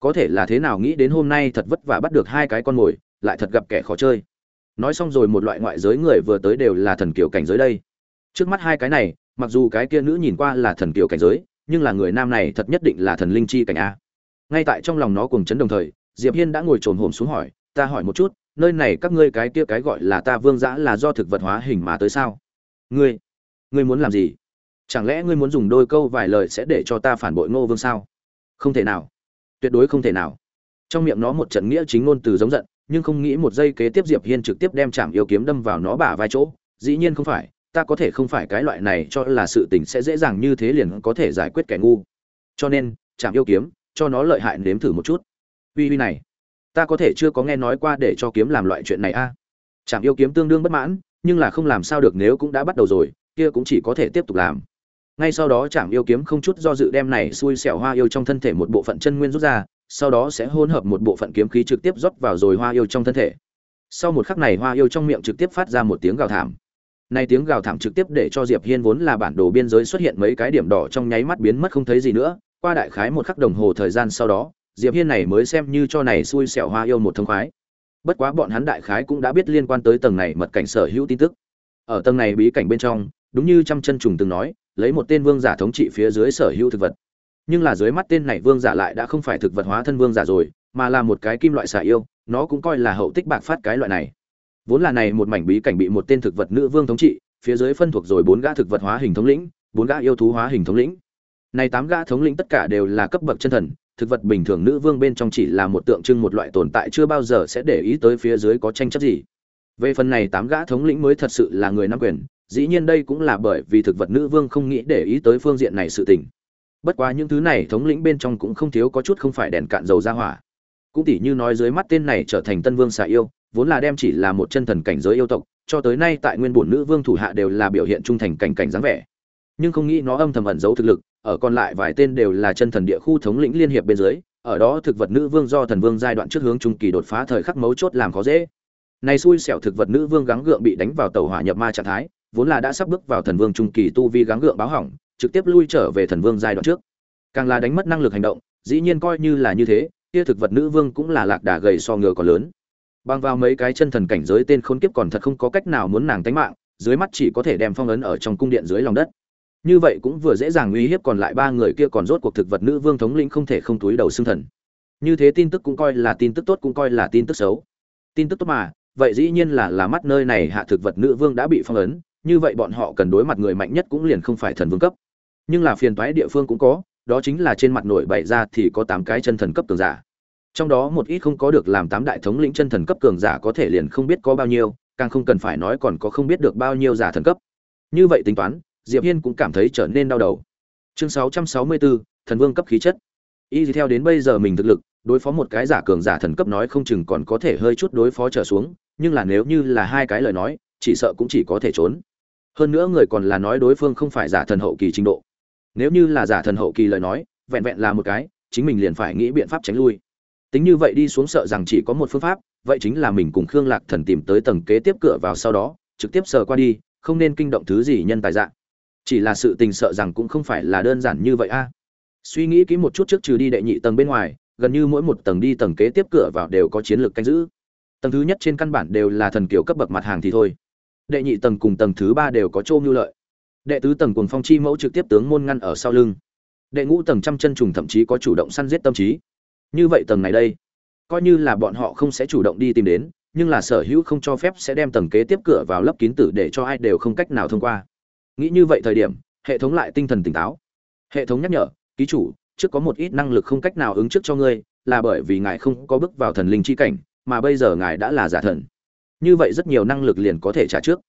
có thể là thế nào nghĩ đến hôm nay thật vất vả bắt được hai cái con mồi, lại thật gặp kẻ khó chơi. Nói xong rồi một loại ngoại giới người vừa tới đều là thần kiều cảnh giới đây. Trước mắt hai cái này, mặc dù cái kia nữ nhìn qua là thần kiều cảnh giới, nhưng là người nam này thật nhất định là thần linh chi cảnh a. Ngay tại trong lòng nó cùng chấn đồng thời, diệp hiên đã ngồi trồn hổm xuống hỏi, ta hỏi một chút, nơi này các ngươi cái kia cái gọi là ta vương giã là do thực vật hóa hình mà tới sao? Ngươi ngươi muốn làm gì? Chẳng lẽ ngươi muốn dùng đôi câu vài lời sẽ để cho ta phản bội ngô vương sao? Không thể nào tuyệt đối không thể nào. Trong miệng nó một trận nghĩa chính ngôn từ giống giận, nhưng không nghĩ một giây kế tiếp diệp hiên trực tiếp đem chạm yêu kiếm đâm vào nó bả vai chỗ. Dĩ nhiên không phải, ta có thể không phải cái loại này cho là sự tình sẽ dễ dàng như thế liền có thể giải quyết kẻ ngu. Cho nên chạm yêu kiếm, cho nó lợi hại nếm thử một chút. Uy uy này, ta có thể chưa có nghe nói qua để cho kiếm làm loại chuyện này a. À? chạm yêu kiếm tương đương bất mãn, nhưng là không làm sao được nếu cũng đã bắt đầu rồi, kia cũng chỉ có thể tiếp tục làm ngay sau đó chạm yêu kiếm không chút do dự đem này xui xẻo hoa yêu trong thân thể một bộ phận chân nguyên rút ra, sau đó sẽ hỗn hợp một bộ phận kiếm khí trực tiếp rót vào rồi hoa yêu trong thân thể. Sau một khắc này hoa yêu trong miệng trực tiếp phát ra một tiếng gào thảm. Này tiếng gào thảm trực tiếp để cho diệp hiên vốn là bản đồ biên giới xuất hiện mấy cái điểm đỏ trong nháy mắt biến mất không thấy gì nữa. Qua đại khái một khắc đồng hồ thời gian sau đó, diệp hiên này mới xem như cho này xui xẻo hoa yêu một thông khoái. Bất quá bọn hắn đại khái cũng đã biết liên quan tới tầng này mật cảnh sở hữu tin tức. Ở tầng này bí cảnh bên trong, đúng như trăm chân trùng từng nói lấy một tên vương giả thống trị phía dưới sở hữu thực vật. Nhưng là dưới mắt tên này vương giả lại đã không phải thực vật hóa thân vương giả rồi, mà là một cái kim loại xả yêu, nó cũng coi là hậu tích bạc phát cái loại này. Vốn là này một mảnh bí cảnh bị một tên thực vật nữ vương thống trị, phía dưới phân thuộc rồi bốn gã thực vật hóa hình thống lĩnh, bốn gã yêu thú hóa hình thống lĩnh. Này tám gã thống lĩnh tất cả đều là cấp bậc chân thần, thực vật bình thường nữ vương bên trong chỉ là một tượng trưng một loại tồn tại chưa bao giờ sẽ để ý tới phía dưới có tranh chấp gì. Về phần này tám gã thống lĩnh mới thật sự là người nắm quyền dĩ nhiên đây cũng là bởi vì thực vật nữ vương không nghĩ để ý tới phương diện này sự tình. Bất quá những thứ này thống lĩnh bên trong cũng không thiếu có chút không phải đèn cạn dầu ra hỏa. Cũng tỉ như nói dưới mắt tên này trở thành tân vương xà yêu, vốn là đem chỉ là một chân thần cảnh giới yêu tộc, cho tới nay tại nguyên bổn nữ vương thủ hạ đều là biểu hiện trung thành cảnh cảnh dáng vẻ. Nhưng không nghĩ nó âm thầm ẩn giấu thực lực, ở còn lại vài tên đều là chân thần địa khu thống lĩnh liên hiệp bên dưới, ở đó thực vật nữ vương do thần vương giai đoạn trước hướng trung kỳ đột phá thời khắc mấu chốt làm khó dễ. Này xui xẻo thực vật nữ vương gắng gượng bị đánh vào tàu hỏa nhập ma trạng thái vốn là đã sắp bước vào thần vương trung kỳ tu vi gắng gượng báo hỏng, trực tiếp lui trở về thần vương giai đoạn trước. Càng là đánh mất năng lực hành động, dĩ nhiên coi như là như thế, kia thực vật nữ vương cũng là lạc đà gầy so ngựa còn lớn. Bằng vào mấy cái chân thần cảnh giới tên khốn kiếp còn thật không có cách nào muốn nàng tánh mạng, dưới mắt chỉ có thể đem phong ấn ở trong cung điện dưới lòng đất. Như vậy cũng vừa dễ dàng uy hiếp còn lại ba người kia còn rốt cuộc thực vật nữ vương thống lĩnh không thể không túi đầu xương thần. Như thế tin tức cũng coi là tin tức tốt cũng coi là tin tức xấu. Tin tức tốt mà, vậy dĩ nhiên là là mắt nơi này hạ thực vật nữ vương đã bị phong ấn như vậy bọn họ cần đối mặt người mạnh nhất cũng liền không phải thần vương cấp. Nhưng là phiền toái địa phương cũng có đó chính là trên mặt nổi bày ra thì có tám cái chân thần cấp cường giả. Trong đó một ít không có được làm tám đại thống lĩnh chân thần cấp cường giả có thể liền không biết có bao nhiêu càng không cần phải nói còn có không biết được bao nhiêu giả thần cấp. Như vậy tính toán diệp hiên cũng cảm thấy trở nên đau đầu. Chương 664, thần vương cấp khí chất. Y theo đến bây giờ mình thực lực đối phó một cái giả cường giả thần cấp nói không chừng còn có thể hơi chút đối phó trở xuống nhưng là nếu như là hai cái lời nói chỉ sợ cũng chỉ có thể trốn hơn nữa người còn là nói đối phương không phải giả thần hậu kỳ trình độ. Nếu như là giả thần hậu kỳ lời nói, vẹn vẹn là một cái, chính mình liền phải nghĩ biện pháp tránh lui. Tính như vậy đi xuống sợ rằng chỉ có một phương pháp, vậy chính là mình cùng khương lạc thần tìm tới tầng kế tiếp cửa vào sau đó, trực tiếp sờ qua đi, không nên kinh động thứ gì nhân tài dạng. Chỉ là sự tình sợ rằng cũng không phải là đơn giản như vậy a. À. Suy nghĩ kỹ một chút trước trừ đi đệ nhị tầng bên ngoài, gần như mỗi một tầng đi tầng kế tiếp cửa vào đều có chiến lược canh giữ. Tầng thứ nhất trên căn bản đều là thần kiểu cấp bậc mặt hàng thì thôi đệ nhị tầng cùng tầng thứ ba đều có chỗ mưu lợi. Đệ tứ tầng cùng phong chi mẫu trực tiếp tướng môn ngăn ở sau lưng. Đệ ngũ tầng trăm chân trùng thậm chí có chủ động săn giết tâm trí. Như vậy tầng này đây, coi như là bọn họ không sẽ chủ động đi tìm đến, nhưng là sở hữu không cho phép sẽ đem tầng kế tiếp cửa vào lấp kín tử để cho ai đều không cách nào thông qua. Nghĩ như vậy thời điểm, hệ thống lại tinh thần tỉnh táo. Hệ thống nhắc nhở, ký chủ, trước có một ít năng lực không cách nào ứng trước cho ngươi, là bởi vì ngài không có bước vào thần linh chi cảnh, mà bây giờ ngài đã là giả thần như vậy rất nhiều năng lực liền có thể trả trước.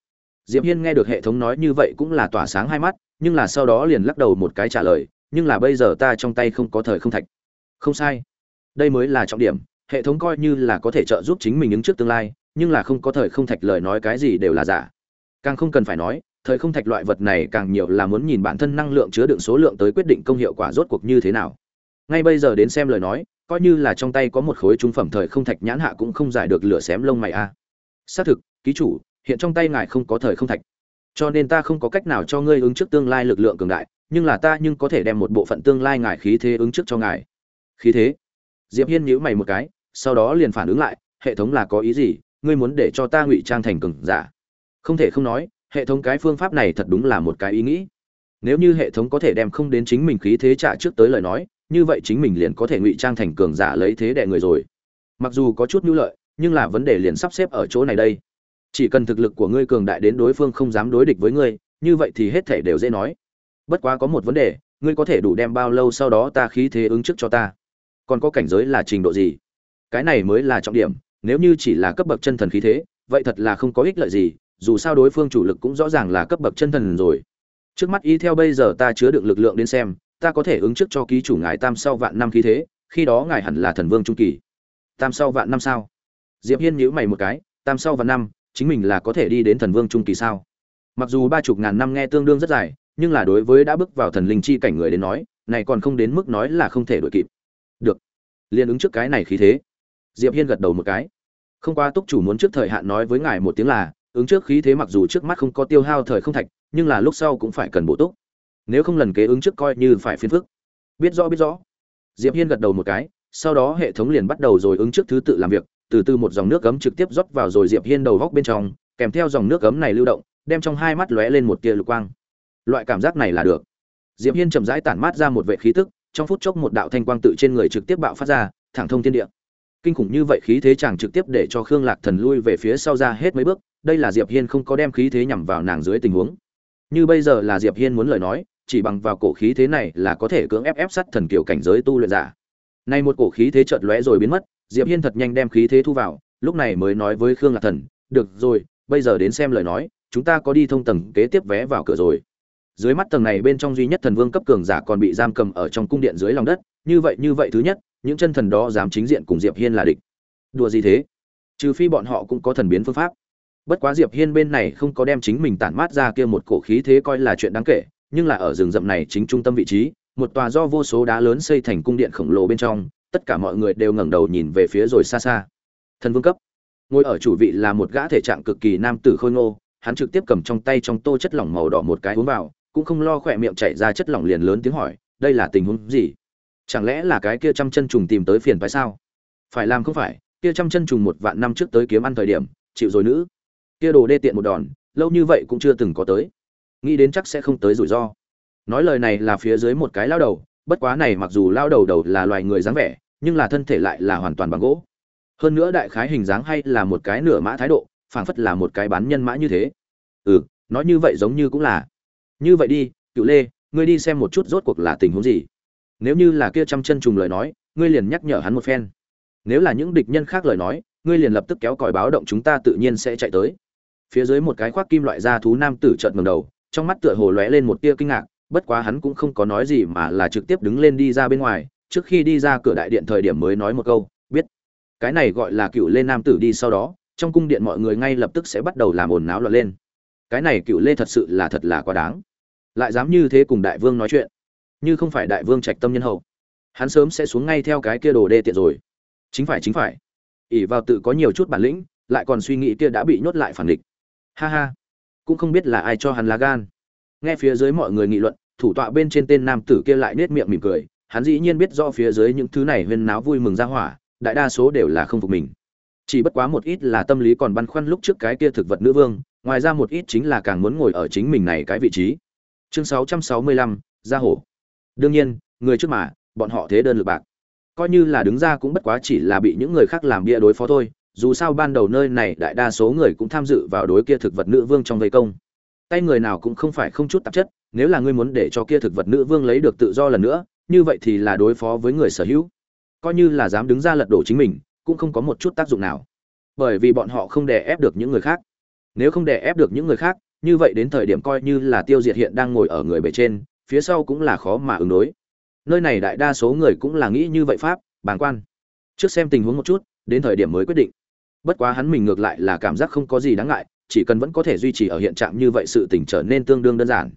Diệp hiên nghe được hệ thống nói như vậy cũng là tỏa sáng hai mắt, nhưng là sau đó liền lắc đầu một cái trả lời, nhưng là bây giờ ta trong tay không có thời không thạch. Không sai. Đây mới là trọng điểm, hệ thống coi như là có thể trợ giúp chính mình ứng trước tương lai, nhưng là không có thời không thạch lời nói cái gì đều là giả. Càng không cần phải nói, thời không thạch loại vật này càng nhiều là muốn nhìn bản thân năng lượng chứa đựng số lượng tới quyết định công hiệu quả rốt cuộc như thế nào. Ngay bây giờ đến xem lời nói, coi như là trong tay có một khối trung phẩm thời không thạch nhãn hạ cũng không giải được lửa xém lông mày a xác thực, ký chủ, hiện trong tay ngài không có thời không thạch. Cho nên ta không có cách nào cho ngươi ứng trước tương lai lực lượng cường đại, nhưng là ta nhưng có thể đem một bộ phận tương lai ngài khí thế ứng trước cho ngài. Khí thế? Diệp hiên nhíu mày một cái, sau đó liền phản ứng lại, hệ thống là có ý gì, ngươi muốn để cho ta ngụy trang thành cường giả? Không thể không nói, hệ thống cái phương pháp này thật đúng là một cái ý nghĩ. Nếu như hệ thống có thể đem không đến chính mình khí thế trả trước tới lời nói, như vậy chính mình liền có thể ngụy trang thành cường giả lấy thế đè người rồi. Mặc dù có chút nhu lợi nhưng là vấn đề liền sắp xếp ở chỗ này đây. Chỉ cần thực lực của ngươi cường đại đến đối phương không dám đối địch với ngươi, như vậy thì hết thể đều dễ nói. Bất quá có một vấn đề, ngươi có thể đủ đem bao lâu sau đó ta khí thế ứng trước cho ta. Còn có cảnh giới là trình độ gì? Cái này mới là trọng điểm, nếu như chỉ là cấp bậc chân thần khí thế, vậy thật là không có ích lợi gì, dù sao đối phương chủ lực cũng rõ ràng là cấp bậc chân thần rồi. Trước mắt y theo bây giờ ta chứa được lực lượng đến xem, ta có thể ứng trước cho ký chủ ngài tam sau vạn năm khí thế, khi đó ngài hẳn là thần vương trung kỳ. Tam sau vạn năm sao? Diệp hiên nhíu mày một cái, tam sau và năm, chính mình là có thể đi đến thần vương trung kỳ sao? Mặc dù ba chục ngàn năm nghe tương đương rất dài, nhưng là đối với đã bước vào thần linh chi cảnh người đến nói, này còn không đến mức nói là không thể đuổi kịp. Được. Liên ứng trước cái này khí thế. Diệp hiên gật đầu một cái. Không qua túc chủ muốn trước thời hạn nói với ngài một tiếng là, ứng trước khí thế mặc dù trước mắt không có tiêu hao thời không thạch, nhưng là lúc sau cũng phải cần bổ túc. Nếu không lần kế ứng trước coi như phải phiền phức. Biết rõ biết rõ. Diệp hiên gật đầu một cái, sau đó hệ thống liền bắt đầu rồi ứng trước thứ tự làm việc từ từ một dòng nước gấm trực tiếp rót vào rồi diệp hiên đầu góc bên trong, kèm theo dòng nước gấm này lưu động, đem trong hai mắt lóe lên một tia lục quang. Loại cảm giác này là được. Diệp hiên chậm rãi tản mát ra một vệ khí tức, trong phút chốc một đạo thanh quang tự trên người trực tiếp bạo phát ra, thẳng thông thiên địa. Kinh khủng như vậy khí thế chàng trực tiếp để cho khương lạc thần lui về phía sau ra hết mấy bước, đây là diệp hiên không có đem khí thế nhằm vào nàng dưới tình huống. Như bây giờ là diệp hiên muốn lời nói, chỉ bằng vào cổ khí thế này là có thể cưỡng ép ép sát thần kiều cảnh giới tu luyện giả. Nay một cổ khí thế chợt lóe rồi biến mất diệp hiên thật nhanh đem khí thế thu vào, lúc này mới nói với khương lạc thần, được rồi, bây giờ đến xem lời nói, chúng ta có đi thông tầng kế tiếp vé vào cửa rồi. Dưới mắt tầng này bên trong duy nhất thần vương cấp cường giả còn bị giam cầm ở trong cung điện dưới lòng đất, như vậy như vậy thứ nhất, những chân thần đó dám chính diện cùng diệp hiên là địch. Đùa gì thế? Trừ phi bọn họ cũng có thần biến phương pháp. Bất quá diệp hiên bên này không có đem chính mình tản mát ra kia một cổ khí thế coi là chuyện đáng kể, nhưng là ở rừng rậm này chính trung tâm vị trí, một tòa do vô số đá lớn xây thành cung điện khổng lồ bên trong tất cả mọi người đều ngẩng đầu nhìn về phía rồi xa xa. Thần vương cấp. Ngồi ở chủ vị là một gã thể trạng cực kỳ nam tử khôi ngô, hắn trực tiếp cầm trong tay trong tô chất lỏng màu đỏ một cái uống vào, cũng không lo khỏe miệng chảy ra chất lỏng liền lớn tiếng hỏi, đây là tình huống gì? Chẳng lẽ là cái kia trăm chân trùng tìm tới phiền phải sao? Phải làm không phải, kia trăm chân trùng một vạn năm trước tới kiếm ăn thời điểm, chịu rồi nữ. Kia đồ đê tiện một đòn, lâu như vậy cũng chưa từng có tới. Nghĩ đến chắc sẽ không tới rủi ro. Nói lời này là phía dưới một cái lao đầu bất quá này mặc dù lao đầu đầu là loài người dáng vẻ, nhưng là thân thể lại là hoàn toàn bằng gỗ. Hơn nữa đại khái hình dáng hay là một cái nửa mã thái độ, phảng phất là một cái bán nhân mã như thế. Ừ nói như vậy giống như cũng là. Như vậy đi cựu lê, ngươi đi xem một chút rốt cuộc là tình huống gì. Nếu như là kia trăm chân trùng lời nói, ngươi liền nhắc nhở hắn một phen. Nếu là những địch nhân khác lời nói, ngươi liền lập tức kéo còi báo động chúng ta tự nhiên sẽ chạy tới. Phía dưới một cái khoác kim loại da thú nam tử trợn ngầm đầu, trong mắt tựa hồ lóe lên một tia kinh ngạc bất quá hắn cũng không có nói gì mà là trực tiếp đứng lên đi ra bên ngoài, trước khi đi ra cửa đại điện thời điểm mới nói một câu, biết. Cái này gọi là cựu lê nam tử đi sau đó, trong cung điện mọi người ngay lập tức sẽ bắt đầu làm ồn náo loạn lên. Cái này cựu lê thật sự là thật là quá đáng. Lại dám như thế cùng đại vương nói chuyện, như không phải đại vương trạch tâm nhân hậu. Hắn sớm sẽ xuống ngay theo cái kia đồ đê tiện rồi. Chính phải chính phải. Ỉ vào tự có nhiều chút bản lĩnh, lại còn suy nghĩ kia đã bị nhốt lại phản địch. Ha ha. Cũng không biết là ai cho hắn lá gan. Nghe phía dưới mọi người nghị luận thủ tọa bên trên tên nam tử kia lại nết miệng mỉm cười hắn dĩ nhiên biết do phía dưới những thứ này huyên náo vui mừng ra hỏa đại đa số đều là không phục mình. Chỉ bất quá một ít là tâm lý còn băn khoăn lúc trước cái kia thực vật nữ vương ngoài ra một ít chính là càng muốn ngồi ở chính mình này cái vị trí. Chương 665, gia hổ. Đương nhiên người trước mà bọn họ thế đơn lực bạc. Coi như là đứng ra cũng bất quá chỉ là bị những người khác làm bia đối phó thôi dù sao ban đầu nơi này đại đa số người cũng tham dự vào đối kia thực vật nữ vương trong vây công. Tay người nào cũng không phải không chút tạp chất nếu là ngươi muốn để cho kia thực vật nữ vương lấy được tự do lần nữa, như vậy thì là đối phó với người sở hữu. Coi như là dám đứng ra lật đổ chính mình, cũng không có một chút tác dụng nào. Bởi vì bọn họ không đè ép được những người khác. Nếu không đè ép được những người khác, như vậy đến thời điểm coi như là tiêu diệt hiện đang ngồi ở người bề trên, phía sau cũng là khó mà ứng đối. Nơi này đại đa số người cũng là nghĩ như vậy pháp, bàng quan. Trước xem tình huống một chút, đến thời điểm mới quyết định. Bất quá hắn mình ngược lại là cảm giác không có gì đáng ngại, chỉ cần vẫn có thể duy trì ở hiện trạng như vậy sự tình trở nên tương đương đơn giản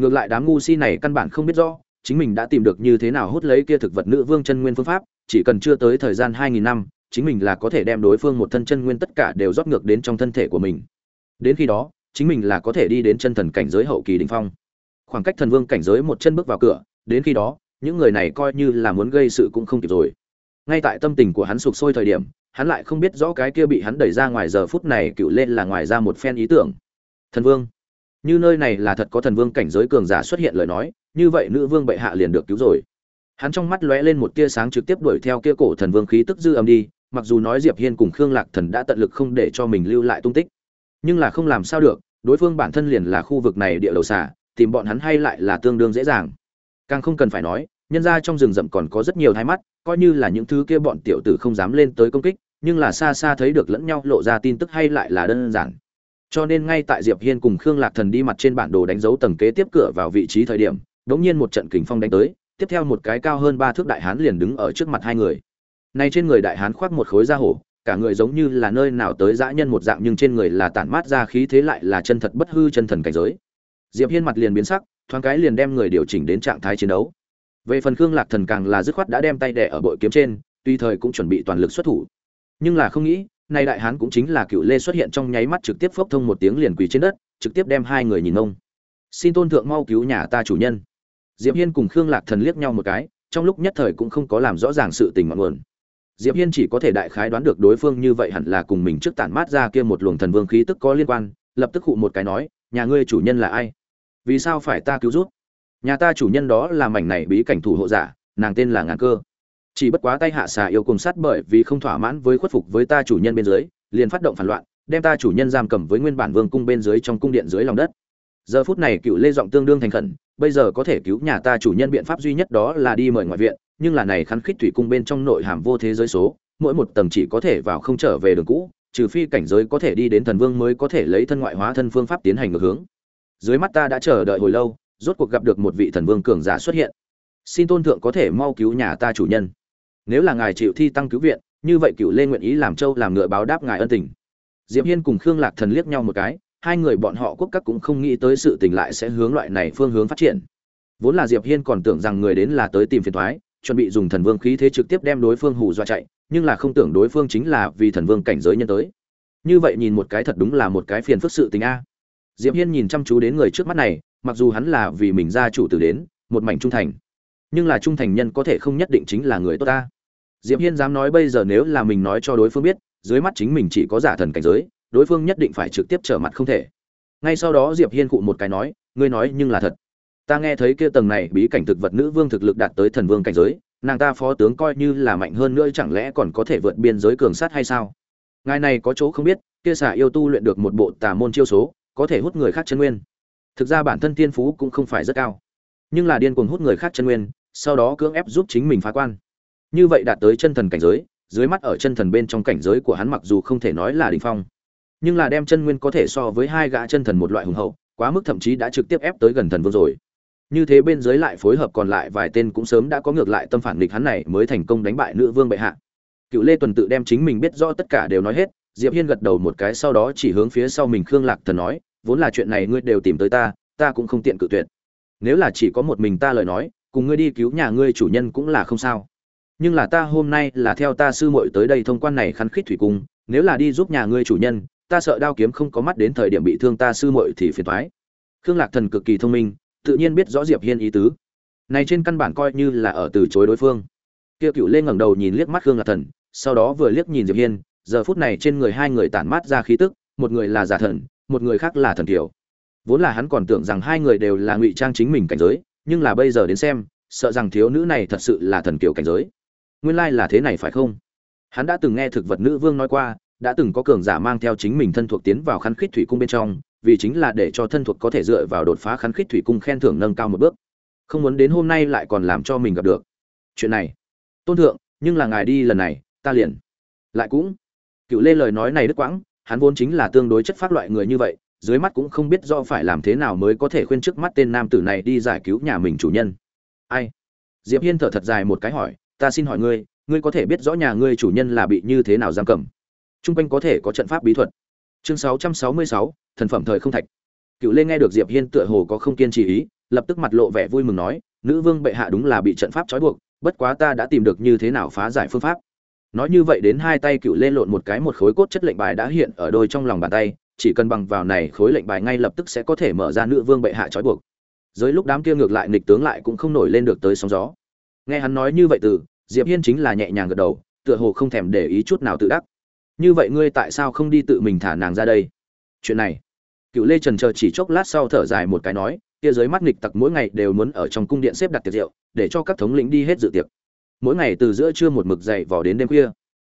ngược lại đám ngu si này căn bản không biết rõ, chính mình đã tìm được như thế nào hút lấy kia thực vật nữ vương chân nguyên phương pháp, chỉ cần chưa tới thời gian hai nghìn năm, chính mình là có thể đem đối phương một thân chân nguyên tất cả đều rót ngược đến trong thân thể của mình. Đến khi đó, chính mình là có thể đi đến chân thần cảnh giới hậu kỳ đỉnh phong. Khoảng cách thần vương cảnh giới một chân bước vào cửa, đến khi đó, những người này coi như là muốn gây sự cũng không kịp rồi. Ngay tại tâm tình của hắn sụp sôi thời điểm, hắn lại không biết rõ cái kia bị hắn đẩy ra ngoài giờ phút này cựu lên là ngoài ra một phen ý tưởng. Thần vương như nơi này là thật có thần vương cảnh giới cường giả xuất hiện lời nói, như vậy nữ vương bệ hạ liền được cứu rồi. Hắn trong mắt lóe lên một tia sáng trực tiếp đuổi theo kia cổ thần vương khí tức dư âm đi, mặc dù nói diệp hiên cùng khương lạc thần đã tận lực không để cho mình lưu lại tung tích, nhưng là không làm sao được, đối phương bản thân liền là khu vực này địa đầu xả tìm bọn hắn hay lại là tương đương dễ dàng. Càng không cần phải nói, nhân ra trong rừng rậm còn có rất nhiều thái mắt, coi như là những thứ kia bọn tiểu tử không dám lên tới công kích, nhưng là xa xa thấy được lẫn nhau lộ ra tin tức hay lại là đơn giản cho nên ngay tại diệp hiên cùng khương lạc thần đi mặt trên bản đồ đánh dấu tầng kế tiếp cửa vào vị trí thời điểm đống nhiên một trận kình phong đánh tới, tiếp theo một cái cao hơn ba thước đại hán liền đứng ở trước mặt hai người. Này trên người đại hán khoác một khối da hổ, cả người giống như là nơi nào tới dã nhân một dạng nhưng trên người là tản mát ra khí thế lại là chân thật bất hư chân thần cảnh giới. Diệp hiên mặt liền biến sắc, thoáng cái liền đem người điều chỉnh đến trạng thái chiến đấu. Về phần khương lạc thần càng là dứt khoát đã đem tay đẻ ở bội kiếm trên, tuy thời cũng chuẩn bị toàn lực xuất thủ. Nhưng là không nghĩ nay đại hán cũng chính là cựu lê xuất hiện trong nháy mắt trực tiếp phốc thông một tiếng liền quỳ trên đất, trực tiếp đem hai người nhìn ông. Xin tôn thượng mau cứu nhà ta chủ nhân. Diệp hiên cùng khương lạc thần liếc nhau một cái, trong lúc nhất thời cũng không có làm rõ ràng sự tình ngọn nguồn. Diệp hiên chỉ có thể đại khái đoán được đối phương như vậy hẳn là cùng mình trước tản mát ra kia một luồng thần vương khí tức có liên quan, lập tức hụ một cái nói, nhà ngươi chủ nhân là ai? Vì sao phải ta cứu giúp? Nhà ta chủ nhân đó là mảnh này bí cảnh thủ hộ giả, nàng tên là ngàn cơ chỉ bất quá tay hạ xà yêu cùng sát bởi vì không thỏa mãn với khuất phục với ta chủ nhân bên dưới, liền phát động phản loạn, đem ta chủ nhân giam cầm với nguyên bản vương cung bên dưới trong cung điện dưới lòng đất. Giờ phút này cựu lê giọng tương đương thành khẩn, bây giờ có thể cứu nhà ta chủ nhân biện pháp duy nhất đó là đi mời ngoại viện, nhưng là này khắn khít thủy cung bên trong nội hàm vô thế giới số, mỗi một tầng chỉ có thể vào không trở về đường cũ, trừ phi cảnh giới có thể đi đến thần vương mới có thể lấy thân ngoại hóa thân phương pháp tiến hành ngược hướng. Dưới mắt ta đã chờ đợi hồi lâu, rốt cuộc gặp được một vị thần vương cường giả xuất hiện. Xin tôn thượng có thể mau cứu nhà ta chủ nhân nếu là ngài chịu thi tăng cứu viện, như vậy cựu lê nguyện ý làm châu làm ngựa báo đáp ngài ân tình. Diệp hiên cùng khương lạc thần liếc nhau một cái, hai người bọn họ quốc các cũng không nghĩ tới sự tình lại sẽ hướng loại này phương hướng phát triển. Vốn là diệp hiên còn tưởng rằng người đến là tới tìm phiền thoái, chuẩn bị dùng thần vương khí thế trực tiếp đem đối phương hù dọa chạy, nhưng là không tưởng đối phương chính là vì thần vương cảnh giới nhân tới. Như vậy nhìn một cái thật đúng là một cái phiền phức sự tình a. Diệp hiên nhìn chăm chú đến người trước mắt này, mặc dù hắn là vì mình gia chủ tử đến, một mảnh trung thành nhưng là trung thành nhân có thể không nhất định chính là người tốt ta. Diệp hiên dám nói bây giờ nếu là mình nói cho đối phương biết, dưới mắt chính mình chỉ có giả thần cảnh giới, đối phương nhất định phải trực tiếp trở mặt không thể. Ngay sau đó diệp hiên cụ một cái nói, ngươi nói nhưng là thật. Ta nghe thấy kia tầng này bí cảnh thực vật nữ vương thực lực đạt tới thần vương cảnh giới, nàng ta phó tướng coi như là mạnh hơn nữa chẳng lẽ còn có thể vượt biên giới cường sát hay sao? Ngài này có chỗ không biết, kia xả yêu tu luyện được một bộ tà môn chiêu số, có thể hút người khác chân nguyên. Thực ra bản thân tiên phú cũng không phải rất cao, nhưng là điên cuồng hút người khác chân nguyên sau đó cưỡng ép giúp chính mình phá quan. Như vậy đạt tới chân thần cảnh giới, dưới mắt ở chân thần bên trong cảnh giới của hắn mặc dù không thể nói là đỉnh phong, nhưng là đem chân nguyên có thể so với hai gã chân thần một loại hùng hậu, quá mức thậm chí đã trực tiếp ép tới gần thần vương rồi. Như thế bên dưới lại phối hợp còn lại vài tên cũng sớm đã có ngược lại tâm phản nghịch hắn này mới thành công đánh bại nữ vương bệ hạ. Cựu lê tuần tự đem chính mình biết rõ tất cả đều nói hết, diệp hiên gật đầu một cái sau đó chỉ hướng phía sau mình khương lạc thần nói, vốn là chuyện này ngươi đều tìm tới ta ta cũng không tiện cự tuyệt. Nếu là chỉ có một mình ta lời nói cùng ngươi đi cứu nhà ngươi chủ nhân cũng là không sao. Nhưng là ta hôm nay là theo ta sư muội tới đây thông quan này khăn khít thủy cung, nếu là đi giúp nhà ngươi chủ nhân, ta sợ đao kiếm không có mắt đến thời điểm bị thương ta sư muội thì phiền toái. Khương lạc thần cực kỳ thông minh, tự nhiên biết rõ diệp hiên ý tứ. Này trên căn bản coi như là ở từ chối đối phương. Kia cựu lên ngẩng đầu nhìn liếc mắt khương lạc thần, sau đó vừa liếc nhìn diệp hiên, giờ phút này trên người hai người tản mát ra khí tức, một người là giả thần, một người khác là thần tiểu. Vốn là hắn còn tưởng rằng hai người đều là ngụy trang chính mình cảnh giới nhưng là bây giờ đến xem, sợ rằng thiếu nữ này thật sự là thần kiều cảnh giới. Nguyên lai là thế này phải không? Hắn đã từng nghe thực vật nữ vương nói qua, đã từng có cường giả mang theo chính mình thân thuộc tiến vào khăn khít thủy cung bên trong, vì chính là để cho thân thuộc có thể dựa vào đột phá khăn khít thủy cung khen thưởng nâng cao một bước. Không muốn đến hôm nay lại còn làm cho mình gặp được. Chuyện này, tôn thượng, nhưng là ngài đi lần này, ta liền. Lại cũng, cựu lê lời nói này đứt quãng, hắn vốn chính là tương đối chất phát loại người như vậy dưới mắt cũng không biết do phải làm thế nào mới có thể khuyên trước mắt tên nam tử này đi giải cứu nhà mình chủ nhân. Ai? Diệp hiên thở thật dài một cái hỏi ta xin hỏi ngươi ngươi có thể biết rõ nhà ngươi chủ nhân là bị như thế nào giam cầm? Trung quanh có thể có trận pháp bí thuật. Chương 666, thần phẩm thời không thạch. Cựu lê nghe được diệp hiên tựa hồ có không kiên trì ý lập tức mặt lộ vẻ vui mừng nói nữ vương bệ hạ đúng là bị trận pháp trói buộc bất quá ta đã tìm được như thế nào phá giải phương pháp. Nói như vậy đến hai tay cựu lê lộn một cái một khối cốt chất lệnh bài đã hiện ở đôi trong lòng bàn tay chỉ cần bằng vào này khối lệnh bài ngay lập tức sẽ có thể mở ra nữ vương bệ hạ trói buộc. Dưới lúc đám kia ngược lại nghịch tướng lại cũng không nổi lên được tới sóng gió. Nghe hắn nói như vậy từ, diệp hiên chính là nhẹ nhàng gật đầu, tựa hồ không thèm để ý chút nào tự đắc. Như vậy ngươi tại sao không đi tự mình thả nàng ra đây? Chuyện này, cựu lê trần chờ chỉ chốc lát sau thở dài một cái nói, kia dưới mắt nghịch tặc mỗi ngày đều muốn ở trong cung điện xếp đặt tiệc rượu, để cho các thống lĩnh đi hết dự tiệc. Mỗi ngày từ giữa trưa một mực dậy vò đến đêm khuya.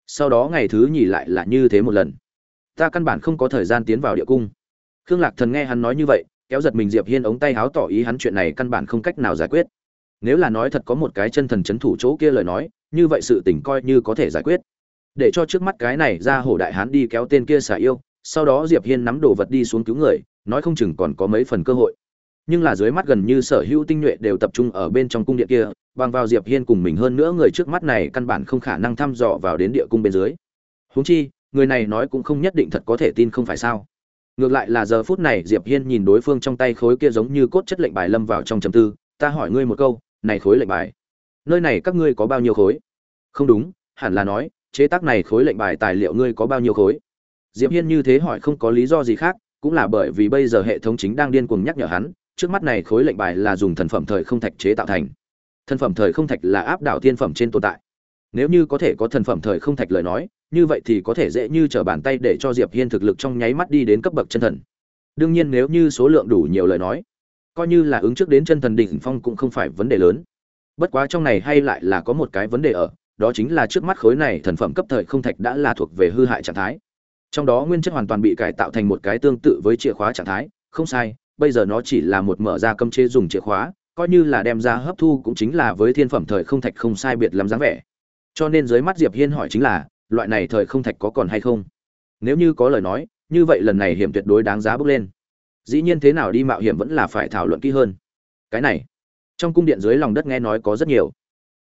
Sau đó ngày thứ nhì lại là như thế một lần ta căn bản không có thời gian tiến vào địa cung. Khương lạc thần nghe hắn nói như vậy, kéo giật mình diệp hiên ống tay háo tỏ ý hắn chuyện này căn bản không cách nào giải quyết. Nếu là nói thật có một cái chân thần chấn thủ chỗ kia lời nói, như vậy sự tình coi như có thể giải quyết. Để cho trước mắt cái này ra hổ đại hán đi kéo tên kia xả yêu, sau đó diệp hiên nắm đồ vật đi xuống cứu người, nói không chừng còn có mấy phần cơ hội. Nhưng là dưới mắt gần như sở hữu tinh nhuệ đều tập trung ở bên trong cung điện kia, bằng vào diệp hiên cùng mình hơn nữa người trước mắt này căn bản không khả năng thăm dò vào đến địa cung bên dưới. Huống chi người này nói cũng không nhất định thật có thể tin không phải sao. Ngược lại là giờ phút này diệp hiên nhìn đối phương trong tay khối kia giống như cốt chất lệnh bài lâm vào trong trầm tư, ta hỏi ngươi một câu, này khối lệnh bài, nơi này các ngươi có bao nhiêu khối? Không đúng, hẳn là nói, chế tác này khối lệnh bài tài liệu ngươi có bao nhiêu khối? Diệp hiên như thế hỏi không có lý do gì khác, cũng là bởi vì bây giờ hệ thống chính đang điên cuồng nhắc nhở hắn, trước mắt này khối lệnh bài là dùng thần phẩm thời không thạch chế tạo thành. Thần phẩm thời không thạch là áp đảo thiên phẩm trên tồn tại. Nếu như có thể có thần phẩm thời không thạch lời nói như vậy thì có thể dễ như trở bàn tay để cho diệp hiên thực lực trong nháy mắt đi đến cấp bậc chân thần. Đương nhiên nếu như số lượng đủ nhiều lời nói, coi như là ứng trước đến chân thần đỉnh phong cũng không phải vấn đề lớn. Bất quá trong này hay lại là có một cái vấn đề ở, đó chính là trước mắt khối này thần phẩm cấp thời không thạch đã là thuộc về hư hại trạng thái. Trong đó nguyên chất hoàn toàn bị cải tạo thành một cái tương tự với chìa khóa trạng thái, không sai, bây giờ nó chỉ là một mở ra cấm chế dùng chìa khóa, coi như là đem ra hấp thu cũng chính là với thiên phẩm thời không thạch không sai biệt lắm dáng vẻ. Cho nên dưới mắt diệp hiên hỏi chính là loại này thời không thạch có còn hay không? Nếu như có lời nói, như vậy lần này hiểm tuyệt đối đáng giá bước lên. Dĩ nhiên thế nào đi mạo hiểm vẫn là phải thảo luận kỹ hơn. Cái này, trong cung điện dưới lòng đất nghe nói có rất nhiều.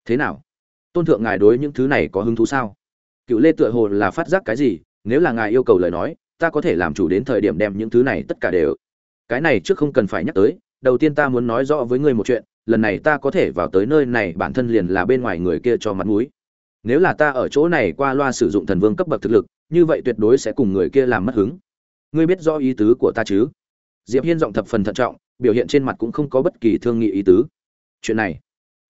Thế nào? Tôn thượng ngài đối những thứ này có hứng thú sao? Cựu lê tựa hồ là phát giác cái gì, nếu là ngài yêu cầu lời nói, ta có thể làm chủ đến thời điểm đem những thứ này tất cả đều. Cái này trước không cần phải nhắc tới, đầu tiên ta muốn nói rõ với ngươi một chuyện, lần này ta có thể vào tới nơi này bản thân liền là bên ngoài người kia cho mặt mũi nếu là ta ở chỗ này qua loa sử dụng thần vương cấp bậc thực lực, như vậy tuyệt đối sẽ cùng người kia làm mất hứng. Ngươi biết rõ ý tứ của ta chứ? Diệp hiên giọng thập phần thận trọng, biểu hiện trên mặt cũng không có bất kỳ thương nghị ý tứ. Chuyện này,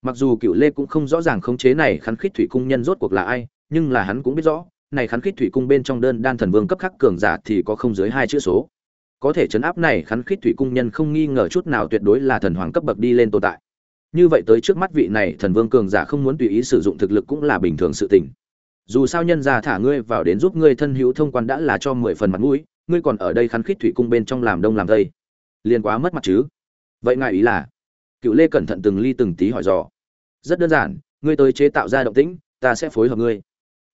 mặc dù cựu lê cũng không rõ ràng khống chế này khắn khít thủy cung nhân rốt cuộc là ai, nhưng là hắn cũng biết rõ, này khắn khít thủy cung bên trong đơn đan thần vương cấp khắc cường giả thì có không dưới hai chữ số. Có thể chấn áp này khắn khít thủy cung nhân không nghi ngờ chút nào tuyệt đối là thần hoàng cấp bậc đi lên tồn tại như vậy tới trước mắt vị này thần vương cường giả không muốn tùy ý sử dụng thực lực cũng là bình thường sự tình. Dù sao nhân gia thả ngươi vào đến giúp ngươi thân hữu thông quan đã là cho mười phần mặt mũi, ngươi còn ở đây khắn khít thủy cung bên trong làm đông làm tây. Liền quá mất mặt chứ. Vậy ngài ý là? Cựu lê cẩn thận từng ly từng tí hỏi dò. Rất đơn giản, ngươi tới chế tạo ra động tĩnh, ta sẽ phối hợp ngươi.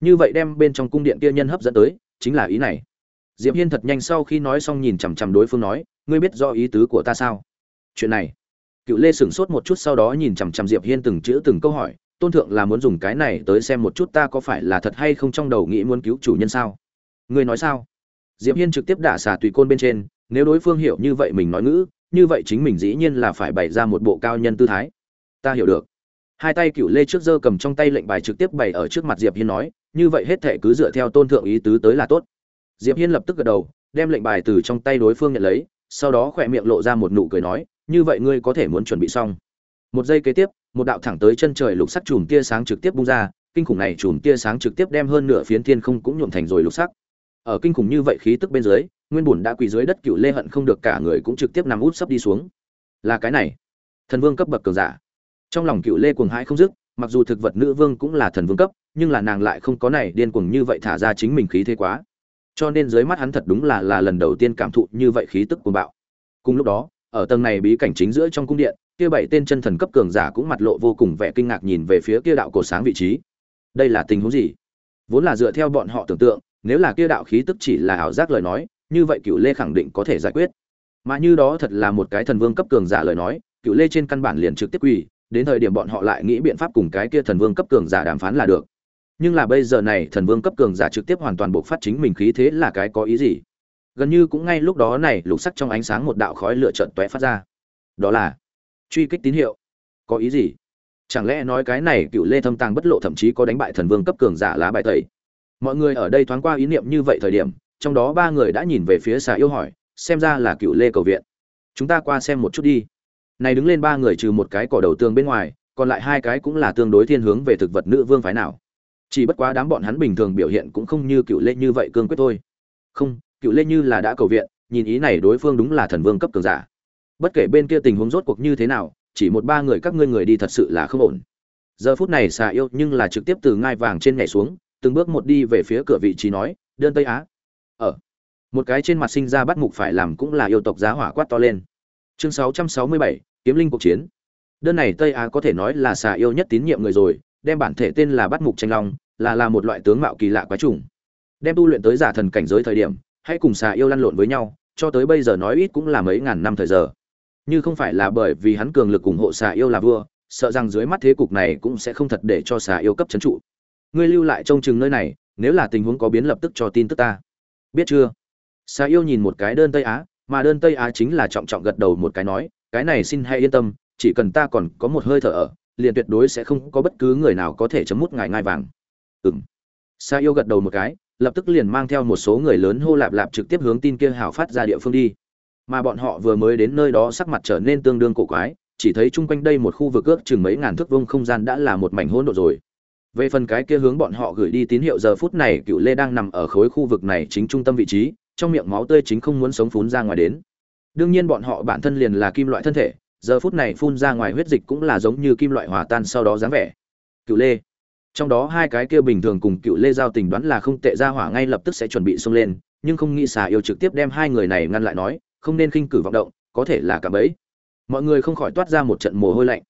Như vậy đem bên trong cung điện kia nhân hấp dẫn tới, chính là ý này. Diệp hiên thật nhanh sau khi nói xong nhìn chằm chằm đối phương nói, ngươi biết do ý tứ của ta sao? Chuyện này cựu lê sửng sốt một chút sau đó nhìn chằm chằm diệp hiên từng chữ từng câu hỏi, tôn thượng là muốn dùng cái này tới xem một chút ta có phải là thật hay không trong đầu nghĩ muốn cứu chủ nhân sao? Ngươi nói sao? Diệp hiên trực tiếp đả xà tùy côn bên trên, nếu đối phương hiểu như vậy mình nói ngữ, như vậy chính mình dĩ nhiên là phải bày ra một bộ cao nhân tư thái. Ta hiểu được. Hai tay cựu lê trước giơ cầm trong tay lệnh bài trực tiếp bày ở trước mặt diệp hiên nói, như vậy hết thể cứ dựa theo tôn thượng ý tứ tới là tốt. Diệp hiên lập tức gật đầu, đem lệnh bài từ trong tay đối phương nhận lấy, sau đó khỏe miệng lộ ra một nụ cười nói như vậy ngươi có thể muốn chuẩn bị xong. Một giây kế tiếp, một đạo thẳng tới chân trời lục sắc chùm tia sáng trực tiếp bung ra, kinh khủng này chùm tia sáng trực tiếp đem hơn nửa phiến thiên không cũng nhuộm thành rồi lục sắc. Ở kinh khủng như vậy khí tức bên dưới, nguyên bùn đã quỳ dưới đất cựu lê hận không được cả người cũng trực tiếp nằm út sấp đi xuống. Là cái này, thần vương cấp bậc cường giả. Trong lòng cựu lê cuồng hãi không dứt, mặc dù thực vật nữ vương cũng là thần vương cấp, nhưng là nàng lại không có này điên cuồng như vậy thả ra chính mình khí thế quá. Cho nên dưới mắt hắn thật đúng là là lần đầu tiên cảm thụ như vậy khí tức cuồng bạo. Cùng lúc đó ở tầng này bí cảnh chính giữa trong cung điện, kia bảy tên chân thần cấp cường giả cũng mặt lộ vô cùng vẻ kinh ngạc nhìn về phía kia đạo cổ sáng vị trí. Đây là tình huống gì? Vốn là dựa theo bọn họ tưởng tượng, nếu là kia đạo khí tức chỉ là ảo giác lời nói, như vậy cựu lê khẳng định có thể giải quyết. Mà như đó thật là một cái thần vương cấp cường giả lời nói cựu lê trên căn bản liền trực tiếp quỳ, đến thời điểm bọn họ lại nghĩ biện pháp cùng cái kia thần vương cấp cường giả đàm phán là được. Nhưng là bây giờ này thần vương cấp cường giả trực tiếp hoàn toàn buộc phát chính mình khí thế là cái có ý gì? Gần như cũng ngay lúc đó này, lục sắc trong ánh sáng một đạo khói lửa trận tóe phát ra. Đó là truy kích tín hiệu. Có ý gì? Chẳng lẽ nói cái này cựu lê thâm tàng bất lộ thậm chí có đánh bại thần vương cấp cường giả lá bài tẩy? Mọi người ở đây thoáng qua ý niệm như vậy thời điểm, trong đó ba người đã nhìn về phía xà yêu hỏi, xem ra là cựu lê cầu viện. Chúng ta qua xem một chút đi. Này đứng lên ba người trừ một cái cỏ đầu tương bên ngoài, còn lại hai cái cũng là tương đối thiên hướng về thực vật nữ vương phái nào. Chỉ bất quá đám bọn hắn bình thường biểu hiện cũng không như cựu lê như vậy cương quyết thôi. Không cựu lê như là đã cầu viện nhìn ý này đối phương đúng là thần vương cấp cường giả. Bất kể bên kia tình huống rốt cuộc như thế nào chỉ một ba người các ngươi người đi thật sự là không ổn. Giờ phút này xà yêu nhưng là trực tiếp từ ngai vàng trên nhảy xuống từng bước một đi về phía cửa vị trí nói đơn tây á. Ở một cái trên mặt sinh ra bắt mục phải làm cũng là yêu tộc giá hỏa quát to lên. Chương 667, kiếm linh cuộc chiến. Đơn này tây á có thể nói là xà yêu nhất tín nhiệm người rồi đem bản thể tên là bắt mục tranh long là là một loại tướng mạo kỳ lạ quái trùng. Đem tu luyện tới giả thần cảnh giới thời điểm hãy cùng xà yêu lăn lộn với nhau, cho tới bây giờ nói ít cũng là mấy ngàn năm thời giờ. Như không phải là bởi vì hắn cường lực ủng hộ xà yêu là vua, sợ rằng dưới mắt thế cục này cũng sẽ không thật để cho xà yêu cấp trấn trụ. Ngươi lưu lại trông chừng nơi này, nếu là tình huống có biến lập tức cho tin tức ta. Biết chưa? Xà yêu nhìn một cái đơn tây á, mà đơn tây á chính là trọng trọng gật đầu một cái nói, cái này xin hãy yên tâm, chỉ cần ta còn có một hơi thở ở, liền tuyệt đối sẽ không có bất cứ người nào có thể chấm mút ngài ngai vàng. Ừng xà yêu gật đầu một cái lập tức liền mang theo một số người lớn hô lạp lạp trực tiếp hướng tin kia hào phát ra địa phương đi. Mà bọn họ vừa mới đến nơi đó sắc mặt trở nên tương đương cổ quái, chỉ thấy chung quanh đây một khu vực ước chừng mấy ngàn thước vông không gian đã là một mảnh hỗn độn rồi. Về phần cái kia hướng bọn họ gửi đi tín hiệu giờ phút này, cựu lê đang nằm ở khối khu vực này chính trung tâm vị trí, trong miệng máu tươi chính không muốn sống phun ra ngoài đến. Đương nhiên bọn họ bản thân liền là kim loại thân thể, giờ phút này phun ra ngoài huyết dịch cũng là giống như kim loại hòa tan sau đó dáng vẻ. Cựu lê trong đó hai cái kia bình thường cùng cựu lê giao tình đoán là không tệ, ra hỏa ngay lập tức sẽ chuẩn bị xông lên, nhưng không nghĩ xà yêu trực tiếp đem hai người này ngăn lại nói, không nên khinh cử vọng động, có thể là cả bẫy. Mọi người không khỏi toát ra một trận mồ hôi lạnh.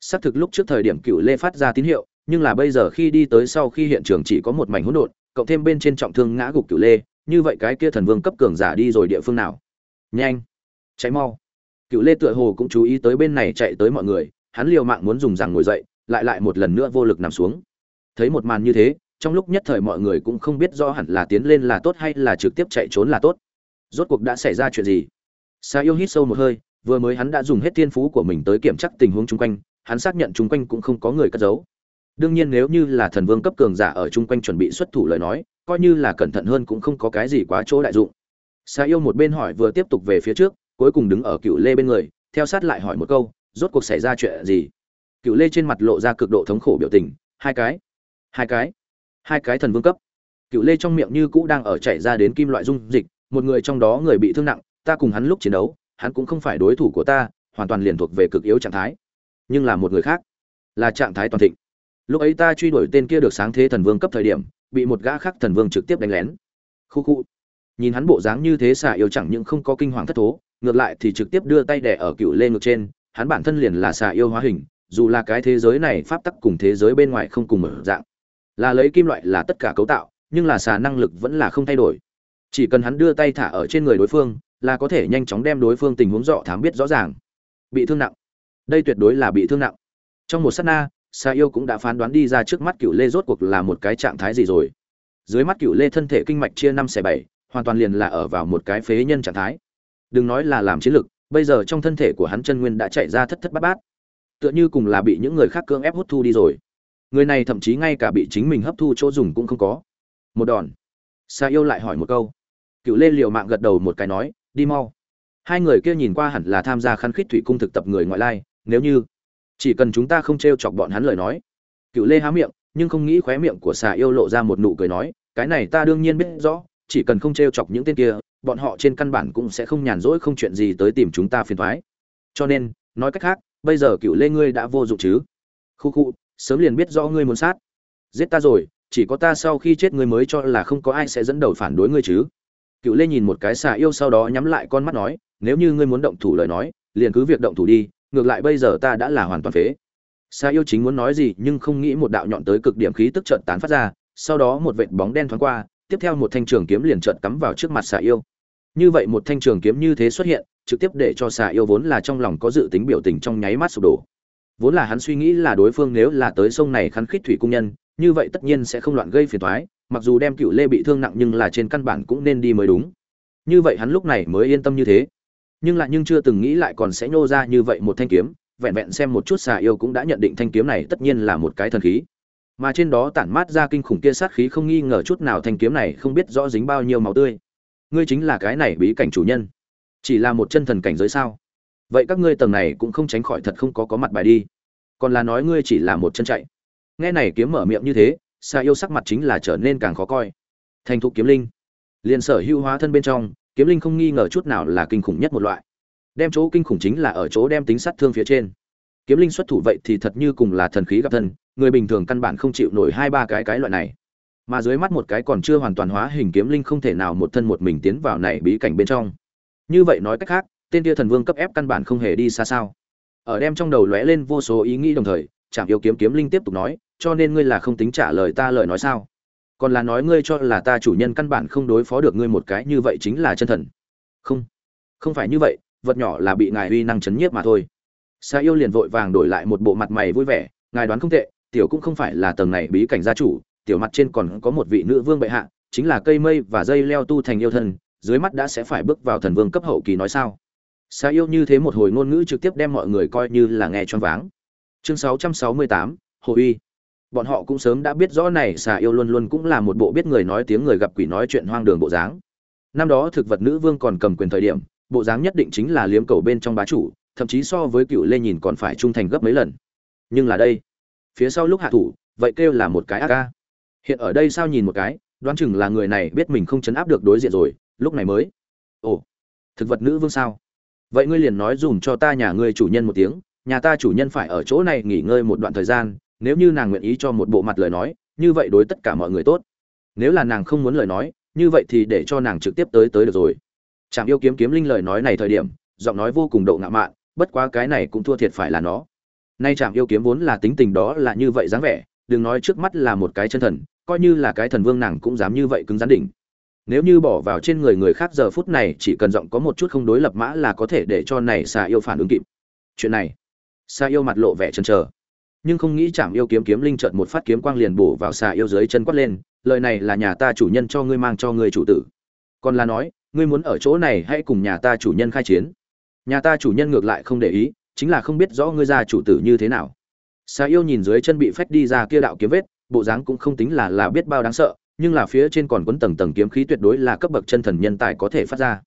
Xác thực lúc trước thời điểm cựu lê phát ra tín hiệu, nhưng là bây giờ khi đi tới sau khi hiện trường chỉ có một mảnh hỗn độn, cộng thêm bên trên trọng thương ngã gục cựu lê, như vậy cái kia thần vương cấp cường giả đi rồi địa phương nào? Nhanh cháy mau. Cựu lê tựa hồ cũng chú ý tới bên này chạy tới mọi người, hắn liều mạng muốn dùng rằng ngồi dậy, lại lại một lần nữa vô lực nằm xuống thấy một màn như thế, trong lúc nhất thời mọi người cũng không biết do hẳn là tiến lên là tốt hay là trực tiếp chạy trốn là tốt. Rốt cuộc đã xảy ra chuyện gì? Sa yêu hít sâu một hơi, vừa mới hắn đã dùng hết thiên phú của mình tới kiểm tra tình huống chung quanh, hắn xác nhận chung quanh cũng không có người cất giấu. Đương nhiên nếu như là thần vương cấp cường giả ở chung quanh chuẩn bị xuất thủ lời nói, coi như là cẩn thận hơn cũng không có cái gì quá chỗ đại dụng. Sa yêu một bên hỏi vừa tiếp tục về phía trước, cuối cùng đứng ở cựu lê bên người, theo sát lại hỏi một câu, rốt cuộc xảy ra chuyện gì? Cựu lê trên mặt lộ ra cực độ thống khổ biểu tình, hai cái hai cái. Hai cái thần vương cấp. Cựu lê trong miệng như cũ đang ở chảy ra đến kim loại dung dịch, một người trong đó người bị thương nặng, ta cùng hắn lúc chiến đấu, hắn cũng không phải đối thủ của ta, hoàn toàn liền thuộc về cực yếu trạng thái. Nhưng là một người khác, là trạng thái toàn thịnh. Lúc ấy ta truy đuổi tên kia được sáng thế thần vương cấp thời điểm, bị một gã khác thần vương trực tiếp đánh lén. Khu khu. Nhìn hắn bộ dáng như thế xả yêu chẳng những không có kinh hoàng thất thố, ngược lại thì trực tiếp đưa tay đẻ ở cựu lê ngược trên, hắn bản thân liền là xả yêu hóa hình, dù là cái thế giới này pháp tắc cùng thế giới bên ngoài không cùng mở dạng là lấy kim loại là tất cả cấu tạo, nhưng là xà năng lực vẫn là không thay đổi. Chỉ cần hắn đưa tay thả ở trên người đối phương, là có thể nhanh chóng đem đối phương tình huống dọ thám biết rõ ràng. Bị thương nặng. Đây tuyệt đối là bị thương nặng. Trong một s á t na, xà yêu cũng đã phán đoán đi ra trước mắt cựu lê rốt cuộc là một cái trạng thái gì rồi. Dưới mắt cựu lê thân thể kinh mạch chia năm xẻ bảy, hoàn toàn liền là ở vào một cái phế nhân trạng thái. Đừng nói là làm chiến lực, bây giờ trong thân thể của hắn chân nguyên đã chạy ra thất thất bát bát. Tựa như cùng là bị những người khác cưỡng ép hút thu đi rồi người này thậm chí ngay cả bị chính mình hấp thu chỗ dùng cũng không có. Một đòn. Sa yêu lại hỏi một câu. Cựu lê liều mạng gật đầu một cái nói, đi mau. Hai người kia nhìn qua hẳn là tham gia khăn khít thủy cung thực tập người ngoại lai, nếu như chỉ cần chúng ta không t r e o chọc bọn hắn lời nói. Cựu lê há miệng, nhưng không nghĩ khóe miệng của xà yêu lộ ra một nụ cười nói, cái này ta đương nhiên biết rõ, chỉ cần không t r e o chọc những tên kia, bọn họ trên căn bản cũng sẽ không nhàn rỗi không chuyện gì tới tìm chúng ta phiền thoái cho nên, nói cách khác, bây giờ cựu lê ngươi đã vô dụng chứ? Khu khu sớm liền biết rõ ngươi muốn sát. Giết ta rồi, chỉ có ta sau khi chết ngươi mới cho là không có ai sẽ dẫn đầu phản đối ngươi chứ. Cựu lê nhìn một cái xà yêu sau đó nhắm lại con mắt nói, nếu như ngươi muốn động thủ lời nói, liền cứ việc động thủ đi, ngược lại bây giờ ta đã là hoàn toàn phế. Xà yêu chính muốn nói gì nhưng không nghĩ một đạo nhọn tới cực điểm khí tức trợn tán phát ra, sau đó một vệt bóng đen thoáng qua, tiếp theo một thanh trường kiếm liền trợn cắm vào trước mặt xà yêu. Như vậy một thanh trường kiếm như thế xuất hiện, trực tiếp để cho xà yêu vốn là trong lòng có dự tính biểu tình trong nháy mắt sụp đổ vốn là hắn suy nghĩ là đối phương nếu là tới sông này khăn khít thủy cung nhân, như vậy tất nhiên sẽ không loạn gây phiền toái, mặc dù đem cựu lê bị thương nặng nhưng là trên căn bản cũng nên đi mới đúng. Như vậy hắn lúc này mới yên tâm như thế. Nhưng lại nhưng chưa từng nghĩ lại còn sẽ nhô ra như vậy một thanh kiếm, vẹn vẹn xem một chút xà yêu cũng đã nhận định thanh kiếm này tất nhiên là một cái thần khí. Mà trên đó tản mát ra kinh khủng kia sát khí không nghi ngờ chút nào thanh kiếm này không biết rõ dính bao nhiêu máu tươi. Ngươi chính là cái này bí cảnh chủ nhân. Chỉ là một chân thần cảnh giới sao? Vậy các ngươi tầng này cũng không tránh khỏi thật không có có mặt bài đi. Còn là nói ngươi chỉ là một chân chạy. Nghe này kiếm mở miệng như thế xa yêu sắc mặt chính là trở nên càng khó coi. Thành thục kiếm linh. Liền sở hữu hóa thân bên trong, kiếm linh không nghi ngờ chút nào là kinh khủng nhất một loại. Đem chỗ kinh khủng chính là ở chỗ đem tính sát thương phía trên. Kiếm linh xuất thủ vậy thì thật như cùng là thần khí gặp thần, người bình thường căn bản không chịu nổi hai ba cái cái loại này. Mà dưới mắt một cái còn chưa hoàn toàn hóa hình kiếm linh không thể nào một thân một mình tiến vào này bí cảnh bên trong. Như vậy nói cách khác tên tia thần vương cấp ép căn bản không hề đi xa sao. Ở đem trong đầu lóe lên vô số ý nghĩ đồng thời chạm yêu kiếm kiếm linh tiếp tục nói cho nên ngươi là không tính trả lời ta lời nói sao? Còn là nói ngươi cho là ta chủ nhân căn bản không đối phó được ngươi một cái như vậy chính là chân thần. Không không phải như vậy vật nhỏ là bị ngài uy năng chấn nhiếp mà thôi. Sa yêu liền vội vàng đổi lại một bộ mặt mày vui vẻ, ngài đoán không tệ, tiểu cũng không phải là tầng này bí cảnh gia chủ, tiểu mặt trên còn có một vị nữ vương bệ hạ, chính là cây mây và dây leo tu thành yêu thân, dưới mắt đã sẽ phải bước vào thần vương cấp hậu kỳ nói sao? Sa yêu như thế một hồi ngôn ngữ trực tiếp đem mọi người coi như là nghe choáng váng. Chương 668, Hồ Uy. Bọn họ cũng sớm đã biết rõ này Sa yêu luôn luôn cũng là một bộ biết người nói tiếng người gặp quỷ nói chuyện hoang đường bộ dáng. Năm đó thực vật nữ vương còn cầm quyền thời điểm, bộ dáng nhất định chính là liếm cầu bên trong bá chủ, thậm chí so với cựu lê nhìn còn phải trung thành gấp mấy lần nhưng là đây phía sau lúc hạ thủ vậy kêu là một cái ác ca hiện ở đây sao nhìn một cái đoán chừng là người này biết mình không chấn áp được đối diện rồi lúc này mới ồ thực vật nữ vương sao vậy ngươi liền nói dùm cho ta nhà ngươi chủ nhân một tiếng, nhà ta chủ nhân phải ở chỗ này nghỉ ngơi một đoạn thời gian, nếu như nàng nguyện ý cho một bộ mặt lời nói, như vậy đối tất cả mọi người tốt. Nếu là nàng không muốn lời nói, như vậy thì để cho nàng trực tiếp tới tới được rồi. Chạm yêu kiếm kiếm linh lời nói này thời điểm, giọng nói vô cùng độ ngạo mạn, bất quá cái này cũng thua thiệt phải là nó. Nay chạm yêu kiếm vốn là tính tình đó là như vậy dáng vẻ, đừng nói trước mắt là một cái chân thần, coi như là cái thần vương nàng cũng dám như vậy cứng rắn đỉnh nếu như bỏ vào trên người người khác giờ phút này, chỉ cần giọng có một chút không đối lập mã là có thể để cho này xà yêu phản ứng kịp. Chuyện này xà yêu mặt lộ vẻ chần chờ. Nhưng không nghĩ chạm yêu kiếm kiếm linh trợn một phát kiếm quang liền bổ vào xà yêu dưới chân quát lên, lời này là nhà ta chủ nhân cho ngươi mang cho ngươi chủ tử. Còn là nói, ngươi muốn ở chỗ này hãy cùng nhà ta chủ nhân khai chiến. Nhà ta chủ nhân ngược lại không để ý, chính là không biết rõ ngươi ra chủ tử như thế nào. Xà yêu nhìn dưới chân bị phách đi ra kia đạo kiếm vết, bộ dáng cũng không tính là là biết bao đáng sợ nhưng là phía trên còn quấn tầng tầng kiếm khí tuyệt đối là cấp bậc chân thần nhân tài có thể phát ra.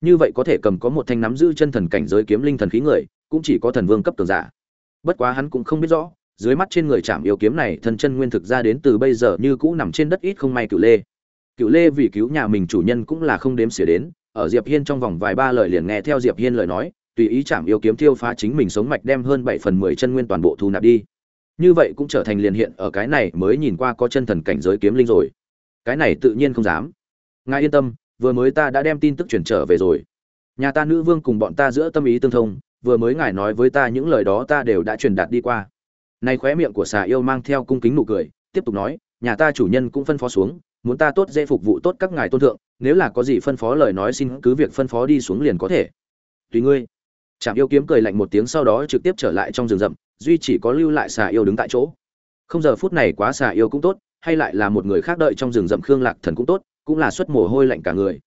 Như vậy có thể cầm có một thanh nắm giữ chân thần cảnh giới kiếm linh thần khí người, cũng chỉ có thần vương cấp tường giả. Bất quá hắn cũng không biết rõ, dưới mắt trên người chạm yêu kiếm này thần chân nguyên thực ra đến từ bây giờ như cũ nằm trên đất ít không may cựu lê. Cựu lê vì cứu nhà mình chủ nhân cũng là không đếm xỉa đến, ở diệp hiên trong vòng vài ba lời liền nghe theo diệp hiên lời nói, tùy ý chạm yêu kiếm thiêu phá chính mình sống mạch đem hơn bảy phần mười chân nguyên toàn bộ thu nạp đi. Như vậy cũng trở thành liền hiện ở cái này mới nhìn qua có chân thần cảnh giới kiếm linh rồi cái này tự nhiên không dám. Ngài yên tâm, vừa mới ta đã đem tin tức chuyển trở về rồi. Nhà ta nữ vương cùng bọn ta giữa tâm ý tương thông, vừa mới ngài nói với ta những lời đó ta đều đã truyền đạt đi qua. Nay khóe miệng của xà yêu mang theo cung kính nụ cười, tiếp tục nói, nhà ta chủ nhân cũng phân phó xuống, muốn ta tốt dễ phục vụ tốt các ngài tôn thượng, nếu là có gì phân phó lời nói xin cứ việc phân phó đi xuống liền có thể. Tùy ngươi. Trạm yêu kiếm cười lạnh một tiếng sau đó trực tiếp trở lại trong rừng rậm, duy chỉ có lưu lại xà yêu đứng tại chỗ. Không giờ phút này quá xà yêu cũng tốt hay lại là một người khác đợi trong rừng rậm khương lạc thần cũng tốt, cũng là xuất mồ hôi lạnh cả người.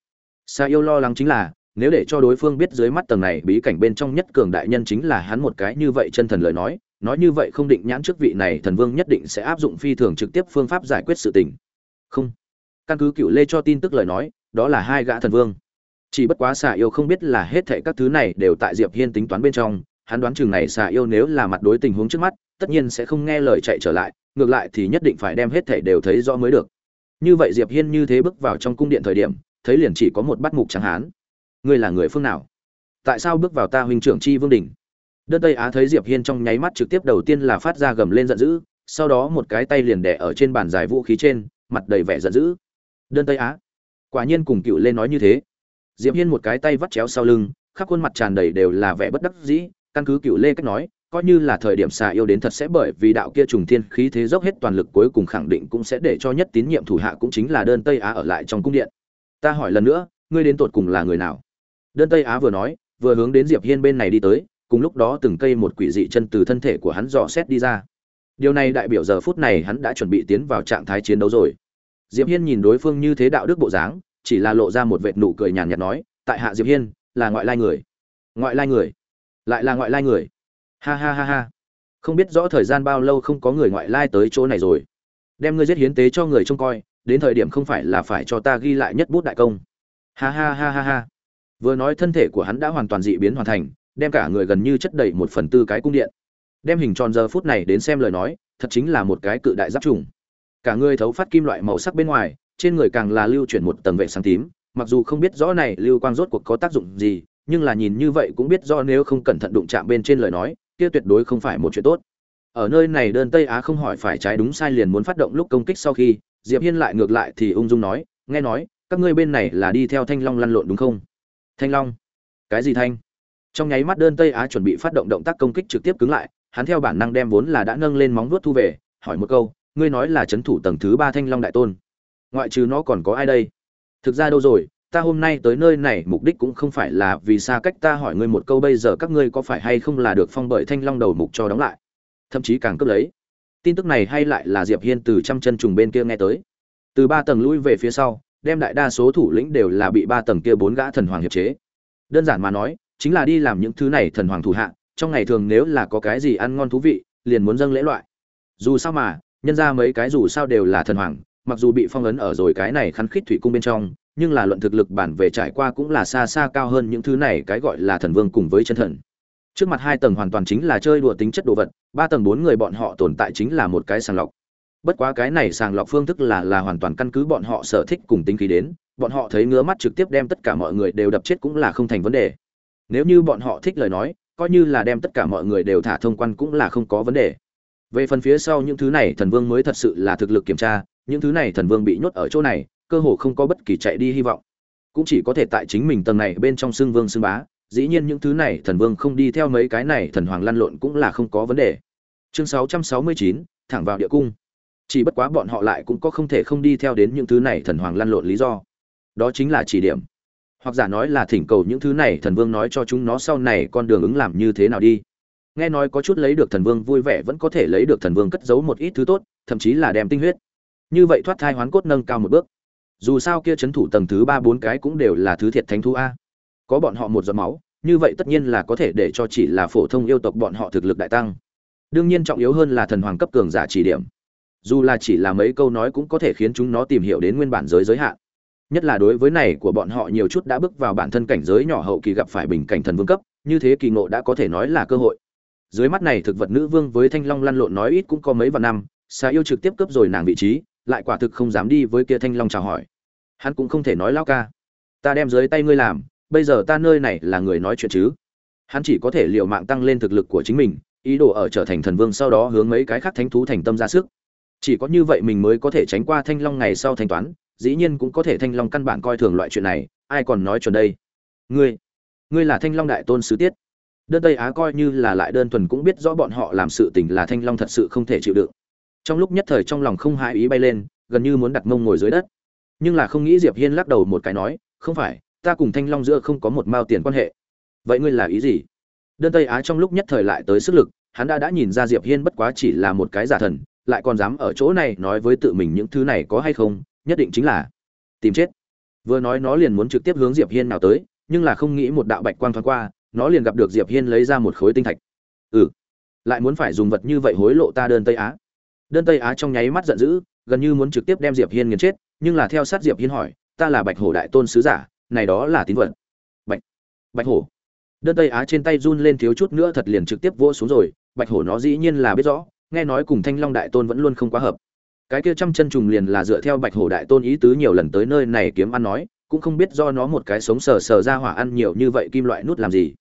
Sa yêu lo lắng chính là, nếu để cho đối phương biết dưới mắt tầng này bí cảnh bên trong nhất cường đại nhân chính là hắn một cái như vậy chân thần lời nói nói như vậy không định nhãn trước vị này thần vương nhất định sẽ áp dụng phi thường trực tiếp phương pháp giải quyết sự tình. Không. Căn cứ cựu lê cho tin tức lời nói, đó là hai gã thần vương. Chỉ bất quá xà yêu không biết là hết thệ các thứ này đều tại diệp hiên tính toán bên trong, hắn đoán chừng này xà yêu nếu là mặt đối tình huống trước mắt, tất nhiên sẽ không nghe lời chạy trở lại ngược lại thì nhất định phải đem hết thể đều thấy rõ mới được. Như vậy diệp hiên như thế bước vào trong cung điện thời điểm, thấy liền chỉ có một bắt mục trắng hán. Ngươi là người phương nào? Tại sao bước vào ta huynh trưởng chi vương đỉnh? Đơn tây á thấy diệp hiên trong nháy mắt trực tiếp đầu tiên là phát ra gầm lên giận dữ, sau đó một cái tay liền đẻ ở trên bàn dài vũ khí trên, mặt đầy vẻ giận dữ. Đơn tây á, quả nhiên cùng cựu lên nói như thế. Diệp hiên một cái tay vắt chéo sau lưng, khắp khuôn mặt tràn đầy đều là vẻ bất đắc dĩ, căn cứ cựu lê cách nói coi như là thời điểm xà yêu đến thật sẽ bởi vì đạo kia trùng thiên khí thế dốc hết toàn lực cuối cùng khẳng định cũng sẽ để cho nhất tín nhiệm thủ hạ cũng chính là đơn tây á ở lại trong cung điện. Ta hỏi lần nữa, ngươi đến tột cùng là người nào? Đơn tây á vừa nói, vừa hướng đến diệp hiên bên này đi tới, cùng lúc đó từng cây một quỷ dị chân từ thân thể của hắn dò xét đi ra. Điều này đại biểu giờ phút này hắn đã chuẩn bị tiến vào trạng thái chiến đấu rồi. Diệp hiên nhìn đối phương như thế đạo đức bộ dáng, chỉ là lộ ra một vệt nụ cười nhàn nhạt nói, tại hạ diệp hiên, là ngoại lai người. Ngoại lai người? Lại là ngoại lai người? Ha ha ha ha. Không biết rõ thời gian bao lâu không có người ngoại lai tới chỗ này rồi. Đem ngươi giết hiến tế cho người trông coi, đến thời điểm không phải là phải cho ta ghi lại nhất bút đại công. Ha ha ha ha ha. Vừa nói thân thể của hắn đã hoàn toàn dị biến hoàn thành, đem cả người gần như chất đầy một phần tư cái cung điện. Đem hình tròn giờ phút này đến xem lời nói, thật chính là một cái cự đại giáp trùng. Cả người thấu phát kim loại màu sắc bên ngoài, trên người càng là lưu chuyển một tầng vệ sáng tím, mặc dù không biết rõ này lưu quang rốt cuộc có tác dụng gì, nhưng là nhìn như vậy cũng biết do nếu không cẩn thận đụng chạm bên trên lời nói kia tuyệt đối không phải một chuyện tốt. Ở nơi này đơn tây á không hỏi phải trái đúng sai liền muốn phát động lúc công kích sau khi, diệp hiên lại ngược lại thì ung dung nói, nghe nói, các ngươi bên này là đi theo thanh long lăn lộn đúng không? Thanh long? Cái gì thanh? Trong nháy mắt đơn tây á chuẩn bị phát động động tác công kích trực tiếp cứng lại, hắn theo bản năng đem vốn là đã nâng lên móng vuốt thu về, hỏi một câu, ngươi nói là chấn thủ tầng thứ ba thanh long đại tôn? Ngoại trừ nó còn có ai đây? Thực ra đâu rồi ta hôm nay tới nơi này mục đích cũng không phải là vì xa cách ta hỏi ngươi một câu bây giờ các ngươi có phải hay không là được phong bởi thanh long đầu mục cho đóng lại? Thậm chí càng cướp lấy. Tin tức này hay lại là diệp hiên từ trăm chân trùng bên kia nghe tới. Từ ba tầng lui về phía sau, đem đại đa số thủ lĩnh đều là bị ba tầng kia bốn gã thần hoàng hiệp chế. Đơn giản mà nói, chính là đi làm những thứ này thần hoàng thủ hạ, trong ngày thường nếu là có cái gì ăn ngon thú vị, liền muốn dâng lễ loại. Dù sao mà, nhân ra mấy cái dù sao đều là thần hoàng, mặc dù bị phong ấn ở rồi cái này khắn khít thủy cung bên trong nhưng là luận thực lực bản về trải qua cũng là xa xa cao hơn những thứ này, cái gọi là thần vương cùng với chân thần. Trước mặt hai tầng hoàn toàn chính là chơi đùa tính chất đồ vật, ba tầng bốn người bọn họ tồn tại chính là một cái sàng lọc. Bất quá cái này sàng lọc phương thức là là hoàn toàn căn cứ bọn họ sở thích cùng tính khí đến, bọn họ thấy ngứa mắt trực tiếp đem tất cả mọi người đều đập chết cũng là không thành vấn đề. Nếu như bọn họ thích lời nói, coi như là đem tất cả mọi người đều thả thông quan cũng là không có vấn đề. Về phần phía sau những thứ này, thần vương mới thật sự là thực lực kiểm tra, những thứ này thần vương bị nhốt ở chỗ này cơ hồ không có bất kỳ chạy đi hy vọng. Cũng chỉ có thể tại chính mình tầng này bên trong xương vương xương bá dĩ nhiên những thứ này thần vương không đi theo mấy cái này thần hoàng lăn lộn cũng là không có vấn đề. Chương 669, thẳng vào địa cung. Chỉ bất quá bọn họ lại cũng có không thể không đi theo đến những thứ này thần hoàng lăn lộn lý do. Đó chính là chỉ điểm. Hoặc giả nói là thỉnh cầu những thứ này thần vương nói cho chúng nó sau này con đường ứng làm như thế nào đi. Nghe nói có chút lấy được thần vương vui vẻ vẫn có thể lấy được thần vương cất giấu một ít thứ tốt thậm chí là đem tinh huyết. Như vậy thoát thai hoán cốt nâng cao một bước dù sao kia chấn thủ tầng thứ ba bốn cái cũng đều là thứ thiệt thánh thú a. Có bọn họ một giọt máu, như vậy tất nhiên là có thể để cho chỉ là phổ thông yêu tộc bọn họ thực lực đại tăng. Đương nhiên trọng yếu hơn là thần hoàng cấp cường giả chỉ điểm. Dù là chỉ là mấy câu nói cũng có thể khiến chúng nó tìm hiểu đến nguyên bản giới giới hạn. Nhất là đối với này của bọn họ nhiều chút đã bước vào bản thân cảnh giới nhỏ hậu kỳ gặp phải bình cảnh thần vương cấp, như thế kỳ ngộ đã có thể nói là cơ hội. Dưới mắt này thực vật nữ vương với thanh long lăn lộn nói ít cũng có mấy vạn năm xà yêu trực tiếp cướp rồi nàng vị trí lại quả thực không dám đi với kia thanh long chào hỏi. Hắn cũng không thể nói lao ca. Ta đem dưới tay ngươi làm, bây giờ ta nơi này là người nói chuyện chứ? Hắn chỉ có thể liều mạng tăng lên thực lực của chính mình, ý đồ ở trở thành thần vương sau đó hướng mấy cái khác thánh thú thành tâm ra sức. Chỉ có như vậy mình mới có thể tránh qua thanh long ngày sau thanh toán, dĩ nhiên cũng có thể thanh long căn bản coi thường loại chuyện này, ai còn nói chuẩn đây? Ngươi ngươi là thanh long đại tôn sứ tiết. Đơn tây á coi như là lại đơn thuần cũng biết rõ bọn họ làm sự tình là thanh long thật sự không thể chịu đựng trong lúc nhất thời trong lòng không hại ý bay lên, gần như muốn đặt mông ngồi dưới đất. Nhưng là không nghĩ diệp hiên lắc đầu một cái nói, không phải, ta cùng thanh long giữa không có một mao tiền quan hệ. Vậy ngươi là ý gì? Đơn tây á trong lúc nhất thời lại tới sức lực, hắn đã đã nhìn ra diệp hiên bất quá chỉ là một cái giả thần, lại còn dám ở chỗ này nói với tự mình những thứ này có hay không, nhất định chính là tìm chết. Vừa nói nó liền muốn trực tiếp hướng diệp hiên nào tới, nhưng là không nghĩ một đạo bạch quang thoáng qua, nó liền gặp được diệp hiên lấy ra một khối tinh thạch. Ừ lại muốn phải dùng vật như vậy hối lộ ta đơn tây á đơn tây á trong nháy mắt giận dữ, gần như muốn trực tiếp đem diệp hiên nghiền chết, nhưng là theo sát diệp hiên hỏi, ta là bạch hổ đại tôn sứ giả, này đó là tín vật. Bạch bạch hổ? Đơn tây á trên tay run lên thiếu chút nữa thật liền trực tiếp vỗ xuống rồi, bạch hổ nó dĩ nhiên là biết rõ, nghe nói cùng thanh long đại tôn vẫn luôn không quá hợp. Cái kia trăm chân trùng liền là dựa theo bạch hổ đại tôn ý tứ nhiều lần tới nơi này kiếm ăn nói, cũng không biết do nó một cái sống sờ sờ ra hỏa ăn nhiều như vậy kim loại nút làm gì.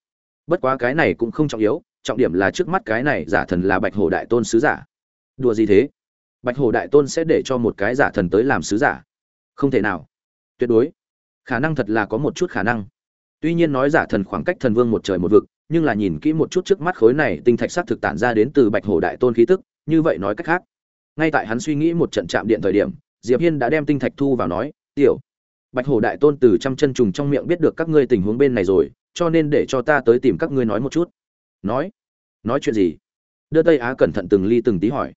Bất quá cái này cũng không trọng yếu, trọng điểm là trước mắt cái này giả thần là bạch hổ đại tôn sứ giả đùa gì thế? Bạch hổ đại tôn sẽ để cho một cái giả thần tới làm sứ giả. Không thể nào. Tuyệt đối. Khả năng thật là có một chút khả năng. Tuy nhiên nói giả thần khoảng cách thần vương một trời một vực, nhưng là nhìn kỹ một chút trước mắt khối này tinh thạch sắc thực tản ra đến từ bạch hổ đại tôn khí tức, như vậy nói cách khác. Ngay tại hắn suy nghĩ một trận chạm điện thời điểm, diệp hiên đã đem tinh thạch thu vào nói, tiểu, bạch hổ đại tôn từ trăm chân trùng trong miệng biết được các ngươi tình huống bên này rồi, cho nên để cho ta tới tìm các ngươi nói một chút. Nói. Nói chuyện gì? Đưa tây á cẩn thận từng ly từng tí hỏi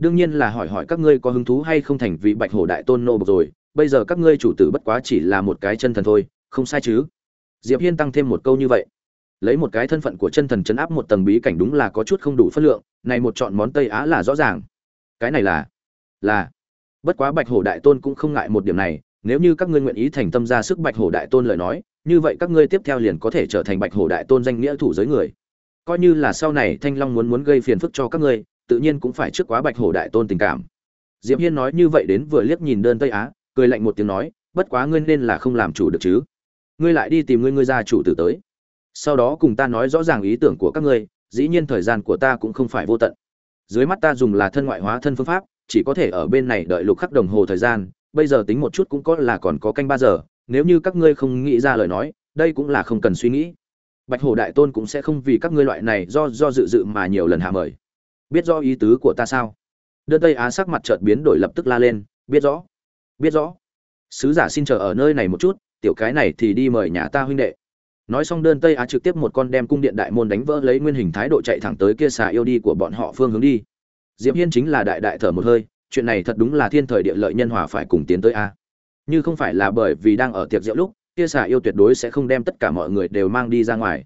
đương nhiên là hỏi hỏi các ngươi có hứng thú hay không thành vị bạch hổ đại tôn nô bộc rồi, bây giờ các ngươi chủ tử bất quá chỉ là một cái chân thần thôi, không sai chứ? Diệp hiên tăng thêm một câu như vậy. Lấy một cái thân phận của chân thần chấn áp một tầng bí cảnh đúng là có chút không đủ phân lượng, này một chọn món tây á là rõ ràng. Cái này là là, bất quá bạch hổ đại tôn cũng không ngại một điểm này, nếu như các ngươi nguyện ý thành tâm ra sức bạch hổ đại tôn lời nói, như vậy các ngươi tiếp theo liền có thể trở thành bạch hổ đại tôn danh nghĩa thủ giới người. Coi như là sau này thanh long muốn muốn gây phiền phức cho các ngươi tự nhiên cũng phải trước quá bạch hổ đại tôn tình cảm. Diệp hiên nói như vậy đến vừa liếc nhìn đơn tây á, cười lạnh một tiếng nói, bất quá ngươi nên là không làm chủ được chứ. Ngươi lại đi tìm ngươi ngươi gia chủ tử tới. Sau đó cùng ta nói rõ ràng ý tưởng của các ngươi, dĩ nhiên thời gian của ta cũng không phải vô tận. Dưới mắt ta dùng là thân ngoại hóa thân phương pháp, chỉ có thể ở bên này đợi lục khắc đồng hồ thời gian, bây giờ tính một chút cũng có là còn có canh ba giờ, nếu như các ngươi không nghĩ ra lời nói, đây cũng là không cần suy nghĩ. Bạch hổ đại tôn cũng sẽ không vì các ngươi loại này do do dự dự mà nhiều lần hạ mời biết rõ ý tứ của ta sao? Đơn tây á sắc mặt chợt biến đổi lập tức la lên, biết rõ biết rõ. Sứ giả xin chờ ở nơi này một chút, tiểu cái này thì đi mời nhà ta huynh đệ. Nói xong đơn tây á trực tiếp một con đem cung điện đại môn đánh vỡ lấy nguyên hình thái độ chạy thẳng tới kia xà yêu đi của bọn họ phương hướng đi. Diệp hiên chính là đại đại thở một hơi, chuyện này thật đúng là thiên thời địa lợi nhân hòa phải cùng tiến tới a. Như không phải là bởi vì đang ở tiệc rượu lúc, kia xà yêu tuyệt đối sẽ không đem tất cả mọi người đều mang đi ra ngoài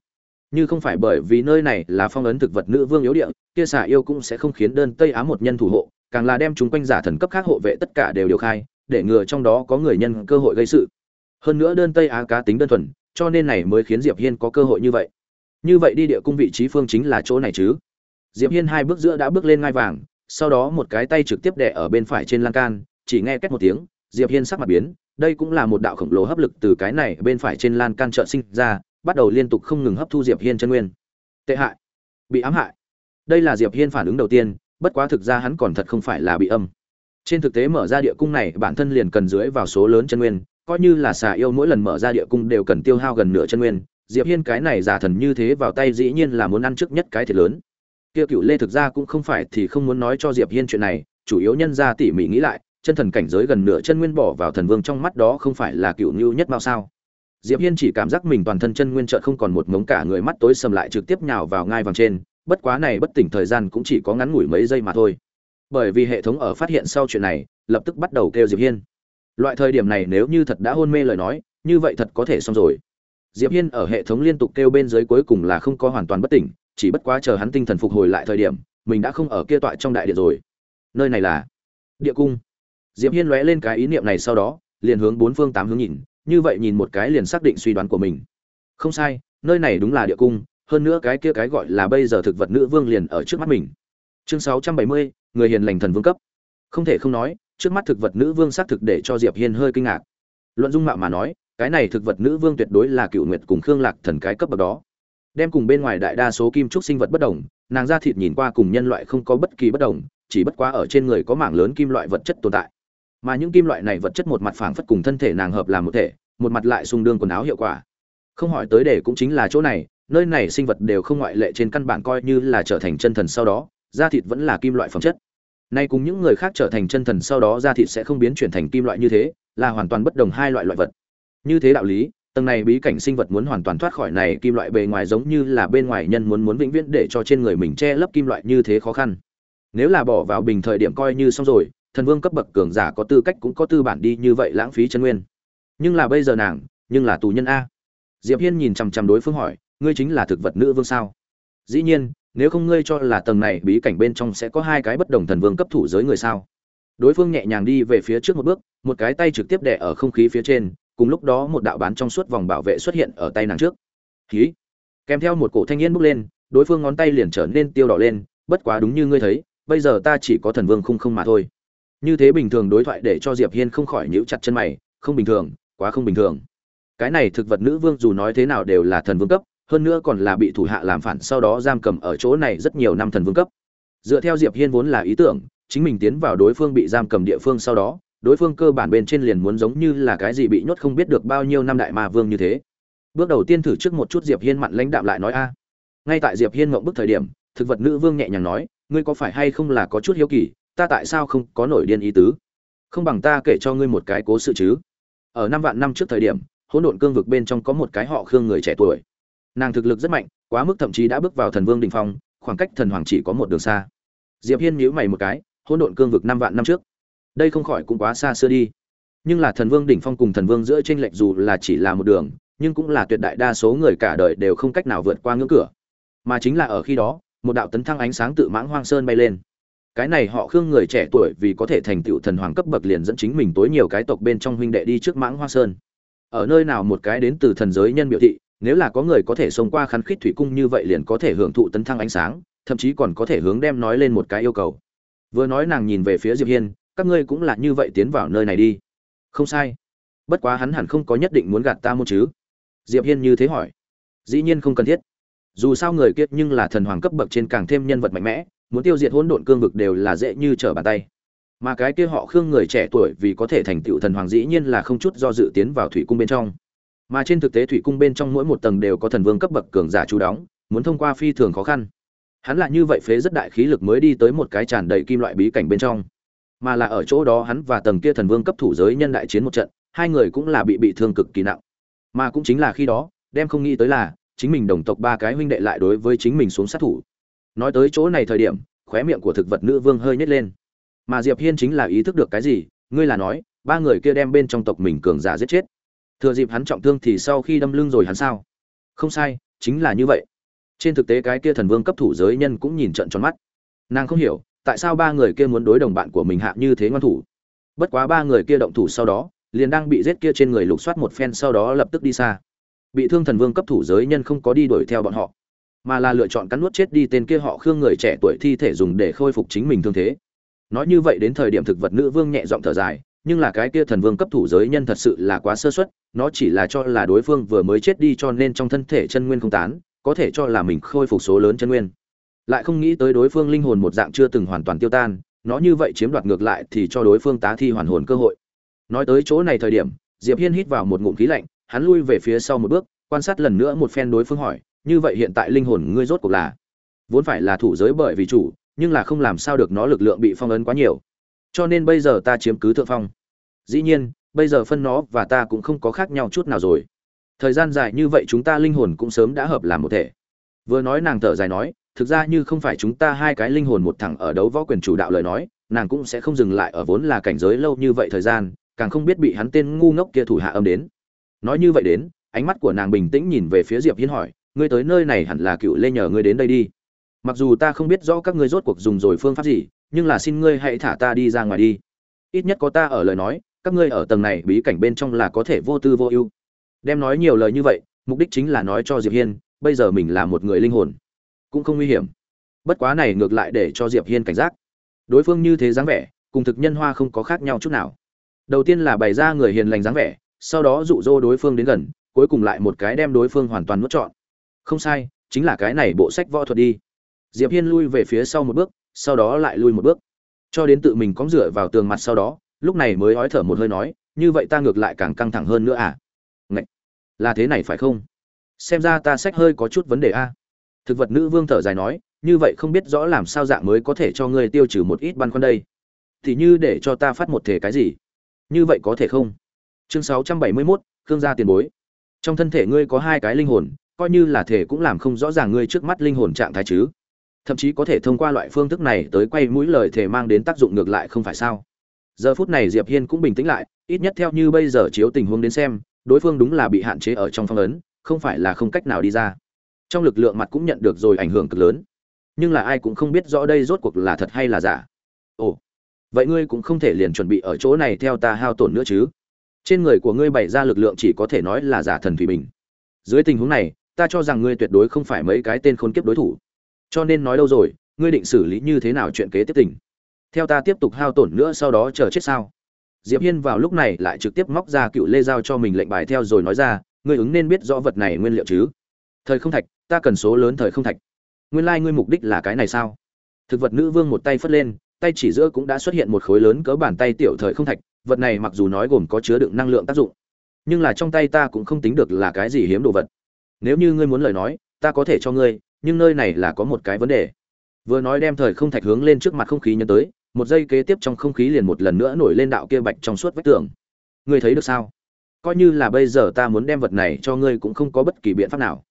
như không phải bởi vì nơi này là phong ấn thực vật nữ vương yếu địa, kia xà yêu cũng sẽ không khiến đơn tây á một nhân thủ hộ, càng là đem chúng quanh giả thần cấp khác hộ vệ tất cả đều điều khai, để ngừa trong đó có người nhân cơ hội gây sự. Hơn nữa đơn tây á cá tính đơn thuần, cho nên này mới khiến diệp hiên có cơ hội như vậy. Như vậy đi địa cung vị trí phương chính là chỗ này chứ? Diệp hiên hai bước giữa đã bước lên ngai vàng, sau đó một cái tay trực tiếp đè ở bên phải trên lan can, chỉ nghe két một tiếng, diệp hiên sắc mặt biến, đây cũng là một đạo khổng lồ hấp lực từ cái này bên phải trên lan can trợ sinh ra bắt đầu liên tục không ngừng hấp thu diệp hiên chân nguyên. Tệ hại. Bị ám hại. Đây là diệp hiên phản ứng đầu tiên, bất quá thực ra hắn còn thật không phải là bị âm. Trên thực tế mở ra địa cung này, bản thân liền cần dưới vào số lớn chân nguyên, coi như là xà yêu mỗi lần mở ra địa cung đều cần tiêu hao gần nửa chân nguyên. Diệp hiên cái này giả thần như thế vào tay dĩ nhiên là muốn ăn trước nhất cái thiệt lớn. Kia cựu lê thực ra cũng không phải thì không muốn nói cho diệp hiên chuyện này, chủ yếu nhân ra tỉ mỉ nghĩ lại, chân thần cảnh giới gần nửa chân nguyên bỏ vào thần vương trong mắt đó không phải là cựu nhu nhất bao sao? Diệp hiên chỉ cảm giác mình toàn thân chân nguyên chợt không còn một ngống cả người mắt tối sầm lại trực tiếp nhào vào ngai vàng trên, bất quá này bất tỉnh thời gian cũng chỉ có ngắn ngủi mấy giây mà thôi. Bởi vì hệ thống ở phát hiện sau chuyện này, lập tức bắt đầu kêu diệp hiên. Loại thời điểm này nếu như thật đã hôn mê lời nói, như vậy thật có thể xong rồi. Diệp hiên ở hệ thống liên tục kêu bên dưới cuối cùng là không có hoàn toàn bất tỉnh, chỉ bất quá chờ hắn tinh thần phục hồi lại thời điểm, mình đã không ở kia tọa trong đại điện rồi. Nơi này là địa cung. Diệp hiên lóe lên cái ý niệm này sau đó, liền hướng bốn phương tám hướng nhìn như vậy nhìn một cái liền xác định suy đoán của mình. Không sai nơi này đúng là địa cung hơn nữa cái kia cái gọi là bây giờ thực vật nữ vương liền ở trước mắt mình. Chương 670, người hiền lành thần vương cấp. Không thể không nói trước mắt thực vật nữ vương xác thực để cho diệp hiên hơi kinh ngạc. Luận dung mạo mà nói cái này thực vật nữ vương tuyệt đối là cựu nguyệt cùng khương lạc thần cái cấp bậc đó. Đem cùng bên ngoài đại đa số kim trúc sinh vật bất đồng nàng da thịt nhìn qua cùng nhân loại không có bất kỳ bất đồng chỉ bất quá ở trên người có mảng lớn kim loại vật chất tồn tại mà những kim loại này vật chất một mặt phảng phất cùng thân thể nàng hợp làm một thể, một mặt lại xung đương quần áo hiệu quả. Không hỏi tới để cũng chính là chỗ này, nơi này sinh vật đều không ngoại lệ trên căn bản coi như là trở thành chân thần sau đó, da thịt vẫn là kim loại phẩm chất. Nay cùng những người khác trở thành chân thần sau đó da thịt sẽ không biến chuyển thành kim loại như thế, là hoàn toàn bất đồng hai loại loại vật. Như thế đạo lý, tầng này bí cảnh sinh vật muốn hoàn toàn thoát khỏi này kim loại bề ngoài giống như là bên ngoài nhân muốn muốn vĩnh viễn để cho trên người mình che lấp kim loại như thế khó khăn. Nếu là bỏ vào bình thời điểm coi như xong rồi thần vương cấp bậc cường giả có tư cách cũng có tư bản đi như vậy lãng phí chân nguyên. Nhưng là bây giờ nàng, nhưng là tù nhân a. Diệp hiên nhìn chằm chằm đối phương hỏi, ngươi chính là thực vật nữ vương sao? Dĩ nhiên, nếu không ngươi cho là tầng này bí cảnh bên trong sẽ có hai cái bất đồng thần vương cấp thủ giới người sao? Đối phương nhẹ nhàng đi về phía trước một bước, một cái tay trực tiếp đè ở không khí phía trên, cùng lúc đó một đạo bán trong suốt vòng bảo vệ xuất hiện ở tay nàng trước. Khí kèm theo một cổ thanh niên bước lên, đối phương ngón tay liền trở nên tiêu đỏ lên, bất quá đúng như ngươi thấy, bây giờ ta chỉ có thần vương không không mà thôi như thế bình thường đối thoại để cho diệp hiên không khỏi nhíu chặt chân mày, không bình thường, quá không bình thường. Cái này thực vật nữ vương dù nói thế nào đều là thần vương cấp, hơn nữa còn là bị thủ hạ làm phản sau đó giam cầm ở chỗ này rất nhiều năm thần vương cấp. Dựa theo diệp hiên vốn là ý tưởng, chính mình tiến vào đối phương bị giam cầm địa phương sau đó, đối phương cơ bản bên trên liền muốn giống như là cái gì bị nhốt không biết được bao nhiêu năm đại ma vương như thế. Bước đầu tiên thử trước một chút diệp hiên mặn lãnh đạm lại nói, a, ngay tại diệp hiên ngậm bức thời điểm, thực vật nữ vương nhẹ nhàng nói, ngươi có phải hay không là có chút hiếu kỳ ta tại sao không có nổi điên ý tứ? Không bằng ta kể cho ngươi một cái cố sự chứ. Ở năm vạn năm trước thời điểm, hỗn độn cương vực bên trong có một cái họ khương người trẻ tuổi. Nàng thực lực rất mạnh, quá mức thậm chí đã bước vào thần vương đình phong, khoảng cách thần hoàng chỉ có một đường xa. Diệp hiên nhíu mày một cái, hỗn độn cương vực năm vạn năm trước. Đây không khỏi cũng quá xa xưa đi. Nhưng là thần vương đỉnh phong cùng thần vương giữa tranh lệch dù là chỉ là một đường, nhưng cũng là tuyệt đại đa số người cả đời đều không cách nào vượt qua ngưỡng cửa. Mà chính là ở khi đó, một đạo tấn thăng ánh sáng tự mãng hoang sơn bay lên cái này họ khương người trẻ tuổi vì có thể thành tựu thần hoàng cấp bậc liền dẫn chính mình tối nhiều cái tộc bên trong huynh đệ đi trước mãng hoa sơn. Ở nơi nào một cái đến từ thần giới nhân biểu thị, nếu là có người có thể xông qua khăn khít thủy cung như vậy liền có thể hưởng thụ tấn thăng ánh sáng, thậm chí còn có thể hướng đem nói lên một cái yêu cầu. Vừa nói nàng nhìn về phía diệp hiên, các ngươi cũng là như vậy tiến vào nơi này đi. Không sai. Bất quá hắn hẳn không có nhất định muốn gạt ta một chứ. Diệp hiên như thế hỏi. Dĩ nhiên không cần thiết. Dù sao người kiết nhưng là thần hoàng cấp bậc trên càng thêm nhân vật mạnh mẽ muốn tiêu diệt hỗn độn cương vực đều là dễ như trở bàn tay. Mà cái kia họ khương người trẻ tuổi vì có thể thành tựu thần hoàng dĩ nhiên là không chút do dự tiến vào thủy cung bên trong. Mà trên thực tế thủy cung bên trong mỗi một tầng đều có thần vương cấp bậc cường giả chú đóng, muốn thông qua phi thường khó khăn. Hắn là như vậy phế rất đại khí lực mới đi tới một cái tràn đầy kim loại bí cảnh bên trong. Mà là ở chỗ đó hắn và tầng kia thần vương cấp thủ giới nhân đại chiến một trận, hai người cũng là bị bị thương cực kỳ nặng. Mà cũng chính là khi đó, đem không nghĩ tới là, chính mình đồng tộc ba cái huynh đệ lại đối với chính mình xuống sát thủ nói tới chỗ này thời điểm, khóe miệng của thực vật nữ vương hơi nhếch lên. Mà diệp hiên chính là ý thức được cái gì, ngươi là nói, ba người kia đem bên trong tộc mình cường giả giết chết. Thừa dịp hắn trọng thương thì sau khi đâm lưng rồi hắn sao? Không sai, chính là như vậy. Trên thực tế cái kia thần vương cấp thủ giới nhân cũng nhìn trận tròn mắt. Nàng không hiểu, tại sao ba người kia muốn đối đồng bạn của mình hạ như thế ngoan thủ. Bất quá ba người kia động thủ sau đó, liền đang bị giết kia trên người lục soát một phen sau đó lập tức đi xa. Bị thương thần vương cấp thủ giới nhân không có đi đuổi theo bọn họ mà là lựa chọn cắn nuốt chết đi tên kia họ khương người trẻ tuổi thi thể dùng để khôi phục chính mình thương thế. Nói như vậy đến thời điểm thực vật nữ vương nhẹ giọng thở dài, nhưng là cái kia thần vương cấp thủ giới nhân thật sự là quá sơ suất, nó chỉ là cho là đối phương vừa mới chết đi cho nên trong thân thể chân nguyên không tán, có thể cho là mình khôi phục số lớn chân nguyên. Lại không nghĩ tới đối phương linh hồn một dạng chưa từng hoàn toàn tiêu tan, nó như vậy chiếm đoạt ngược lại thì cho đối phương tá thi hoàn hồn cơ hội. Nói tới chỗ này thời điểm, diệp hiên hít vào một ngụm khí lạnh, hắn lui về phía sau một bước, quan sát lần nữa một phen đối phương hỏi như vậy hiện tại linh hồn ngươi rốt cuộc là, vốn phải là thủ giới bởi vì chủ, nhưng là không làm sao được nó lực lượng bị phong ấn quá nhiều. Cho nên bây giờ ta chiếm cứ thượng phong. Dĩ nhiên, bây giờ phân nó và ta cũng không có khác nhau chút nào rồi. Thời gian dài như vậy chúng ta linh hồn cũng sớm đã hợp làm một thể. Vừa nói nàng thở dài nói, thực ra như không phải chúng ta hai cái linh hồn một thẳng ở đấu võ quyền chủ đạo lời nói, nàng cũng sẽ không dừng lại ở vốn là cảnh giới lâu như vậy thời gian, càng không biết bị hắn tên ngu ngốc kia thủ hạ âm đến. Nói như vậy đến, ánh mắt của nàng bình tĩnh nhìn về phía diệp hiên hỏi ngươi tới nơi này hẳn là cựu lê nhờ ngươi đến đây đi. Mặc dù ta không biết rõ các ngươi rốt cuộc dùng rồi phương pháp gì, nhưng là xin ngươi hãy thả ta đi ra ngoài đi. Ít nhất có ta ở lời nói, các ngươi ở tầng này bí cảnh bên trong là có thể vô tư vô ưu. Đem nói nhiều lời như vậy, mục đích chính là nói cho diệp hiên, bây giờ mình là một người linh hồn. Cũng không nguy hiểm. Bất quá này ngược lại để cho diệp hiên cảnh giác. Đối phương như thế dáng vẻ, cùng thực nhân hoa không có khác nhau chút nào. Đầu tiên là bày ra người hiền lành dáng vẻ, sau đó dụ dỗ đối phương đến gần, cuối cùng lại một cái đem đối phương hoàn toàn nuốt trọn không sai chính là cái này bộ sách võ thuật đi. Diệp hiên lui về phía sau một bước sau đó lại lui một bước. Cho đến tự mình cóng rửa vào tường mặt sau đó lúc này mới ói thở một hơi nói như vậy ta ngược lại càng căng thẳng hơn nữa à? Ngậy! là thế này phải không? Xem ra ta sách hơi có chút vấn đề a. Thực vật nữ vương thở dài nói như vậy không biết rõ làm sao dạng mới có thể cho ngươi tiêu trừ một ít băn khoăn đây. Thì như để cho ta phát một thể cái gì? Như vậy có thể không? Chương 671, khương gia tiền bối. Trong thân thể ngươi có hai cái linh hồn coi như là thể cũng làm không rõ ràng ngươi trước mắt linh hồn trạng thái chứ. Thậm chí có thể thông qua loại phương thức này tới quay mũi lời thể mang đến tác dụng ngược lại không phải sao. Giờ phút này diệp hiên cũng bình tĩnh lại, ít nhất theo như bây giờ chiếu tình huống đến xem, đối phương đúng là bị hạn chế ở trong phong ấn, không phải là không cách nào đi ra. Trong lực lượng mặt cũng nhận được rồi ảnh hưởng cực lớn. Nhưng là ai cũng không biết rõ đây rốt cuộc là thật hay là giả. Ồ, vậy ngươi cũng không thể liền chuẩn bị ở chỗ này theo ta hao tổn nữa chứ. Trên người của ngươi bày ra lực lượng chỉ có thể nói là giả thần thủy bình. Dưới tình huống này ta cho rằng ngươi tuyệt đối không phải mấy cái tên khốn kiếp đối thủ. Cho nên nói đâu rồi, ngươi định xử lý như thế nào chuyện kế tiếp tình? Theo ta tiếp tục hao tổn nữa sau đó chờ chết sao? Diệp hiên vào lúc này lại trực tiếp móc ra cựu lê giao cho mình lệnh bài theo rồi nói ra, ngươi ứng nên biết rõ vật này nguyên liệu chứ? Thời không thạch, ta cần số lớn thời không thạch. Nguyên lai like ngươi mục đích là cái này sao? Thực vật nữ vương một tay phất lên, tay chỉ giữa cũng đã xuất hiện một khối lớn cỡ bàn tay tiểu thời không thạch, vật này mặc dù nói gồm có chứa đựng năng lượng tác dụng, nhưng là trong tay ta cũng không tính được là cái gì hiếm đồ vật nếu như ngươi muốn lời nói, ta có thể cho ngươi, nhưng nơi này là có một cái vấn đề. Vừa nói đem thời không thạch hướng lên trước mặt không khí nhớ tới, một giây kế tiếp trong không khí liền một lần nữa nổi lên đạo kia bạch trong suốt vách tường. Ngươi thấy được sao? Coi như là bây giờ ta muốn đem vật này cho ngươi cũng không có bất kỳ biện pháp nào.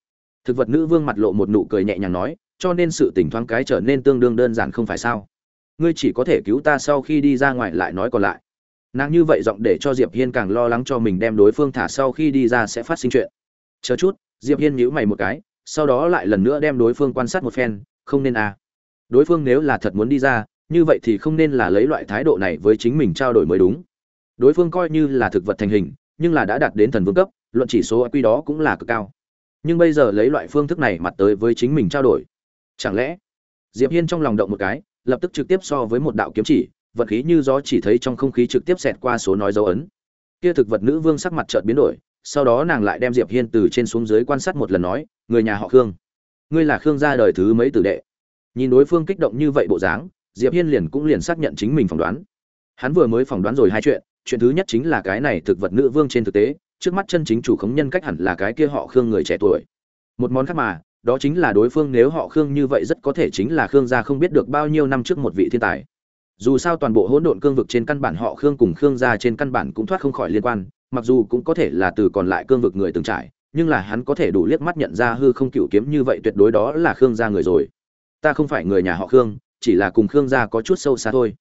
Thực vật nữ vương mặt lộ một nụ cười nhẹ nhàng nói, cho nên sự tỉnh thoáng cái trở nên tương đương đơn giản không phải sao? Ngươi chỉ có thể cứu ta sau khi đi ra ngoài lại nói còn lại. Nàng như vậy giọng để cho diệp hiên càng lo lắng cho mình đem đối phương thả sau khi đi ra sẽ phát sinh chuyện. Chờ chút diệp hiên nhíu mày một cái, sau đó lại lần nữa đem đối phương quan sát một phen, không nên à. Đối phương nếu là thật muốn đi ra, như vậy thì không nên là lấy loại thái độ này với chính mình trao đổi mới đúng. Đối phương coi như là thực vật thành hình, nhưng là đã đạt đến thần vương cấp, luận chỉ số quy đó cũng là cực cao. Nhưng bây giờ lấy loại phương thức này mặt tới với chính mình trao đổi, chẳng lẽ? Diệp hiên trong lòng động một cái, lập tức trực tiếp so với một đạo kiếm chỉ, vật khí như gió chỉ thấy trong không khí trực tiếp xẹt qua số nói dấu ấn. Kia thực vật nữ vương sắc mặt chợt biến đổi sau đó nàng lại đem diệp hiên từ trên xuống dưới quan sát một lần nói, người nhà họ khương. Ngươi là khương gia đời thứ mấy tử đệ? Nhìn đối phương kích động như vậy bộ dáng, diệp hiên liền cũng liền xác nhận chính mình phỏng đoán. Hắn vừa mới phỏng đoán rồi hai chuyện chuyện thứ nhất chính là cái này thực vật nữ vương trên thực tế, trước mắt chân chính chủ khống nhân cách hẳn là cái kia họ khương người trẻ tuổi. Một món khác mà, đó chính là đối phương nếu họ khương như vậy rất có thể chính là khương gia không biết được bao nhiêu năm trước một vị thiên tài. Dù sao toàn bộ hỗn độn cương vực trên căn bản họ khương cùng khương gia trên căn bản cũng thoát không khỏi liên quan mặc dù cũng có thể là từ còn lại cương vực người từng trải, nhưng là hắn có thể đủ liếc mắt nhận ra hư không cựu kiếm như vậy tuyệt đối đó là khương gia người rồi. Ta không phải người nhà họ khương, chỉ là cùng khương gia có chút sâu xa thôi.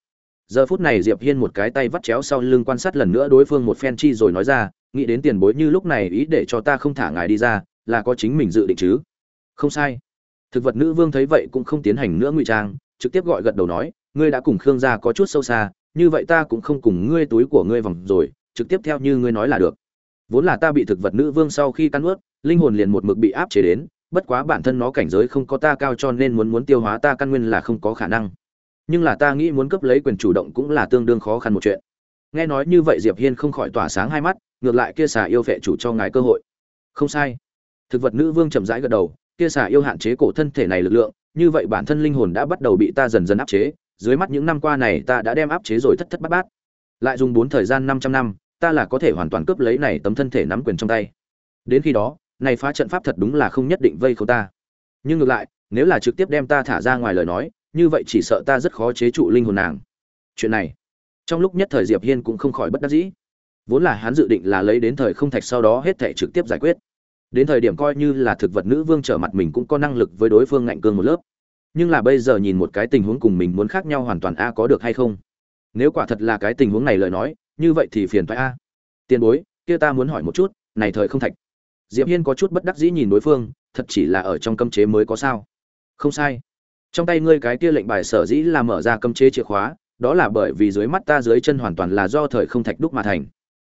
Giờ phút này diệp hiên một cái tay vắt chéo sau lưng quan sát lần nữa đối phương một phen chi rồi nói ra, nghĩ đến tiền bối như lúc này ý để cho ta không thả ngài đi ra, là có chính mình dự định chứ? Không sai. Thực vật nữ vương thấy vậy cũng không tiến hành nữa ngụy trang, trực tiếp gọi gật đầu nói, ngươi đã cùng khương gia có chút sâu xa, như vậy ta cũng không cùng ngươi túi của ngươi vòng rồi trực tiếp theo như ngươi nói là được. Vốn là ta bị thực vật nữ vương sau khi căn ướt linh hồn liền một mực bị áp chế đến, bất quá bản thân nó cảnh giới không có ta cao cho nên muốn muốn tiêu hóa ta căn nguyên là không có khả năng. Nhưng là ta nghĩ muốn cấp lấy quyền chủ động cũng là tương đương khó khăn một chuyện. Nghe nói như vậy diệp hiên không khỏi tỏa sáng hai mắt, ngược lại kia xà yêu phệ chủ cho ngài cơ hội. Không sai. Thực vật nữ vương chậm rãi gật đầu, kia xà yêu hạn chế cổ thân thể này lực lượng, như vậy bản thân linh hồn đã bắt đầu bị ta dần dần áp chế, dưới mắt những năm qua này ta đã đem áp chế rồi thất thất bát bát lại dùng bốn thời gian 500 năm, ta là có thể hoàn toàn cướp lấy này tấm thân thể nắm quyền trong tay. Đến khi đó, này phá trận pháp thật đúng là không nhất định vây khốn ta. Nhưng ngược lại, nếu là trực tiếp đem ta thả ra ngoài lời nói, như vậy chỉ sợ ta rất khó chế trụ linh hồn nàng. Chuyện này, trong lúc nhất thời diệp hiên cũng không khỏi bất đắc dĩ. Vốn là hắn dự định là lấy đến thời không thạch sau đó hết thể trực tiếp giải quyết. Đến thời điểm coi như là thực vật nữ vương trở mặt mình cũng có năng lực với đối phương ngạnh cương một lớp. Nhưng là bây giờ nhìn một cái tình huống cùng mình muốn khác nhau hoàn toàn a có được hay không? Nếu quả thật là cái tình huống này lời nói, như vậy thì phiền thoại a. Tiền bối, kia ta muốn hỏi một chút, này thời không thạch. Diệp hiên có chút bất đắc dĩ nhìn đối phương, thật chỉ là ở trong cấm chế mới có sao? Không sai. Trong tay ngươi cái kia lệnh bài sở dĩ là mở ra cấm chế chìa khóa, đó là bởi vì dưới mắt ta dưới chân hoàn toàn là do thời không thạch đúc mà thành.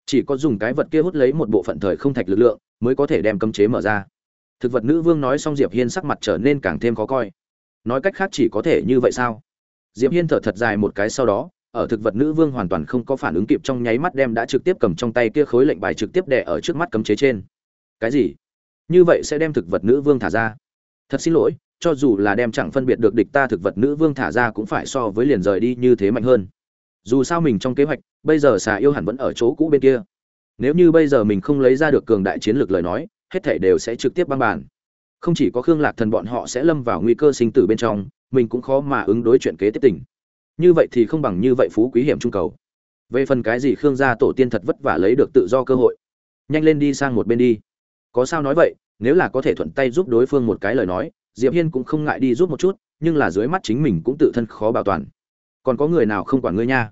Chỉ có dùng cái vật kia hút lấy một bộ phận thời không thạch lực lượng, mới có thể đem cấm chế mở ra. Thực vật nữ vương nói xong diệp hiên sắc mặt trở nên càng thêm khó coi. Nói cách khác chỉ có thể như vậy sao? Diệp hiên thở thật dài một cái sau đó ở thực vật nữ vương hoàn toàn không có phản ứng kịp trong nháy mắt đem đã trực tiếp cầm trong tay kia khối lệnh bài trực tiếp đè ở trước mắt cấm chế trên. Cái gì? Như vậy sẽ đem thực vật nữ vương thả ra? Thật xin lỗi, cho dù là đem chẳng phân biệt được địch ta thực vật nữ vương thả ra cũng phải so với liền rời đi như thế mạnh hơn. Dù sao mình trong kế hoạch, bây giờ xà yêu hẳn vẫn ở chỗ cũ bên kia. Nếu như bây giờ mình không lấy ra được cường đại chiến lược lời nói, hết thể đều sẽ trực tiếp băng bàn. Không chỉ có khương lạc thần bọn họ sẽ lâm vào nguy cơ sinh tử bên trong, mình cũng khó mà ứng đối chuyện kế tiếp tình như vậy thì không bằng như vậy phú quý hiểm trung cầu. Về phần cái gì khương gia tổ tiên thật vất vả lấy được tự do cơ hội, nhanh lên đi sang một bên đi. Có sao nói vậy, nếu là có thể thuận tay giúp đối phương một cái lời nói, diệp hiên cũng không ngại đi giúp một chút, nhưng là dưới mắt chính mình cũng tự thân khó bảo toàn. Còn có người nào không quản ngươi nha?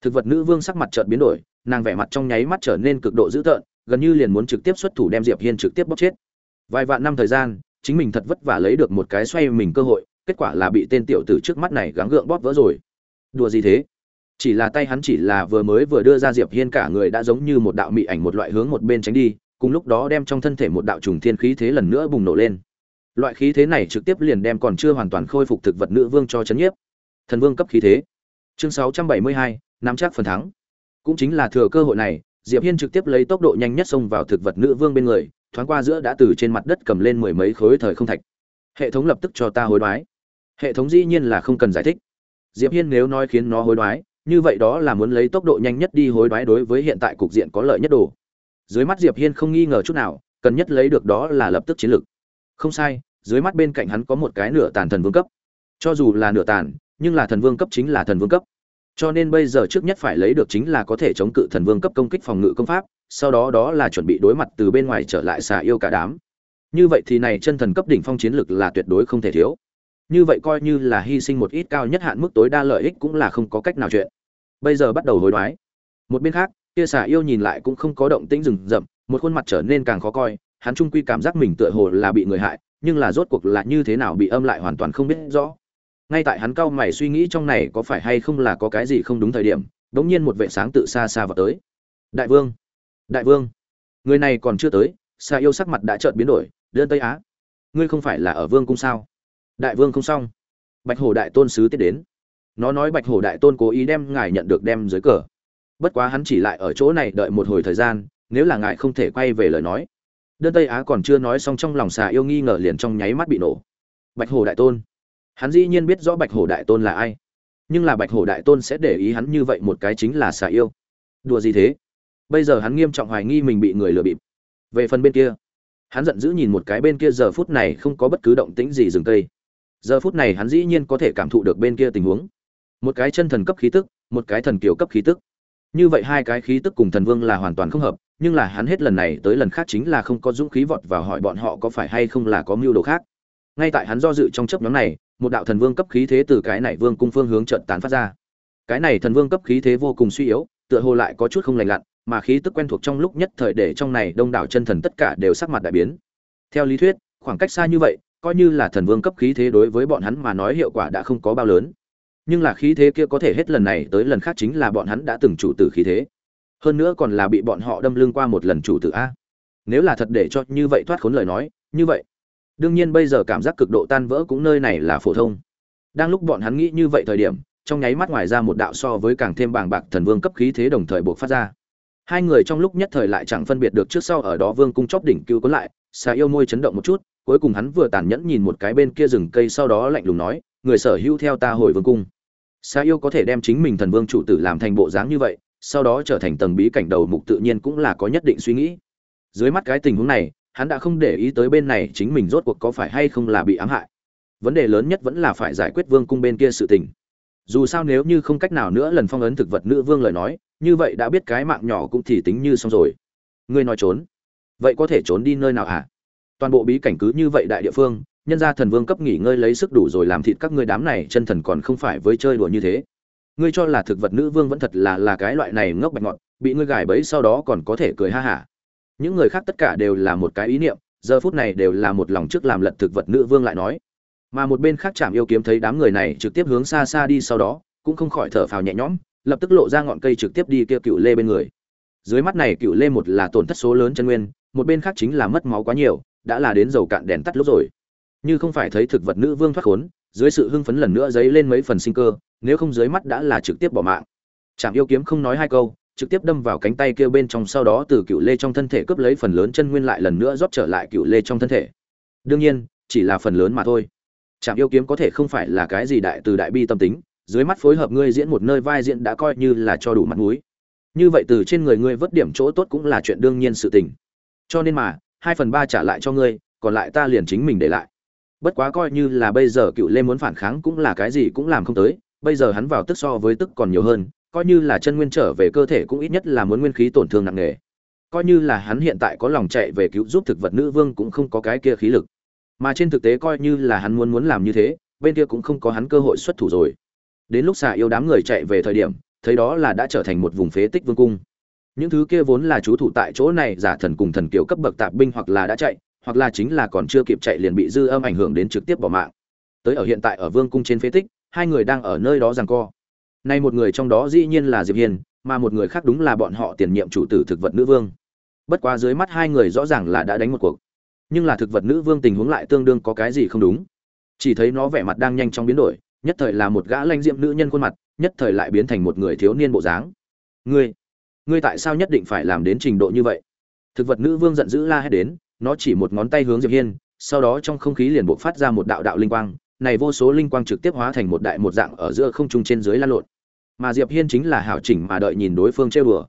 Thực vật nữ vương sắc mặt chợt biến đổi, nàng vẻ mặt trong nháy mắt trở nên cực độ dữ tợn, gần như liền muốn trực tiếp xuất thủ đem diệp hiên trực tiếp bóc chết. Vài vạn năm thời gian, chính mình thật vất vả lấy được một cái xoay mình cơ hội, kết quả là bị tên tiểu tử trước mắt này gắng gượng bóp vỡ rồi đùa gì thế? Chỉ là tay hắn chỉ là vừa mới vừa đưa ra diệp hiên cả người đã giống như một đạo mị ảnh một loại hướng một bên tránh đi cùng lúc đó đem trong thân thể một đạo trùng thiên khí thế lần nữa bùng nổ lên. Loại khí thế này trực tiếp liền đem còn chưa hoàn toàn khôi phục thực vật nữ vương cho chấn nhiếp. Thần vương cấp khí thế. Chương 672, nắm chắc phần thắng. Cũng chính là thừa cơ hội này diệp hiên trực tiếp lấy tốc độ nhanh nhất xông vào thực vật nữ vương bên người thoáng qua giữa đã từ trên mặt đất cầm lên mười mấy khối thời không thạch. Hệ thống lập tức cho ta hối đoái. Hệ thống dĩ nhiên là không cần giải thích diệp hiên nếu nói khiến nó hối đoái, như vậy đó là muốn lấy tốc độ nhanh nhất đi hối đoái đối với hiện tại cục diện có lợi nhất đồ. Dưới mắt diệp hiên không nghi ngờ chút nào, cần nhất lấy được đó là lập tức chiến lược. Không sai, dưới mắt bên cạnh hắn có một cái nửa tàn thần vương cấp. Cho dù là nửa tàn, nhưng là thần vương cấp chính là thần vương cấp. Cho nên bây giờ trước nhất phải lấy được chính là có thể chống cự thần vương cấp công kích phòng ngự công pháp, sau đó đó là chuẩn bị đối mặt từ bên ngoài trở lại xà yêu cả đám. Như vậy thì này chân thần cấp đỉnh phong chiến lực là tuyệt đối không thể thiếu như vậy coi như là hy sinh một ít cao nhất hạn mức tối đa lợi ích cũng là không có cách nào chuyện. Bây giờ bắt đầu hối đoái. Một bên khác, kia xà yêu nhìn lại cũng không có động tĩnh rừng rậm, một khuôn mặt trở nên càng khó coi, hắn trung quy cảm giác mình tựa hồ là bị người hại, nhưng là rốt cuộc là như thế nào bị âm lại hoàn toàn không biết rõ. Ngay tại hắn cau mày suy nghĩ trong này có phải hay không là có cái gì không đúng thời điểm, đống nhiên một vệ sáng tự xa xa vào tới. Đại vương! Đại vương! Người này còn chưa tới, xà yêu sắc mặt đã chợt biến đổi đơn tây á. Ngươi không phải là ở vương cung sao? Đại vương không xong. Bạch hổ đại tôn sứ tiết đến. Nó nói bạch hổ đại tôn cố ý đem ngài nhận được đem dưới cờ. Bất quá hắn chỉ lại ở chỗ này đợi một hồi thời gian, nếu là ngài không thể quay về lời nói. Đơn tây á còn chưa nói xong trong lòng xà yêu nghi ngờ liền trong nháy mắt bị nổ. Bạch hổ đại tôn. Hắn dĩ nhiên biết rõ bạch hổ đại tôn là ai. Nhưng là bạch hổ đại tôn sẽ để ý hắn như vậy một cái chính là xà yêu. Đùa gì thế? Bây giờ hắn nghiêm trọng hoài nghi mình bị người lừa bịp. Về phần bên kia, hắn giận dữ nhìn một cái bên kia giờ phút này không có bất cứ động tĩnh gì dừng cây giờ phút này hắn dĩ nhiên có thể cảm thụ được bên kia tình huống. Một cái chân thần cấp khí tức, một cái thần kiều cấp khí tức. Như vậy hai cái khí tức cùng thần vương là hoàn toàn không hợp, nhưng là hắn hết lần này tới lần khác chính là không có dũng khí vọt vào hỏi bọn họ có phải hay không là có mưu đồ khác. Ngay tại hắn do dự trong chấp nhóm này, một đạo thần vương cấp khí thế từ cái này vương cung phương hướng trận tán phát ra. Cái này thần vương cấp khí thế vô cùng suy yếu, tựa hồ lại có chút không lành lặn, mà khí tức quen thuộc trong lúc nhất thời để trong này đông đảo chân thần tất cả đều sắc mặt đại biến. Theo lý thuyết, khoảng cách xa như vậy coi như là thần vương cấp khí thế đối với bọn hắn mà nói hiệu quả đã không có bao lớn. Nhưng là khí thế kia có thể hết lần này tới lần khác chính là bọn hắn đã từng chủ tử khí thế. Hơn nữa còn là bị bọn họ đâm lưng qua một lần chủ tử a. Nếu là thật để cho như vậy thoát khốn lời nói, như vậy. Đương nhiên bây giờ cảm giác cực độ tan vỡ cũng nơi này là phổ thông. Đang lúc bọn hắn nghĩ như vậy thời điểm, trong nháy mắt ngoài ra một đạo so với càng thêm bàng bạc thần vương cấp khí thế đồng thời buộc phát ra. Hai người trong lúc nhất thời lại chẳng phân biệt được trước sau ở đó vương cung chóp đỉnh cứu cuốn lại xà yêu môi chấn động một chút cuối cùng hắn vừa tàn nhẫn nhìn một cái bên kia rừng cây sau đó lạnh lùng nói, người sở hữu theo ta hồi vương cung. Xa yêu có thể đem chính mình thần vương chủ tử làm thành bộ dáng như vậy, sau đó trở thành tầng bí cảnh đầu mục tự nhiên cũng là có nhất định suy nghĩ. Dưới mắt cái tình huống này, hắn đã không để ý tới bên này chính mình rốt cuộc có phải hay không là bị ám hại. Vấn đề lớn nhất vẫn là phải giải quyết vương cung bên kia sự tình. Dù sao nếu như không cách nào nữa lần phong ấn thực vật nữ vương lời nói, như vậy đã biết cái mạng nhỏ cũng thì tính như xong rồi. Ngươi nói trốn. Vậy có thể trốn đi nơi nào hả? à? Toàn bộ bí cảnh cứ như vậy đại địa phương, nhân gia thần vương cấp nghỉ ngơi lấy sức đủ rồi làm thịt các ngươi đám này chân thần còn không phải với chơi đùa như thế. Ngươi cho là thực vật nữ vương vẫn thật là là cái loại này ngốc bạch ngọt bị ngươi gài bẫy sau đó còn có thể cười ha hả. Những người khác tất cả đều là một cái ý niệm, giờ phút này đều là một lòng trước làm lật thực vật nữ vương lại nói. Mà một bên khác chạm yêu kiếm thấy đám người này trực tiếp hướng xa xa đi sau đó, cũng không khỏi thở phào nhẹ nhõm, lập tức lộ ra ngọn cây trực tiếp đi kia cựu lê bên người. Dưới mắt này cựu lê một là tổn thất số lớn chân nguyên, một bên khác chính là mất máu quá nhiều đã là đến dầu cạn đèn tắt lúc rồi. Như không phải thấy thực vật nữ vương thoát khốn, dưới sự hưng phấn lần nữa dấy lên mấy phần sinh cơ, nếu không dưới mắt đã là trực tiếp bỏ mạng. Trạm yêu kiếm không nói hai câu, trực tiếp đâm vào cánh tay kia bên trong, sau đó từ cựu lê trong thân thể cướp lấy phần lớn chân nguyên lại lần nữa rót trở lại cựu lê trong thân thể. Đương nhiên, chỉ là phần lớn mà thôi. Trạm yêu kiếm có thể không phải là cái gì đại từ đại bi tâm tính, dưới mắt phối hợp ngươi diễn một nơi vai diễn đã coi như là cho đủ mặt mũi. Như vậy từ trên người ngươi vớt điểm chỗ tốt cũng là chuyện đương nhiên sự tình. Cho nên mà hai phần ba trả lại cho ngươi, còn lại ta liền chính mình để lại. Bất quá coi như là bây giờ cựu lê muốn phản kháng cũng là cái gì cũng làm không tới, bây giờ hắn vào tức so với tức còn nhiều hơn, coi như là chân nguyên trở về cơ thể cũng ít nhất là muốn nguyên khí tổn thương nặng nề. Coi như là hắn hiện tại có lòng chạy về cứu giúp thực vật nữ vương cũng không có cái kia khí lực. Mà trên thực tế coi như là hắn muốn muốn làm như thế, bên kia cũng không có hắn cơ hội xuất thủ rồi. Đến lúc xạ yêu đám người chạy về thời điểm, thấy đó là đã trở thành một vùng phế tích vương cung những thứ kia vốn là chú thủ tại chỗ này giả thần cùng thần kiều cấp bậc tạp binh hoặc là đã chạy hoặc là chính là còn chưa kịp chạy liền bị dư âm ảnh hưởng đến trực tiếp bỏ mạng. Tới ở hiện tại ở vương cung trên phế tích hai người đang ở nơi đó giằng co. Nay một người trong đó dĩ nhiên là diệp hiền, mà một người khác đúng là bọn họ tiền nhiệm chủ tử thực vật nữ vương. Bất quá dưới mắt hai người rõ ràng là đã đánh một cuộc. Nhưng là thực vật nữ vương tình huống lại tương đương có cái gì không đúng. Chỉ thấy nó vẻ mặt đang nhanh chóng biến đổi nhất thời là một gã lanh diệm nữ nhân khuôn mặt nhất thời lại biến thành một người thiếu niên bộ dáng. Ngươi ngươi tại sao nhất định phải làm đến trình độ như vậy? Thực vật nữ vương giận dữ la hét đến, nó chỉ một ngón tay hướng diệp hiên, sau đó trong không khí liền bộc phát ra một đạo đạo linh quang, này vô số linh quang trực tiếp hóa thành một đại một dạng ở giữa không trung trên dưới lan lộn. Mà diệp hiên chính là hảo chỉnh mà đợi nhìn đối phương chơi bừa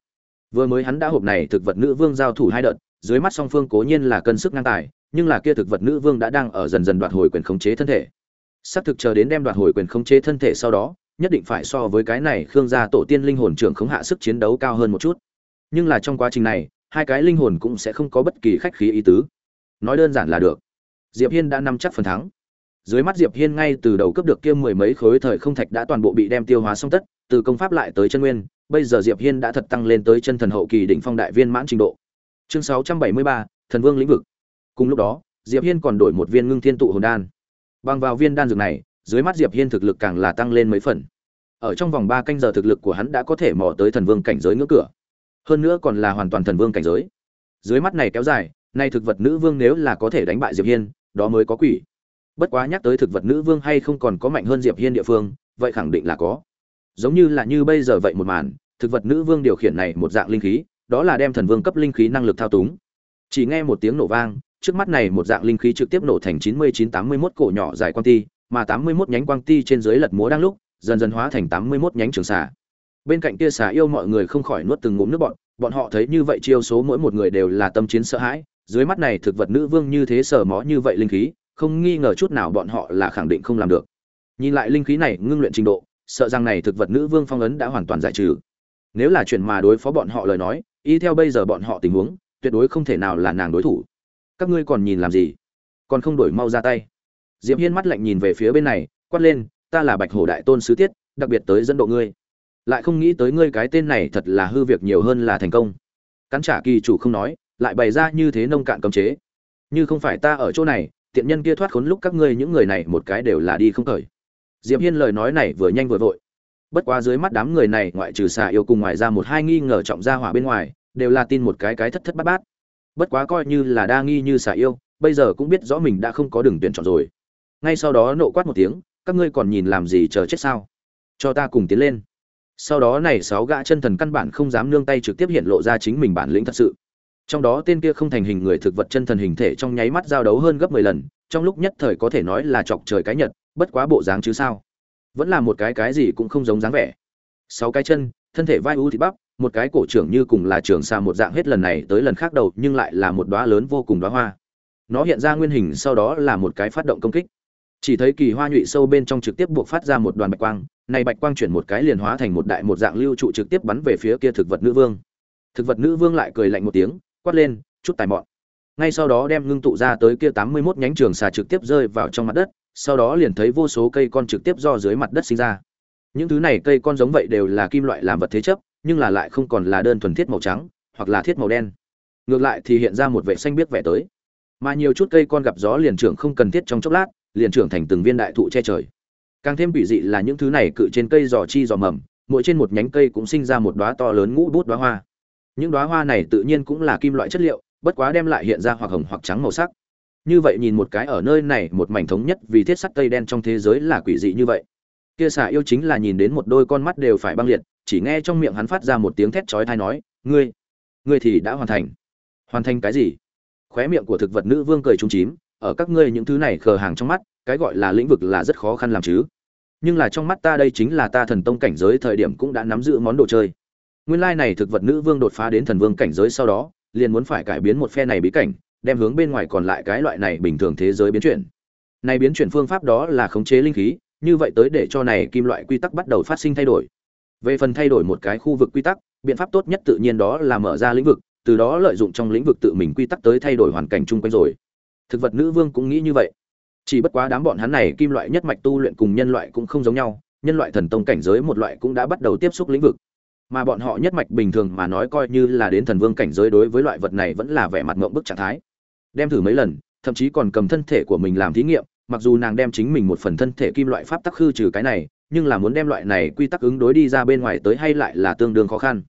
vừa mới hắn đã hộp này thực vật nữ vương giao thủ hai đợt, dưới mắt song phương cố nhiên là cân sức ngang tài, nhưng là kia thực vật nữ vương đã đang ở dần dần đoạt hồi quyền khống chế thân thể. Sắp thực chờ đến đem đoạt hồi quyền khống chế thân thể sau đó nhất định phải so với cái này khương gia tổ tiên linh hồn trưởng khống hạ sức chiến đấu cao hơn một chút. Nhưng là trong quá trình này hai cái linh hồn cũng sẽ không có bất kỳ khách khí ý tứ. Nói đơn giản là được. Diệp hiên đã nắm chắc phần thắng. Dưới mắt diệp hiên ngay từ đầu cấp được kia mười mấy khối thời không thạch đã toàn bộ bị đem tiêu hóa xong tất từ công pháp lại tới chân nguyên bây giờ diệp hiên đã thật tăng lên tới chân thần hậu kỳ đỉnh phong đại viên mãn trình độ. Chương 673, thần vương lĩnh vực. Cùng lúc đó diệp hiên còn đổi một viên ngưng thiên tụ hồn đan. Bằng vào viên đan dược này dưới mắt diệp hiên thực lực càng là tăng lên mấy phần. Ở trong vòng 3 canh giờ thực lực của hắn đã có thể mò tới thần vương cảnh giới ngưỡng cửa. Hơn nữa còn là hoàn toàn thần vương cảnh giới. Dưới mắt này kéo dài, nay thực vật nữ vương nếu là có thể đánh bại diệp hiên, đó mới có quỷ. Bất quá nhắc tới thực vật nữ vương hay không còn có mạnh hơn diệp hiên địa phương, vậy khẳng định là có. Giống như là như bây giờ vậy một màn, thực vật nữ vương điều khiển này một dạng linh khí, đó là đem thần vương cấp linh khí năng lực thao túng. Chỉ nghe một tiếng nổ vang, trước mắt này một dạng linh khí trực tiếp nổ thành chín mươi chín tám mươi 9981 cổ nhỏ dài quan ti mà tám mươi 81 nhánh quang ti trên dưới lật múa đang lúc, dần dần hóa thành tám mươi 81 nhánh trường xà. Bên cạnh kia xà yêu mọi người không khỏi nuốt từng ngụm nước bọt, bọn họ thấy như vậy chiêu số mỗi một người đều là tâm chiến sợ hãi, dưới mắt này thực vật nữ vương như thế sở mó như vậy linh khí, không nghi ngờ chút nào bọn họ là khẳng định không làm được. Nhìn lại linh khí này ngưng luyện trình độ, sợ rằng này thực vật nữ vương phong ấn đã hoàn toàn giải trừ. Nếu là chuyện mà đối phó bọn họ lời nói, y theo bây giờ bọn họ tình huống, tuyệt đối không thể nào là nàng đối thủ. Các ngươi còn nhìn làm gì? Còn không đổi mau ra tay diệp hiên mắt lạnh nhìn về phía bên này, quát lên, ta là bạch hổ đại tôn sứ tiết, đặc biệt tới dẫn độ ngươi. Lại không nghĩ tới ngươi cái tên này thật là hư việc nhiều hơn là thành công. Cắn trả kỳ chủ không nói, lại bày ra như thế nông cạn cấm chế. Như không phải ta ở chỗ này, tiện nhân kia thoát khốn lúc các ngươi những người này một cái đều là đi không khởi. Diệp hiên lời nói này vừa nhanh vừa vội. Bất quá dưới mắt đám người này ngoại trừ xà yêu cùng ngoài ra một hai nghi ngờ trọng gia hỏa bên ngoài, đều là tin một cái cái thất thất bát bát. Bất quá coi như là đa nghi như xà yêu, bây giờ cũng biết rõ mình đã không có đường tuyển chọn rồi ngay sau đó nộ quát một tiếng, các ngươi còn nhìn làm gì chờ chết sao? Cho ta cùng tiến lên. Sau đó này sáu gã chân thần căn bản không dám nương tay trực tiếp hiện lộ ra chính mình bản lĩnh thật sự. Trong đó tên kia không thành hình người thực vật chân thần hình thể trong nháy mắt giao đấu hơn gấp mười lần, trong lúc nhất thời có thể nói là chọc trời cái nhật, bất quá bộ dáng chứ sao? Vẫn là một cái cái gì cũng không giống dáng vẻ. Sáu cái chân, thân thể vai u thịt bắp, một cái cổ trưởng như cùng là trường xa một dạng hết lần này tới lần khác đầu, nhưng lại là một đóa lớn vô cùng đóa hoa. Nó hiện ra nguyên hình sau đó là một cái phát động công kích chỉ thấy kỳ hoa nhụy sâu bên trong trực tiếp buộc phát ra một đoàn bạch quang, này bạch quang chuyển một cái liền hóa thành một đại một dạng lưu trụ trực tiếp bắn về phía kia thực vật nữ vương. Thực vật nữ vương lại cười lạnh một tiếng, quát lên, chút tài mọn. Ngay sau đó đem ngưng tụ ra tới kia tám mươi 81 nhánh trường xà trực tiếp rơi vào trong mặt đất, sau đó liền thấy vô số cây con trực tiếp do dưới mặt đất sinh ra. Những thứ này cây con giống vậy đều là kim loại làm vật thế chấp, nhưng là lại không còn là đơn thuần thiết màu trắng, hoặc là thiết màu đen. Ngược lại thì hiện ra một vệ xanh biết vẻ tới. Mà nhiều chút cây con gặp gió liền trưởng không cần thiết trong chốc lát liền trưởng thành từng viên đại thụ che trời. Càng thêm quỷ dị là những thứ này cự trên cây giò chi giò mầm, mỗi trên một nhánh cây cũng sinh ra một đóa to lớn ngũ bút đóa hoa. Những đóa hoa này tự nhiên cũng là kim loại chất liệu, bất quá đem lại hiện ra hoặc hồng hoặc trắng màu sắc. Như vậy nhìn một cái ở nơi này, một mảnh thống nhất vì thiết sắt tây đen trong thế giới là quỷ dị như vậy. Kia xà yêu chính là nhìn đến một đôi con mắt đều phải băng liệt, chỉ nghe trong miệng hắn phát ra một tiếng thét chói tai nói, ngươi ngươi thì đã hoàn thành. Hoàn thành cái gì? Khóe miệng của thực vật nữ vương cười trung chím ở các ngươi những thứ này khờ hàng trong mắt, cái gọi là lĩnh vực là rất khó khăn làm chứ. Nhưng là trong mắt ta đây chính là ta thần tông cảnh giới thời điểm cũng đã nắm giữ món đồ chơi. Nguyên lai này thực vật nữ vương đột phá đến thần vương cảnh giới sau đó, liền muốn phải cải biến một phe này bí cảnh, đem hướng bên ngoài còn lại cái loại này bình thường thế giới biến chuyển. Này biến chuyển phương pháp đó là khống chế linh khí, như vậy tới để cho này kim loại quy tắc bắt đầu phát sinh thay đổi. Về phần thay đổi một cái khu vực quy tắc, biện pháp tốt nhất tự nhiên đó là mở ra lĩnh vực, từ đó lợi dụng trong lĩnh vực tự mình quy tắc tới thay đổi hoàn cảnh chung quanh rồi thực vật nữ vương cũng nghĩ như vậy. Chỉ bất quá đám bọn hắn này kim loại nhất mạch tu luyện cùng nhân loại cũng không giống nhau, nhân loại thần tông cảnh giới một loại cũng đã bắt đầu tiếp xúc lĩnh vực. Mà bọn họ nhất mạch bình thường mà nói coi như là đến thần vương cảnh giới đối với loại vật này vẫn là vẻ mặt ngộng bức trạng thái. Đem thử mấy lần, thậm chí còn cầm thân thể của mình làm thí nghiệm, mặc dù nàng đem chính mình một phần thân thể kim loại pháp tắc khư trừ cái này, nhưng là muốn đem loại này quy tắc ứng đối đi ra bên ngoài tới hay lại là tương đương khó khăn.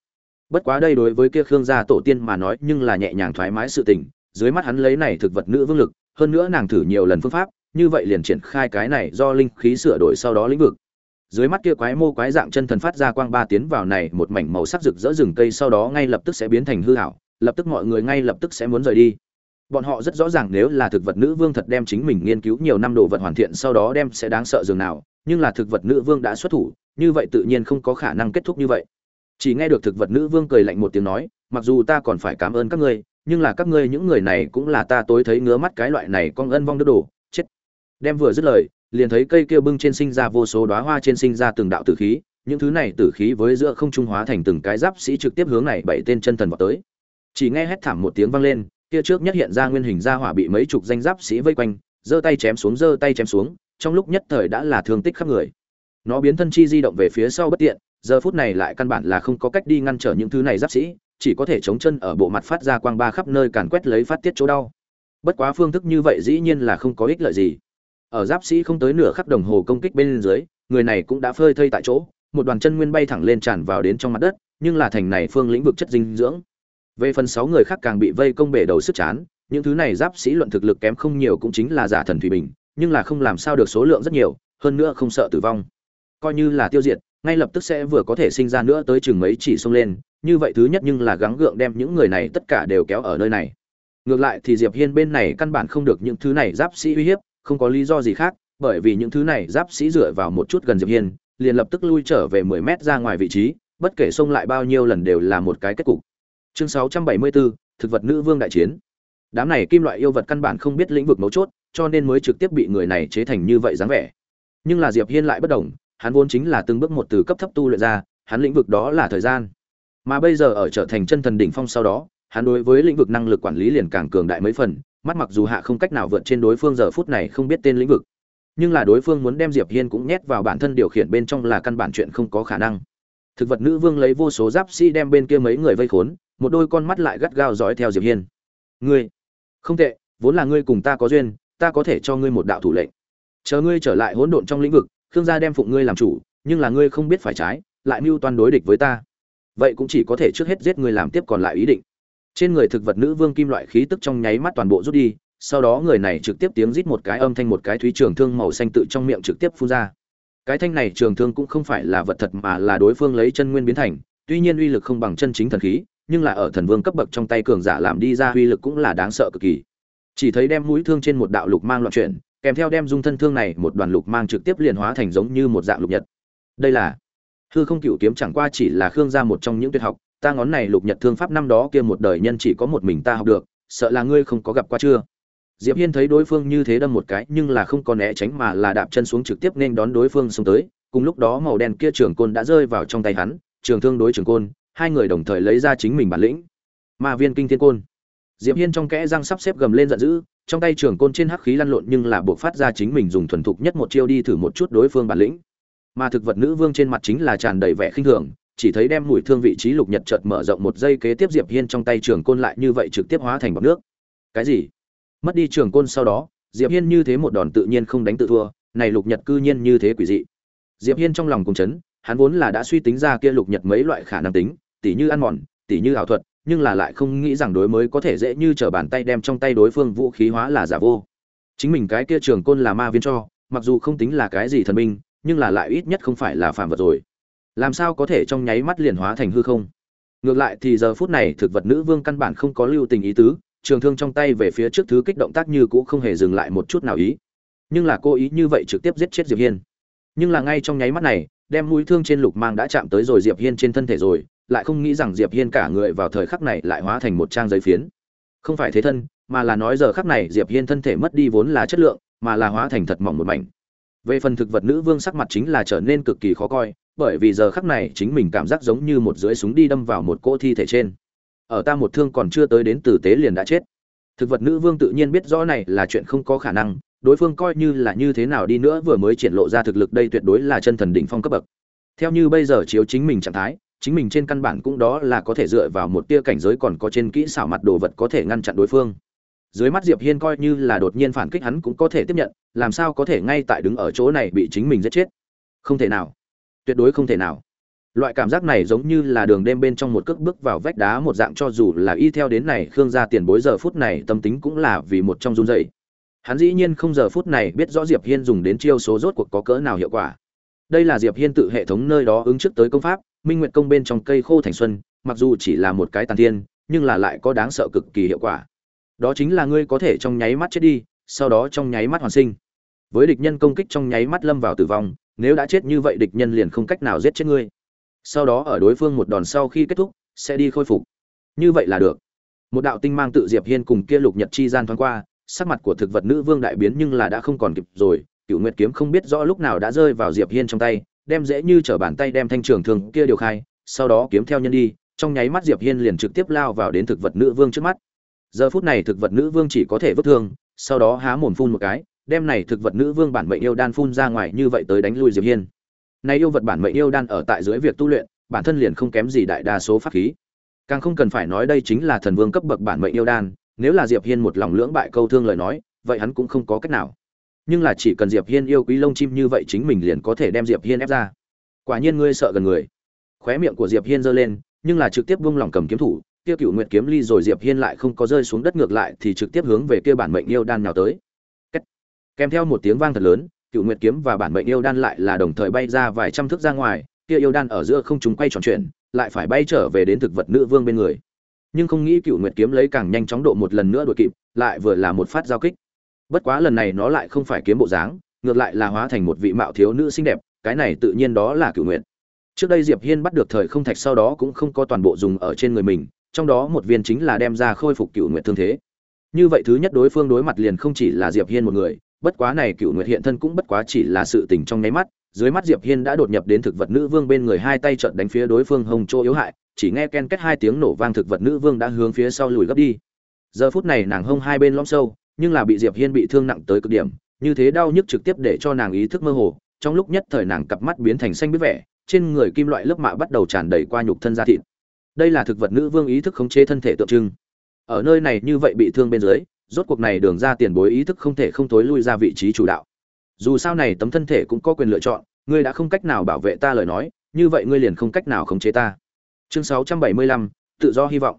Bất quá đây đối với kia khương gia tổ tiên mà nói nhưng là nhẹ nhàng thoải mái sự tình dưới mắt hắn lấy này thực vật nữ vương lực hơn nữa nàng thử nhiều lần phương pháp như vậy liền triển khai cái này do linh khí sửa đổi sau đó lĩnh vực. Dưới mắt kia quái mô quái dạng chân thần phát ra quang ba tiến vào này một mảnh màu sắc rực rỡ rừng cây sau đó ngay lập tức sẽ biến thành hư ảo, lập tức mọi người ngay lập tức sẽ muốn rời đi. Bọn họ rất rõ ràng nếu là thực vật nữ vương thật đem chính mình nghiên cứu nhiều năm đồ vật hoàn thiện sau đó đem sẽ đáng sợ dường nào nhưng là thực vật nữ vương đã xuất thủ như vậy tự nhiên không có khả năng kết thúc như vậy. Chỉ nghe được thực vật nữ vương cười lạnh một tiếng nói mặc dù ta còn phải cảm ơn các ngươi nhưng là các ngươi những người này cũng là ta tối thấy ngứa mắt cái loại này con ân vong đứa đồ, chết. Đem vừa dứt lời, liền thấy cây kia bưng trên sinh ra vô số đóa hoa trên sinh ra từng đạo tử khí, những thứ này tử khí với giữa không trung hóa thành từng cái giáp sĩ trực tiếp hướng này bảy tên chân thần vào tới. Chỉ nghe hét thảm một tiếng vang lên, kia trước nhất hiện ra nguyên hình ra hỏa bị mấy chục danh giáp sĩ vây quanh, giơ tay chém xuống, giơ tay chém xuống, trong lúc nhất thời đã là thương tích khắp người. Nó biến thân chi di động về phía sau bất tiện, giờ phút này lại căn bản là không có cách đi ngăn trở những thứ này giáp sĩ chỉ có thể chống chân ở bộ mặt phát ra quang ba khắp nơi càn quét lấy phát tiết chỗ đau. Bất quá phương thức như vậy dĩ nhiên là không có ích lợi gì. Ở giáp sĩ không tới nửa khắc đồng hồ công kích bên dưới, người này cũng đã phơi thây tại chỗ, một đoàn chân nguyên bay thẳng lên tràn vào đến trong mặt đất, nhưng là thành này phương lĩnh vực chất dinh dưỡng. Về phần sáu người khác càng bị vây công bể đầu sức chán, những thứ này giáp sĩ luận thực lực kém không nhiều cũng chính là giả thần thủy bình, nhưng là không làm sao được số lượng rất nhiều, hơn nữa không sợ tử vong. Coi như là tiêu diệt ngay lập tức sẽ vừa có thể sinh ra nữa tới chừng mấy chỉ xông lên như vậy thứ nhất nhưng là gắng gượng đem những người này tất cả đều kéo ở nơi này. Ngược lại thì diệp hiên bên này căn bản không được những thứ này giáp sĩ uy hiếp không có lý do gì khác bởi vì những thứ này giáp sĩ dựa vào một chút gần diệp hiên liền lập tức lui trở về 10 mét ra ngoài vị trí bất kể xông lại bao nhiêu lần đều là một cái kết cục. Chương 674, thực vật nữ vương đại chiến. Đám này kim loại yêu vật căn bản không biết lĩnh vực mấu chốt cho nên mới trực tiếp bị người này chế thành như vậy dáng vẻ. Nhưng là diệp hiên lại bất đồng hắn vốn chính là từng bước một từ cấp thấp tu luyện ra, hắn lĩnh vực đó là thời gian. Mà bây giờ ở trở thành chân thần đỉnh phong sau đó, hắn đối với lĩnh vực năng lực quản lý liền càng cường đại mấy phần, mắt mặc dù hạ không cách nào vượt trên đối phương giờ phút này không biết tên lĩnh vực. Nhưng là đối phương muốn đem diệp hiên cũng nhét vào bản thân điều khiển bên trong là căn bản chuyện không có khả năng. Thực vật nữ vương lấy vô số giáp sĩ đem bên kia mấy người vây khốn, một đôi con mắt lại gắt gao dõi theo diệp hiên. Ngươi, không tệ, vốn là ngươi cùng ta có duyên, ta có thể cho ngươi một đạo thủ lệnh. Chờ ngươi trở lại hỗn độn trong lĩnh vực khương gia đem phụng ngươi làm chủ, nhưng là ngươi không biết phải trái, lại mưu toan đối địch với ta. Vậy cũng chỉ có thể trước hết giết ngươi làm tiếp còn lại ý định. Trên người thực vật nữ vương kim loại khí tức trong nháy mắt toàn bộ rút đi, sau đó người này trực tiếp tiếng rít một cái âm thanh một cái thúy trường thương màu xanh tự trong miệng trực tiếp phun ra. Cái thanh này trường thương cũng không phải là vật thật mà là đối phương lấy chân nguyên biến thành, tuy nhiên uy lực không bằng chân chính thần khí, nhưng là ở thần vương cấp bậc trong tay cường giả làm đi ra uy lực cũng là đáng sợ cực kỳ. Chỉ thấy đem mũi thương trên một đạo lục mang loạn chuyển kèm theo đem dung thân thương này một đoàn lục mang trực tiếp liền hóa thành giống như một dạng lục nhật. Đây là, hư không cựu kiếm chẳng qua chỉ là khương gia một trong những tuyệt học, ta ngón này lục nhật thương pháp năm đó kia một đời nhân chỉ có một mình ta học được, sợ là ngươi không có gặp qua chưa? Diệp hiên thấy đối phương như thế đâm một cái, nhưng là không có né tránh mà là đạp chân xuống trực tiếp nên đón đối phương xông tới, cùng lúc đó màu đen kia trường côn đã rơi vào trong tay hắn, trường thương đối trường côn, hai người đồng thời lấy ra chính mình bản lĩnh. Ma viên kinh thiên côn diệp hiên trong kẽ răng sắp xếp gầm lên giận dữ, trong tay trường côn trên hắc khí lăn lộn nhưng là buộc phát ra chính mình dùng thuần thục nhất một chiêu đi thử một chút đối phương bản lĩnh. Mà thực vật nữ vương trên mặt chính là tràn đầy vẻ khinh thường, chỉ thấy đem mùi thương vị trí lục nhật chợt mở rộng một giây kế tiếp diệp hiên trong tay trường côn lại như vậy trực tiếp hóa thành bọt nước. Cái gì? Mất đi trường côn sau đó, diệp hiên như thế một đòn tự nhiên không đánh tự thua, này lục nhật cư nhiên như thế quỷ dị. Diệp hiên trong lòng cùng chấn, hắn vốn là đã suy tính ra kia lục nhật mấy loại khả năng tính, tỉ như ăn mòn, tỉ như ảo thuật nhưng là lại không nghĩ rằng đối mới có thể dễ như trở bàn tay đem trong tay đối phương vũ khí hóa là giả vô. Chính mình cái kia trường côn là ma viên cho, mặc dù không tính là cái gì thần minh nhưng là lại ít nhất không phải là phạm vật rồi. Làm sao có thể trong nháy mắt liền hóa thành hư không? Ngược lại thì giờ phút này thực vật nữ vương căn bản không có lưu tình ý tứ, trường thương trong tay về phía trước thứ kích động tác như cũ không hề dừng lại một chút nào ý. Nhưng là cô ý như vậy trực tiếp giết chết diệp hiên. Nhưng là ngay trong nháy mắt này, đem mũi thương trên lục mang đã chạm tới rồi diệp hiên trên thân thể rồi lại không nghĩ rằng diệp hiên cả người vào thời khắc này lại hóa thành một trang giấy phiến. Không phải thế thân, mà là nói giờ khắc này diệp hiên thân thể mất đi vốn là chất lượng, mà là hóa thành thật mỏng một mảnh. Về phần thực vật nữ vương sắc mặt chính là trở nên cực kỳ khó coi, bởi vì giờ khắc này chính mình cảm giác giống như một dưới súng đi đâm vào một cỗ thi thể trên. Ở ta một thương còn chưa tới đến tử tế liền đã chết. Thực vật nữ vương tự nhiên biết rõ này là chuyện không có khả năng, đối phương coi như là như thế nào đi nữa vừa mới triển lộ ra thực lực đây tuyệt đối là chân thần đỉnh phong cấp bậc. Theo như bây giờ chiếu chính mình trạng thái chính mình trên căn bản cũng đó là có thể dựa vào một tia cảnh giới còn có trên kỹ xảo mặt đồ vật có thể ngăn chặn đối phương. Dưới mắt diệp hiên coi như là đột nhiên phản kích hắn cũng có thể tiếp nhận, làm sao có thể ngay tại đứng ở chỗ này bị chính mình giết chết? Không thể nào. Tuyệt đối không thể nào. Loại cảm giác này giống như là đường đêm bên trong một cước bước vào vách đá một dạng cho dù là y theo đến này, khương gia tiền bối giờ phút này tâm tính cũng là vì một trong run dậy hắn dĩ nhiên không giờ phút này biết rõ diệp hiên dùng đến chiêu số rốt cuộc có cỡ nào hiệu quả. Đây là diệp hiên tự hệ thống nơi đó ứng trước tới công pháp minh nguyệt công bên trong cây khô thành xuân, mặc dù chỉ là một cái tàn thiên, nhưng là lại có đáng sợ cực kỳ hiệu quả. Đó chính là ngươi có thể trong nháy mắt chết đi, sau đó trong nháy mắt hoàn sinh. Với địch nhân công kích trong nháy mắt lâm vào tử vong, nếu đã chết như vậy địch nhân liền không cách nào giết chết ngươi. Sau đó ở đối phương một đòn sau khi kết thúc, sẽ đi khôi phục. Như vậy là được. Một đạo tinh mang tự diệp hiên cùng kia lục nhật chi gian thoáng qua, sắc mặt của thực vật nữ vương đại biến nhưng là đã không còn kịp rồi cựu nguyệt kiếm không biết rõ lúc nào đã rơi vào diệp hiên trong tay đem dễ như trở bàn tay đem thanh trường thường kia điều khai, sau đó kiếm theo nhân đi, trong nháy mắt diệp hiên liền trực tiếp lao vào đến thực vật nữ vương trước mắt. Giờ phút này thực vật nữ vương chỉ có thể vứt thương, sau đó há mồm phun một cái, đem này thực vật nữ vương bản mệnh yêu đan phun ra ngoài như vậy tới đánh lui diệp hiên. Này yêu vật bản mệnh yêu đan ở tại dưới việc tu luyện, bản thân liền không kém gì đại đa số pháp khí. Càng không cần phải nói đây chính là thần vương cấp bậc bản mệnh yêu đan, nếu là diệp hiên một lòng lưỡng bại câu thương lời nói, vậy hắn cũng không có cách nào nhưng là chỉ cần diệp hiên yêu quý lông chim như vậy chính mình liền có thể đem diệp hiên ép ra. Quả nhiên ngươi sợ gần người. Khóe miệng của diệp hiên giơ lên, nhưng là trực tiếp buông lỏng cầm kiếm thủ, kia cựu nguyệt kiếm ly rồi diệp hiên lại không có rơi xuống đất ngược lại thì trực tiếp hướng về kia bản mệnh yêu đan nhào tới. Kèm theo một tiếng vang thật lớn cựu nguyệt kiếm và bản mệnh yêu đan lại là đồng thời bay ra vài trăm thước ra ngoài, kia yêu đan ở giữa không chúng quay tròn chuyển, lại phải bay trở về đến thực vật nữ vương bên người. Nhưng không nghĩ cựu nguyệt kiếm lấy càng nhanh chóng độ một lần nữa đuổi kịp, lại vừa là một phát giao kích bất quá lần này nó lại không phải kiếm bộ dáng, ngược lại là hóa thành một vị mạo thiếu nữ xinh đẹp, cái này tự nhiên đó là cựu nguyệt. Trước đây diệp hiên bắt được thời không thạch sau đó cũng không có toàn bộ dùng ở trên người mình, trong đó một viên chính là đem ra khôi phục cựu nguyệt thương thế. Như vậy thứ nhất đối phương đối mặt liền không chỉ là diệp hiên một người, bất quá này cựu nguyệt hiện thân cũng bất quá chỉ là sự tình trong nháy mắt, dưới mắt diệp hiên đã đột nhập đến thực vật nữ vương bên người hai tay trận đánh phía đối phương hồng chỗ yếu hại, chỉ nghe ken kết hai tiếng nổ vang thực vật nữ vương đã hướng phía sau lùi gấp đi. Giờ phút này nàng hông hai bên lõm sâu nhưng là bị diệp hiên bị thương nặng tới cực điểm như thế đau nhức trực tiếp để cho nàng ý thức mơ hồ trong lúc nhất thời nàng cặp mắt biến thành xanh biết vẻ trên người kim loại lớp mạ bắt đầu tràn đầy qua nhục thân da thịt. Đây là thực vật nữ vương ý thức khống chế thân thể tượng trưng. Ở nơi này như vậy bị thương bên dưới rốt cuộc này đường ra tiền bối ý thức không thể không tối lui ra vị trí chủ đạo. Dù sao này tấm thân thể cũng có quyền lựa chọn ngươi đã không cách nào bảo vệ ta lời nói như vậy ngươi liền không cách nào khống chế ta. Chương 675, tự do hy vọng.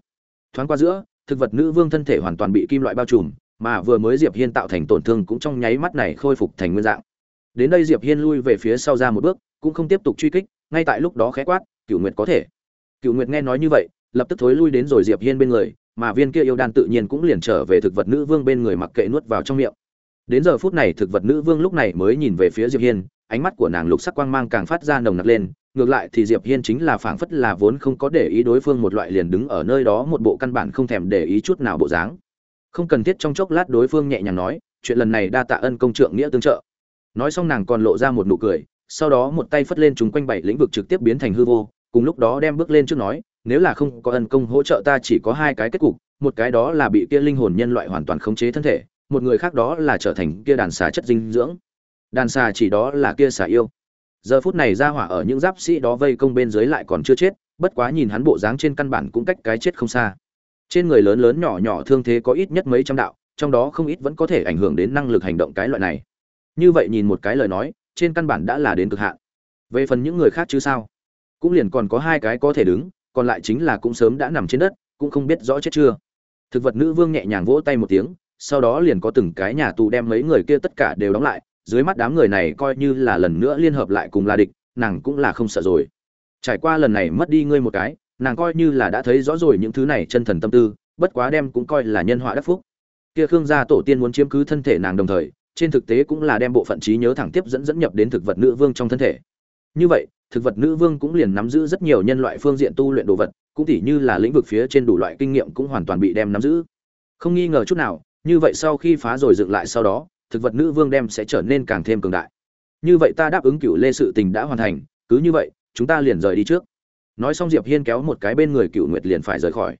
Thoáng qua giữa thực vật nữ vương thân thể hoàn toàn bị kim loại bao trùm mà vừa mới diệp hiên tạo thành tổn thương cũng trong nháy mắt này khôi phục thành nguyên dạng. Đến đây diệp hiên lui về phía sau ra một bước, cũng không tiếp tục truy kích, ngay tại lúc đó khẽ quát cựu nguyệt có thể. Cựu nguyệt nghe nói như vậy, lập tức thối lui đến rồi diệp hiên bên người, mà viên kia yêu đan tự nhiên cũng liền trở về thực vật nữ vương bên người mặc kệ nuốt vào trong miệng. Đến giờ phút này thực vật nữ vương lúc này mới nhìn về phía diệp hiên, ánh mắt của nàng lục sắc quang mang càng phát ra nồng nặc lên, ngược lại thì diệp hiên chính là phảng phất là vốn không có để ý đối phương một loại liền đứng ở nơi đó một bộ căn bản không thèm để ý chút nào bộ dáng không cần thiết trong chốc lát đối phương nhẹ nhàng nói, chuyện lần này đa tạ ân công trượng nghĩa tương trợ. Nói xong nàng còn lộ ra một nụ cười, sau đó một tay phất lên chúng quanh bảy lĩnh vực trực tiếp biến thành hư vô, cùng lúc đó đem bước lên trước nói, nếu là không có ân công hỗ trợ ta chỉ có hai cái kết cục, một cái đó là bị kia linh hồn nhân loại hoàn toàn khống chế thân thể, một người khác đó là trở thành kia đàn xà chất dinh dưỡng. Đàn xà chỉ đó là kia xà yêu. Giờ phút này ra hỏa ở những giáp sĩ đó vây công bên dưới lại còn chưa chết, bất quá nhìn hắn bộ dáng trên căn bản cũng cách cái chết không xa trên người lớn lớn nhỏ nhỏ thương thế có ít nhất mấy trăm đạo, trong đó không ít vẫn có thể ảnh hưởng đến năng lực hành động cái loại này. Như vậy nhìn một cái lời nói, trên căn bản đã là đến cực hạn. Về phần những người khác chứ sao? Cũng liền còn có hai cái có thể đứng, còn lại chính là cũng sớm đã nằm trên đất, cũng không biết rõ chết chưa. Thực vật nữ vương nhẹ nhàng vỗ tay một tiếng, sau đó liền có từng cái nhà tù đem mấy người kia tất cả đều đóng lại, dưới mắt đám người này coi như là lần nữa liên hợp lại cùng là địch, nàng cũng là không sợ rồi. Trải qua lần này mất đi ngươi một cái nàng coi như là đã thấy rõ rồi những thứ này chân thần tâm tư, bất quá đem cũng coi là nhân họa đắc phúc. Kia khương gia tổ tiên muốn chiếm cứ thân thể nàng đồng thời, trên thực tế cũng là đem bộ phận trí nhớ thẳng tiếp dẫn dẫn nhập đến thực vật nữ vương trong thân thể. Như vậy, thực vật nữ vương cũng liền nắm giữ rất nhiều nhân loại phương diện tu luyện đồ vật, cũng tỉ như là lĩnh vực phía trên đủ loại kinh nghiệm cũng hoàn toàn bị đem nắm giữ. Không nghi ngờ chút nào, như vậy sau khi phá rồi dựng lại sau đó, thực vật nữ vương đem sẽ trở nên càng thêm cường đại. Như vậy ta đáp ứng cựu lê sự tình đã hoàn thành, cứ như vậy, chúng ta liền rời đi trước nói xong diệp hiên kéo một cái bên người cựu nguyệt liền phải rời khỏi.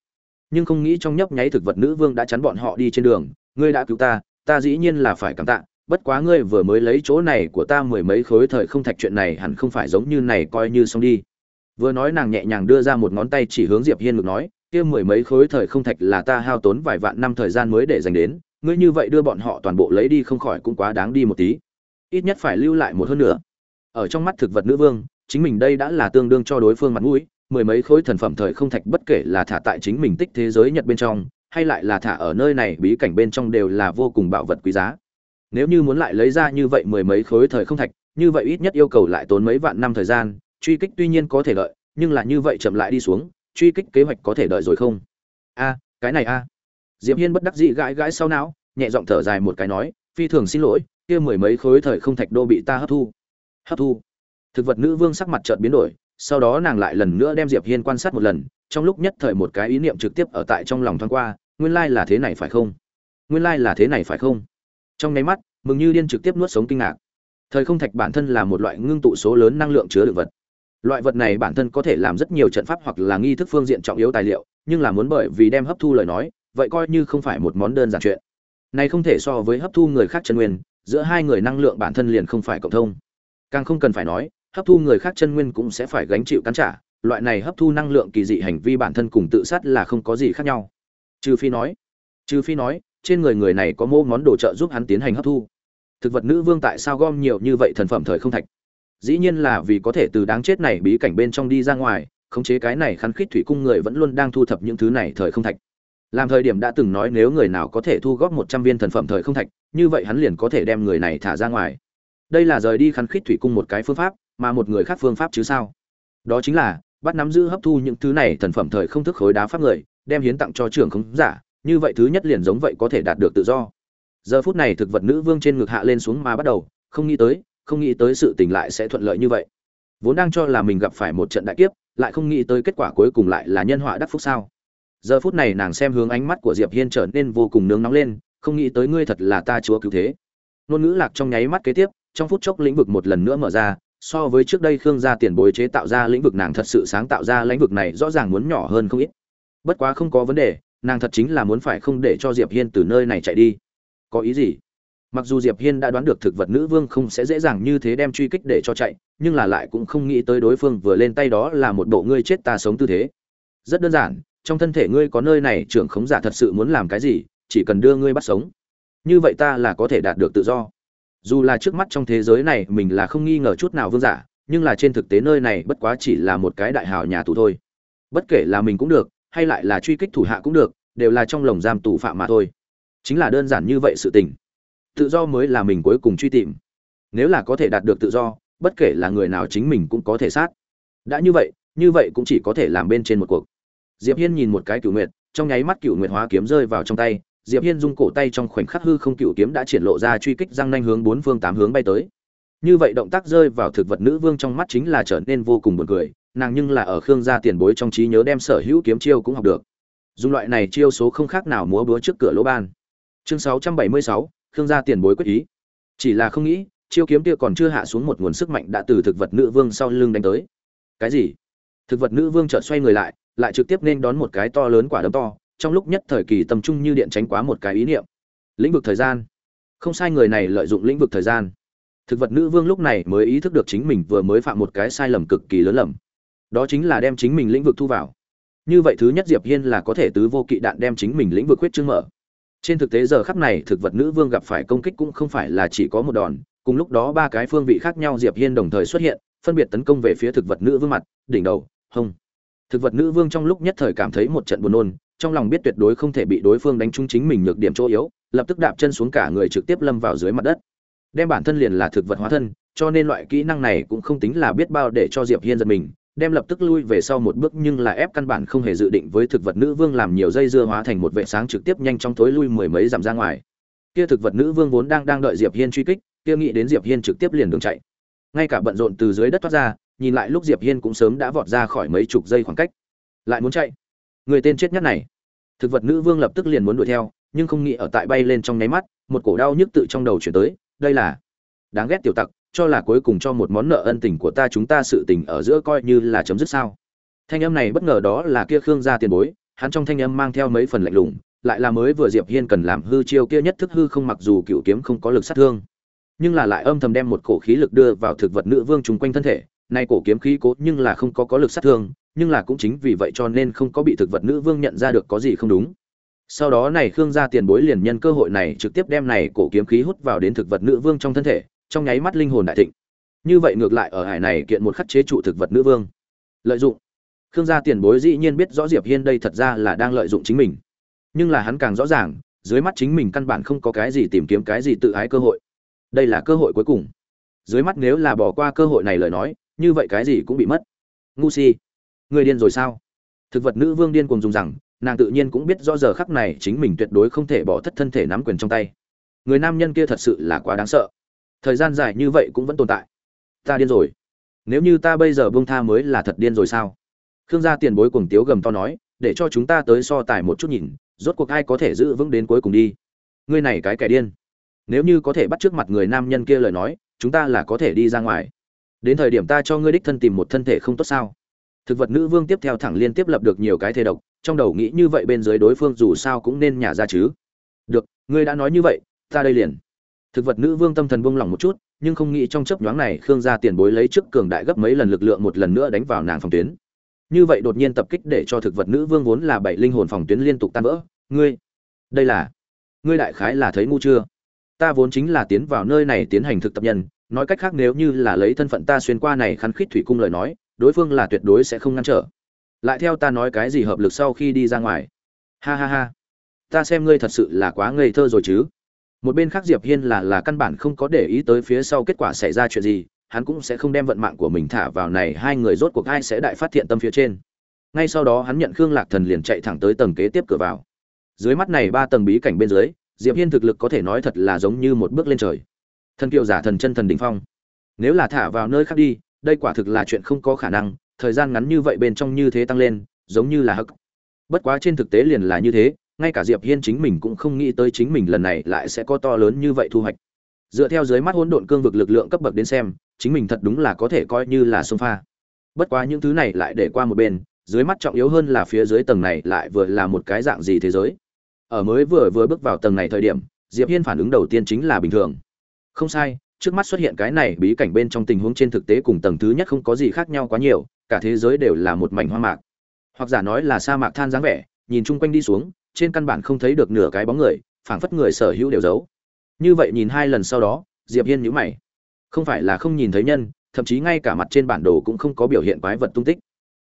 Nhưng không nghĩ trong nhấp nháy thực vật nữ vương đã chắn bọn họ đi trên đường, ngươi đã cứu ta ta dĩ nhiên là phải cảm tạ, bất quá ngươi vừa mới lấy chỗ này của ta mười mấy khối thời không thạch chuyện này hẳn không phải giống như này coi như xong đi. Vừa nói nàng nhẹ nhàng đưa ra một ngón tay chỉ hướng diệp hiên ngược nói, kia mười mấy khối thời không thạch là ta hao tốn vài vạn năm thời gian mới để dành đến, ngươi như vậy đưa bọn họ toàn bộ lấy đi không khỏi cũng quá đáng đi một tí. Ít nhất phải lưu lại một hơn nữa. Ở trong mắt thực vật nữ vương chính mình đây đã là tương đương cho đối phương mặt mũi, mười mấy khối thần phẩm thời không thạch bất kể là thả tại chính mình tích thế giới nhật bên trong, hay lại là thả ở nơi này bí cảnh bên trong đều là vô cùng bảo vật quý giá. Nếu như muốn lại lấy ra như vậy mười mấy khối thời không thạch, như vậy ít nhất yêu cầu lại tốn mấy vạn năm thời gian, truy kích tuy nhiên có thể đợi, nhưng là như vậy chậm lại đi xuống, truy kích kế hoạch có thể đợi rồi không? A, cái này a. Diệp hiên bất đắc dĩ gãi gãi sau não, nhẹ giọng thở dài một cái nói, phi thường xin lỗi, kia mười mấy khối thời không thạch đô bị ta hấp thu. Hấp thu? Thực vật nữ vương sắc mặt chợt biến đổi, sau đó nàng lại lần nữa đem diệp hiên quan sát một lần, trong lúc nhất thời một cái ý niệm trực tiếp ở tại trong lòng thoáng qua, nguyên lai là thế này phải không? Nguyên lai là thế này phải không? Trong nháy mắt, mừng như điên trực tiếp nuốt sống kinh ngạc. Thời không thạch bản thân là một loại ngưng tụ số lớn năng lượng chứa đựng vật. Loại vật này bản thân có thể làm rất nhiều trận pháp hoặc là nghi thức phương diện trọng yếu tài liệu, nhưng là muốn bởi vì đem hấp thu lời nói, vậy coi như không phải một món đơn giản chuyện. Này không thể so với hấp thu người khác chân nguyên, giữa hai người năng lượng bản thân liền không phải cộng thông. Càng không cần phải nói hấp thu người khác chân nguyên cũng sẽ phải gánh chịu cắn trả. Loại này hấp thu năng lượng kỳ dị hành vi bản thân cùng tự sát là không có gì khác nhau. Trừ phi nói, trừ phi nói, trên người người này có mô món đồ trợ giúp hắn tiến hành hấp thu. Thực vật nữ vương tại sao gom nhiều như vậy thần phẩm thời không thạch? Dĩ nhiên là vì có thể từ đáng chết này bí cảnh bên trong đi ra ngoài, khống chế cái này khăn khít thủy cung người vẫn luôn đang thu thập những thứ này thời không thạch. Làm thời điểm đã từng nói nếu người nào có thể thu góp một trăm viên thần phẩm thời không thạch, như vậy hắn liền có thể đem người này thả ra ngoài. Đây là rời đi khăn khít thủy cung một cái phương pháp mà một người khác phương pháp chứ sao? Đó chính là, bắt nắm giữ hấp thu những thứ này thần phẩm thời không thức khối đá pháp người, đem hiến tặng cho trưởng khống giả, như vậy thứ nhất liền giống vậy có thể đạt được tự do. Giờ phút này thực vật nữ vương trên ngực hạ lên xuống mà bắt đầu, không nghĩ tới, không nghĩ tới sự tình lại sẽ thuận lợi như vậy. Vốn đang cho là mình gặp phải một trận đại kiếp, lại không nghĩ tới kết quả cuối cùng lại là nhân họa đắc phúc sao. Giờ phút này nàng xem hướng ánh mắt của diệp hiên trở nên vô cùng nướng nóng lên, không nghĩ tới ngươi thật là ta chúa cứu thế. Ngôn ngữ lạc trong nháy mắt kế tiếp, trong phút chốc lĩnh vực một lần nữa mở ra so với trước đây khương gia tiền bối chế tạo ra lĩnh vực nàng thật sự sáng tạo ra lĩnh vực này rõ ràng muốn nhỏ hơn không ít. Bất quá không có vấn đề, nàng thật chính là muốn phải không để cho diệp hiên từ nơi này chạy đi. Có ý gì? Mặc dù diệp hiên đã đoán được thực vật nữ vương không sẽ dễ dàng như thế đem truy kích để cho chạy, nhưng là lại cũng không nghĩ tới đối phương vừa lên tay đó là một bộ ngươi chết ta sống tư thế. Rất đơn giản, trong thân thể ngươi có nơi này trưởng khống giả thật sự muốn làm cái gì, chỉ cần đưa ngươi bắt sống. Như vậy ta là có thể đạt được tự do dù là trước mắt trong thế giới này mình là không nghi ngờ chút nào vương giả, nhưng là trên thực tế nơi này bất quá chỉ là một cái đại hào nhà tù thôi. Bất kể là mình cũng được, hay lại là truy kích thủ hạ cũng được, đều là trong lồng giam tù phạm mà thôi. Chính là đơn giản như vậy sự tình. Tự do mới là mình cuối cùng truy tìm. Nếu là có thể đạt được tự do, bất kể là người nào chính mình cũng có thể sát. Đã như vậy như vậy cũng chỉ có thể làm bên trên một cuộc. Diệp hiên nhìn một cái cửu nguyệt, trong nháy mắt cửu nguyệt hóa kiếm rơi vào trong tay diệp hiên dung cổ tay trong khoảnh khắc hư không cửu kiếm đã triển lộ ra truy kích răng nanh hướng bốn phương tám hướng bay tới. Như vậy động tác rơi vào thực vật nữ vương trong mắt chính là trở nên vô cùng buồn cười nàng nhưng là ở khương gia tiền bối trong trí nhớ đem sở hữu kiếm chiêu cũng học được. Dùng loại này chiêu số không khác nào múa búa trước cửa lỗ ban. Chương 676, khương gia tiền bối quyết ý. Chỉ là không nghĩ chiêu kiếm kia còn chưa hạ xuống một nguồn sức mạnh đã từ thực vật nữ vương sau lưng đánh tới. Cái gì? Thực vật nữ vương chợt xoay người lại lại trực tiếp nên đón một cái to lớn quả đấm to trong lúc nhất thời kỳ tầm trung như điện tránh quá một cái ý niệm. Lĩnh vực thời gian. Không sai người này lợi dụng lĩnh vực thời gian. Thực vật nữ vương lúc này mới ý thức được chính mình vừa mới phạm một cái sai lầm cực kỳ lớn lầm. Đó chính là đem chính mình lĩnh vực thu vào. Như vậy thứ nhất diệp hiên là có thể tứ vô kỵ đạn đem chính mình lĩnh vực quyết trương mở. Trên thực tế giờ khắc này thực vật nữ vương gặp phải công kích cũng không phải là chỉ có một đòn, cùng lúc đó ba cái phương vị khác nhau diệp hiên đồng thời xuất hiện, phân biệt tấn công về phía thực vật nữ vương mặt, đỉnh đầu, hông. Thực vật nữ vương trong lúc nhất thời cảm thấy một trận buồn nôn trong lòng biết tuyệt đối không thể bị đối phương đánh trúng chính mình nhược điểm chỗ yếu, lập tức đạp chân xuống cả người trực tiếp lâm vào dưới mặt đất. Đem bản thân liền là thực vật hóa thân, cho nên loại kỹ năng này cũng không tính là biết bao để cho diệp hiên giật mình, đem lập tức lui về sau một bước nhưng là ép căn bản không hề dự định với thực vật nữ vương làm nhiều dây dưa hóa thành một vệ sáng trực tiếp nhanh chóng thối lui mười mấy dặm ra ngoài. Kia thực vật nữ vương vốn đang đang đợi diệp hiên truy kích, kia nghĩ đến diệp hiên trực tiếp liền đường chạy. Ngay cả bận rộn từ dưới đất thoát ra, nhìn lại lúc diệp hiên cũng sớm đã vọt ra khỏi mấy chục giây khoảng cách. Lại muốn chạy người tên chết nhất này. Thực vật nữ vương lập tức liền muốn đuổi theo, nhưng không nghĩ ở tại bay lên trong nháy mắt, một cổ đau nhức tự trong đầu chuyển tới, đây là đáng ghét tiểu tặc, cho là cuối cùng cho một món nợ ân tình của ta chúng ta sự tình ở giữa coi như là chấm dứt sao. Thanh âm này bất ngờ đó là kia khương gia tiền bối, hắn trong thanh âm mang theo mấy phần lạnh lùng, lại là mới vừa diệp hiên cần làm hư chiêu kia nhất thức hư không mặc dù cựu kiếm không có lực sát thương, nhưng là lại âm thầm đem một cổ khí lực đưa vào thực vật nữ vương chúng quanh thân thể, nay cổ kiếm khí cố nhưng là không có có lực sát thương nhưng là cũng chính vì vậy cho nên không có bị thực vật nữ vương nhận ra được có gì không đúng. Sau đó này khương gia tiền bối liền nhân cơ hội này trực tiếp đem này cổ kiếm khí hút vào đến thực vật nữ vương trong thân thể, trong nháy mắt linh hồn đại thịnh. Như vậy ngược lại ở hải này kiện một khắc chế trụ thực vật nữ vương. Lợi dụng. Khương gia tiền bối dĩ nhiên biết rõ diệp hiên đây thật ra là đang lợi dụng chính mình. Nhưng là hắn càng rõ ràng, dưới mắt chính mình căn bản không có cái gì tìm kiếm cái gì tự ái cơ hội. Đây là cơ hội cuối cùng. Dưới mắt nếu là bỏ qua cơ hội này lời nói, như vậy cái gì cũng bị mất. Ngu si người điên rồi sao? Thực vật nữ vương điên cuồng dùng rằng, nàng tự nhiên cũng biết do giờ khắc này chính mình tuyệt đối không thể bỏ thất thân thể nắm quyền trong tay. Người nam nhân kia thật sự là quá đáng sợ. Thời gian dài như vậy cũng vẫn tồn tại. Ta điên rồi. Nếu như ta bây giờ bông tha mới là thật điên rồi sao? Khương gia tiền bối cùng tiếu gầm to nói, để cho chúng ta tới so tài một chút nhìn, rốt cuộc ai có thể giữ vững đến cuối cùng đi. Ngươi này cái kẻ điên. Nếu như có thể bắt trước mặt người nam nhân kia lời nói, chúng ta là có thể đi ra ngoài. Đến thời điểm ta cho ngươi đích thân tìm một thân thể không tốt sao? Thực vật nữ vương tiếp theo thẳng liên tiếp lập được nhiều cái thế độc, trong đầu nghĩ như vậy bên dưới đối phương dù sao cũng nên nhả ra chứ. Được, ngươi đã nói như vậy, ta đây liền. Thực vật nữ vương tâm thần buông lỏng một chút, nhưng không nghĩ trong chớp nhoáng này khương gia tiền bối lấy trước cường đại gấp mấy lần lực lượng một lần nữa đánh vào nàng phòng tuyến. Như vậy đột nhiên tập kích để cho thực vật nữ vương vốn là bảy linh hồn phòng tuyến liên tục tan vỡ. Ngươi, đây là, ngươi đại khái là thấy ngu chưa? Ta vốn chính là tiến vào nơi này tiến hành thực tập nhân, nói cách khác nếu như là lấy thân phận ta xuyên qua này khăn khít thủy cung lời nói đối phương là tuyệt đối sẽ không ngăn trở. Lại theo ta nói cái gì hợp lực sau khi đi ra ngoài. Ha ha ha. Ta xem ngươi thật sự là quá ngây thơ rồi chứ. Một bên khác diệp hiên là là căn bản không có để ý tới phía sau kết quả xảy ra chuyện gì, hắn cũng sẽ không đem vận mạng của mình thả vào này, hai người rốt cuộc ai sẽ đại phát hiện tâm phía trên. Ngay sau đó hắn nhận khương lạc thần liền chạy thẳng tới tầng kế tiếp cửa vào. Dưới mắt này ba tầng bí cảnh bên dưới, diệp hiên thực lực có thể nói thật là giống như một bước lên trời. Thần kiều giả thần chân thần đỉnh phong. Nếu là thả vào nơi khác đi đây quả thực là chuyện không có khả năng, thời gian ngắn như vậy bên trong như thế tăng lên, giống như là hắc. Bất quá trên thực tế liền là như thế, ngay cả diệp hiên chính mình cũng không nghĩ tới chính mình lần này lại sẽ có to lớn như vậy thu hoạch. Dựa theo dưới mắt hỗn độn cương vực lực lượng cấp bậc đến xem, chính mình thật đúng là có thể coi như là sông pha. Bất quá những thứ này lại để qua một bên, dưới mắt trọng yếu hơn là phía dưới tầng này lại vừa là một cái dạng gì thế giới. Ở mới vừa vừa bước vào tầng này thời điểm, diệp hiên phản ứng đầu tiên chính là bình thường. Không sai trước mắt xuất hiện cái này bí cảnh bên trong tình huống trên thực tế cùng tầng thứ nhất không có gì khác nhau quá nhiều, cả thế giới đều là một mảnh hoa mạc. Hoặc giả nói là sa mạc than dáng vẻ, nhìn chung quanh đi xuống, trên căn bản không thấy được nửa cái bóng người, phảng phất người sở hữu đều giấu. Như vậy nhìn hai lần sau đó, diệp hiên nhíu mày. Không phải là không nhìn thấy nhân, thậm chí ngay cả mặt trên bản đồ cũng không có biểu hiện quái vật tung tích.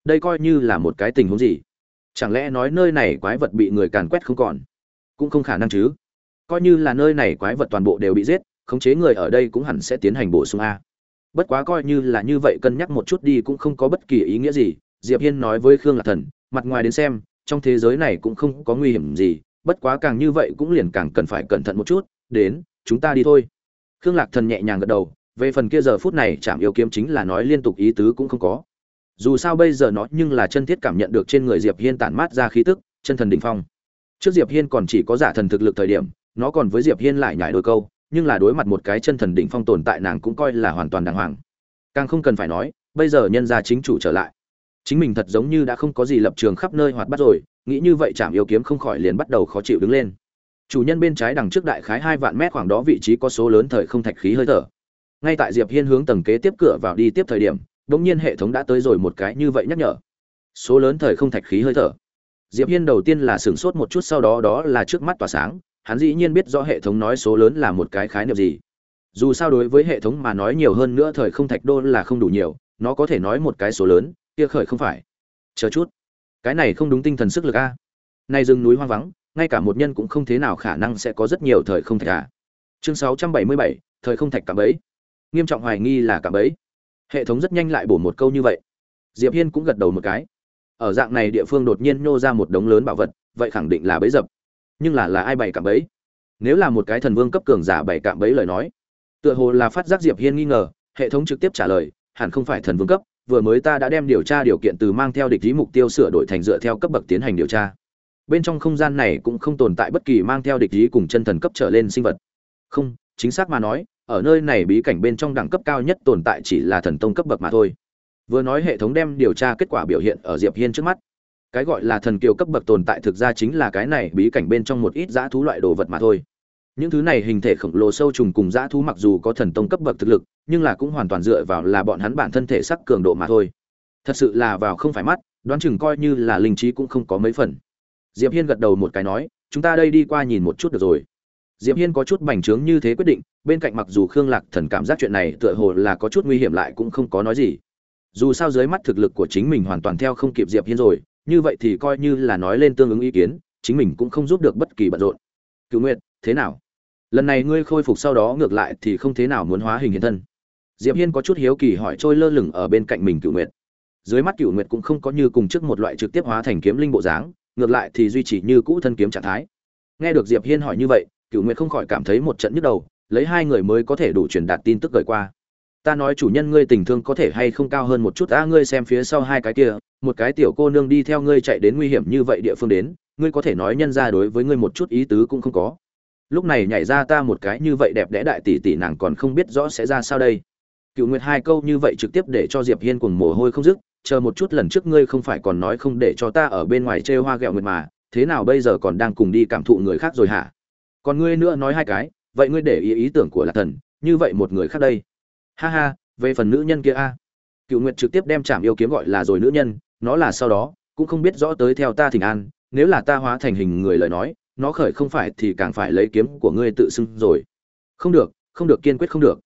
Đây coi như là một cái tình huống gì? Chẳng lẽ nói nơi này quái vật bị người càn quét không còn? Cũng không khả năng chứ. Coi như là nơi này quái vật toàn bộ đều bị giết khống chế người ở đây cũng hẳn sẽ tiến hành bổ sung a. Bất quá coi như là như vậy cân nhắc một chút đi cũng không có bất kỳ ý nghĩa gì. Diệp hiên nói với khương lạc thần, mặt ngoài đến xem, trong thế giới này cũng không có nguy hiểm gì, bất quá càng như vậy cũng liền càng cần phải cẩn thận một chút, đến, chúng ta đi thôi. Khương lạc thần nhẹ nhàng gật đầu, về phần kia giờ phút này chạm yêu kiếm chính là nói liên tục ý tứ cũng không có. Dù sao bây giờ nó nhưng là chân thiết cảm nhận được trên người diệp hiên tản mát ra khí tức, chân thần đỉnh phong. Trước diệp hiên còn chỉ có giả thần thực lực thời điểm, nó còn với diệp hiên lại nhảy đôi câu nhưng là đối mặt một cái chân thần đỉnh phong tồn tại nàng cũng coi là hoàn toàn đàng hoàng. Càng không cần phải nói, bây giờ nhân gia chính chủ trở lại. Chính mình thật giống như đã không có gì lập trường khắp nơi hoạt bắt rồi, nghĩ như vậy chạm yêu kiếm không khỏi liền bắt đầu khó chịu đứng lên. Chủ nhân bên trái đằng trước đại khái hai vạn mét khoảng đó vị trí có số lớn thời không thạch khí hơi thở. Ngay tại diệp hiên hướng tầng kế tiếp cửa vào đi tiếp thời điểm, đột nhiên hệ thống đã tới rồi một cái như vậy nhắc nhở. Số lớn thời không thạch khí hơi thở. Diệp hiên đầu tiên là sửng sốt một chút, sau đó đó là trước mắt tỏa sáng hắn dĩ nhiên biết rõ hệ thống nói số lớn là một cái khái niệm gì. Dù sao đối với hệ thống mà nói nhiều hơn nữa thời không thạch đô là không đủ nhiều nó có thể nói một cái số lớn kia khởi không phải. Chờ chút. Cái này không đúng tinh thần sức lực a. Nay rừng núi hoang vắng ngay cả một nhân cũng không thế nào khả năng sẽ có rất nhiều thời không thạch à. Chương 677, thời không thạch cảm ấy nghiêm trọng hoài nghi là cảm ấy hệ thống rất nhanh lại bổ một câu như vậy. Diệp hiên cũng gật đầu một cái. Ở dạng này địa phương đột nhiên nô ra một đống lớn bảo vật vậy khẳng định là bấy dập nhưng là là ai bày cạm bẫy? Nếu là một cái thần vương cấp cường giả bày cạm bẫy lời nói, tựa hồ là phát giác diệp hiên nghi ngờ, hệ thống trực tiếp trả lời, hẳn không phải thần vương cấp, vừa mới ta đã đem điều tra điều kiện từ mang theo địch ý mục tiêu sửa đổi thành dựa theo cấp bậc tiến hành điều tra. Bên trong không gian này cũng không tồn tại bất kỳ mang theo địch ý cùng chân thần cấp trở lên sinh vật. Không, chính xác mà nói, ở nơi này bí cảnh bên trong đẳng cấp cao nhất tồn tại chỉ là thần tông cấp bậc mà thôi. Vừa nói hệ thống đem điều tra kết quả biểu hiện ở diệp hiên trước mắt cái gọi là thần kiều cấp bậc tồn tại thực ra chính là cái này bí cảnh bên trong một ít dã thú loại đồ vật mà thôi. Những thứ này hình thể khổng lồ sâu trùng cùng dã thú mặc dù có thần tông cấp bậc thực lực, nhưng là cũng hoàn toàn dựa vào là bọn hắn bản thân thể sắc cường độ mà thôi. Thật sự là vào không phải mắt, đoán chừng coi như là linh trí cũng không có mấy phần. Diệp hiên gật đầu một cái nói, chúng ta đây đi qua nhìn một chút được rồi. Diệp hiên có chút bành trướng như thế quyết định, bên cạnh mặc dù khương lạc thần cảm giác chuyện này tựa hồ là có chút nguy hiểm lại cũng không có nói gì. Dù sao dưới mắt thực lực của chính mình hoàn toàn theo không kịp diệp hiên rồi như vậy thì coi như là nói lên tương ứng ý kiến, chính mình cũng không giúp được bất kỳ bận rộn. Cựu nguyệt, thế nào? Lần này ngươi khôi phục sau đó ngược lại thì không thế nào muốn hóa hình hiện thân. Diệp hiên có chút hiếu kỳ hỏi trôi lơ lửng ở bên cạnh mình cựu nguyệt. Dưới mắt cựu nguyệt cũng không có như cùng trước một loại trực tiếp hóa thành kiếm linh bộ dáng, ngược lại thì duy trì như cũ thân kiếm trạng thái. Nghe được diệp hiên hỏi như vậy cựu nguyệt không khỏi cảm thấy một trận nhức đầu, lấy hai người mới có thể đủ truyền đạt tin tức gửi qua ta nói chủ nhân ngươi tình thương có thể hay không cao hơn một chút a ngươi xem phía sau hai cái kia, một cái tiểu cô nương đi theo ngươi chạy đến nguy hiểm như vậy địa phương đến, ngươi có thể nói nhân ra đối với ngươi một chút ý tứ cũng không có. Lúc này nhảy ra ta một cái như vậy đẹp đẽ đại tỷ tỷ nàng còn không biết rõ sẽ ra sao đây. Cựu nguyệt hai câu như vậy trực tiếp để cho diệp hiên cùng mồ hôi không dứt, chờ một chút lần trước ngươi không phải còn nói không để cho ta ở bên ngoài chơi hoa ghẹo nguyệt mà, thế nào bây giờ còn đang cùng đi cảm thụ người khác rồi hả? Còn ngươi nữa nói hai cái, vậy ngươi để ý ý tưởng của lạc thần, như vậy một người khác đây ha ha, về phần nữ nhân kia a. Cựu nguyệt trực tiếp đem chạm yêu kiếm gọi là rồi nữ nhân, nó là sau đó, cũng không biết rõ tới theo ta thỉnh an, nếu là ta hóa thành hình người lời nói, nó khởi không phải thì càng phải lấy kiếm của ngươi tự xưng rồi. Không được không được, kiên quyết không được.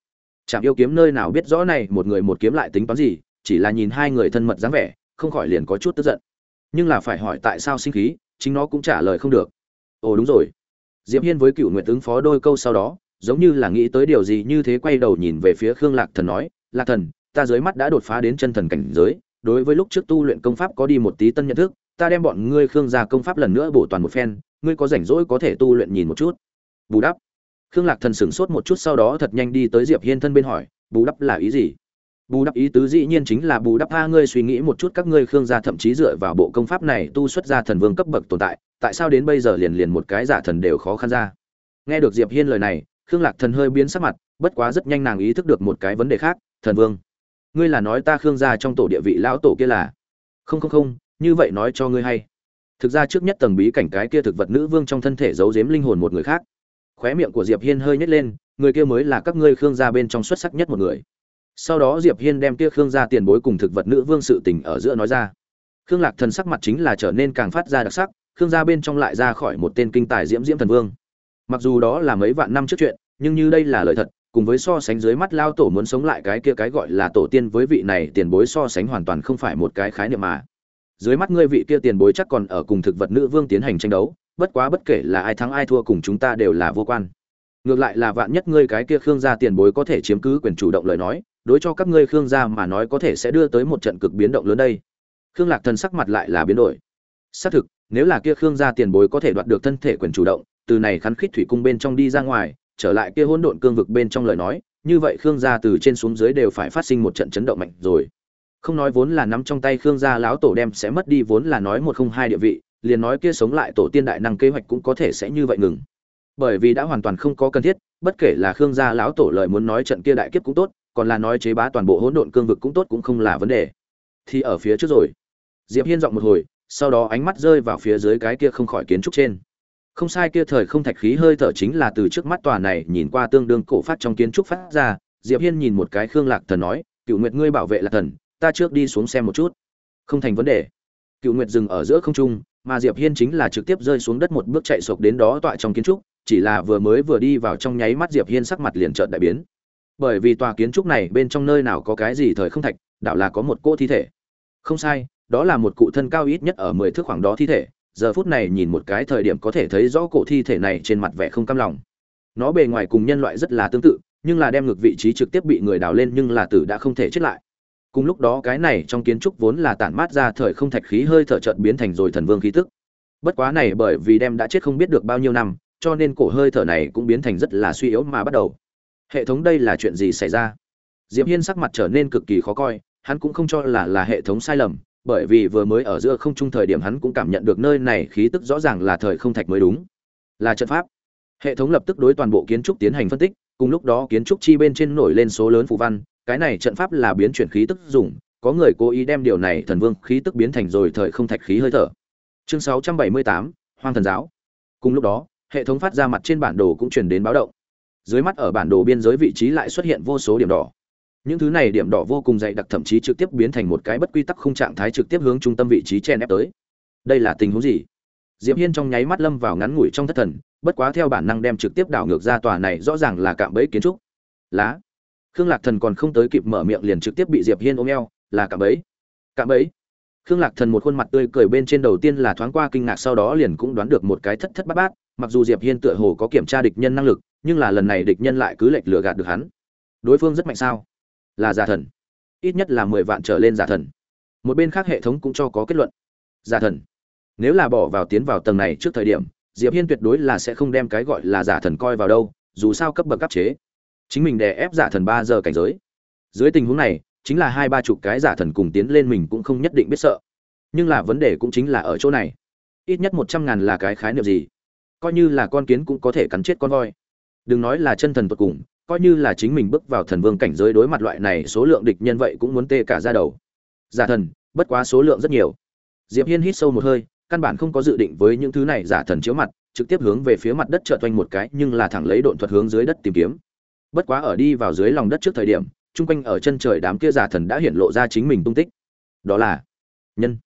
Chạm yêu kiếm nơi nào biết rõ này, một người một kiếm lại tính toán gì, chỉ là nhìn hai người thân mật dáng vẻ, không khỏi liền có chút tức giận. Nhưng là phải hỏi tại sao sinh khí, chính nó cũng trả lời không được. Ồ, đúng rồi. Diệp hiên với cựu nguyệt ứng phó đôi câu sau đó giống như là nghĩ tới điều gì như thế quay đầu nhìn về phía khương lạc thần nói, lạc thần, ta dưới mắt đã đột phá đến chân thần cảnh giới, đối với lúc trước tu luyện công pháp có đi một tí tân nhận thức, ta đem bọn ngươi khương gia công pháp lần nữa bổ toàn một phen, ngươi có rảnh rỗi có thể tu luyện nhìn một chút. Bù đắp. Khương lạc thần sửng sốt một chút sau đó thật nhanh đi tới diệp hiên thân bên hỏi, bù đắp là ý gì? Bù đắp ý tứ dĩ nhiên chính là bù đắp a ngươi suy nghĩ một chút các ngươi khương gia thậm chí dựa vào bộ công pháp này tu xuất ra thần vương cấp bậc tồn tại tại sao đến bây giờ liền liền một cái giả thần đều khó khăn ra? Nghe được diệp hiên lời này khương lạc thần hơi biến sắc mặt, bất quá rất nhanh nàng ý thức được một cái vấn đề khác, thần vương, ngươi là nói ta khương gia trong tổ địa vị lão tổ kia là? Không không không, như vậy nói cho ngươi hay. Thực ra trước nhất tầng bí cảnh cái kia thực vật nữ vương trong thân thể giấu giếm linh hồn một người khác. Khóe miệng của diệp hiên hơi nhếch lên, người kia mới là các ngươi khương gia bên trong xuất sắc nhất một người. Sau đó diệp hiên đem kia khương gia tiền bối cùng thực vật nữ vương sự tình ở giữa nói ra. Khương lạc thần sắc mặt chính là trở nên càng phát ra đặc sắc, khương gia bên trong lại ra khỏi một tên kinh tài diễm diễm thần vương mặc dù đó là mấy vạn năm trước chuyện, nhưng như đây là lời thật, cùng với so sánh dưới mắt lao tổ muốn sống lại cái kia cái gọi là tổ tiên với vị này, tiền bối so sánh hoàn toàn không phải một cái khái niệm mà. Dưới mắt ngươi vị kia tiền bối chắc còn ở cùng thực vật nữ vương tiến hành tranh đấu, bất quá bất kể là ai thắng ai thua cùng chúng ta đều là vô quan. Ngược lại là vạn nhất ngươi cái kia khương gia tiền bối có thể chiếm cứ quyền chủ động lời nói, đối cho các ngươi khương gia mà nói có thể sẽ đưa tới một trận cực biến động lớn đây. Khương lạc thần sắc mặt lại là biến đổi. Xác thực, nếu là kia khương gia tiền bối có thể đoạt được thân thể quyền chủ động từ này khắn khít thủy cung bên trong đi ra ngoài, trở lại kia hỗn độn cương vực bên trong lời nói, như vậy khương gia từ trên xuống dưới đều phải phát sinh một trận chấn động mạnh rồi. Không nói vốn là nắm trong tay khương gia lão tổ đem sẽ mất đi vốn là nói một không hai địa vị, liền nói kia sống lại tổ tiên đại năng kế hoạch cũng có thể sẽ như vậy ngừng. Bởi vì đã hoàn toàn không có cần thiết, bất kể là khương gia lão tổ lời muốn nói trận kia đại kiếp cũng tốt, còn là nói chế bá toàn bộ hỗn độn cương vực cũng tốt cũng không là vấn đề. Thì ở phía trước rồi. Diệp hiên giọng một hồi, sau đó ánh mắt rơi vào phía dưới cái kia không khỏi kiến trúc trên không sai kia thời không thạch khí hơi thở chính là từ trước mắt tòa này nhìn qua tương đương cổ phát trong kiến trúc phát ra, diệp hiên nhìn một cái khương lạc thần nói, cựu nguyệt ngươi bảo vệ là thần, ta trước đi xuống xem một chút. Không thành vấn đề. Cựu nguyệt dừng ở giữa không trung, mà diệp hiên chính là trực tiếp rơi xuống đất một bước chạy sộc đến đó tọa trong kiến trúc, chỉ là vừa mới vừa đi vào trong nháy mắt diệp hiên sắc mặt liền trợn đại biến. Bởi vì tòa kiến trúc này bên trong nơi nào có cái gì thời không thạch, đảo là có một cô thi thể. Không sai, đó là một cụ thân cao ít nhất ở mười thước khoảng đó thi thể giờ phút này nhìn một cái thời điểm có thể thấy rõ cổ thi thể này trên mặt vẻ không cam lòng. Nó bề ngoài cùng nhân loại rất là tương tự, nhưng là đem ngược vị trí trực tiếp bị người đào lên nhưng là tử đã không thể chết lại. Cùng lúc đó cái này trong kiến trúc vốn là tản mát ra thời không thạch khí hơi thở chợt biến thành rồi thần vương khí tức. Bất quá này bởi vì đem đã chết không biết được bao nhiêu năm, cho nên cổ hơi thở này cũng biến thành rất là suy yếu mà bắt đầu. Hệ thống đây là chuyện gì xảy ra? Diệp hiên sắc mặt trở nên cực kỳ khó coi, hắn cũng không cho là là hệ thống sai lầm bởi vì vừa mới ở giữa không trung thời điểm hắn cũng cảm nhận được nơi này khí tức rõ ràng là thời không thạch mới đúng. Là trận pháp. Hệ thống lập tức đối toàn bộ kiến trúc tiến hành phân tích cùng lúc đó kiến trúc chi bên trên nổi lên số lớn phù văn cái này trận pháp là biến chuyển khí tức dùng có người cố ý đem điều này thần vương khí tức biến thành rồi thời không thạch khí hơi thở. Chương 678, hoang thần giáo. Cùng lúc đó hệ thống phát ra mặt trên bản đồ cũng truyền đến báo động. Dưới mắt ở bản đồ biên giới vị trí lại xuất hiện vô số điểm đỏ những thứ này điểm đỏ vô cùng dày đặc thậm chí trực tiếp biến thành một cái bất quy tắc không trạng thái trực tiếp hướng trung tâm vị trí chen ép tới. Đây là tình huống gì? Diệp hiên trong nháy mắt lâm vào ngắn ngủi trong thất thần, bất quá theo bản năng đem trực tiếp đảo ngược ra tòa này rõ ràng là cạm bẫy kiến trúc. Lá. Khương lạc thần còn không tới kịp mở miệng liền trực tiếp bị diệp hiên ôm eo, là cạm bẫy. Cạm bẫy. Khương lạc thần một khuôn mặt tươi cười bên trên đầu tiên là thoáng qua kinh ngạc sau đó liền cũng đoán được một cái thất thất bát bát, mặc dù diệp hiên tựa hồ có kiểm tra địch nhân năng lực, nhưng là lần này địch nhân lại cứ lệch lừa gạt được hắn. Đối phương rất mạnh sao? Là giả thần. Ít nhất là mười vạn trở lên giả thần. Một bên khác hệ thống cũng cho có kết luận. Giả thần. Nếu là bỏ vào tiến vào tầng này trước thời điểm, diệp hiên tuyệt đối là sẽ không đem cái gọi là giả thần coi vào đâu, dù sao cấp bậc cấp chế. Chính mình đè ép giả thần ba giờ cảnh giới. Dưới tình huống này, chính là hai ba chục cái giả thần cùng tiến lên mình cũng không nhất định biết sợ. Nhưng là vấn đề cũng chính là ở chỗ này. Ít nhất một trăm ngàn là cái khái niệm gì? Coi như là con kiến cũng có thể cắn chết con voi. Đừng nói là chân thần tột cùng coi như là chính mình bước vào thần vương cảnh giới đối mặt loại này, số lượng địch nhân vậy cũng muốn tê cả ra đầu. Giả thần, bất quá số lượng rất nhiều. Diệp hiên hít sâu một hơi, căn bản không có dự định với những thứ này giả thần chiếu mặt, trực tiếp hướng về phía mặt đất trợ toanh một cái, nhưng là thẳng lấy độn thuật hướng dưới đất tìm kiếm. Bất quá ở đi vào dưới lòng đất trước thời điểm, chung quanh ở chân trời đám kia giả thần đã hiện lộ ra chính mình tung tích. Đó là nhân.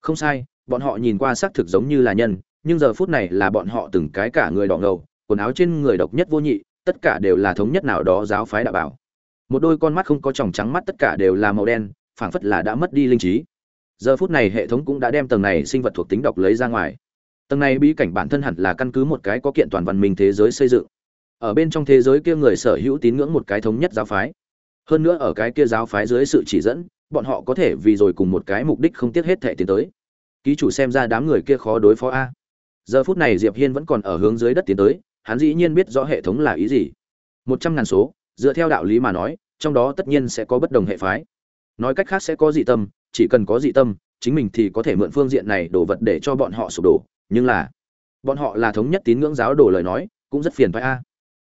Không sai, bọn họ nhìn qua xác thực giống như là nhân, nhưng giờ phút này là bọn họ từng cái cả người đỏ ngầu, quần áo trên người độc nhất vô nhị tất cả đều là thống nhất nào đó giáo phái đạo bảo. Một đôi con mắt không có tròng trắng mắt tất cả đều là màu đen, phảng phất là đã mất đi linh trí. Giờ phút này hệ thống cũng đã đem tầng này sinh vật thuộc tính đọc lấy ra ngoài. Tầng này bí cảnh bản thân hẳn là căn cứ một cái có kiện toàn văn minh thế giới xây dựng. Ở bên trong thế giới kia người sở hữu tín ngưỡng một cái thống nhất giáo phái. Hơn nữa ở cái kia giáo phái dưới sự chỉ dẫn, bọn họ có thể vì rồi cùng một cái mục đích không tiếc hết thẻ tiến tới. Ký chủ xem ra đám người kia khó đối phó a. Giờ phút này diệp hiên vẫn còn ở hướng dưới đất tiến tới hắn dĩ nhiên biết rõ hệ thống là ý gì. Một trăm ngàn số, dựa theo đạo lý mà nói, trong đó tất nhiên sẽ có bất đồng hệ phái. Nói cách khác sẽ có dị tâm, chỉ cần có dị tâm, chính mình thì có thể mượn phương diện này đổ vật để cho bọn họ sụp đổ. Nhưng là, bọn họ là thống nhất tín ngưỡng giáo đổ lời nói, cũng rất phiền phải a.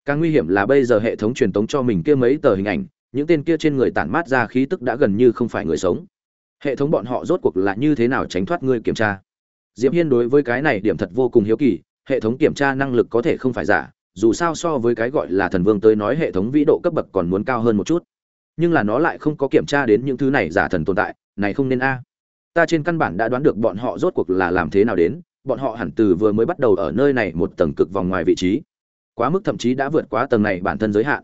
Càng nguy hiểm là bây giờ hệ thống truyền tống cho mình kia mấy tờ hình ảnh, những tên kia trên người tản mát ra khí tức đã gần như không phải người sống. Hệ thống bọn họ rốt cuộc là như thế nào tránh thoát ngươi kiểm tra? Diệp hiên đối với cái này điểm thật vô cùng hiếu kỳ hệ thống kiểm tra năng lực có thể không phải giả, dù sao so với cái gọi là thần vương tới nói hệ thống vĩ độ cấp bậc còn muốn cao hơn một chút. Nhưng là nó lại không có kiểm tra đến những thứ này giả thần tồn tại, này không nên a. Ta trên căn bản đã đoán được bọn họ rốt cuộc là làm thế nào đến, bọn họ hẳn từ vừa mới bắt đầu ở nơi này một tầng cực vòng ngoài vị trí. Quá mức thậm chí đã vượt quá tầng này bản thân giới hạn.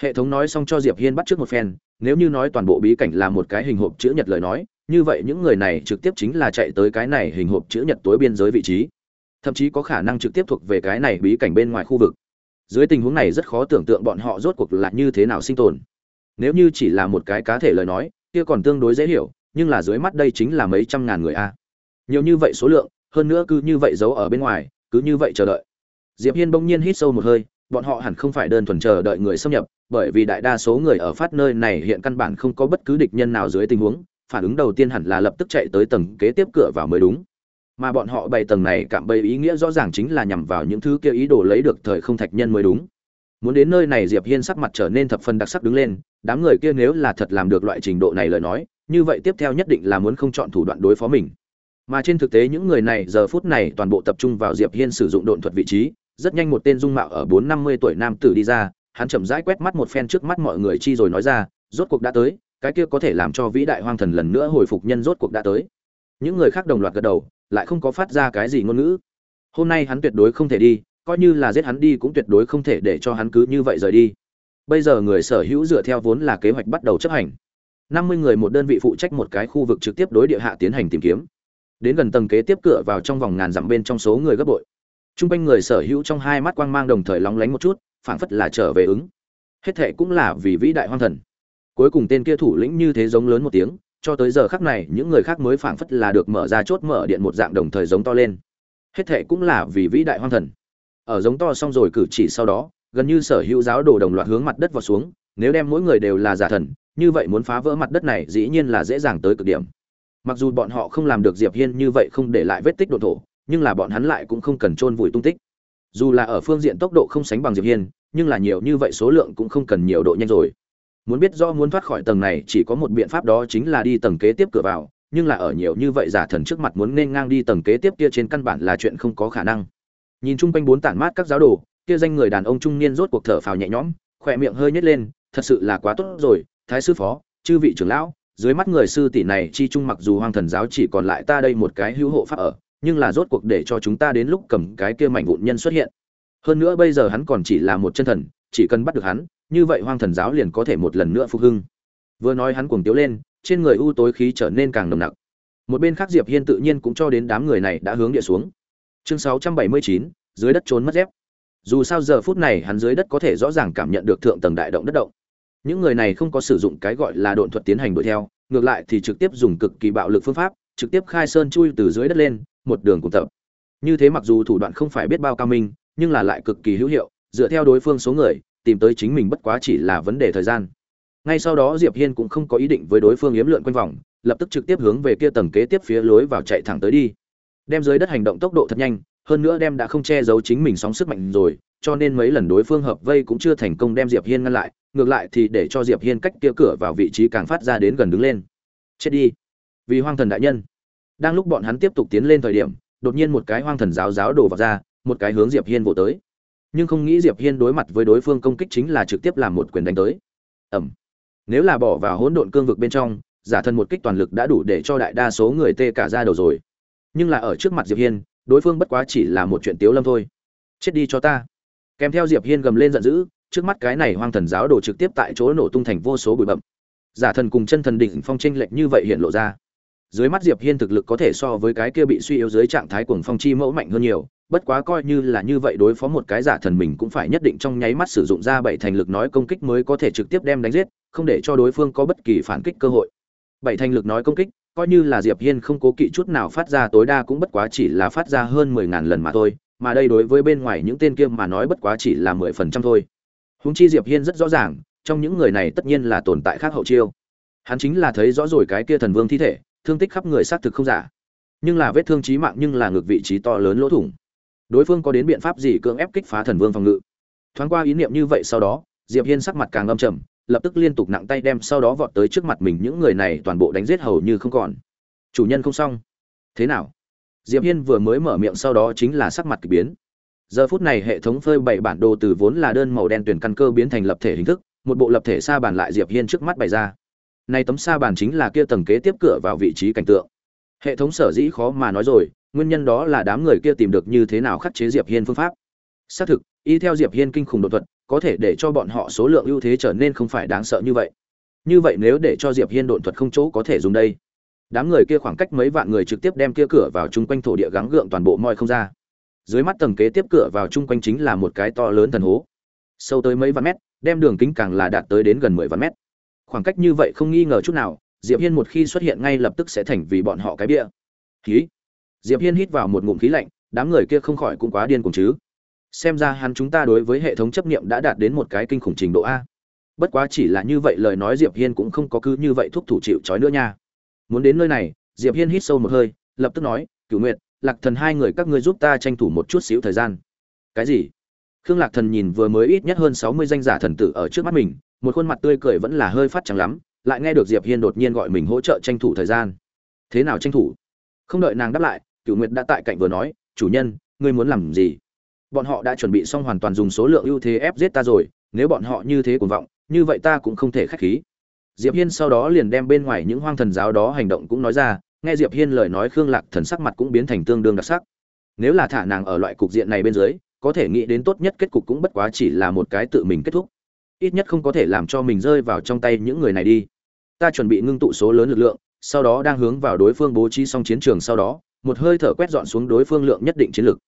Hệ thống nói xong cho diệp hiên bắt trước một phen, nếu như nói toàn bộ bí cảnh là một cái hình hộp chữ nhật lời nói, như vậy những người này trực tiếp chính là chạy tới cái này hình hộp chữ nhật tối biên giới vị trí thậm chí có khả năng trực tiếp thuộc về cái này bí cảnh bên ngoài khu vực. Dưới tình huống này rất khó tưởng tượng bọn họ rốt cuộc là như thế nào sinh tồn. Nếu như chỉ là một cái cá thể lời nói, kia còn tương đối dễ hiểu, nhưng là dưới mắt đây chính là mấy trăm ngàn người a. Nhiều như vậy số lượng, hơn nữa cứ như vậy giấu ở bên ngoài, cứ như vậy chờ đợi. Diệp hiên bỗng nhiên hít sâu một hơi, bọn họ hẳn không phải đơn thuần chờ đợi người xâm nhập, bởi vì đại đa số người ở phát nơi này hiện căn bản không có bất cứ địch nhân nào dưới tình huống, phản ứng đầu tiên hẳn là lập tức chạy tới tầng kế tiếp cửa vào mới đúng mà bọn họ bày tầng này cạm bẫy ý nghĩa rõ ràng chính là nhằm vào những thứ kia ý đồ lấy được thời không thạch nhân mới đúng. Muốn đến nơi này diệp hiên sắc mặt trở nên thập phần đặc sắc đứng lên, đám người kia nếu là thật làm được loại trình độ này lời nói, như vậy tiếp theo nhất định là muốn không chọn thủ đoạn đối phó mình. Mà trên thực tế những người này giờ phút này toàn bộ tập trung vào diệp hiên sử dụng độn thuật vị trí, rất nhanh một tên dung mạo ở bốn năm mươi tuổi nam tử đi ra, hắn chậm rãi quét mắt một phen trước mắt mọi người chi rồi nói ra, rốt cuộc đã tới, cái kia có thể làm cho vĩ đại hoang thần lần nữa hồi phục nhân rốt cuộc đã tới những người khác đồng loạt gật đầu, lại không có phát ra cái gì ngôn ngữ. Hôm nay hắn tuyệt đối không thể đi, coi như là giết hắn đi cũng tuyệt đối không thể để cho hắn cứ như vậy rời đi. Bây giờ người sở hữu dựa theo vốn là kế hoạch bắt đầu chấp hành. Năm mươi người một đơn vị phụ trách một cái khu vực trực tiếp đối địa hạ tiến hành tìm kiếm. Đến gần tầng kế tiếp cửa vào trong vòng ngàn dặm bên trong số người gấp bội. T r u n g quanh người sở hữu trong hai mắt quang mang đồng thời lóng lánh một chút, phảng phất là trở về ứng. Hết thệ cũng là vì vĩ đại hoang thần. Cuối cùng tên kia thủ lĩnh như thế giống lớn một tiếng cho tới giờ khắc này, những người khác mới phảng phất là được mở ra chốt mở điện một dạng đồng thời giống to lên. Hết thệ cũng là vì vĩ đại hoang thần. Ở giống to xong rồi cử chỉ sau đó, gần như sở hữu giáo đồ đồng loạt hướng mặt đất vào xuống, nếu đem mỗi người đều là giả thần, như vậy muốn phá vỡ mặt đất này dĩ nhiên là dễ dàng tới cực điểm. Mặc dù bọn họ không làm được diệp hiên như vậy không để lại vết tích độ thổ, nhưng là bọn hắn lại cũng không cần chôn vùi tung tích. Dù là ở phương diện tốc độ không sánh bằng diệp hiên, nhưng là nhiều như vậy số lượng cũng không cần nhiều độ nhanh rồi muốn biết do muốn thoát khỏi tầng này, chỉ có một biện pháp đó chính là đi tầng kế tiếp cửa vào, nhưng là ở nhiều như vậy giả thần trước mặt muốn nên ngang đi tầng kế tiếp kia trên căn bản là chuyện không có khả năng. Nhìn chung quanh bốn tản mát các giáo đồ, kia danh người đàn ông trung niên rốt cuộc thở phào nhẹ nhõm, khỏe miệng hơi nhếch lên, thật sự là quá tốt rồi, thái sư phó, chư vị trưởng lão, dưới mắt người sư tỷ này chi trung mặc dù hoang thần giáo chỉ còn lại ta đây một cái hữu hộ pháp ở, nhưng là rốt cuộc để cho chúng ta đến lúc cầm cái kia mảnh vụn nhân xuất hiện. Hơn nữa bây giờ hắn còn chỉ là một chân thần chỉ cần bắt được hắn như vậy hoang thần giáo liền có thể một lần nữa phục hưng. Vừa nói hắn cuồng tiếu lên trên người u tối khí trở nên càng nồng nặc. Một bên khác diệp hiên tự nhiên cũng cho đến đám người này đã hướng địa xuống. Chương 679, dưới đất trốn mất dép. Dù sao giờ phút này hắn dưới đất có thể rõ ràng cảm nhận được thượng tầng đại động đất động. Những người này không có sử dụng cái gọi là độn thuật tiến hành đuổi theo ngược lại thì trực tiếp dùng cực kỳ bạo lực phương pháp trực tiếp khai sơn chui từ dưới đất lên một đường cùng tập. Như thế mặc dù thủ đoạn không phải biết bao cao minh nhưng là lại cực kỳ hữu hiệu dựa theo đối phương số người, tìm tới chính mình bất quá chỉ là vấn đề thời gian. Ngay sau đó diệp hiên cũng không có ý định với đối phương yếm lượn quanh vòng, lập tức trực tiếp hướng về kia tầng kế tiếp phía lối vào chạy thẳng tới đi. Đem dưới đất hành động tốc độ thật nhanh, hơn nữa đem đã không che giấu chính mình sóng sức mạnh rồi, cho nên mấy lần đối phương hợp vây cũng chưa thành công đem diệp hiên ngăn lại, ngược lại thì để cho diệp hiên cách kia cửa vào vị trí càng phát ra đến gần đứng lên. Chết đi. Vì hoang thần đại nhân. Đang lúc bọn hắn tiếp tục tiến lên thời điểm, đột nhiên một cái hoang thần giáo giáo đổ vào ra, một cái hướng diệp hiên vỗ tới nhưng không nghĩ diệp hiên đối mặt với đối phương công kích chính là trực tiếp làm một quyền đánh tới. Ẩm. Nếu là bỏ vào hỗn độn cương vực bên trong, giả thân một kích toàn lực đã đủ để cho đại đa số người tê cả ra đầu rồi. Nhưng là ở trước mặt diệp hiên, đối phương bất quá chỉ là một chuyện tiếu lâm thôi. Chết đi cho ta. Kèm theo diệp hiên gầm lên giận dữ, trước mắt cái này hoang thần giáo đổ trực tiếp tại chỗ nổ tung thành vô số bụi bậm giả thần cùng chân thần đỉnh phong tranh lệch như vậy hiện lộ ra. Dưới mắt diệp hiên thực lực có thể so với cái kia bị suy yếu dưới trạng thái cuồng phong chi mẫu mạnh hơn nhiều bất quá coi như là như vậy đối phó một cái giả thần mình cũng phải nhất định trong nháy mắt sử dụng ra bảy thành lực nói công kích mới có thể trực tiếp đem đánh giết, không để cho đối phương có bất kỳ phản kích cơ hội. Bảy thành lực nói công kích, coi như là diệp hiên không cố kỵ chút nào phát ra tối đa cũng bất quá chỉ là phát ra hơn mười ngàn lần mà thôi, mà đây đối với bên ngoài những tên kia mà nói bất quá chỉ là mười phần trăm thôi. Huống chi diệp hiên rất rõ ràng, trong những người này tất nhiên là tồn tại khác hậu chiêu. Hắn chính là thấy rõ rồi cái kia thần vương thi thể, thương tích khắp người xác thực không giả. Nhưng là vết thương chí mạng nhưng là ngược vị trí to lớn lỗ thủng đối phương có đến biện pháp gì cưỡng ép kích phá thần vương phòng ngự. Thoáng qua ý niệm như vậy sau đó, diệp hiên sắc mặt càng âm trầm, lập tức liên tục nặng tay đem sau đó vọt tới trước mặt mình những người này toàn bộ đánh giết hầu như không còn. Chủ nhân không xong. Thế nào? Diệp hiên vừa mới mở miệng sau đó chính là sắc mặt kỳ biến. Giờ phút này hệ thống phơi bày bản đồ từ vốn là đơn màu đen tuyển căn cơ biến thành lập thể hình thức, một bộ lập thể sa bàn lại diệp hiên trước mắt bày ra. Nay tấm sa bàn chính là kia tầng kế tiếp cửa vào vị trí cảnh tượng. Hệ thống sở dĩ khó mà nói rồi nguyên nhân đó là đám người kia tìm được như thế nào khắc chế diệp hiên phương pháp. Xác thực, y theo diệp hiên kinh khủng đột thuật, có thể để cho bọn họ số lượng ưu thế trở nên không phải đáng sợ như vậy. Như vậy nếu để cho diệp hiên đột thuật không chỗ có thể dùng đây, đám người kia khoảng cách mấy vạn người trực tiếp đem kia cửa vào chung quanh thổ địa gắng gượng toàn bộ moi không ra. Dưới mắt tầng kế tiếp cửa vào chung quanh chính là một cái to lớn thần hố. Sâu tới mấy vạn mét, đem đường kính càng là đạt tới đến gần mười vạn mét. Khoảng cách như vậy không nghi ngờ chút nào, diệp hiên một khi xuất hiện ngay lập tức sẽ thành vì bọn họ cái bia. Khí diệp hiên hít vào một ngụm khí lạnh, đám người kia không khỏi cũng quá điên cùng chứ. Xem ra hắn chúng ta đối với hệ thống chấp niệm đã đạt đến một cái kinh khủng trình độ a. Bất quá chỉ là như vậy lời nói diệp hiên cũng không có cứ như vậy thúc thủ chịu trói nữa nha. Muốn đến nơi này, diệp hiên hít sâu một hơi, lập tức nói, cửu nguyệt, lạc thần hai người các ngươi giúp ta tranh thủ một chút xíu thời gian. Cái gì? Khương lạc thần nhìn vừa mới ít nhất hơn sáu mươi danh giả thần tử ở trước mắt mình, một khuôn mặt tươi cười vẫn là hơi phát trắng lắm, lại nghe được diệp hiên đột nhiên gọi mình hỗ trợ tranh thủ thời gian. Thế nào tranh thủ? Không đợi nàng đáp lại cửu nguyệt đã tại cạnh vừa nói, chủ nhân, ngươi muốn làm gì? Bọn họ đã chuẩn bị xong hoàn toàn dùng số lượng ưu thế ép giết ta rồi, nếu bọn họ như thế cuồng vọng, như vậy ta cũng không thể khách khí. Diệp hiên sau đó liền đem bên ngoài những hoang thần giáo đó hành động cũng nói ra, nghe diệp hiên lời nói khương lạc thần sắc mặt cũng biến thành tương đương đặc sắc. Nếu là thả nàng ở loại cục diện này bên dưới, có thể nghĩ đến tốt nhất kết cục cũng bất quá chỉ là một cái tự mình kết thúc. Ít nhất không có thể làm cho mình rơi vào trong tay những người này đi. Ta chuẩn bị ngưng tụ số lớn lực lượng, sau đó đang hướng vào đối phương bố trí xong chiến trường sau đó một hơi thở quét dọn xuống đối phương lượng nhất định chiến lực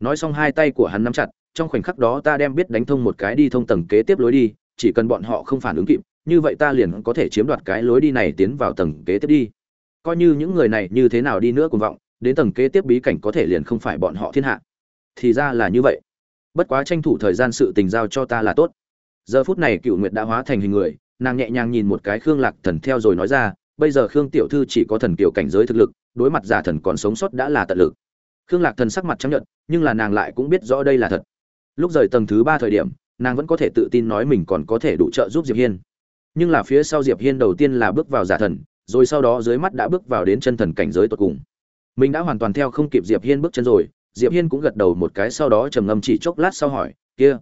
nói xong hai tay của hắn nắm chặt, trong khoảnh khắc đó ta đem biết đánh thông một cái đi thông tầng kế tiếp lối đi, chỉ cần bọn họ không phản ứng kịp, như vậy ta liền có thể chiếm đoạt cái lối đi này tiến vào tầng kế tiếp đi. Coi như những người này như thế nào đi nữa cũng vọng, đến tầng kế tiếp bí cảnh có thể liền không phải bọn họ thiên hạ. Thì ra là như vậy. Bất quá tranh thủ thời gian sự tình giao cho ta là tốt. Giờ phút này cựu nguyệt đã hóa thành hình người, nàng nhẹ nhàng nhìn một cái khương lạc thần theo rồi nói ra, bây giờ khương tiểu thư chỉ có thần tiểu cảnh giới thực lực đối mặt giả thần còn sống sót đã là tận lực. Khương lạc thần sắc mặt chấp nhận nhưng là nàng lại cũng biết rõ đây là thật. Lúc rời tầng thứ ba thời điểm, nàng vẫn có thể tự tin nói mình còn có thể đủ trợ giúp diệp hiên. Nhưng là phía sau diệp hiên đầu tiên là bước vào giả thần, rồi sau đó dưới mắt đã bước vào đến chân thần cảnh giới tột cùng. Mình đã hoàn toàn theo không kịp diệp hiên bước chân rồi, diệp hiên cũng gật đầu một cái sau đó trầm ngâm chỉ chốc lát sau hỏi, kia,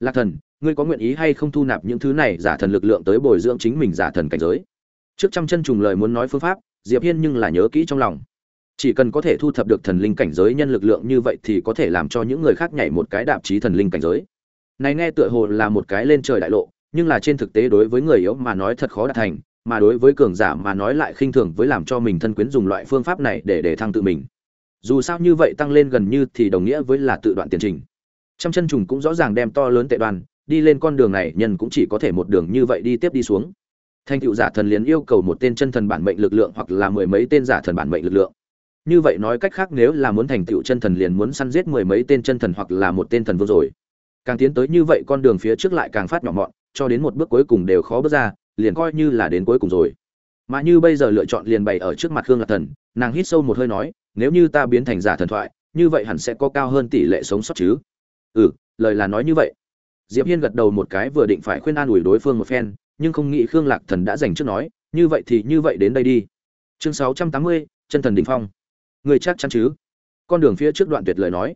lạc thần, ngươi có nguyện ý hay không thu nạp những thứ này giả thần lực lượng tới bồi dưỡng chính mình giả thần cảnh giới? Trước trăm chân trùng lời muốn nói phương pháp diệp hiên nhưng là nhớ kỹ trong lòng. Chỉ cần có thể thu thập được thần linh cảnh giới nhân lực lượng như vậy thì có thể làm cho những người khác nhảy một cái đạp chí thần linh cảnh giới. Này nghe tựa hồ là một cái lên trời đại lộ, nhưng là trên thực tế đối với người yếu mà nói thật khó đạt thành, mà đối với cường giả mà nói lại khinh thường với làm cho mình thân quyến dùng loại phương pháp này để để thăng tự mình. Dù sao như vậy tăng lên gần như thì đồng nghĩa với là tự đoạn tiền trình. Trăm chân trùng cũng rõ ràng đem to lớn tệ đoàn, đi lên con đường này nhân cũng chỉ có thể một đường như vậy đi tiếp đi xuống thanh tựu giả thần liền yêu cầu một tên chân thần bản mệnh lực lượng hoặc là mười mấy tên giả thần bản mệnh lực lượng. Như vậy nói cách khác nếu là muốn thành tựu chân thần liền muốn săn giết mười mấy tên chân thần hoặc là một tên thần vương rồi. Càng tiến tới như vậy con đường phía trước lại càng phát nhỏ mọn, cho đến một bước cuối cùng đều khó bước ra, liền coi như là đến cuối cùng rồi. Mà như bây giờ lựa chọn liền bày ở trước mặt Hương lạc thần, nàng hít sâu một hơi nói, nếu như ta biến thành giả thần thoại, như vậy hẳn sẽ có cao hơn tỷ lệ sống sót chứ? Ừ lời là nói như vậy. Diệp hiên gật đầu một cái vừa định phải khuyên an ủi đối phương một phen nhưng không nghĩ khương lạc thần đã dành trước nói như vậy thì như vậy đến đây đi. Chương 680, chân thần đỉnh phong. Người chắc chắn chứ? Con đường phía trước đoạn tuyệt lời nói.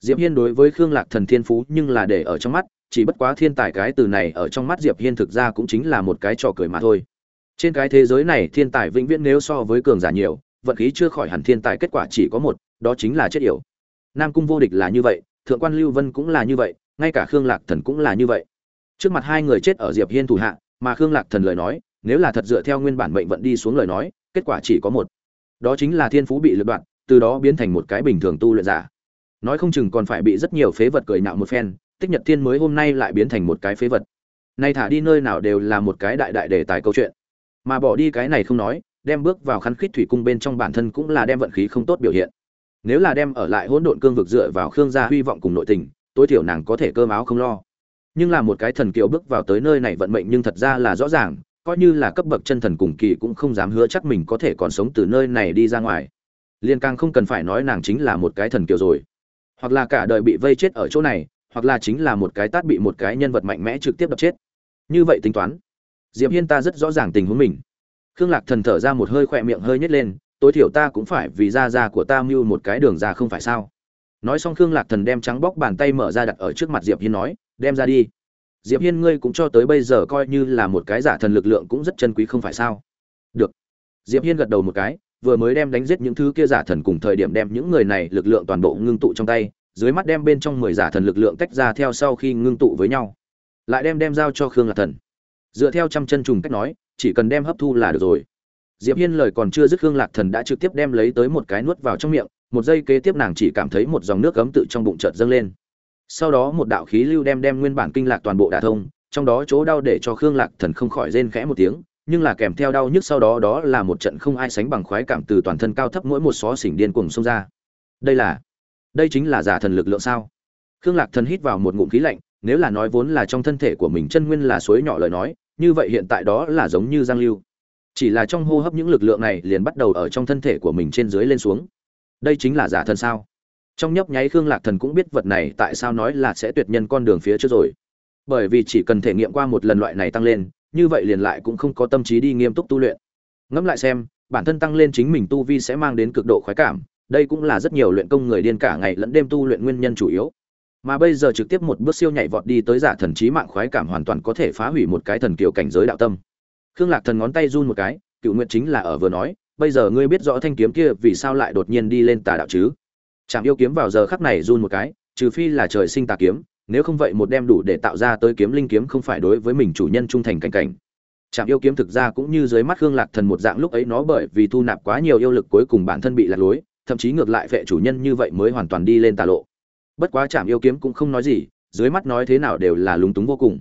Diệp hiên đối với khương lạc thần thiên phú nhưng là để ở trong mắt chỉ bất quá thiên tài cái từ này ở trong mắt diệp hiên thực ra cũng chính là một cái trò cười mà thôi. Trên cái thế giới này thiên tài vĩnh viễn nếu so với cường giả nhiều vận khí chưa khỏi hẳn thiên tài kết quả chỉ có một đó chính là chết yểu. Nam cung vô địch là như vậy thượng quan lưu vân cũng là như vậy ngay cả khương lạc thần cũng là như vậy. Trước mặt hai người chết ở diệp hiên thủ hạ mà khương lạc thần lời nói, nếu là thật dựa theo nguyên bản mệnh vận đi xuống lời nói, kết quả chỉ có một. Đó chính là thiên phú bị lật đoạn, từ đó biến thành một cái bình thường tu luyện giả. Nói không chừng còn phải bị rất nhiều phế vật cười nạo một phen, tích nhật thiên mới hôm nay lại biến thành một cái phế vật. Nay thả đi nơi nào đều là một cái đại đại đề tài câu chuyện. Mà bỏ đi cái này không nói, đem bước vào khăn khít thủy cung bên trong bản thân cũng là đem vận khí không tốt biểu hiện. Nếu là đem ở lại hỗn độn cương vực dựa vào khương gia hy vọng cùng nội tình, tối thiểu nàng có thể cơm áo không lo nhưng là một cái thần kiều bước vào tới nơi này vận mệnh nhưng thật ra là rõ ràng, coi như là cấp bậc chân thần cùng kỳ cũng không dám hứa chắc mình có thể còn sống từ nơi này đi ra ngoài. Liên càng không cần phải nói nàng chính là một cái thần kiều rồi. Hoặc là cả đời bị vây chết ở chỗ này, hoặc là chính là một cái tát bị một cái nhân vật mạnh mẽ trực tiếp đập chết. Như vậy tính toán, diệp hiên ta rất rõ ràng tình huống mình. Khương lạc thần thở ra một hơi khỏe miệng hơi nhếch lên, tối thiểu ta cũng phải vì da da của ta mưu một cái đường ra không phải sao? Nói xong khương lạc thần đem trắng bóc bàn tay mở ra đặt ở trước mặt diệp hiên nói đem ra đi. Diệp hiên, ngươi cũng cho tới bây giờ coi như là một cái giả thần lực lượng cũng rất chân quý không phải sao? Được. Diệp hiên gật đầu một cái, vừa mới đem đánh giết những thứ kia giả thần cùng thời điểm đem những người này lực lượng toàn bộ ngưng tụ trong tay, dưới mắt đem bên trong mười giả thần lực lượng tách ra theo sau khi ngưng tụ với nhau. Lại đem đem giao cho khương lạc thần. Dựa theo trăm chân trùng cách nói, chỉ cần đem hấp thu là được rồi. Diệp hiên lời còn chưa dứt khương lạc thần đã trực tiếp đem lấy tới một cái nuốt vào trong miệng, một giây kế tiếp nàng chỉ cảm thấy một dòng nước cấm tự trong bụng chợt dâng lên sau đó một đạo khí lưu đem đem nguyên bản kinh lạc toàn bộ đả thông, trong đó chỗ đau để cho khương lạc thần không khỏi rên khẽ một tiếng, nhưng là kèm theo đau nhức sau đó đó là một trận không ai sánh bằng khoái cảm từ toàn thân cao thấp mỗi một xó xỉnh điên cuồng xông ra. Đây là, đây chính là giả thần lực lượng sao? Khương lạc thần hít vào một ngụm khí lạnh, nếu là nói vốn là trong thân thể của mình chân nguyên là suối nhỏ lời nói, như vậy hiện tại đó là giống như giang lưu. Chỉ là trong hô hấp những lực lượng này liền bắt đầu ở trong thân thể của mình trên dưới lên xuống. Đây chính là giả thần sao? Trong nhấp nháy khương lạc thần cũng biết vật này tại sao nói là sẽ tuyệt nhân con đường phía trước rồi. Bởi vì chỉ cần thể nghiệm qua một lần loại này tăng lên, như vậy liền lại cũng không có tâm trí đi nghiêm túc tu luyện. Ngẫm lại xem, bản thân tăng lên chính mình tu vi sẽ mang đến cực độ khoái cảm, đây cũng là rất nhiều luyện công người điên cả ngày lẫn đêm tu luyện nguyên nhân chủ yếu. Mà bây giờ trực tiếp một bước siêu nhảy vọt đi tới giả thần trí mạng khoái cảm hoàn toàn có thể phá hủy một cái thần kiều cảnh giới đạo tâm. Khương lạc thần ngón tay run một cái, cựu nguyện chính là ở vừa nói, bây giờ ngươi biết rõ thanh kiếm kia vì sao lại đột nhiên đi lên tà đạo chứ? Chạm yêu kiếm vào giờ khắc này run một cái, trừ phi là trời sinh tà kiếm, nếu không vậy một đem đủ để tạo ra tới kiếm linh kiếm không phải đối với mình chủ nhân trung thành cảnh cảnh. Chạm yêu kiếm thực ra cũng như dưới mắt khương lạc thần một dạng lúc ấy nó bởi vì thu nạp quá nhiều yêu lực cuối cùng bản thân bị lạc lối, thậm chí ngược lại vệ chủ nhân như vậy mới hoàn toàn đi lên tà lộ. Bất quá chạm yêu kiếm cũng không nói gì, dưới mắt nói thế nào đều là lúng túng vô cùng.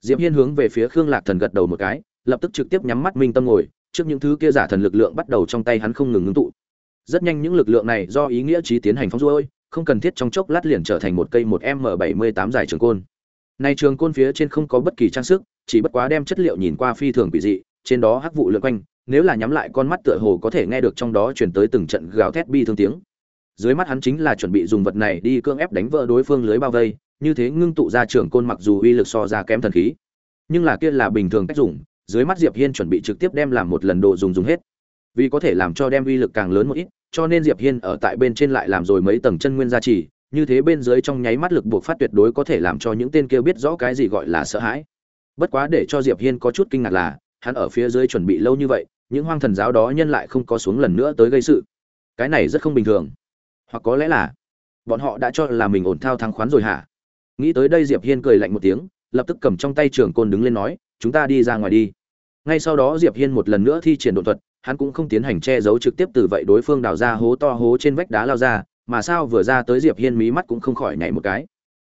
Diệp hiên hướng về phía khương lạc thần gật đầu một cái, lập tức trực tiếp nhắm mắt minh tâm ngồi, trước những thứ kia giả thần lực lượng bắt đầu trong tay hắn không ngừng ngưng tụ rất nhanh những lực lượng này do ý nghĩa trí tiến hành phóng ruôi, không cần thiết trong chốc lát liền trở thành một cây một m bảy mươi tám dài trường côn. Này trường côn phía trên không có bất kỳ trang sức, chỉ bất quá đem chất liệu nhìn qua phi thường quỷ dị, trên đó hắc vụ lượn quanh, nếu là nhắm lại con mắt tựa hồ có thể nghe được trong đó truyền tới từng trận gào thét bi thương tiếng. Dưới mắt hắn chính là chuẩn bị dùng vật này đi cưỡng ép đánh vỡ đối phương lưới bao vây, như thế ngưng tụ ra trường côn mặc dù uy lực so ra kém thần khí, nhưng là kia là bình thường cách dùng, dưới mắt diệp hiên chuẩn bị trực tiếp đem làm một lần độ dùng dùng hết. Vì có thể làm cho đem uy lực càng lớn một ít cho nên diệp hiên ở tại bên trên lại làm rồi mấy tầng chân nguyên gia trì, như thế bên dưới trong nháy mắt lực buộc phát tuyệt đối có thể làm cho những tên kia biết rõ cái gì gọi là sợ hãi. Bất quá để cho diệp hiên có chút kinh ngạc là, hắn ở phía dưới chuẩn bị lâu như vậy, những hoang thần giáo đó nhân lại không có xuống lần nữa tới gây sự. Cái này rất không bình thường. Hoặc có lẽ là, bọn họ đã cho là mình ổn thao thắng khoán rồi hả? Nghĩ tới đây diệp hiên cười lạnh một tiếng, lập tức cầm trong tay trường côn đứng lên nói, chúng ta đi ra ngoài đi. Ngay sau đó diệp hiên một lần nữa thi triển độ thuật hắn cũng không tiến hành che giấu trực tiếp từ vậy đối phương đào ra hố to hố trên vách đá lao ra, mà sao vừa ra tới diệp hiên mí mắt cũng không khỏi nhảy một cái.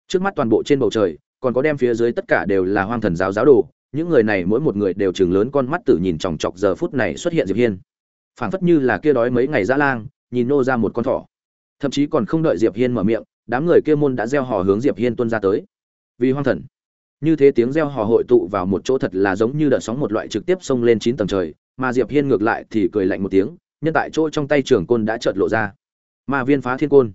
Trước mắt toàn bộ trên bầu trời, còn có đem phía dưới tất cả đều là hoang thần giáo giáo đồ, những người này mỗi một người đều chừng lớn con mắt tử nhìn chòng chọc giờ phút này xuất hiện diệp hiên. Phảng phất như là kia đói mấy ngày dã lang, nhìn nô ra một con thỏ. Thậm chí còn không đợi diệp hiên mở miệng, đám người kia môn đã gieo hò hướng diệp hiên tuôn ra tới. Vì hoang thần. Như thế tiếng reo hò hội tụ vào một chỗ thật là giống như đợt sóng một loại trực tiếp xông lên chín tầng trời mà diệp hiên ngược lại thì cười lạnh một tiếng, nhân tại chỗ trong tay trường côn đã chợt lộ ra. Ma viên phá thiên côn.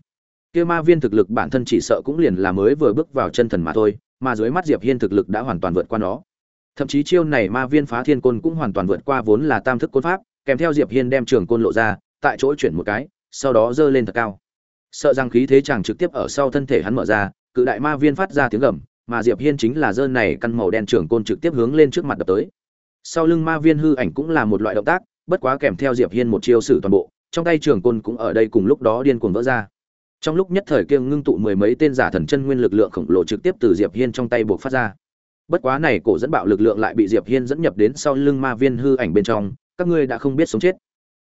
Kia ma viên thực lực bản thân chỉ sợ cũng liền là mới vừa bước vào chân thần mà thôi, mà dưới mắt diệp hiên thực lực đã hoàn toàn vượt qua nó. Thậm chí chiêu này ma viên phá thiên côn cũng hoàn toàn vượt qua vốn là tam thức côn pháp, kèm theo diệp hiên đem trường côn lộ ra, tại chỗ chuyển một cái, sau đó giơ lên thật cao. Sợ rằng khí thế chàng trực tiếp ở sau thân thể hắn mở ra, cự đại ma viên phát ra tiếng gầm, mà diệp hiên chính là dơ này căn màu đen trường côn trực tiếp hướng lên trước mặt đập tới sau lưng ma viên hư ảnh cũng là một loại động tác bất quá kèm theo diệp hiên một chiêu sử toàn bộ trong tay trường côn cũng ở đây cùng lúc đó điên cuồng vỡ ra. Trong lúc nhất thời kiêng ngưng tụ mười mấy tên giả thần chân nguyên lực lượng khổng lồ trực tiếp từ diệp hiên trong tay buộc phát ra. Bất quá này cổ dẫn bạo lực lượng lại bị diệp hiên dẫn nhập đến sau lưng ma viên hư ảnh bên trong các ngươi đã không biết sống chết.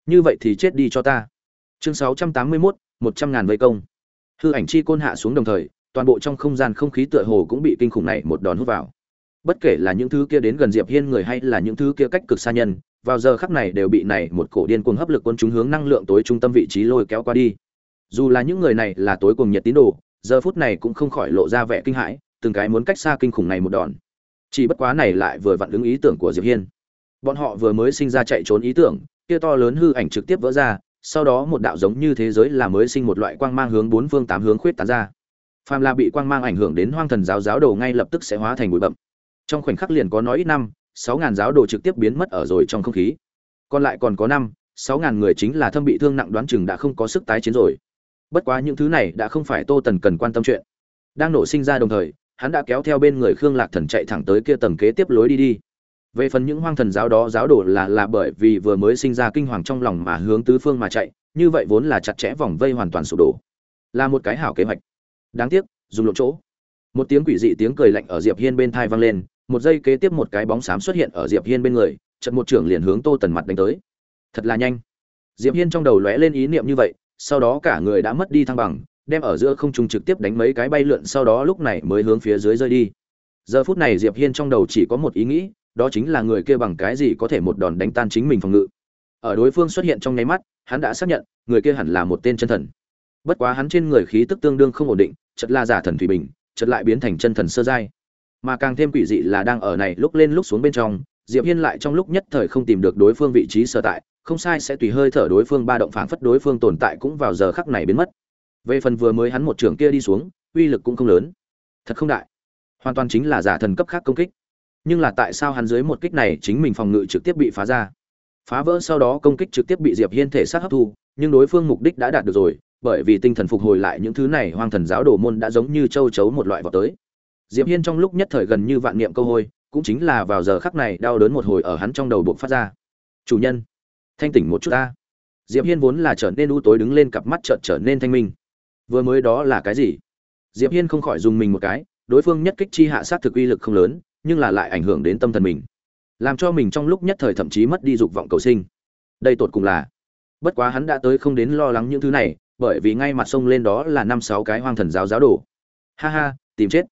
Như vậy thì chết đi cho ta. Chương 681, một trăm ngàn vây công. Hư ảnh chi côn hạ xuống đồng thời toàn bộ trong không gian không khí tựa hồ cũng bị kinh khủng này một đòn hút vào bất kể là những thứ kia đến gần diệp hiên người hay là những thứ kia cách cực xa nhân, vào giờ khắc này đều bị này một cổ điên cuồng hấp lực quân chúng hướng năng lượng tối trung tâm vị trí lôi kéo qua đi. Dù là những người này là tối cuồng nhiệt tín đồ, giờ phút này cũng không khỏi lộ ra vẻ kinh hãi, từng cái muốn cách xa kinh khủng này một đòn. Chỉ bất quá này lại vừa vặn ứng ý tưởng của diệp hiên. Bọn họ vừa mới sinh ra chạy trốn ý tưởng, kia to lớn hư ảnh trực tiếp vỡ ra, sau đó một đạo giống như thế giới là mới sinh một loại quang mang hướng bốn phương tám hướng khuyết tán ra. Phàm là bị quang mang ảnh hưởng đến hoang thần giáo giáo đồ ngay lập tức sẽ hóa thành bụi bậm trong khoảnh khắc liền có nói ít năm, sáu ngàn giáo đồ trực tiếp biến mất ở rồi trong không khí. Còn lại còn có năm, sáu ngàn người chính là thâm bị thương nặng đoán chừng đã không có sức tái chiến rồi. Bất quá những thứ này đã không phải tô tần cần quan tâm chuyện. Đang nổ sinh ra đồng thời, hắn đã kéo theo bên người khương lạc thần chạy thẳng tới kia tầng kế tiếp lối đi đi. Về phần những hoang thần giáo đó, giáo đồ là là bởi vì vừa mới sinh ra kinh hoàng trong lòng mà hướng tứ phương mà chạy, như vậy vốn là chặt chẽ vòng vây hoàn toàn sụp đổ. Là một cái hảo kế hoạch. Đáng tiếc dùng lộ chỗ. Một tiếng quỷ dị tiếng cười lạnh ở diệp hiên bên thai vang lên một giây kế tiếp một cái bóng xám xuất hiện ở diệp hiên bên người, trận một trưởng liền hướng tô tần mặt đánh tới. Thật là nhanh. Diệp hiên trong đầu lóe lên ý niệm như vậy, sau đó cả người đã mất đi thăng bằng, đem ở giữa không trung trực tiếp đánh mấy cái bay lượn sau đó lúc này mới hướng phía dưới rơi đi. Giờ phút này diệp hiên trong đầu chỉ có một ý nghĩ, đó chính là người kia bằng cái gì có thể một đòn đánh tan chính mình phòng ngự. Ở đối phương xuất hiện trong nháy mắt, hắn đã xác nhận, người kia hẳn là một tên chân thần. Bất quá hắn trên người khí tức tương đương không ổn định chật là giả thần thủy bình chật lại biến thành chân thần sơ giai mà càng thêm quỷ dị là đang ở này lúc lên lúc xuống bên trong, diệp hiên lại trong lúc nhất thời không tìm được đối phương vị trí sở tại, không sai sẽ tùy hơi thở đối phương ba động phảng phất đối phương tồn tại cũng vào giờ khắc này biến mất. Về phần vừa mới hắn một trường kia đi xuống, uy lực cũng không lớn. Thật không đại. Hoàn toàn chính là giả thần cấp khác công kích. Nhưng là tại sao hắn dưới một kích này chính mình phòng ngự trực tiếp bị phá ra? Phá vỡ sau đó công kích trực tiếp bị diệp hiên thể sát hấp thu, nhưng đối phương mục đích đã đạt được rồi, bởi vì tinh thần phục hồi lại những thứ này, hoang thần giáo đồ môn đã giống như châu chấu một loại vào tới diệp hiên trong lúc nhất thời gần như vạn niệm câu hôi, cũng chính là vào giờ khắc này đau đớn một hồi ở hắn trong đầu buộc phát ra. Chủ nhân, thanh tỉnh một chút ta. Diệp hiên vốn là trở nên u tối đứng lên cặp mắt chợt trở nên thanh minh. Vừa mới đó là cái gì? Diệp hiên không khỏi dùng mình một cái, đối phương nhất kích chi hạ sát thực uy lực không lớn, nhưng là lại ảnh hưởng đến tâm thần mình. Làm cho mình trong lúc nhất thời thậm chí mất đi dục vọng cầu sinh. Đây tột cùng là, bất quá hắn đã tới không đến lo lắng những thứ này, bởi vì ngay mặt sông lên đó là năm sáu cái hoang thần giáo giáo đồ. Ha ha, tìm chết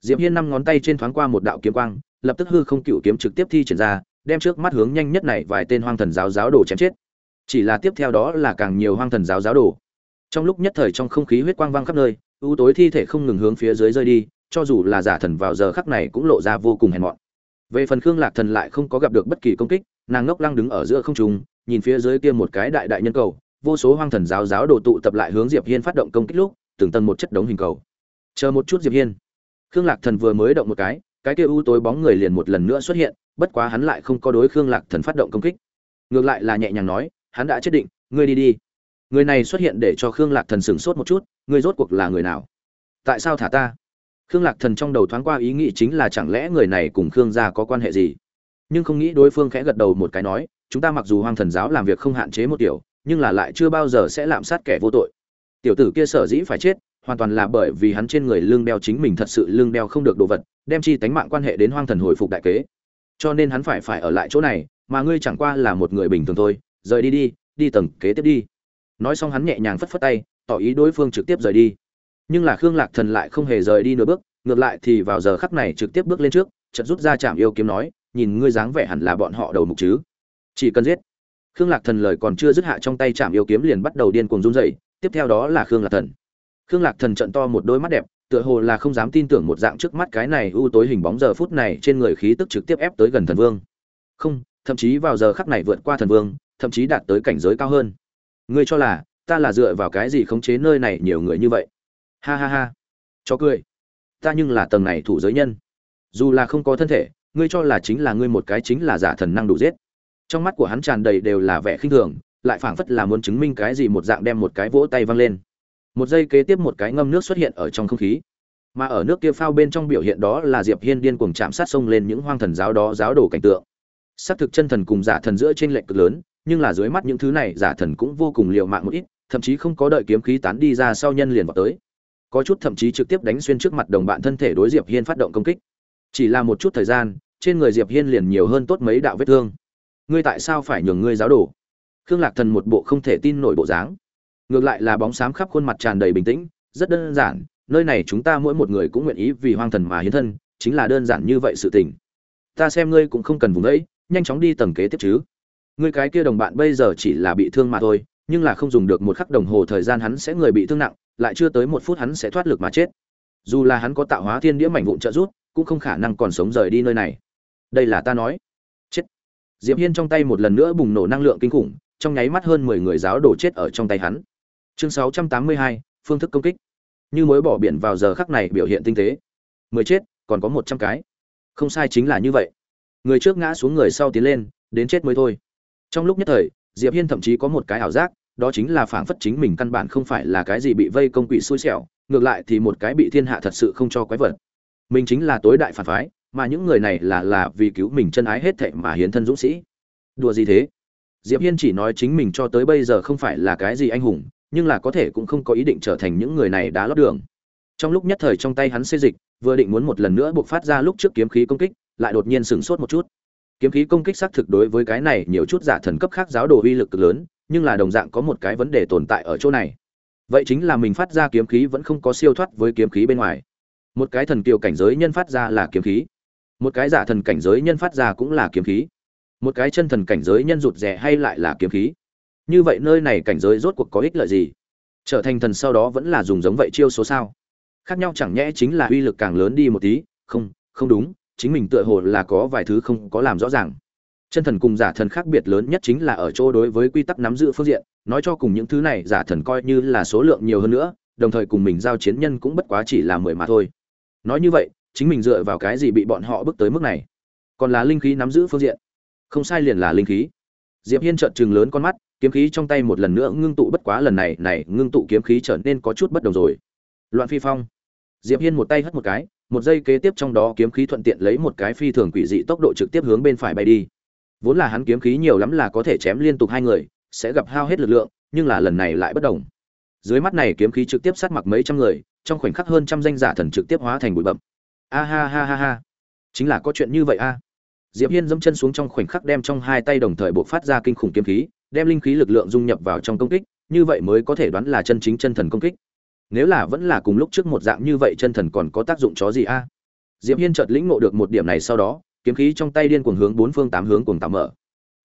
diệp hiên năm ngón tay trên thoáng qua một đạo kiếm quang, lập tức hư không cựu kiếm trực tiếp thi triển ra, đem trước mắt hướng nhanh nhất này vài tên hoang thần giáo giáo đồ chém chết. Chỉ là tiếp theo đó là càng nhiều hoang thần giáo giáo đồ. Trong lúc nhất thời trong không khí huyết quang vang khắp nơi, ưu tối thi thể không ngừng hướng phía dưới rơi đi, cho dù là giả thần vào giờ khắc này cũng lộ ra vô cùng hèn mọn. Về phần khương lạc thần lại không có gặp được bất kỳ công kích, nàng ngốc lăng đứng ở giữa không trung, nhìn phía dưới kia một cái đại đại nhân cầu, vô số hoang thần giáo giáo đồ tụ tập lại hướng diệp hiên phát động công kích lúc, từng tầng một chất đống hình cầu. Chờ một chút diệp hiên khương lạc thần vừa mới động một cái cái kia u tối bóng người liền một lần nữa xuất hiện, bất quá hắn lại không có đối khương lạc thần phát động công kích. Ngược lại là nhẹ nhàng nói, hắn đã chết định, ngươi đi đi. Người này xuất hiện để cho khương lạc thần sửng sốt một chút, ngươi rốt cuộc là người nào? Tại sao thả ta? Khương lạc thần trong đầu thoáng qua ý nghĩ chính là chẳng lẽ người này cùng khương gia có quan hệ gì? Nhưng không nghĩ đối phương khẽ gật đầu một cái nói, chúng ta mặc dù hoang thần giáo làm việc không hạn chế một điều nhưng là lại chưa bao giờ sẽ lạm sát kẻ vô tội. Tiểu tử kia sở dĩ phải chết hoàn toàn là bởi vì hắn trên người lương đeo chính mình thật sự lương đeo không được đồ vật, đem chi tánh mạng quan hệ đến hoang thần hồi phục đại kế. Cho nên hắn phải phải ở lại chỗ này, mà ngươi chẳng qua là một người bình thường thôi, rời đi đi đi tầng kế tiếp đi. Nói xong hắn nhẹ nhàng phất phất tay, tỏ ý đối phương trực tiếp rời đi. Nhưng là khương lạc thần lại không hề rời đi nửa bước, ngược lại thì vào giờ khắc này trực tiếp bước lên trước, chợt rút ra chạm yêu kiếm nói, nhìn ngươi dáng vẻ hẳn là bọn họ đầu mục chứ? Chỉ cần giết. Khương lạc thần lời còn chưa dứt hạ trong tay chạm yêu kiếm liền bắt đầu điên cuồng run rẩy. tiếp theo đó là khương lạc thần khương lạc thần trận to một đôi mắt đẹp, tựa hồ là không dám tin tưởng một dạng trước mắt cái này u tối hình bóng giờ phút này trên người khí tức trực tiếp ép tới gần thần vương. Không, thậm chí vào giờ khắc này vượt qua thần vương, thậm chí đạt tới cảnh giới cao hơn. Ngươi cho là, ta là dựa vào cái gì khống chế nơi này nhiều người như vậy? Ha ha ha. Cho cười. Ta nhưng là tầng này thủ giới nhân. Dù là không có thân thể, ngươi cho là chính là ngươi một cái chính là giả thần năng đủ giết. Trong mắt của hắn tràn đầy đều là vẻ khinh thường, lại phảng phất là muốn chứng minh cái gì một dạng đem một cái vỗ tay văng lên một giây kế tiếp một cái ngâm nước xuất hiện ở trong không khí. Mà ở nước kia phao bên trong biểu hiện đó là diệp hiên điên cuồng chạm sát sông lên những hoang thần giáo đó giáo đồ cảnh tượng. Xác thực chân thần cùng giả thần giữa trên lệnh cực lớn, nhưng là dưới mắt những thứ này giả thần cũng vô cùng liều mạng một ít, thậm chí không có đợi kiếm khí tán đi ra sau nhân liền vào tới. Có chút thậm chí trực tiếp đánh xuyên trước mặt đồng bạn thân thể đối diệp hiên phát động công kích. Chỉ là một chút thời gian, trên người diệp hiên liền nhiều hơn tốt mấy đạo vết thương. Ngươi tại sao phải nhường ngươi giáo đồ? Khương lạc thần một bộ không thể tin nổi bộ dáng ngược lại là bóng xám khắp khuôn mặt tràn đầy bình tĩnh rất đơn giản nơi này chúng ta mỗi một người cũng nguyện ý vì hoang thần mà hiến thân chính là đơn giản như vậy sự tình. Ta xem ngươi cũng không cần vùng đấy, nhanh chóng đi tầng kế tiếp chứ. Ngươi cái kia đồng bạn bây giờ chỉ là bị thương mà thôi nhưng là không dùng được một khắc đồng hồ thời gian hắn sẽ người bị thương nặng lại chưa tới một phút hắn sẽ thoát lực mà chết. Dù là hắn có tạo hóa thiên đĩa mảnh vụn trợ rút cũng không khả năng còn sống rời đi nơi này. Đây là ta nói. Chết. Diệp hiên trong tay một lần nữa bùng nổ năng lượng kinh khủng trong nháy mắt hơn mười người giáo đổ chết ở trong tay hắn chương sáu trăm tám mươi hai, phương thức công kích. Như mối bỏ biển vào giờ khắc này biểu hiện tinh tế. Mười chết, còn có một trăm cái. Không sai chính là như vậy. Người trước ngã xuống người sau tiến lên, đến chết mới thôi. Trong lúc nhất thời, diệp hiên thậm chí có một cái ảo giác, đó chính là phảng phất chính mình căn bản không phải là cái gì bị vây công quỷ xui xẻo, ngược lại thì một cái bị thiên hạ thật sự không cho quái vật. Mình chính là tối đại phản phái, mà những người này là là vì cứu mình chân ái hết thệ mà hiến thân dũng sĩ. Đùa gì thế? Diệp hiên chỉ nói chính mình cho tới bây giờ không phải là cái gì anh hùng nhưng là có thể cũng không có ý định trở thành những người này đã lót đường. Trong lúc nhất thời trong tay hắn xê dịch, vừa định muốn một lần nữa buộc phát ra lúc trước kiếm khí công kích, lại đột nhiên sửng sốt một chút. Kiếm khí công kích xác thực đối với cái này nhiều chút giả thần cấp khác giáo đồ uy lực cực lớn, nhưng là đồng dạng có một cái vấn đề tồn tại ở chỗ này. Vậy chính là mình phát ra kiếm khí vẫn không có siêu thoát với kiếm khí bên ngoài. Một cái thần kiều cảnh giới nhân phát ra là kiếm khí. Một cái giả thần cảnh giới nhân phát ra cũng là kiếm khí. Một cái chân thần cảnh giới nhân rụt rè hay lại là kiếm khí như vậy nơi này cảnh giới rốt cuộc có ích lợi gì? Trở thành thần sau đó vẫn là dùng giống vậy chiêu số sao? Khác nhau chẳng nhẽ chính là uy lực càng lớn đi một tí? Không không đúng, chính mình tựa hồ là có vài thứ không có làm rõ ràng. Chân thần cùng giả thần khác biệt lớn nhất chính là ở chỗ đối với quy tắc nắm giữ phương diện, nói cho cùng những thứ này giả thần coi như là số lượng nhiều hơn nữa, đồng thời cùng mình giao chiến nhân cũng bất quá chỉ là mười mà thôi. Nói như vậy, chính mình dựa vào cái gì bị bọn họ bước tới mức này? Còn là linh khí nắm giữ phương diện. Không sai liền là linh khí. Diệp hiên trợn trừng lớn con mắt kiếm khí trong tay một lần nữa ngưng tụ bất quá lần này này ngưng tụ kiếm khí trở nên có chút bất đồng rồi. Loạn phi phong. Diệp hiên một tay hất một cái, một giây kế tiếp trong đó kiếm khí thuận tiện lấy một cái phi thường quỷ dị tốc độ trực tiếp hướng bên phải bay đi. Vốn là hắn kiếm khí nhiều lắm là có thể chém liên tục hai người, sẽ gặp hao hết lực lượng, nhưng là lần này lại bất đồng. Dưới mắt này kiếm khí trực tiếp sát mặc mấy trăm người, trong khoảnh khắc hơn trăm danh giả thần trực tiếp hóa thành bụi bậm a ha ha ha ha. Chính là có chuyện như vậy a. Diệp hiên dẫm chân xuống trong khoảnh khắc đem trong hai tay đồng thời buộc phát ra kinh khủng kiếm khí đem linh khí lực lượng dung nhập vào trong công kích, như vậy mới có thể đoán là chân chính chân thần công kích. Nếu là vẫn là cùng lúc trước một dạng như vậy chân thần còn có tác dụng chó gì a? Diệp hiên chợt lĩnh ngộ được một điểm này sau đó, kiếm khí trong tay điên cuồng hướng bốn phương tám hướng cuồng tạm mở.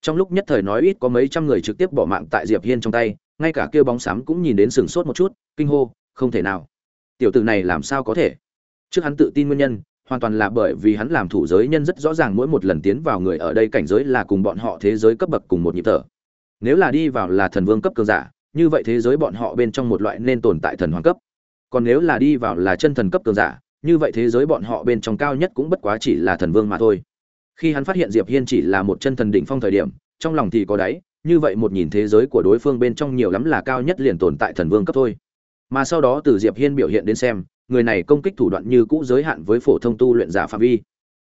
Trong lúc nhất thời nói ít có mấy trăm người trực tiếp bỏ mạng tại diệp hiên trong tay, ngay cả kia bóng xám cũng nhìn đến sừng sốt một chút, kinh hô, không thể nào. Tiểu tử này làm sao có thể? Trước hắn tự tin nguyên nhân, hoàn toàn là bởi vì hắn làm thủ giới nhân rất rõ ràng mỗi một lần tiến vào người ở đây cảnh giới là cùng bọn họ thế giới cấp bậc cùng một nhịp thở nếu là đi vào là thần vương cấp cường giả, như vậy thế giới bọn họ bên trong một loại nên tồn tại thần hoàng cấp. Còn nếu là đi vào là chân thần cấp cường giả, như vậy thế giới bọn họ bên trong cao nhất cũng bất quá chỉ là thần vương mà thôi. Khi hắn phát hiện diệp hiên chỉ là một chân thần đỉnh phong thời điểm, trong lòng thì có đáy, như vậy một nhìn thế giới của đối phương bên trong nhiều lắm là cao nhất liền tồn tại thần vương cấp thôi. Mà sau đó từ diệp hiên biểu hiện đến xem, người này công kích thủ đoạn như cũ giới hạn với phổ thông tu luyện giả phạm vi.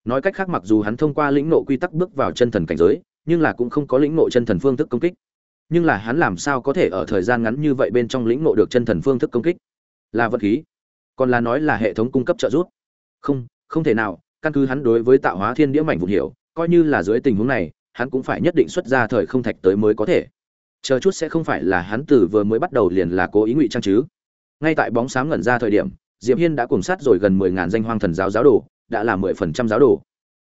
Nói cách khác mặc dù hắn thông qua lĩnh nộ quy tắc bước vào chân thần cảnh giới, nhưng là cũng không có lĩnh nộ chân thần phương thức công kích nhưng là hắn làm sao có thể ở thời gian ngắn như vậy bên trong lĩnh ngộ được chân thần phương thức công kích? Là vật khí, còn là nói là hệ thống cung cấp trợ giúp? Không không thể nào, căn cứ hắn đối với tạo hóa thiên đĩa mảnh vụn hiểu, coi như là dưới tình huống này, hắn cũng phải nhất định xuất ra thời không thạch tới mới có thể. Chờ chút sẽ không phải là hắn từ vừa mới bắt đầu liền là cố ý ngụy trang chứ. Ngay tại bóng sáng ngẩn ra thời điểm, diệp hiên đã cùng sát rồi gần mười ngàn danh hoang thần giáo giáo đồ, đã là mười phần trăm giáo đồ.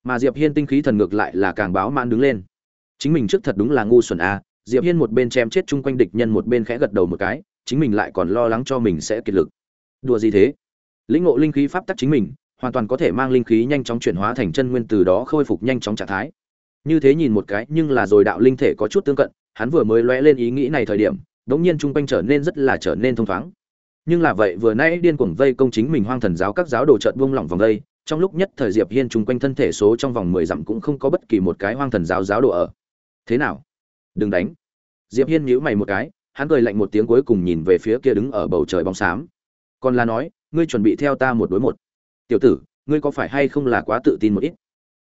Mà diệp hiên tinh khí thần ngược lại là càng báo man đứng lên. Chính mình trước thật đúng là ngu xuẩn a diệp hiên một bên chém chết chung quanh địch nhân, một bên khẽ gật đầu một cái, chính mình lại còn lo lắng cho mình sẽ kiệt lực. Đùa gì thế? Lĩnh ngộ linh khí pháp tắc chính mình, hoàn toàn có thể mang linh khí nhanh chóng chuyển hóa thành chân nguyên từ đó khôi phục nhanh chóng trạng thái. Như thế nhìn một cái, nhưng là rồi đạo linh thể có chút tương cận, hắn vừa mới lóe lên ý nghĩ này thời điểm, đống nhiên chung quanh trở nên rất là trở nên thông thoáng. Nhưng là vậy vừa nãy điên cuồng vây công chính mình hoang thần giáo các giáo đồ chợt buông lỏng vòng đây trong lúc nhất thời diệp hiên chung quanh thân thể số trong vòng mười dặm cũng không có bất kỳ một cái hoang thần giáo giáo đồ ở. Thế nào? Đừng đánh. Diệp hiên nhíu mày một cái, hắn cười lạnh một tiếng cuối cùng nhìn về phía kia đứng ở bầu trời bóng xám. Còn là nói, ngươi chuẩn bị theo ta một đối một. Tiểu tử, ngươi có phải hay không là quá tự tin một ít?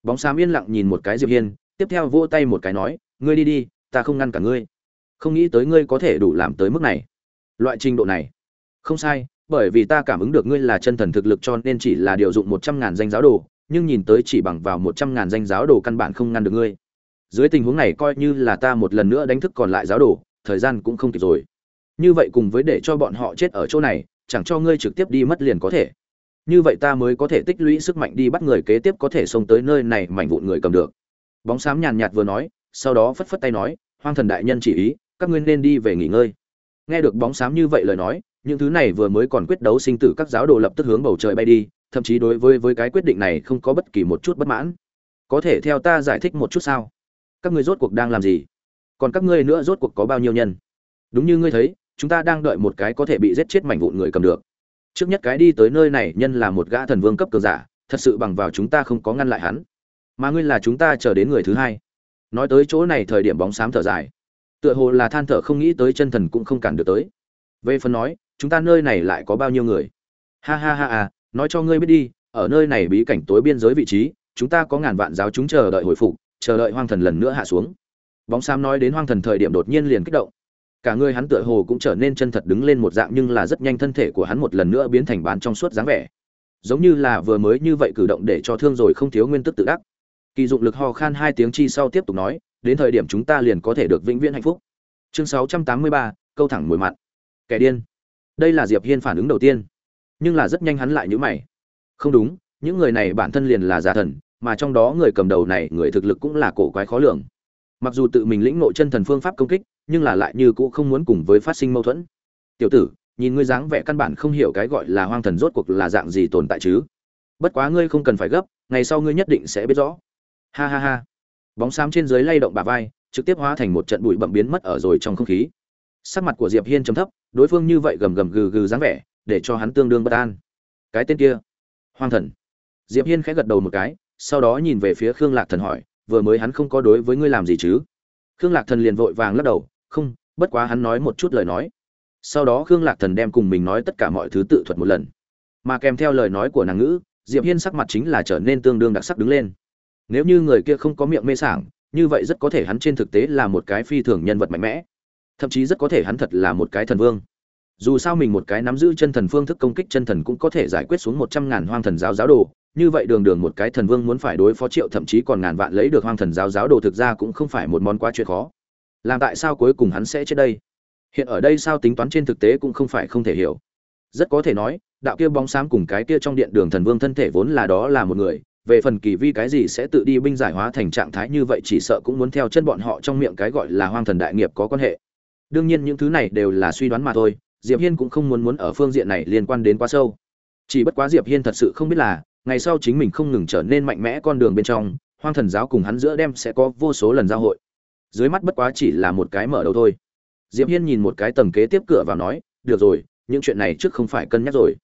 Bóng xám yên lặng nhìn một cái diệp hiên, tiếp theo vỗ tay một cái nói, ngươi đi đi, ta không ngăn cả ngươi. Không nghĩ tới ngươi có thể đủ làm tới mức này. Loại trình độ này. Không sai, bởi vì ta cảm ứng được ngươi là chân thần thực lực cho nên chỉ là điều dụng một trăm ngàn danh giáo đồ, nhưng nhìn tới chỉ bằng vào một trăm ngàn danh giáo đồ căn bản không ngăn được ngươi dưới tình huống này coi như là ta một lần nữa đánh thức còn lại giáo đồ, thời gian cũng không kịp rồi. Như vậy cùng với để cho bọn họ chết ở chỗ này, chẳng cho ngươi trực tiếp đi mất liền có thể. Như vậy ta mới có thể tích lũy sức mạnh đi bắt người kế tiếp có thể xông tới nơi này mảnh vụn người cầm được. Bóng xám nhàn nhạt vừa nói, sau đó phất phất tay nói, hoang thần đại nhân chỉ ý, các ngươi nên đi về nghỉ ngơi. Nghe được bóng xám như vậy lời nói, những thứ này vừa mới còn quyết đấu sinh tử các giáo đồ lập tức hướng bầu trời bay đi, thậm chí đối với với cái quyết định này không có bất kỳ một chút bất mãn. Có thể theo ta giải thích một chút sao? Các ngươi rốt cuộc đang làm gì? Còn các ngươi nữa rốt cuộc có bao nhiêu nhân? Đúng như ngươi thấy, chúng ta đang đợi một cái có thể bị giết chết mảnh vụn người cầm được. Trước nhất cái đi tới nơi này nhân là một gã thần vương cấp cường giả, thật sự bằng vào chúng ta không có ngăn lại hắn. Mà ngươi là chúng ta chờ đến người thứ hai. Nói tới chỗ này thời điểm bóng xám thở dài. Tựa hồ là than thở không nghĩ tới chân thần cũng không cản được tới. Về phần nói, chúng ta nơi này lại có bao nhiêu người? Ha ha ha à nói cho ngươi biết đi, ở nơi này bí cảnh tối biên giới vị trí, chúng ta có ngàn vạn giáo chúng chờ đợi hồi phục chờ đợi hoang thần lần nữa hạ xuống. Bóng xám nói đến hoang thần thời điểm đột nhiên liền kích động. Cả người hắn tựa hồ cũng trở nên chân thật đứng lên một dạng nhưng là rất nhanh thân thể của hắn một lần nữa biến thành bán trong suốt dáng vẻ. Giống như là vừa mới như vậy cử động để cho thương rồi không thiếu nguyên tức tự đắc. Kỳ dụng lực ho khan hai tiếng chi sau tiếp tục nói, đến thời điểm chúng ta liền có thể được vĩnh viễn hạnh phúc. Chương sáu trăm tám mươi ba, câu thẳng mùi mặn kẻ điên. Đây là diệp hiên phản ứng đầu tiên. Nhưng là rất nhanh hắn lại nhíu mày. Không đúng, những người này bản thân liền là giả thần mà trong đó người cầm đầu này, người thực lực cũng là cổ quái khó lường. Mặc dù tự mình lĩnh ngộ chân thần phương pháp công kích, nhưng là lại như cũ không muốn cùng với phát sinh mâu thuẫn. Tiểu tử, nhìn ngươi dáng vẻ căn bản không hiểu cái gọi là hoang thần rốt cuộc là dạng gì tồn tại chứ? Bất quá ngươi không cần phải gấp, ngày sau ngươi nhất định sẽ biết rõ. Ha ha ha. Bóng xám trên dưới lay động bà vai, trực tiếp hóa thành một trận bụi bậm biến mất ở rồi trong không khí. Sắc mặt của diệp hiên trầm thấp, đối phương như vậy gầm gầm gừ gừ dáng vẻ, để cho hắn tương đương bất an. Cái tên kia, hoang thần. Diệp hiên khẽ gật đầu một cái sau đó nhìn về phía khương lạc thần hỏi, vừa mới hắn không có đối với ngươi làm gì chứ? Khương lạc thần liền vội vàng lắc đầu, không, bất quá hắn nói một chút lời nói. Sau đó khương lạc thần đem cùng mình nói tất cả mọi thứ tự thuật một lần. Mà kèm theo lời nói của nàng ngữ, diệp hiên sắc mặt chính là trở nên tương đương đặc sắc đứng lên. Nếu như người kia không có miệng mê sảng, như vậy rất có thể hắn trên thực tế là một cái phi thường nhân vật mạnh mẽ. Thậm chí rất có thể hắn thật là một cái thần vương. Dù sao mình một cái nắm giữ chân thần phương thức công kích chân thần cũng có thể giải quyết xuống một trăm ngàn hoang thần giáo giáo đồ như vậy đường đường một cái thần vương muốn phải đối phó triệu thậm chí còn ngàn vạn lấy được hoang thần giáo giáo đồ thực ra cũng không phải một món quá chuyện khó. Làm tại sao cuối cùng hắn sẽ chết đây? Hiện ở đây sao tính toán trên thực tế cũng không phải không thể hiểu. Rất có thể nói, đạo kia bóng xám cùng cái kia trong điện đường thần vương thân thể vốn là đó là một người, về phần kỳ vi cái gì sẽ tự đi binh giải hóa thành trạng thái như vậy chỉ sợ cũng muốn theo chân bọn họ trong miệng cái gọi là hoang thần đại nghiệp có quan hệ. Đương nhiên những thứ này đều là suy đoán mà thôi, diệp hiên cũng không muốn muốn ở phương diện này liên quan đến quá sâu. Chỉ bất quá diệp hiên thật sự không biết là ngày sau chính mình không ngừng trở nên mạnh mẽ con đường bên trong, hoang thần giáo cùng hắn giữa đem sẽ có vô số lần giao hội. Dưới mắt bất quá chỉ là một cái mở đầu thôi. Diệp hiên nhìn một cái tầng kế tiếp cửa vào nói, được rồi, những chuyện này trước không phải cân nhắc rồi.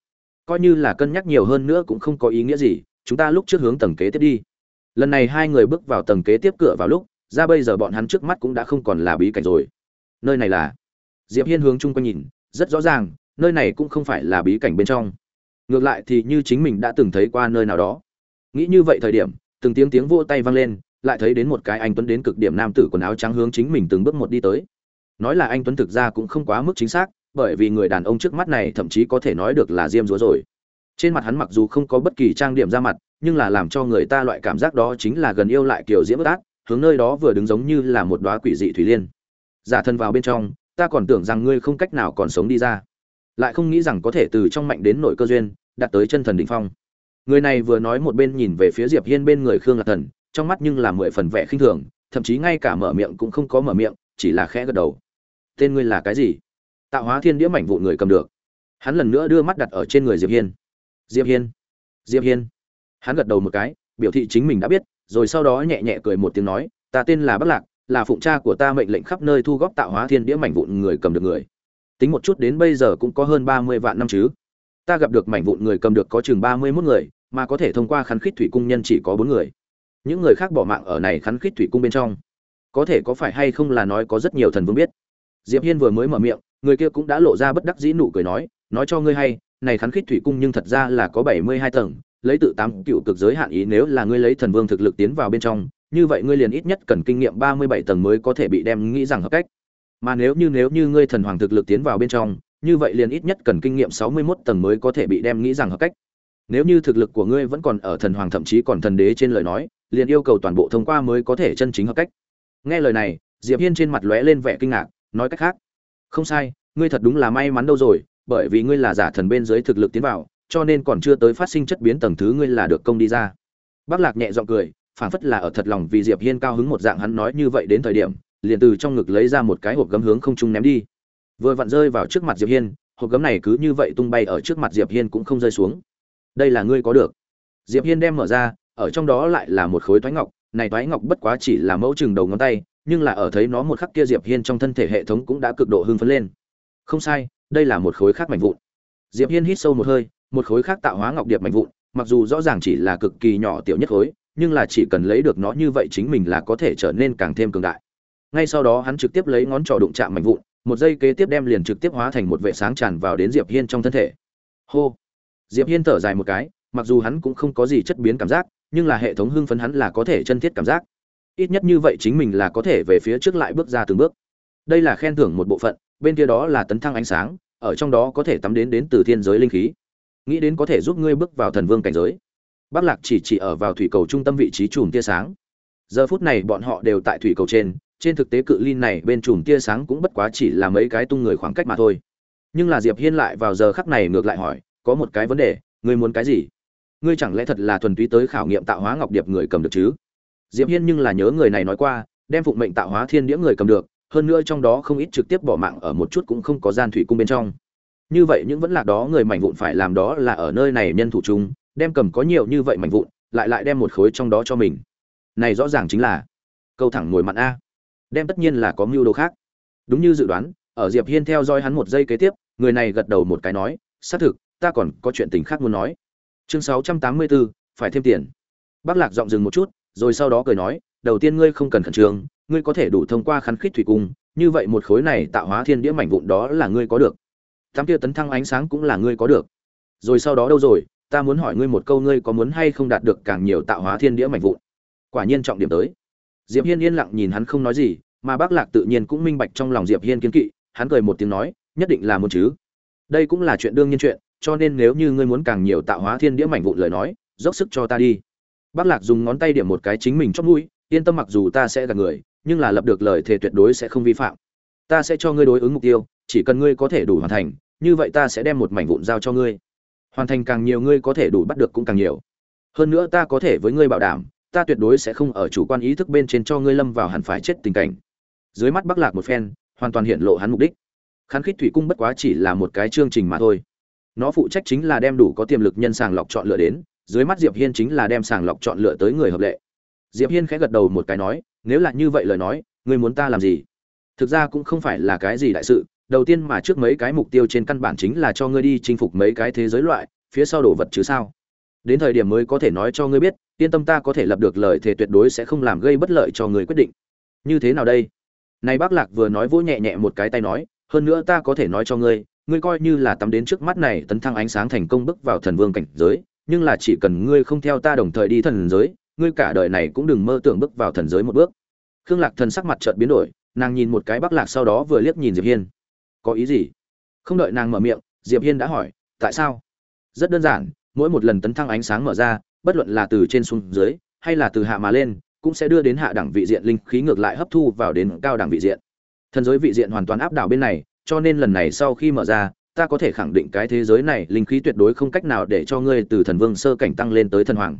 Coi như là cân nhắc nhiều hơn nữa cũng không có ý nghĩa gì, chúng ta lúc trước hướng tầng kế tiếp đi. Lần này hai người bước vào tầng kế tiếp cửa vào lúc, ra bây giờ bọn hắn trước mắt cũng đã không còn là bí cảnh rồi. Nơi này là? Diệp hiên hướng chung quanh nhìn, rất rõ ràng, nơi này cũng không phải là bí cảnh bên trong ngược lại thì như chính mình đã từng thấy qua nơi nào đó. Nghĩ như vậy thời điểm, từng tiếng tiếng vỗ tay vang lên, lại thấy đến một cái anh tuấn đến cực điểm nam tử quần áo trắng hướng chính mình từng bước một đi tới. Nói là anh tuấn thực ra cũng không quá mức chính xác, bởi vì người đàn ông trước mắt này thậm chí có thể nói được là diêm dúa rồi. Trên mặt hắn mặc dù không có bất kỳ trang điểm ra mặt, nhưng là làm cho người ta loại cảm giác đó chính là gần yêu lại kiểu diễm bất ác hướng nơi đó vừa đứng giống như là một đóa quỷ dị thủy liên. Giả thân vào bên trong, ta còn tưởng rằng ngươi không cách nào còn sống đi ra lại không nghĩ rằng có thể từ trong mạnh đến nội cơ duyên, đạt tới chân thần đỉnh phong. Người này vừa nói một bên nhìn về phía diệp hiên bên người khương lạc thần, trong mắt nhưng là mười phần vẻ khinh thường, thậm chí ngay cả mở miệng cũng không có mở miệng, chỉ là khẽ gật đầu. Tên ngươi là cái gì? Tạo hóa thiên đĩa mảnh vụ người cầm được. Hắn lần nữa đưa mắt đặt ở trên người diệp hiên. Diệp hiên! Diệp hiên! Hắn gật đầu một cái, biểu thị chính mình đã biết, rồi sau đó nhẹ nhẹ cười một tiếng nói, ta tên là bắc lạc, là phụng cha của ta mệnh lệnh khắp nơi thu góp tạo hóa thiên đĩa mảnh vụn người cầm được người tính một chút đến bây giờ cũng có hơn ba mươi vạn năm chứ. Ta gặp được mảnh vụn người cầm được có chừng ba mươi mốt người, mà có thể thông qua khắn khít thủy cung nhân chỉ có bốn người. Những người khác bỏ mạng ở này khắn khít thủy cung bên trong. Có thể có phải hay không là nói có rất nhiều thần vương biết. Diệp hiên vừa mới mở miệng, người kia cũng đã lộ ra bất đắc dĩ nụ cười nói nói cho ngươi hay, này khắn khít thủy cung nhưng thật ra là có bảy mươi hai tầng, lấy tự tám cựu cực giới hạn ý nếu là ngươi lấy thần vương thực lực tiến vào bên trong, như vậy ngươi liền ít nhất cần kinh nghiệm ba mươi bảy tầng mới có thể bị đem nghĩ rằng hợp cách mà nếu như nếu như ngươi thần hoàng thực lực tiến vào bên trong, như vậy liền ít nhất cần kinh nghiệm sáu mươi 61 tầng mới có thể bị đem nghĩ rằng hợp cách. Nếu như thực lực của ngươi vẫn còn ở thần hoàng thậm chí còn thần đế trên lời nói, liền yêu cầu toàn bộ thông qua mới có thể chân chính hợp cách. Nghe lời này, diệp hiên trên mặt lóe lên vẻ kinh ngạc, nói cách khác, không sai, ngươi thật đúng là may mắn đâu rồi, bởi vì ngươi là giả thần bên dưới thực lực tiến vào, cho nên còn chưa tới phát sinh chất biến tầng thứ ngươi là được công đi ra. Bác lạc nhẹ giọng cười, phảng phất là ở thật lòng vì diệp hiên cao hứng một dạng hắn nói như vậy đến thời điểm liền từ trong ngực lấy ra một cái hộp gấm hướng không trung ném đi. Vừa vặn rơi vào trước mặt diệp hiên, hộp gấm này cứ như vậy tung bay ở trước mặt diệp hiên cũng không rơi xuống. Đây là ngươi có được. Diệp hiên đem mở ra, ở trong đó lại là một khối toái ngọc, này toái ngọc bất quá chỉ là mẫu chừng đầu ngón tay, nhưng là ở thấy nó một khắc kia diệp hiên trong thân thể hệ thống cũng đã cực độ hưng phấn lên. Không sai, đây là một khối khác mảnh vụn. Diệp hiên hít sâu một hơi, một khối khác tạo hóa ngọc điệp mảnh vụn, mặc dù rõ ràng chỉ là cực kỳ nhỏ tiểu nhất khối, nhưng là chỉ cần lấy được nó như vậy chính mình là có thể trở nên càng thêm cường đại ngay sau đó hắn trực tiếp lấy ngón trỏ đụng chạm mạnh vụn, một giây kế tiếp đem liền trực tiếp hóa thành một vệ sáng tràn vào đến diệp hiên trong thân thể. Hô! Diệp hiên thở dài một cái, mặc dù hắn cũng không có gì chất biến cảm giác, nhưng là hệ thống hưng phấn hắn là có thể chân thiết cảm giác. Ít nhất như vậy chính mình là có thể về phía trước lại bước ra từng bước. Đây là khen thưởng một bộ phận, bên kia đó là tấn thăng ánh sáng, ở trong đó có thể tắm đến đến từ thiên giới linh khí. Nghĩ đến có thể giúp ngươi bước vào thần vương cảnh giới. Bắc lạc chỉ chỉ ở vào thủy cầu trung tâm vị trí chùm tia sáng. Giờ phút này bọn họ đều tại thủy cầu trên trên thực tế cự ly này bên chùm tia sáng cũng bất quá chỉ là mấy cái tung người khoảng cách mà thôi. Nhưng là diệp hiên lại vào giờ khắc này ngược lại hỏi, có một cái vấn đề, ngươi muốn cái gì? Ngươi chẳng lẽ thật là thuần túy tới khảo nghiệm tạo hóa ngọc điệp người cầm được chứ? Diệp hiên nhưng là nhớ người này nói qua, đem phụng mệnh tạo hóa thiên đĩa người cầm được, hơn nữa trong đó không ít trực tiếp bỏ mạng ở một chút cũng không có gian thủy cung bên trong. Như vậy những vẫn là đó người mảnh vụn phải làm đó là ở nơi này nhân thủ chúng đem cầm có nhiều như vậy mảnh vụn, lại lại đem một khối trong đó cho mình. Này rõ ràng chính là câu thẳng ngồi mặn a đem tất nhiên là có mưu đồ khác. Đúng như dự đoán ở diệp hiên theo dõi hắn một giây kế tiếp người này gật đầu một cái nói xác thực ta còn có chuyện tình khác muốn nói. Chương 684, phải thêm tiền. Bác lạc giọng dừng một chút rồi sau đó cười nói đầu tiên ngươi không cần khẩn trương ngươi có thể đủ thông qua khắn khít thủy cung như vậy một khối này tạo hóa thiên đĩa mảnh vụn đó là ngươi có được. Tám kia tấn thăng ánh sáng cũng là ngươi có được. Rồi sau đó đâu rồi ta muốn hỏi ngươi một câu ngươi có muốn hay không đạt được càng nhiều tạo hóa thiên đĩa mảnh vụn? Quả nhiên trọng điểm tới diệp hiên yên lặng nhìn hắn không nói gì, mà bác lạc tự nhiên cũng minh bạch trong lòng diệp hiên kiên kỵ, hắn cười một tiếng nói, nhất định là muốn chứ. Đây cũng là chuyện đương nhiên chuyện, cho nên nếu như ngươi muốn càng nhiều tạo hóa thiên đĩa mảnh vụn lời nói, dốc sức cho ta đi. Bác lạc dùng ngón tay điểm một cái chính mình trong mũi, yên tâm mặc dù ta sẽ gạt người, nhưng là lập được lời thề tuyệt đối sẽ không vi phạm. Ta sẽ cho ngươi đối ứng mục tiêu, chỉ cần ngươi có thể đủ hoàn thành, như vậy ta sẽ đem một mảnh vụn giao cho ngươi. Hoàn thành càng nhiều ngươi có thể đủ bắt được cũng càng nhiều. Hơn nữa ta có thể với ngươi bảo đảm ta tuyệt đối sẽ không ở chủ quan ý thức bên trên cho ngươi lâm vào hẳn phải chết tình cảnh. Dưới mắt bắc lạc một phen, hoàn toàn hiện lộ hắn mục đích. Khán khích thủy cung bất quá chỉ là một cái chương trình mà thôi. Nó phụ trách chính là đem đủ có tiềm lực nhân sàng lọc chọn lựa đến, dưới mắt diệp hiên chính là đem sàng lọc chọn lựa tới người hợp lệ. Diệp hiên khẽ gật đầu một cái nói, nếu là như vậy lời nói, ngươi muốn ta làm gì? Thực ra cũng không phải là cái gì đại sự, đầu tiên mà trước mấy cái mục tiêu trên căn bản chính là cho ngươi đi chinh phục mấy cái thế giới loại, phía sau đồ vật chứ sao? Đến thời điểm mới có thể nói cho ngươi biết, yên tâm ta có thể lập được lời thề tuyệt đối sẽ không làm gây bất lợi cho người quyết định. Như thế nào đây? Này bác lạc vừa nói vỗ nhẹ nhẹ một cái tay nói, hơn nữa ta có thể nói cho ngươi ngươi coi như là tắm đến trước mắt này tấn thăng ánh sáng thành công bước vào thần vương cảnh giới, nhưng là chỉ cần ngươi không theo ta đồng thời đi thần giới, ngươi cả đời này cũng đừng mơ tưởng bước vào thần giới một bước. Khương lạc thần sắc mặt chợt biến đổi, nàng nhìn một cái bắc lạc sau đó vừa liếc nhìn diệp hiên. Có ý gì? Không đợi nàng mở miệng, diệp hiên đã hỏi, tại sao? Rất đơn giản mỗi một lần tấn thăng ánh sáng mở ra, bất luận là từ trên xuống dưới, hay là từ hạ mà lên, cũng sẽ đưa đến hạ đẳng vị diện linh khí ngược lại hấp thu vào đến cao đẳng vị diện. Thần giới vị diện hoàn toàn áp đảo bên này, cho nên lần này sau khi mở ra, ta có thể khẳng định cái thế giới này linh khí tuyệt đối không cách nào để cho ngươi từ thần vương sơ cảnh tăng lên tới thần hoàng.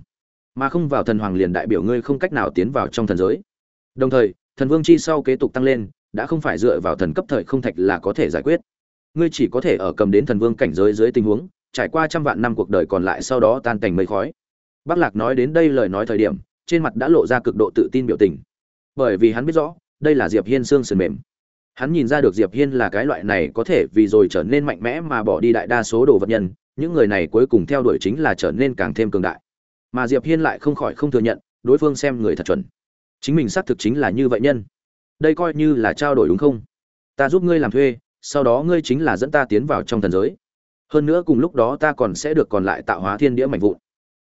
Mà không vào thần hoàng liền đại biểu ngươi không cách nào tiến vào trong thần giới. Đồng thời, thần vương chi sau kế tục tăng lên, đã không phải dựa vào thần cấp thời không thạch là có thể giải quyết. Ngươi chỉ có thể ở cầm đến thần vương cảnh giới dưới tình huống trải qua trăm vạn năm cuộc đời còn lại sau đó tan cảnh mây khói. Bác lạc nói đến đây lời nói thời điểm, trên mặt đã lộ ra cực độ tự tin biểu tình. Bởi vì hắn biết rõ, đây là diệp hiên xương sườn mềm. Hắn nhìn ra được diệp hiên là cái loại này có thể vì rồi trở nên mạnh mẽ mà bỏ đi đại đa số đồ vật nhân, những người này cuối cùng theo đuổi chính là trở nên càng thêm cường đại. Mà diệp hiên lại không khỏi không thừa nhận, đối phương xem người thật chuẩn. Chính mình xác thực chính là như vậy nhân. Đây coi như là trao đổi đúng không? Ta giúp ngươi làm thuê, sau đó ngươi chính là dẫn ta tiến vào trong thần giới hơn nữa cùng lúc đó ta còn sẽ được còn lại tạo hóa thiên đĩa mạnh vụn.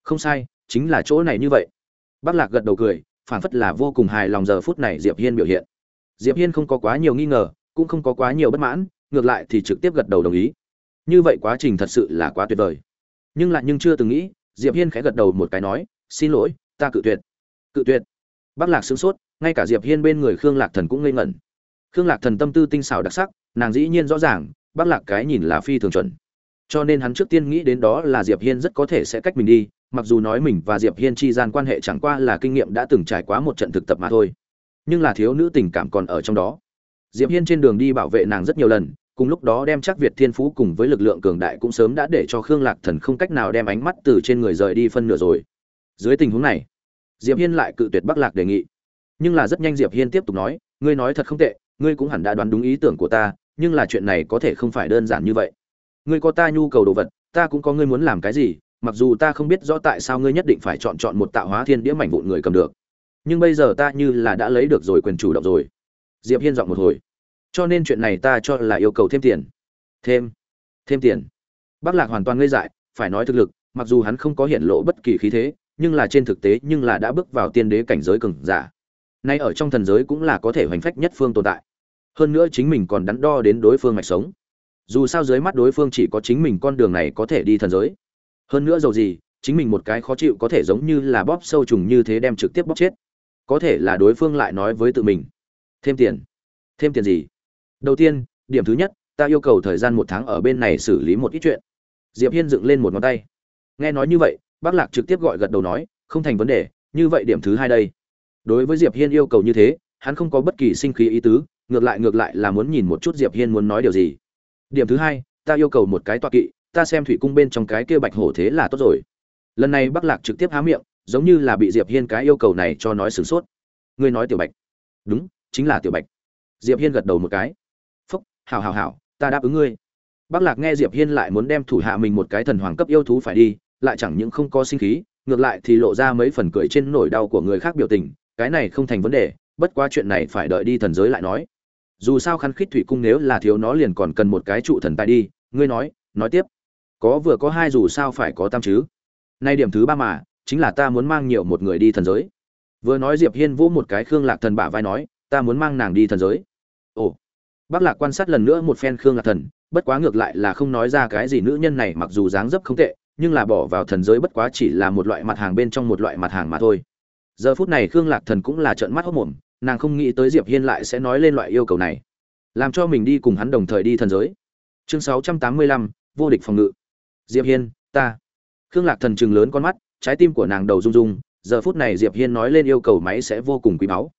Không sai, chính là chỗ này như vậy. Bác lạc gật đầu cười phản phất là vô cùng hài lòng giờ phút này diệp hiên biểu hiện. Diệp hiên không có quá nhiều nghi ngờ, cũng không có quá nhiều bất mãn, ngược lại thì trực tiếp gật đầu đồng ý. Như vậy quá trình thật sự là quá tuyệt vời. Nhưng lại nhưng chưa từng nghĩ, diệp hiên khẽ gật đầu một cái nói, xin lỗi, ta cự tuyệt. Cự tuyệt? Bác lạc sửng sốt, ngay cả diệp hiên bên người khương lạc thần cũng ngây ngẩn. Khương lạc thần tâm tư tinh xảo đặc sắc, nàng dĩ nhiên rõ ràng, bác lạc cái nhìn là phi thường chuẩn cho nên hắn trước tiên nghĩ đến đó là diệp hiên rất có thể sẽ cách mình đi, mặc dù nói mình và diệp hiên chi gian quan hệ chẳng qua là kinh nghiệm đã từng trải qua một trận thực tập mà thôi. Nhưng là thiếu nữ tình cảm còn ở trong đó. Diệp hiên trên đường đi bảo vệ nàng rất nhiều lần, cùng lúc đó đem chắc việt thiên phú cùng với lực lượng cường đại cũng sớm đã để cho khương lạc thần không cách nào đem ánh mắt từ trên người rời đi phân nửa rồi. Dưới tình huống này, diệp hiên lại cự tuyệt bắc lạc đề nghị. Nhưng là rất nhanh diệp hiên tiếp tục nói, ngươi nói thật không tệ, ngươi cũng hẳn đã đoán đúng ý tưởng của ta, nhưng là chuyện này có thể không phải đơn giản như vậy ngươi có ta nhu cầu đồ vật, ta cũng có ngươi muốn làm cái gì, mặc dù ta không biết rõ tại sao ngươi nhất định phải chọn chọn một tạo hóa thiên đĩa mảnh vụn người cầm được. Nhưng bây giờ ta như là đã lấy được rồi, quyền chủ động rồi. Diệp hiên dọn một hồi. Cho nên chuyện này ta cho là yêu cầu thêm tiền. Thêm. Thêm tiền. Bác lạc hoàn toàn ngây dại, phải nói thực lực, mặc dù hắn không có hiện lộ bất kỳ khí thế, nhưng là trên thực tế nhưng là đã bước vào tiên đế cảnh giới cường giả. Nay ở trong thần giới cũng là có thể hoành phách nhất phương tồn tại. Hơn nữa chính mình còn đắn đo đến đối phương mạch sống dù sao dưới mắt đối phương chỉ có chính mình con đường này có thể đi thần giới. Hơn nữa dầu gì, chính mình một cái khó chịu có thể giống như là bóp sâu trùng như thế đem trực tiếp bóp chết. Có thể là đối phương lại nói với tự mình, thêm tiền. Thêm tiền gì? Đầu tiên, điểm thứ nhất, ta yêu cầu thời gian một tháng ở bên này xử lý một ít chuyện. Diệp hiên dựng lên một ngón tay. Nghe nói như vậy, bác lạc trực tiếp gọi gật đầu nói, không thành vấn đề, như vậy điểm thứ hai đây. Đối với diệp hiên yêu cầu như thế, hắn không có bất kỳ sinh khí ý tứ, ngược lại ngược lại là muốn nhìn một chút diệp hiên muốn nói điều gì điểm thứ hai, ta yêu cầu một cái tọa kỵ, ta xem thủy cung bên trong cái kia bạch hổ thế là tốt rồi. Lần này bắc lạc trực tiếp há miệng, giống như là bị diệp hiên cái yêu cầu này cho nói sửng sốt. Ngươi nói tiểu bạch. Đúng, chính là tiểu bạch. Diệp hiên gật đầu một cái. Phúc, hảo hảo hảo, ta đáp ứng ngươi. Bắc lạc nghe diệp hiên lại muốn đem thủ hạ mình một cái thần hoàng cấp yêu thú phải đi, lại chẳng những không có sinh khí, ngược lại thì lộ ra mấy phần cười trên nỗi đau của người khác biểu tình, cái này không thành vấn đề, bất quá chuyện này phải đợi đi thần giới lại nói dù sao khăn khít thủy cung nếu là thiếu nó liền còn cần một cái trụ thần tài đi, ngươi nói nói tiếp. Có vừa có hai dù sao phải có tam chứ. Nay điểm thứ ba mà, chính là ta muốn mang nhiều một người đi thần giới. Vừa nói diệp hiên vỗ một cái khương lạc thần bả vai nói, ta muốn mang nàng đi thần giới. Ồ. Bác lạc quan sát lần nữa một phen khương lạc thần, bất quá ngược lại là không nói ra cái gì nữ nhân này mặc dù dáng dấp không tệ, nhưng là bỏ vào thần giới bất quá chỉ là một loại mặt hàng bên trong một loại mặt hàng mà thôi. Giờ phút này khương lạc thần cũng là trợn mắt hốc mồm nàng không nghĩ tới diệp hiên lại sẽ nói lên loại yêu cầu này. Làm cho mình đi cùng hắn đồng thời đi thần giới. Chương 685, vô địch phòng ngự. Diệp hiên ta. Khương lạc thần trừng lớn con mắt trái tim của nàng đầu rung rung giờ phút này diệp hiên nói lên yêu cầu máy sẽ vô cùng quý báu.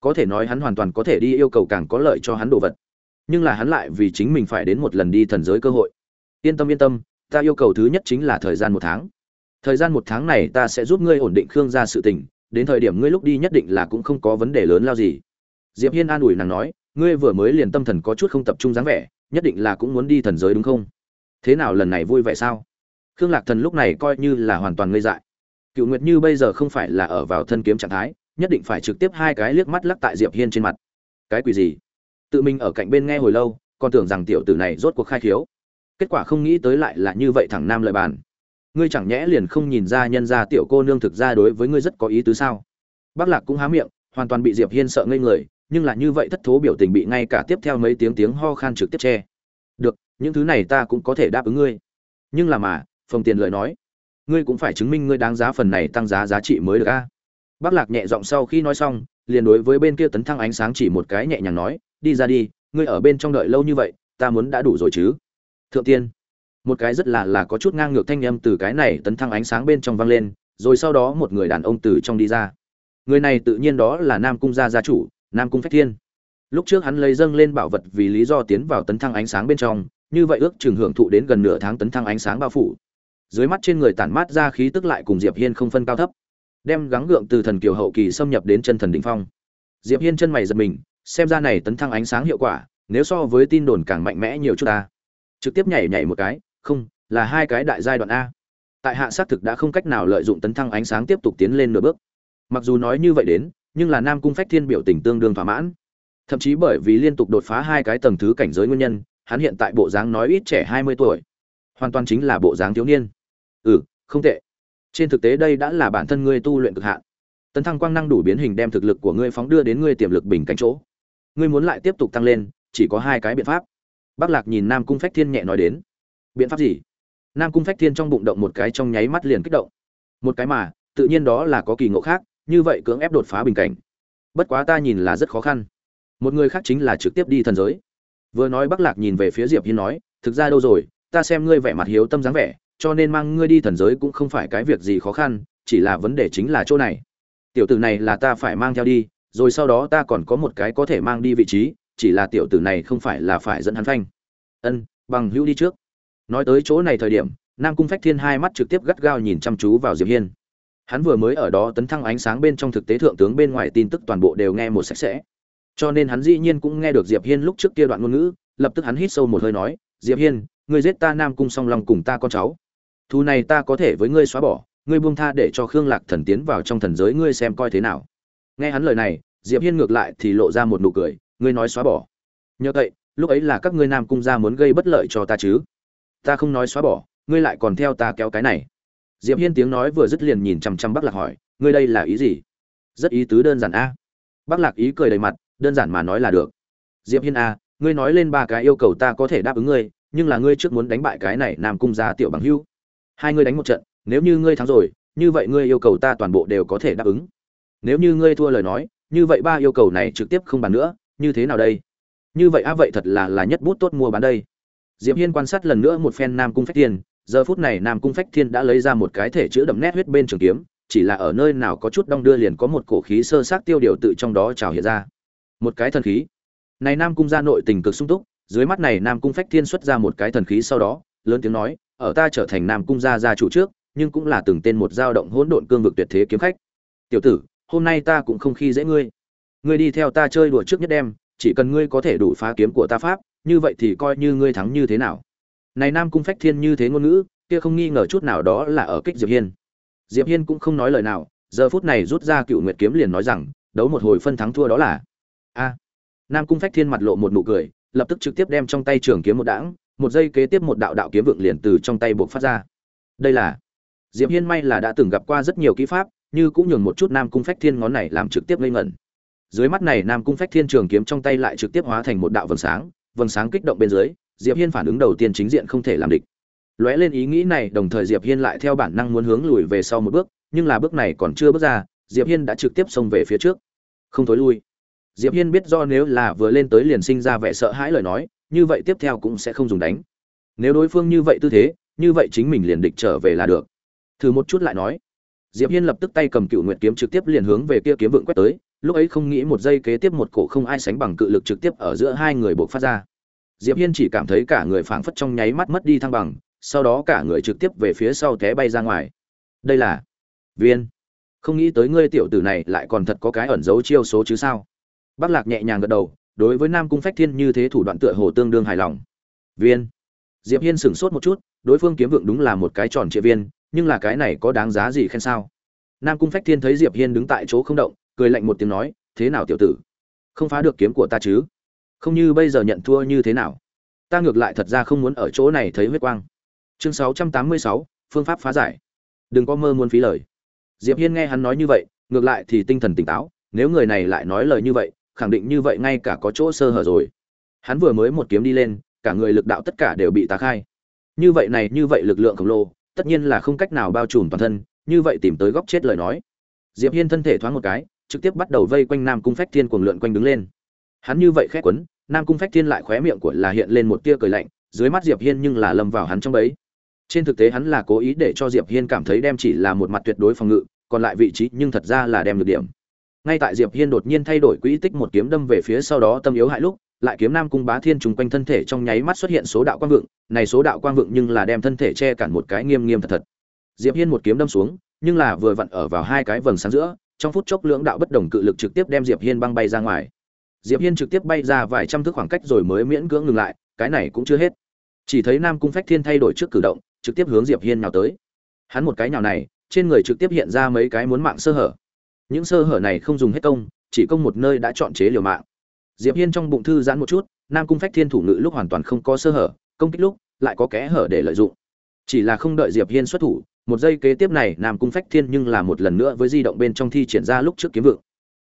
Có thể nói hắn hoàn toàn có thể đi yêu cầu càng có lợi cho hắn đồ vật. Nhưng là hắn lại vì chính mình phải đến một lần đi thần giới cơ hội. Yên tâm yên tâm ta yêu cầu thứ nhất chính là thời gian một tháng. Thời gian một tháng này ta sẽ giúp ngươi ổn định khương gia sự tình đến thời điểm ngươi lúc đi nhất định là cũng không có vấn đề lớn lao gì. Diệp hiên an ủi nàng nói, ngươi vừa mới liền tâm thần có chút không tập trung dáng vẻ, nhất định là cũng muốn đi thần giới đúng không? Thế nào lần này vui vẻ sao? Khương lạc thần lúc này coi như là hoàn toàn ngây dại. Cựu nguyệt như bây giờ không phải là ở vào thân kiếm trạng thái, nhất định phải trực tiếp hai cái liếc mắt lắc tại diệp hiên trên mặt. Cái quỷ gì? Tự mình ở cạnh bên nghe hồi lâu, còn tưởng rằng tiểu tử này rốt cuộc khai thiếu kết quả không nghĩ tới lại là như vậy thẳng nam lợi bàn ngươi chẳng nhẽ liền không nhìn ra nhân ra tiểu cô nương thực ra đối với ngươi rất có ý tứ sao? Bác lạc cũng há miệng, hoàn toàn bị diệp hiên sợ ngây người, nhưng là như vậy thất thố biểu tình bị ngay cả tiếp theo mấy tiếng tiếng ho khan trực tiếp che. Được, những thứ này ta cũng có thể đáp ứng ngươi. Nhưng là mà phòng tiền lời nói, ngươi cũng phải chứng minh ngươi đáng giá phần này tăng giá giá trị mới được a. Bác lạc nhẹ giọng sau khi nói xong, liền đối với bên kia tấn thăng ánh sáng chỉ một cái nhẹ nhàng nói, đi ra đi, ngươi ở bên trong đợi lâu như vậy, ta muốn đã đủ rồi chứ. Thượng tiên một cái rất là là có chút ngang ngược thanh âm từ cái này tấn thăng ánh sáng bên trong vang lên, rồi sau đó một người đàn ông từ trong đi ra. Người này tự nhiên đó là nam cung gia gia chủ, nam cung phách thiên. Lúc trước hắn lấy dâng lên bảo vật vì lý do tiến vào tấn thăng ánh sáng bên trong, như vậy ước chừng hưởng thụ đến gần nửa tháng tấn thăng ánh sáng bao phủ. Dưới mắt trên người tản mát ra khí tức lại cùng diệp hiên không phân cao thấp, đem gắng gượng từ thần kiều hậu kỳ xâm nhập đến chân thần đỉnh phong. Diệp hiên chân mày giật mình, xem ra này tấn thăng ánh sáng hiệu quả, nếu so với tin đồn càng mạnh mẽ nhiều chút ta. Trực tiếp nhảy nhảy một cái không, là hai cái đại giai đoạn a. Tại hạ xác thực đã không cách nào lợi dụng tấn thăng ánh sáng tiếp tục tiến lên nửa bước. Mặc dù nói như vậy đến, nhưng là nam cung phách thiên biểu tình tương đương thỏa mãn. Thậm chí bởi vì liên tục đột phá hai cái tầng thứ cảnh giới nguyên nhân, hắn hiện tại bộ dáng nói ít trẻ hai mươi tuổi. Hoàn toàn chính là bộ dáng thiếu niên. Ừ không tệ. Trên thực tế đây đã là bản thân ngươi tu luyện cực hạn. Tấn thăng quang năng đủ biến hình đem thực lực của ngươi phóng đưa đến ngươi tiềm lực bình cánh chỗ. Ngươi muốn lại tiếp tục tăng lên, chỉ có hai cái biện pháp. Bác lạc nhìn nam cung phách thiên nhẹ nói đến biện pháp gì? Nam cung phách thiên trong bụng động một cái trong nháy mắt liền kích động. Một cái mà, tự nhiên đó là có kỳ ngộ khác, như vậy cưỡng ép đột phá bình cảnh. Bất quá ta nhìn là rất khó khăn. Một người khác chính là trực tiếp đi thần giới. Vừa nói bắc lạc nhìn về phía diệp hiên nói, thực ra đâu rồi, ta xem ngươi vẻ mặt hiếu tâm dáng vẻ, cho nên mang ngươi đi thần giới cũng không phải cái việc gì khó khăn, chỉ là vấn đề chính là chỗ này. Tiểu tử này là ta phải mang theo đi, rồi sau đó ta còn có một cái có thể mang đi vị trí, chỉ là tiểu tử này không phải là phải dẫn hắn phanh. Ân, bằng hữu đi trước nói tới chỗ này thời điểm, nam cung phách thiên hai mắt trực tiếp gắt gao nhìn chăm chú vào diệp hiên. Hắn vừa mới ở đó tấn thăng ánh sáng bên trong thực tế thượng tướng bên ngoài tin tức toàn bộ đều nghe một sạch sẽ. Cho nên hắn dĩ nhiên cũng nghe được diệp hiên lúc trước kia đoạn ngôn ngữ, lập tức hắn hít sâu một hơi nói, diệp hiên, ngươi giết ta nam cung song long cùng ta con cháu. Thù này ta có thể với ngươi xóa bỏ, ngươi buông tha để cho khương lạc thần tiến vào trong thần giới ngươi xem coi thế nào. Nghe hắn lời này, diệp hiên ngược lại thì lộ ra một nụ cười, ngươi nói xóa bỏ. Nhờ vậy, lúc ấy là các ngươi nam cung gia muốn gây bất lợi cho ta chứ? Ta không nói xóa bỏ, ngươi lại còn theo ta kéo cái này. Diệp hiên tiếng nói vừa dứt liền nhìn chăm chăm bắc lạc hỏi, ngươi đây là ý gì? Rất ý tứ đơn giản a. Bắc lạc ý cười đầy mặt, đơn giản mà nói là được. Diệp hiên a, ngươi nói lên ba cái yêu cầu ta có thể đáp ứng ngươi, nhưng là ngươi trước muốn đánh bại cái này nam cung gia tiểu bằng hưu hai ngươi đánh một trận, nếu như ngươi thắng rồi, như vậy ngươi yêu cầu ta toàn bộ đều có thể đáp ứng. Nếu như ngươi thua lời nói, như vậy ba yêu cầu này trực tiếp không bàn nữa, như thế nào đây? Như vậy a, vậy thật là là nhất bút tốt mua bán đây diệp hiên quan sát lần nữa một phen nam cung phách thiên, giờ phút này nam cung phách thiên đã lấy ra một cái thể chữ đậm nét huyết bên trường kiếm, chỉ là ở nơi nào có chút đong đưa liền có một cổ khí sơ sát tiêu điều tự trong đó trào hiện ra. Một cái thần khí. Này nam cung gia nội tình cực sung túc, dưới mắt này nam cung phách thiên xuất ra một cái thần khí sau đó, lớn tiếng nói, ở ta trở thành nam cung gia gia chủ trước, nhưng cũng là từng tên một dao động hỗn độn cương vực tuyệt thế kiếm khách. Tiểu tử, hôm nay ta cũng không khi dễ ngươi. Ngươi đi theo ta chơi đùa trước nhất đêm chỉ cần ngươi có thể đủ phá kiếm của ta pháp như vậy thì coi như ngươi thắng như thế nào. Này nam cung phách thiên như thế ngôn ngữ, kia không nghi ngờ chút nào đó là ở kích diệp hiên. Diệp hiên cũng không nói lời nào, giờ phút này rút ra cựu nguyệt kiếm liền nói rằng, đấu một hồi phân thắng thua đó là. A. Nam cung phách thiên mặt lộ một nụ cười, lập tức trực tiếp đem trong tay trường kiếm một đãng, một giây kế tiếp một đạo đạo kiếm vượng liền từ trong tay buộc phát ra. Đây là. Diệp hiên may là đã từng gặp qua rất nhiều kỹ pháp, như cũng nhường một chút nam cung phách thiên ngón này làm trực tiếp ngây ngẩn. Dưới mắt này nam cung phách thiên trường kiếm trong tay lại trực tiếp hóa thành một đạo vầng sáng vầng sáng kích động bên dưới, diệp hiên phản ứng đầu tiên chính diện không thể làm địch. Lóe lên ý nghĩ này, đồng thời diệp hiên lại theo bản năng muốn hướng lùi về sau một bước, nhưng là bước này còn chưa bước ra, diệp hiên đã trực tiếp xông về phía trước. Không thối lui. Diệp hiên biết do nếu là vừa lên tới liền sinh ra vẻ sợ hãi lời nói, như vậy tiếp theo cũng sẽ không dùng đánh. Nếu đối phương như vậy tư thế, như vậy chính mình liền địch trở về là được. Thử một chút lại nói. Diệp hiên lập tức tay cầm cựu nguyệt kiếm trực tiếp liền hướng về kia kiếm vượng quét tới lúc ấy không nghĩ một giây kế tiếp một cổ không ai sánh bằng cự lực trực tiếp ở giữa hai người buộc phát ra diệp hiên chỉ cảm thấy cả người phảng phất trong nháy mắt mất đi thăng bằng sau đó cả người trực tiếp về phía sau té bay ra ngoài đây là viên không nghĩ tới ngươi tiểu tử này lại còn thật có cái ẩn giấu chiêu số chứ sao bác Lạc nhẹ nhàng gật đầu, đối với Nam Cung Phách Thiên như thế thủ đoạn tựa hồ tương đương hài lòng. Viên. Diệp Hiên sửng sốt một chút, đối phương kiếm vượng đúng là một cái tròn trịa viên, nhưng là cái này có đáng giá gì khen sao? Nam Cung Phách Thiên thấy Diệp Hiên đứng tại chỗ không động, cười lạnh một tiếng nói, "Thế nào tiểu tử? Không phá được kiếm của ta chứ? Không như bây giờ nhận thua như thế nào? Ta ngược lại thật ra không muốn ở chỗ này thấy huyết quang." Chương 686, phương pháp phá giải. Đừng có mơ muốn phí lời. Diệp Hiên nghe hắn nói như vậy, ngược lại thì tinh thần tỉnh táo, nếu người này lại nói lời như vậy, khẳng định như vậy ngay cả có chỗ sơ hở rồi hắn vừa mới một kiếm đi lên cả người lực đạo tất cả đều bị tá khai như vậy này như vậy lực lượng khổng lồ tất nhiên là không cách nào bao trùm toàn thân như vậy tìm tới góc chết lời nói diệp hiên thân thể thoáng một cái trực tiếp bắt đầu vây quanh nam cung phách thiên cuồng lượn quanh đứng lên. Hắn như vậy khét quấn, nam cung phách thiên lại khóe miệng của là hiện lên một tia cười lạnh, dưới mắt diệp hiên nhưng là lâm vào hắn trong bẫy. Trên thực tế hắn là cố ý để cho diệp hiên cảm thấy đem chỉ là một mặt tuyệt đối phòng ngự, còn lại vị trí nhưng thật ra là đem được điểm. Ngay tại diệp hiên đột nhiên thay đổi quỹ tích một kiếm đâm về phía sau đó tâm yếu hại lúc, lại kiếm nam cung bá thiên trùng quanh thân thể trong nháy mắt xuất hiện số đạo quang vượng, này số đạo quang vượng nhưng là đem thân thể che cản một cái nghiêm nghiêm thật thật. Diệp hiên một kiếm đâm xuống, nhưng là vừa vặn ở vào hai cái vầng sáng giữa trong phút chốc lưỡng đạo bất đồng cự lực trực tiếp đem diệp hiên băng bay ra ngoài. Diệp hiên trực tiếp bay ra vài trăm thước khoảng cách rồi mới miễn cưỡng ngừng lại, cái này cũng chưa hết. Chỉ thấy nam cung phách thiên thay đổi trước cử động, trực tiếp hướng diệp hiên nào tới. Hắn một cái nhào này, trên người trực tiếp hiện ra mấy cái muốn mạng sơ hở. Những sơ hở này không dùng hết công, chỉ công một nơi đã chọn chế liều mạng. Diệp hiên trong bụng thư giãn một chút, nam cung phách thiên thủ ngữ lúc hoàn toàn không có sơ hở, công kích lúc lại có kẽ hở để lợi dụng. Chỉ là không đợi diệp hiên xuất thủ một giây kế tiếp này nam cung phách thiên nhưng là một lần nữa với di động bên trong thi triển ra lúc trước kiếm vượng.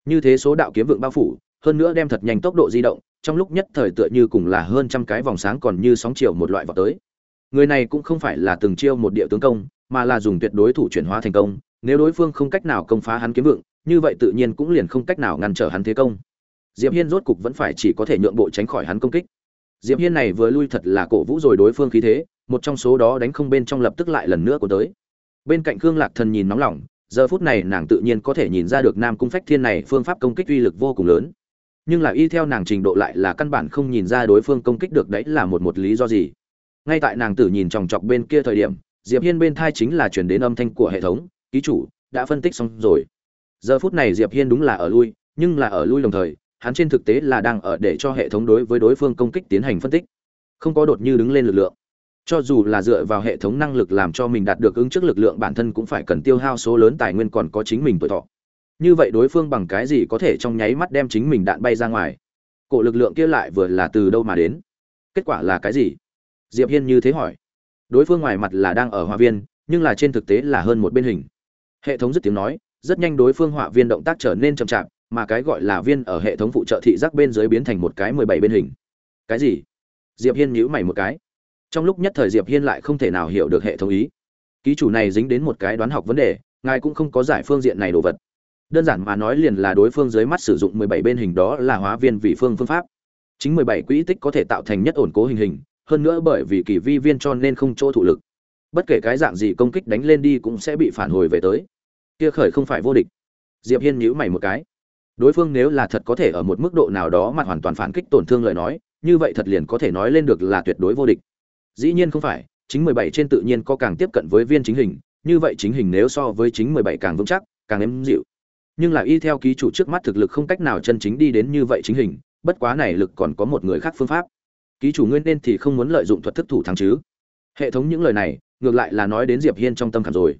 Như thế số đạo kiếm vượng bao phủ, hơn nữa đem thật nhanh tốc độ di động, trong lúc nhất thời tựa như cùng là hơn trăm cái vòng sáng còn như sóng chiều một loại vào tới. Người này cũng không phải là từng chiêu một địa tướng công, mà là dùng tuyệt đối thủ chuyển hóa thành công, nếu đối phương không cách nào công phá hắn kiếm vượng, như vậy tự nhiên cũng liền không cách nào ngăn trở hắn thế công. Diệp hiên rốt cục vẫn phải chỉ có thể nhượng bộ tránh khỏi hắn công kích. Diệp hiên này vừa lui thật là cổ vũ rồi đối phương khí thế, một trong số đó đánh không bên trong lập tức lại lần nữa của tới bên cạnh khương lạc thần nhìn nóng lòng, giờ phút này nàng tự nhiên có thể nhìn ra được nam cung phách thiên này phương pháp công kích uy lực vô cùng lớn. Nhưng là y theo nàng trình độ lại là căn bản không nhìn ra đối phương công kích được đấy là một một lý do gì. Ngay tại nàng tử nhìn chòng chọc bên kia thời điểm, diệp hiên bên thai chính là chuyển đến âm thanh của hệ thống, ký chủ, đã phân tích xong rồi. Giờ phút này diệp hiên đúng là ở lui, nhưng là ở lui đồng thời, hắn trên thực tế là đang ở để cho hệ thống đối với đối phương công kích tiến hành phân tích. Không có đột như đứng lên lực lượng cho dù là dựa vào hệ thống năng lực làm cho mình đạt được ứng trước lực lượng, bản thân cũng phải cần tiêu hao số lớn tài nguyên còn có chính mình tuổi thọ. Như vậy đối phương bằng cái gì có thể trong nháy mắt đem chính mình đạn bay ra ngoài? Cổ lực lượng kia lại vừa là từ đâu mà đến? Kết quả là cái gì? Diệp hiên như thế hỏi. Đối phương ngoài mặt là đang ở hòa viên, nhưng là trên thực tế là hơn một bên hình. Hệ thống dứt tiếng nói, rất nhanh đối phương họa viên động tác trở nên chậm chạp, mà cái gọi là viên ở hệ thống phụ trợ thị giác bên dưới biến thành một cái mười bảy bên hình. Cái gì? Diệp hiên nhíu mày một cái trong lúc nhất thời diệp hiên lại không thể nào hiểu được hệ thống ý. Ký chủ này dính đến một cái đoán học vấn đề, ngài cũng không có giải phương diện này đồ vật. Đơn giản mà nói liền là đối phương dưới mắt sử dụng mười bảy bên hình đó là hóa viên vị phương phương pháp. Chính mười bảy quỹ tích có thể tạo thành nhất ổn cố hình hình, hơn nữa bởi vì kỳ vi viên cho nên không chỗ thụ lực. Bất kể cái dạng gì công kích đánh lên đi cũng sẽ bị phản hồi về tới. Kia khởi không phải vô địch. Diệp hiên nhíu mày một cái. Đối phương nếu là thật có thể ở một mức độ nào đó mà hoàn toàn phản kích tổn thương lời nói, như vậy thật liền có thể nói lên được là tuyệt đối vô địch dĩ nhiên không phải, chính 17 trên tự nhiên có càng tiếp cận với viên chính hình, như vậy chính hình nếu so với chính 17 càng vững chắc, càng êm dịu. Nhưng là y theo ký chủ trước mắt thực lực không cách nào chân chính đi đến như vậy chính hình, bất quá này lực còn có một người khác phương pháp. Ký chủ nguyên nên thì không muốn lợi dụng thuật thức thủ thắng chứ. Hệ thống những lời này, ngược lại là nói đến diệp hiên trong tâm khảm rồi.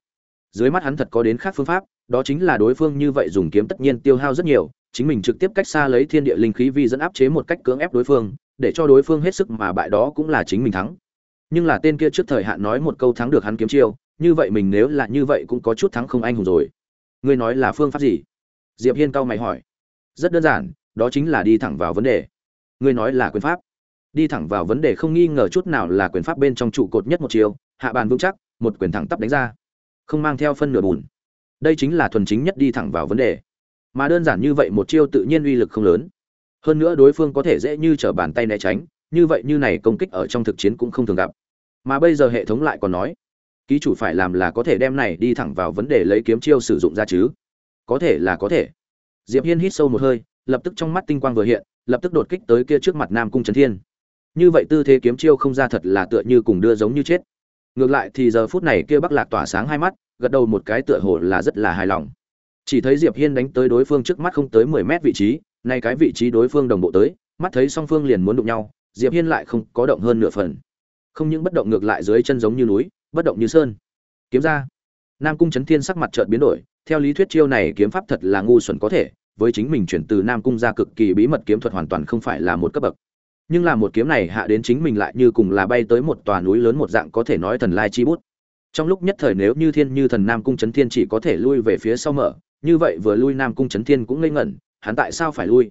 Dưới mắt hắn thật có đến khác phương pháp, đó chính là đối phương như vậy dùng kiếm tất nhiên tiêu hao rất nhiều, chính mình trực tiếp cách xa lấy thiên địa linh khí vi dẫn áp chế một cách cưỡng ép đối phương, để cho đối phương hết sức mà bại đó cũng là chính mình thắng nhưng là tên kia trước thời hạn nói một câu thắng được hắn kiếm chiêu, như vậy mình nếu là như vậy cũng có chút thắng không anh hùng rồi. Ngươi nói là phương pháp gì? Diệp hiên cao mày hỏi. Rất đơn giản, đó chính là đi thẳng vào vấn đề. Ngươi nói là quyền pháp. Đi thẳng vào vấn đề không nghi ngờ chút nào là quyền pháp bên trong trụ cột nhất một chiều hạ bàn vững chắc, một quyền thẳng tắp đánh ra. Không mang theo phân nửa bùn. Đây chính là thuần chính nhất đi thẳng vào vấn đề. Mà đơn giản như vậy một chiêu tự nhiên uy lực không lớn. Hơn nữa đối phương có thể dễ như trở bàn tay né tránh như vậy như này công kích ở trong thực chiến cũng không thường gặp. Mà bây giờ hệ thống lại còn nói, ký chủ phải làm là có thể đem này đi thẳng vào vấn đề lấy kiếm chiêu sử dụng ra chứ. Có thể là có thể. Diệp hiên hít sâu một hơi, lập tức trong mắt tinh quang vừa hiện, lập tức đột kích tới kia trước mặt nam cung trấn thiên. Như vậy tư thế kiếm chiêu không ra thật là tựa như cùng đưa giống như chết. Ngược lại thì giờ phút này kia bắc lạc tỏa sáng hai mắt, gật đầu một cái tựa hồ là rất là hài lòng. Chỉ thấy diệp hiên đánh tới đối phương trước mắt không tới 10 mét vị trí, nay cái vị trí đối phương đồng bộ tới, mắt thấy song phương liền muốn đụng nhau diệp hiên lại không có động hơn nửa phần. Không những bất động ngược lại dưới chân giống như núi, bất động như sơn. Kiếm ra. Nam cung chấn thiên sắc mặt chợt biến đổi, theo lý thuyết chiêu này kiếm pháp thật là ngu xuẩn có thể, với chính mình chuyển từ nam cung ra cực kỳ bí mật kiếm thuật hoàn toàn không phải là một cấp bậc. Nhưng là một kiếm này hạ đến chính mình lại như cùng là bay tới một tòa núi lớn một dạng có thể nói thần lai chi bút. Trong lúc nhất thời nếu như thiên như thần nam cung chấn thiên chỉ có thể lui về phía sau mở, như vậy vừa lui nam cung chấn thiên cũng ngây ngẩn, hắn tại sao phải lui?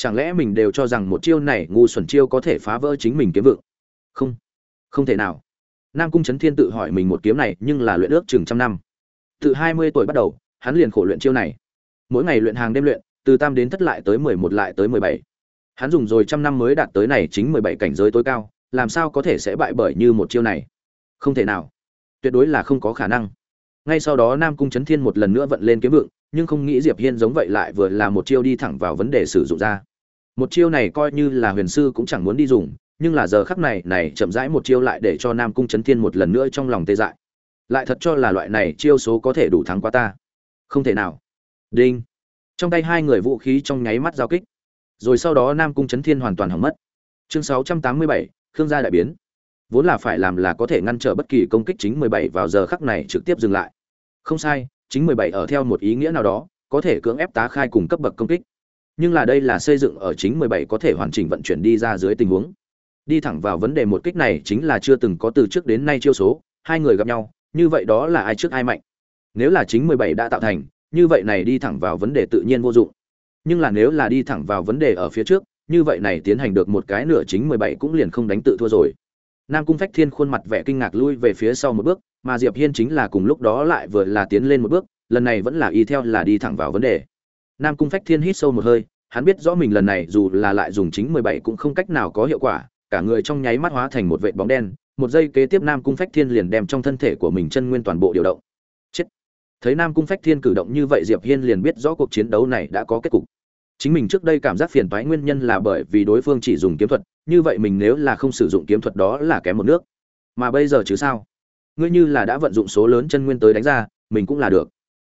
Chẳng lẽ mình đều cho rằng một chiêu này ngu xuẩn chiêu có thể phá vỡ chính mình kiếm vượng? Không không thể nào. Nam cung chấn thiên tự hỏi mình một kiếm này nhưng là luyện ước chừng trăm năm. Từ hai mươi tuổi bắt đầu, hắn liền khổ luyện chiêu này. Mỗi ngày luyện hàng đêm luyện, từ tam đến thất lại tới mười một lại tới mười bảy. Hắn dùng rồi trăm năm mới đạt tới này chính mười bảy cảnh giới tối cao, làm sao có thể sẽ bại bởi như một chiêu này? Không thể nào. Tuyệt đối là không có khả năng. Ngay sau đó nam cung chấn thiên một lần nữa vận lên kiếm vượng, nhưng không nghĩ diệp hiên giống vậy lại vừa là một chiêu đi thẳng vào vấn đề sử dụng ra một chiêu này coi như là huyền sư cũng chẳng muốn đi dùng nhưng là giờ khắc này này chậm rãi một chiêu lại để cho nam cung chấn thiên một lần nữa trong lòng tê dại. Lại thật cho là loại này chiêu số có thể đủ thắng qua ta. Không thể nào. Đinh. Trong tay hai người vũ khí trong nháy mắt giao kích. Rồi sau đó nam cung chấn thiên hoàn toàn hỏng mất. Chương 687, khương gia đại biến. Vốn là phải làm là có thể ngăn trở bất kỳ công kích chính 17 vào giờ khắc này trực tiếp dừng lại. Không sai chính 17 ở theo một ý nghĩa nào đó có thể cưỡng ép tá khai cùng cấp bậc công kích nhưng là đây là xây dựng ở chính 17 có thể hoàn chỉnh vận chuyển đi ra dưới tình huống. Đi thẳng vào vấn đề một kích này chính là chưa từng có từ trước đến nay chiêu số, hai người gặp nhau, như vậy đó là ai trước ai mạnh. Nếu là chính 17 đã tạo thành, như vậy này đi thẳng vào vấn đề tự nhiên vô dụng. Nhưng là nếu là đi thẳng vào vấn đề ở phía trước, như vậy này tiến hành được một cái nửa chính 17 cũng liền không đánh tự thua rồi. Nam cung phách thiên khuôn mặt vẻ kinh ngạc lui về phía sau một bước, mà diệp hiên chính là cùng lúc đó lại vừa là tiến lên một bước, lần này vẫn là y theo là đi thẳng vào vấn đề nam cung phách thiên hít sâu một hơi, hắn biết rõ mình lần này dù là lại dùng chính mười bảy cũng không cách nào có hiệu quả, cả người trong nháy mắt hóa thành một vệt bóng đen, một giây kế tiếp nam cung phách thiên liền đem trong thân thể của mình chân nguyên toàn bộ điều động. Chết! Thấy nam cung phách thiên cử động như vậy diệp hiên liền biết rõ cuộc chiến đấu này đã có kết cục. Chính mình trước đây cảm giác phiền toái nguyên nhân là bởi vì đối phương chỉ dùng kiếm thuật, như vậy mình nếu là không sử dụng kiếm thuật đó là kém một nước. Mà bây giờ chứ sao? Ngươi như là đã vận dụng số lớn chân nguyên tới đánh ra, mình cũng là được.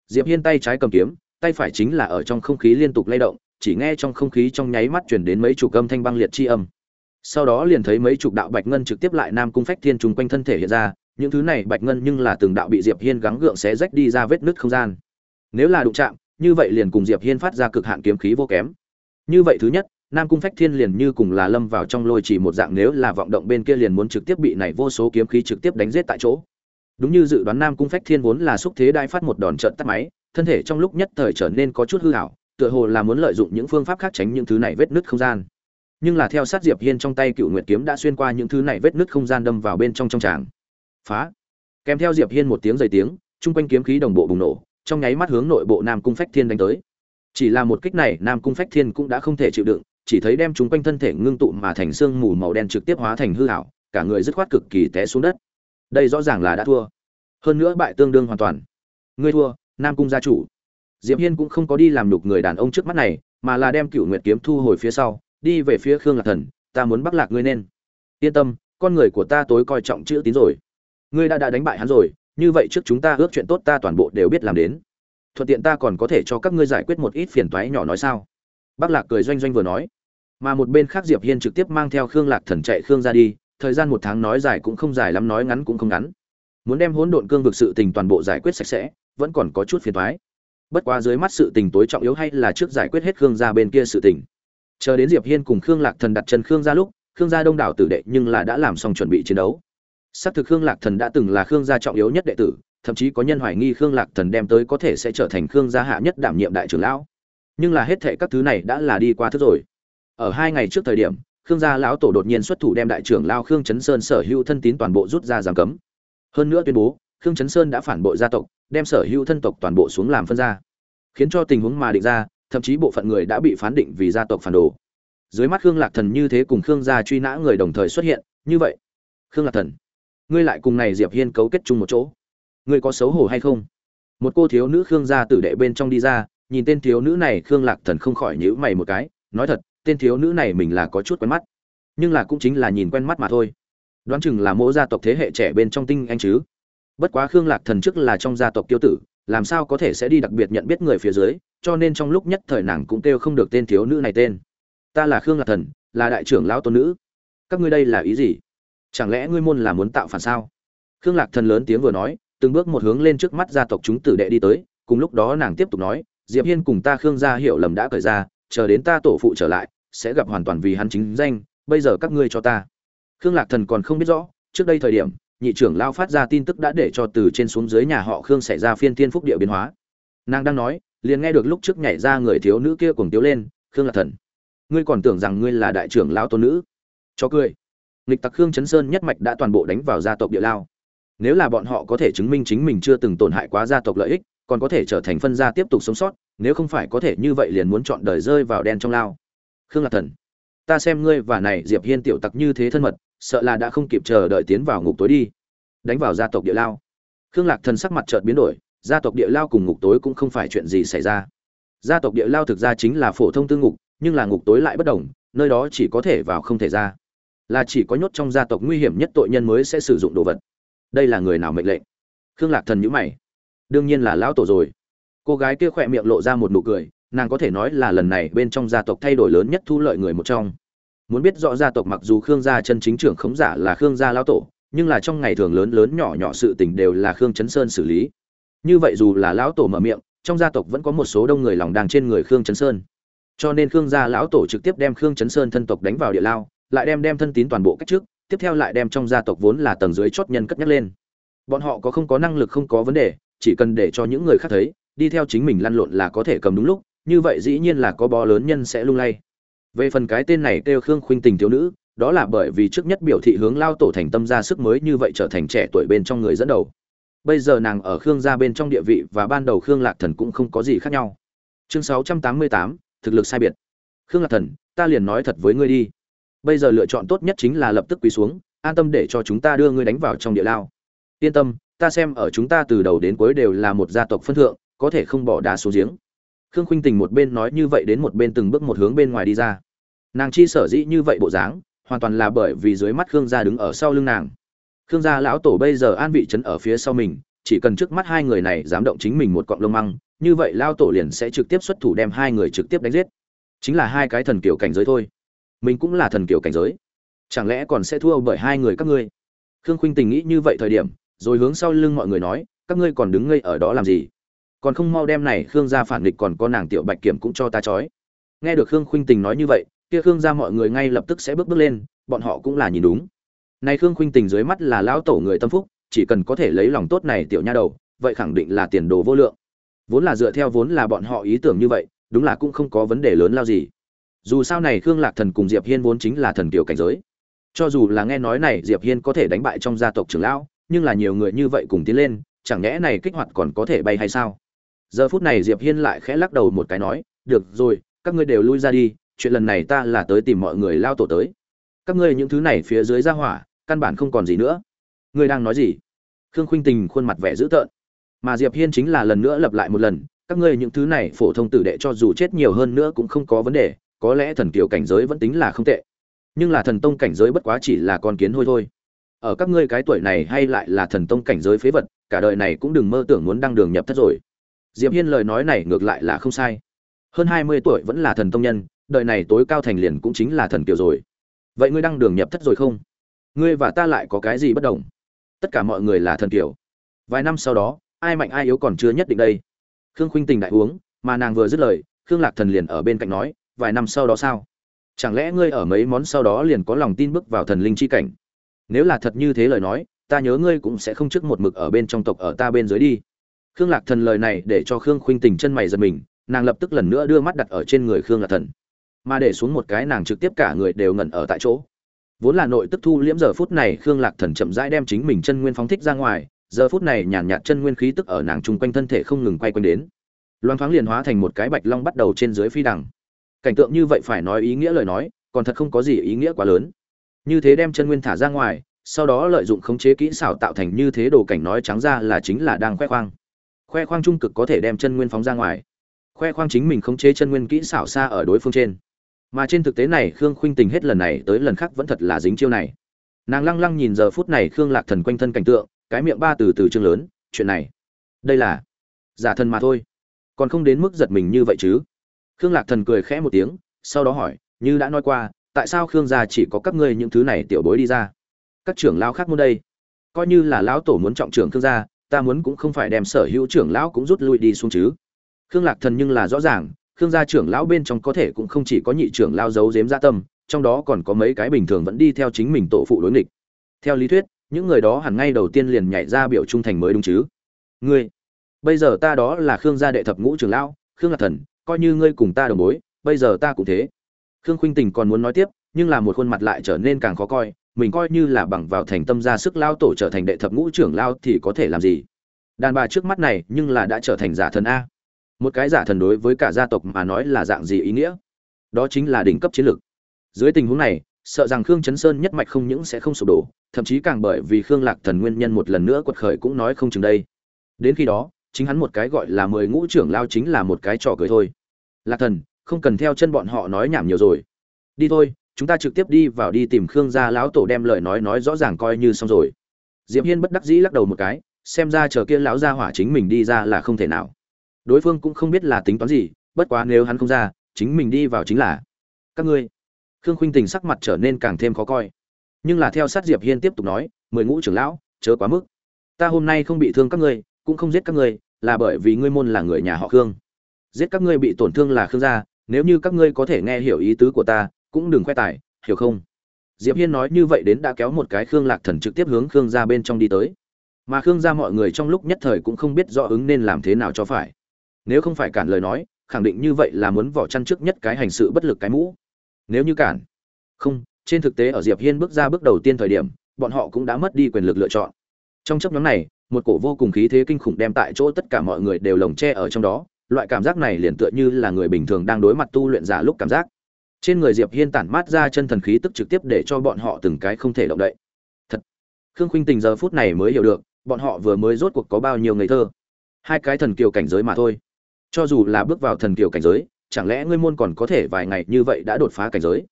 Diệp hiên tay trái cầm kiếm tay phải chính là ở trong không khí liên tục lay động, chỉ nghe trong không khí trong nháy mắt truyền đến mấy chục âm thanh băng liệt chi âm. Sau đó liền thấy mấy chục đạo bạch ngân trực tiếp lại nam cung phách thiên trùng quanh thân thể hiện ra, những thứ này bạch ngân nhưng là từng đạo bị diệp hiên gắng gượng xé rách đi ra vết nứt không gian. Nếu là đụng chạm, như vậy liền cùng diệp hiên phát ra cực hạn kiếm khí vô kém. Như vậy thứ nhất, nam cung phách thiên liền như cùng là lâm vào trong lôi chỉ một dạng, nếu là vọng động bên kia liền muốn trực tiếp bị này vô số kiếm khí trực tiếp đánh giết tại chỗ. Đúng như dự đoán, nam cung phách thiên vốn là xúc thế đai phát một đòn trận tắt máy thân thể trong lúc nhất thời trở nên có chút hư hảo, tựa hồ là muốn lợi dụng những phương pháp khác tránh những thứ này vết nứt không gian. Nhưng là theo sát diệp hiên trong tay cựu nguyệt kiếm đã xuyên qua những thứ này vết nứt không gian đâm vào bên trong trong tràng. Phá! Kèm theo diệp hiên một tiếng dày tiếng, Chung quanh kiếm khí đồng bộ bùng nổ, trong nháy mắt hướng nội bộ nam cung phách thiên đánh tới. Chỉ là một kích này, nam cung phách thiên cũng đã không thể chịu đựng, chỉ thấy đem chúng quanh thân thể ngưng tụ mà thành xương mù màu đen trực tiếp hóa thành hư hảo, cả người dứt khoát cực kỳ té xuống đất. Đây rõ ràng là đã thua. Hơn nữa bại tương đương hoàn toàn. Ngươi thua nam cung gia chủ. Diệp hiên cũng không có đi làm nhục người đàn ông trước mắt này, mà là đem cựu nguyệt kiếm thu hồi phía sau, đi về phía khương lạc thần, ta muốn Bắc lạc ngươi nên. Yên tâm, con người của ta tối coi trọng chữ tín rồi. Ngươi đã đã đánh bại hắn rồi, như vậy trước chúng ta ước chuyện tốt ta toàn bộ đều biết làm đến. Thuận tiện ta còn có thể cho các ngươi giải quyết một ít phiền toái nhỏ nói sao? Bắc lạc cười doanh doanh vừa nói. Mà một bên khác diệp hiên trực tiếp mang theo khương lạc thần chạy khương ra đi, thời gian một tháng nói dài cũng không dài lắm, nói ngắn cũng không ngắn. Muốn đem hỗn độn cương vực sự tình toàn bộ giải quyết sạch sẽ vẫn còn có chút phiền toái bất quá dưới mắt sự tình tối trọng yếu hay là trước giải quyết hết khương gia bên kia sự tình. Chờ đến diệp hiên cùng khương lạc thần đặt chân khương gia lúc, khương gia đông đảo tử đệ nhưng là đã làm xong chuẩn bị chiến đấu. Xác thực khương lạc thần đã từng là khương gia trọng yếu nhất đệ tử, thậm chí có nhân hoài nghi khương lạc thần đem tới có thể sẽ trở thành khương gia hạ nhất đảm nhiệm đại trưởng lão. Nhưng là hết thệ các thứ này đã là đi qua thứ rồi. Ở hai ngày trước thời điểm, khương gia lão tổ đột nhiên xuất thủ đem đại trưởng lão khương chấn sơn sở hữu thân tín toàn bộ rút ra giam cấm. Hơn nữa tuyên bố khương chấn sơn đã phản bội gia tộc, đem sở hữu thân tộc toàn bộ xuống làm phân gia. Khiến cho tình huống mà định ra, thậm chí bộ phận người đã bị phán định vì gia tộc phản đồ. Dưới mắt khương lạc thần như thế cùng khương gia truy nã người đồng thời xuất hiện, như vậy. Khương lạc thần, ngươi lại cùng này diệp hiên cấu kết chung một chỗ. Ngươi có xấu hổ hay không? Một cô thiếu nữ khương gia tử đệ bên trong đi ra, nhìn tên thiếu nữ này khương lạc thần không khỏi nhíu mày một cái, nói thật, tên thiếu nữ này mình là có chút quen mắt, nhưng là cũng chính là nhìn quen mắt mà thôi. Đoán chừng là mỗi gia tộc thế hệ trẻ bên trong tinh anh chứ bất quá khương lạc thần trước là trong gia tộc tiêu tử, làm sao có thể sẽ đi đặc biệt nhận biết người phía dưới, cho nên trong lúc nhất thời nàng cũng kêu không được tên thiếu nữ này tên. Ta là khương lạc thần, là đại trưởng lão tôn nữ. Các ngươi đây là ý gì? Chẳng lẽ ngươi môn là muốn tạo phản sao? Khương lạc thần lớn tiếng vừa nói, từng bước một hướng lên trước mắt gia tộc chúng tử đệ đi tới, cùng lúc đó nàng tiếp tục nói, diệp hiên cùng ta khương gia hiểu lầm đã cởi ra, chờ đến ta tổ phụ trở lại, sẽ gặp hoàn toàn vì hắn chính danh, bây giờ các ngươi cho ta. Khương lạc thần còn không biết rõ, trước đây thời điểm nhị trưởng lao phát ra tin tức đã để cho từ trên xuống dưới nhà họ khương xảy ra phiên thiên phúc địa biến hóa. Nàng đang nói, liền nghe được lúc trước nhảy ra người thiếu nữ kia cùng tiếu lên, khương là thần, ngươi còn tưởng rằng ngươi là đại trưởng lao tôn nữ? Cho cười. Nghịch tặc khương chấn sơn nhất mạch đã toàn bộ đánh vào gia tộc địa lao. Nếu là bọn họ có thể chứng minh chính mình chưa từng tổn hại quá gia tộc lợi ích, còn có thể trở thành phân gia tiếp tục sống sót, nếu không phải có thể như vậy liền muốn chọn đời rơi vào đen trong lao. Khương lạc thần, ta xem ngươi và này diệp hiên tiểu tặc như thế thân mật sợ là đã không kịp chờ đợi tiến vào ngục tối đi. Đánh vào gia tộc địa lao. Khương lạc thần sắc mặt chợt biến đổi, gia tộc địa lao cùng ngục tối cũng không phải chuyện gì xảy ra. Gia tộc địa lao thực ra chính là phổ thông tư ngục, nhưng là ngục tối lại bất đồng, nơi đó chỉ có thể vào không thể ra. Là chỉ có nhốt trong gia tộc nguy hiểm nhất tội nhân mới sẽ sử dụng đồ vật. Đây là người nào mệnh lệnh? Khương lạc thần nhữ mày. Đương nhiên là lão tổ rồi. Cô gái kia khỏe miệng lộ ra một nụ cười, nàng có thể nói là lần này bên trong gia tộc thay đổi lớn nhất thu lợi người một trong muốn biết rõ gia tộc mặc dù khương gia chân chính trưởng khống giả là khương gia lão tổ, nhưng là trong ngày thường lớn lớn nhỏ nhỏ sự tình đều là khương chấn sơn xử lý. Như vậy dù là lão tổ mở miệng, trong gia tộc vẫn có một số đông người lòng đang trên người khương chấn sơn. Cho nên khương gia lão tổ trực tiếp đem khương chấn sơn thân tộc đánh vào địa lao, lại đem đem thân tín toàn bộ cách trước, tiếp theo lại đem trong gia tộc vốn là tầng dưới chót nhân cất nhắc lên. Bọn họ có không có năng lực không có vấn đề, chỉ cần để cho những người khác thấy, đi theo chính mình lăn lộn là có thể cầm đúng lúc, như vậy dĩ nhiên là có bó lớn nhân sẽ lung lay về phần cái tên này kêu khương khuynh tình thiếu nữ, đó là bởi vì trước nhất biểu thị hướng lao tổ thành tâm ra sức mới như vậy trở thành trẻ tuổi bên trong người dẫn đầu. Bây giờ nàng ở khương gia bên trong địa vị và ban đầu khương lạc thần cũng không có gì khác nhau. Chương sáu trăm tám mươi tám, thực lực sai biệt. Khương lạc thần, ta liền nói thật với ngươi đi. Bây giờ lựa chọn tốt nhất chính là lập tức quỳ xuống, an tâm để cho chúng ta đưa ngươi đánh vào trong địa lao. Yên tâm, ta xem ở chúng ta từ đầu đến cuối đều là một gia tộc phân thượng, có thể không bỏ đá xuống giếng khương khuynh tình một bên nói như vậy đến một bên từng bước một hướng bên ngoài đi ra. Nàng chi sở dĩ như vậy bộ dáng, hoàn toàn là bởi vì dưới mắt khương gia đứng ở sau lưng nàng. Khương gia lão tổ bây giờ an vị trấn ở phía sau mình, chỉ cần trước mắt hai người này dám động chính mình một cọng lông măng, như vậy lao tổ liền sẽ trực tiếp xuất thủ đem hai người trực tiếp đánh giết. Chính là hai cái thần kiểu cảnh giới thôi. Mình cũng là thần kiểu cảnh giới. Chẳng lẽ còn sẽ thua bởi hai người các ngươi? Khương khuynh tình nghĩ như vậy thời điểm, rồi hướng sau lưng mọi người nói, các ngươi còn đứng ngây ở đó làm gì? Còn không mau đem này khương gia phản nghịch còn có nàng tiểu bạch kiểm cũng cho ta chói nghe được khương khuynh tình nói như vậy, kia khương gia mọi người ngay lập tức sẽ bước bước lên, bọn họ cũng là nhìn đúng. Này khương khuynh tình dưới mắt là lão tổ người tâm phúc, chỉ cần có thể lấy lòng tốt này tiểu nha đầu, vậy khẳng định là tiền đồ vô lượng. Vốn là dựa theo vốn là bọn họ ý tưởng như vậy, đúng là cũng không có vấn đề lớn lao gì. Dù sao này khương lạc thần cùng diệp hiên vốn chính là thần tiểu cảnh giới. Cho dù là nghe nói này diệp hiên có thể đánh bại trong gia tộc trưởng lão, nhưng là nhiều người như vậy cùng tiến lên, chẳng nhẽ này kích hoạt còn có thể bay hay sao? Giờ phút này diệp hiên lại khẽ lắc đầu một cái nói, được rồi, các ngươi đều lui ra đi, chuyện lần này ta là tới tìm mọi người lao tổ tới. Các ngươi những thứ này phía dưới ra hỏa, căn bản không còn gì nữa. Ngươi đang nói gì? Khương khuynh tình khuôn mặt vẻ dữ tợn. Mà diệp hiên chính là lần nữa lặp lại một lần, các ngươi những thứ này phổ thông tử đệ cho dù chết nhiều hơn nữa cũng không có vấn đề, có lẽ thần kiều cảnh giới vẫn tính là không tệ. Nhưng là thần tông cảnh giới bất quá chỉ là con kiến hôi thôi. Ở các ngươi cái tuổi này hay lại là thần tông cảnh giới phế vật, cả đời này cũng đừng mơ tưởng muốn đăng đường nhập thất rồi diệp hiên lời nói này ngược lại là không sai. Hơn hai mươi tuổi vẫn là thần tông nhân, đời này tối cao thành liền cũng chính là thần kiều rồi. Vậy ngươi đăng đường nhập thất rồi không? Ngươi và ta lại có cái gì bất đồng? Tất cả mọi người là thần kiều vài năm sau đó, ai mạnh ai yếu còn chưa nhất định đây. Khương khuynh tình đại uống, mà nàng vừa dứt lời, khương lạc thần liền ở bên cạnh nói, vài năm sau đó sao? Chẳng lẽ ngươi ở mấy món sau đó liền có lòng tin bước vào thần linh chi cảnh? Nếu là thật như thế lời nói, ta nhớ ngươi cũng sẽ không trước một mực ở bên trong tộc ở ta bên dưới đi khương lạc thần lời này để cho khương khuynh tình chân mày giật mình, nàng lập tức lần nữa đưa mắt đặt ở trên người khương lạc thần. Mà để xuống một cái nàng trực tiếp cả người đều ngẩn ở tại chỗ. Vốn là nội tức thu liễm giờ phút này, khương lạc thần chậm rãi đem chính mình chân nguyên phóng thích ra ngoài, giờ phút này nhàn nhạt chân nguyên khí tức ở nàng chung quanh thân thể không ngừng quay quanh đến. Loan thoáng liền hóa thành một cái bạch long bắt đầu trên dưới phi đằng. Cảnh tượng như vậy phải nói ý nghĩa lời nói, còn thật không có gì ý nghĩa quá lớn. Như thế đem chân nguyên thả ra ngoài, sau đó lợi dụng khống chế kỹ xảo tạo thành như thế đồ cảnh nói trắng ra là chính là đang khoe khoang khoe khoang trung cực có thể đem chân nguyên phóng ra ngoài. Khoe khoang chính mình khống chế chân nguyên kỹ xảo xa ở đối phương trên. Mà trên thực tế này, khương khuynh tình hết lần này tới lần khác vẫn thật là dính chiêu này. Nàng lăng lăng nhìn giờ phút này khương lạc thần quanh thân cảnh tượng, cái miệng ba từ từ chương lớn, chuyện này. Đây là giả thần mà thôi. Còn không đến mức giật mình như vậy chứ. Khương lạc thần cười khẽ một tiếng, sau đó hỏi, như đã nói qua, tại sao khương gia chỉ có các ngươi những thứ này tiểu bối đi ra? Các trưởng lão khác muốn đây? Coi như là lão tổ muốn trọng trưởng khương gia ta muốn cũng không phải đem sở hữu trưởng lão cũng rút lui đi xuống chứ. Khương lạc thần nhưng là rõ ràng, khương gia trưởng lão bên trong có thể cũng không chỉ có nhị trưởng lao giấu giếm gia tâm, trong đó còn có mấy cái bình thường vẫn đi theo chính mình tổ phụ đối nghịch. Theo lý thuyết, những người đó hẳn ngay đầu tiên liền nhảy ra biểu trung thành mới đúng chứ. Ngươi, bây giờ ta đó là khương gia đệ thập ngũ trưởng lão, khương lạc thần, coi như ngươi cùng ta đồng bối bây giờ ta cũng thế. Khương khuynh tình còn muốn nói tiếp, nhưng là một khuôn mặt lại trở nên càng khó coi mình coi như là bằng vào thành tâm ra sức lao tổ trở thành đệ thập ngũ trưởng lao thì có thể làm gì? Đàn bà trước mắt này nhưng là đã trở thành giả thần a. Một cái giả thần đối với cả gia tộc mà nói là dạng gì ý nghĩa? Đó chính là đỉnh cấp chiến lược. Dưới tình huống này, sợ rằng khương chấn sơn nhất mạch không những sẽ không sụp đổ, thậm chí càng bởi vì khương lạc thần nguyên nhân một lần nữa quật khởi cũng nói không chừng đây. Đến khi đó, chính hắn một cái gọi là mười ngũ trưởng lao chính là một cái trò cười thôi. Lạc thần, không cần theo chân bọn họ nói nhảm nhiều rồi. Đi thôi chúng ta trực tiếp đi vào đi tìm khương gia lão tổ đem lời nói nói rõ ràng coi như xong rồi. Diệp hiên bất đắc dĩ lắc đầu một cái, xem ra chờ kia lão gia hỏa chính mình đi ra là không thể nào. Đối phương cũng không biết là tính toán gì, bất quá nếu hắn không ra, chính mình đi vào chính là các ngươi. Khương khuynh tình sắc mặt trở nên càng thêm khó coi. Nhưng là theo sát diệp hiên tiếp tục nói, mười ngũ trưởng lão, chớ quá mức. Ta hôm nay không bị thương các ngươi, cũng không giết các ngươi, là bởi vì ngươi môn là người nhà họ khương. Giết các ngươi bị tổn thương là khương gia, nếu như các ngươi có thể nghe hiểu ý tứ của ta cũng đừng khoe tài, hiểu không? Diệp hiên nói như vậy đến đã kéo một cái khương lạc thần trực tiếp hướng khương gia bên trong đi tới. Mà khương gia mọi người trong lúc nhất thời cũng không biết rõ ứng nên làm thế nào cho phải. Nếu không phải cản lời nói, khẳng định như vậy là muốn vỏ chăn trước nhất cái hành sự bất lực cái mũ. Nếu như cản, không, trên thực tế ở diệp hiên bước ra bước đầu tiên thời điểm, bọn họ cũng đã mất đi quyền lực lựa chọn. Trong chấp nhóm này, một cổ vô cùng khí thế kinh khủng đem tại chỗ tất cả mọi người đều lồng che ở trong đó, loại cảm giác này liền tựa như là người bình thường đang đối mặt tu luyện giả lúc cảm giác trên người diệp hiên tản mát ra chân thần khí tức trực tiếp để cho bọn họ từng cái không thể động đậy. Thật, khương khuynh tình giờ phút này mới hiểu được, bọn họ vừa mới rốt cuộc có bao nhiêu ngây thơ. Hai cái thần kiều cảnh giới mà thôi. Cho dù là bước vào thần kiều cảnh giới, chẳng lẽ ngươi môn còn có thể vài ngày như vậy đã đột phá cảnh giới?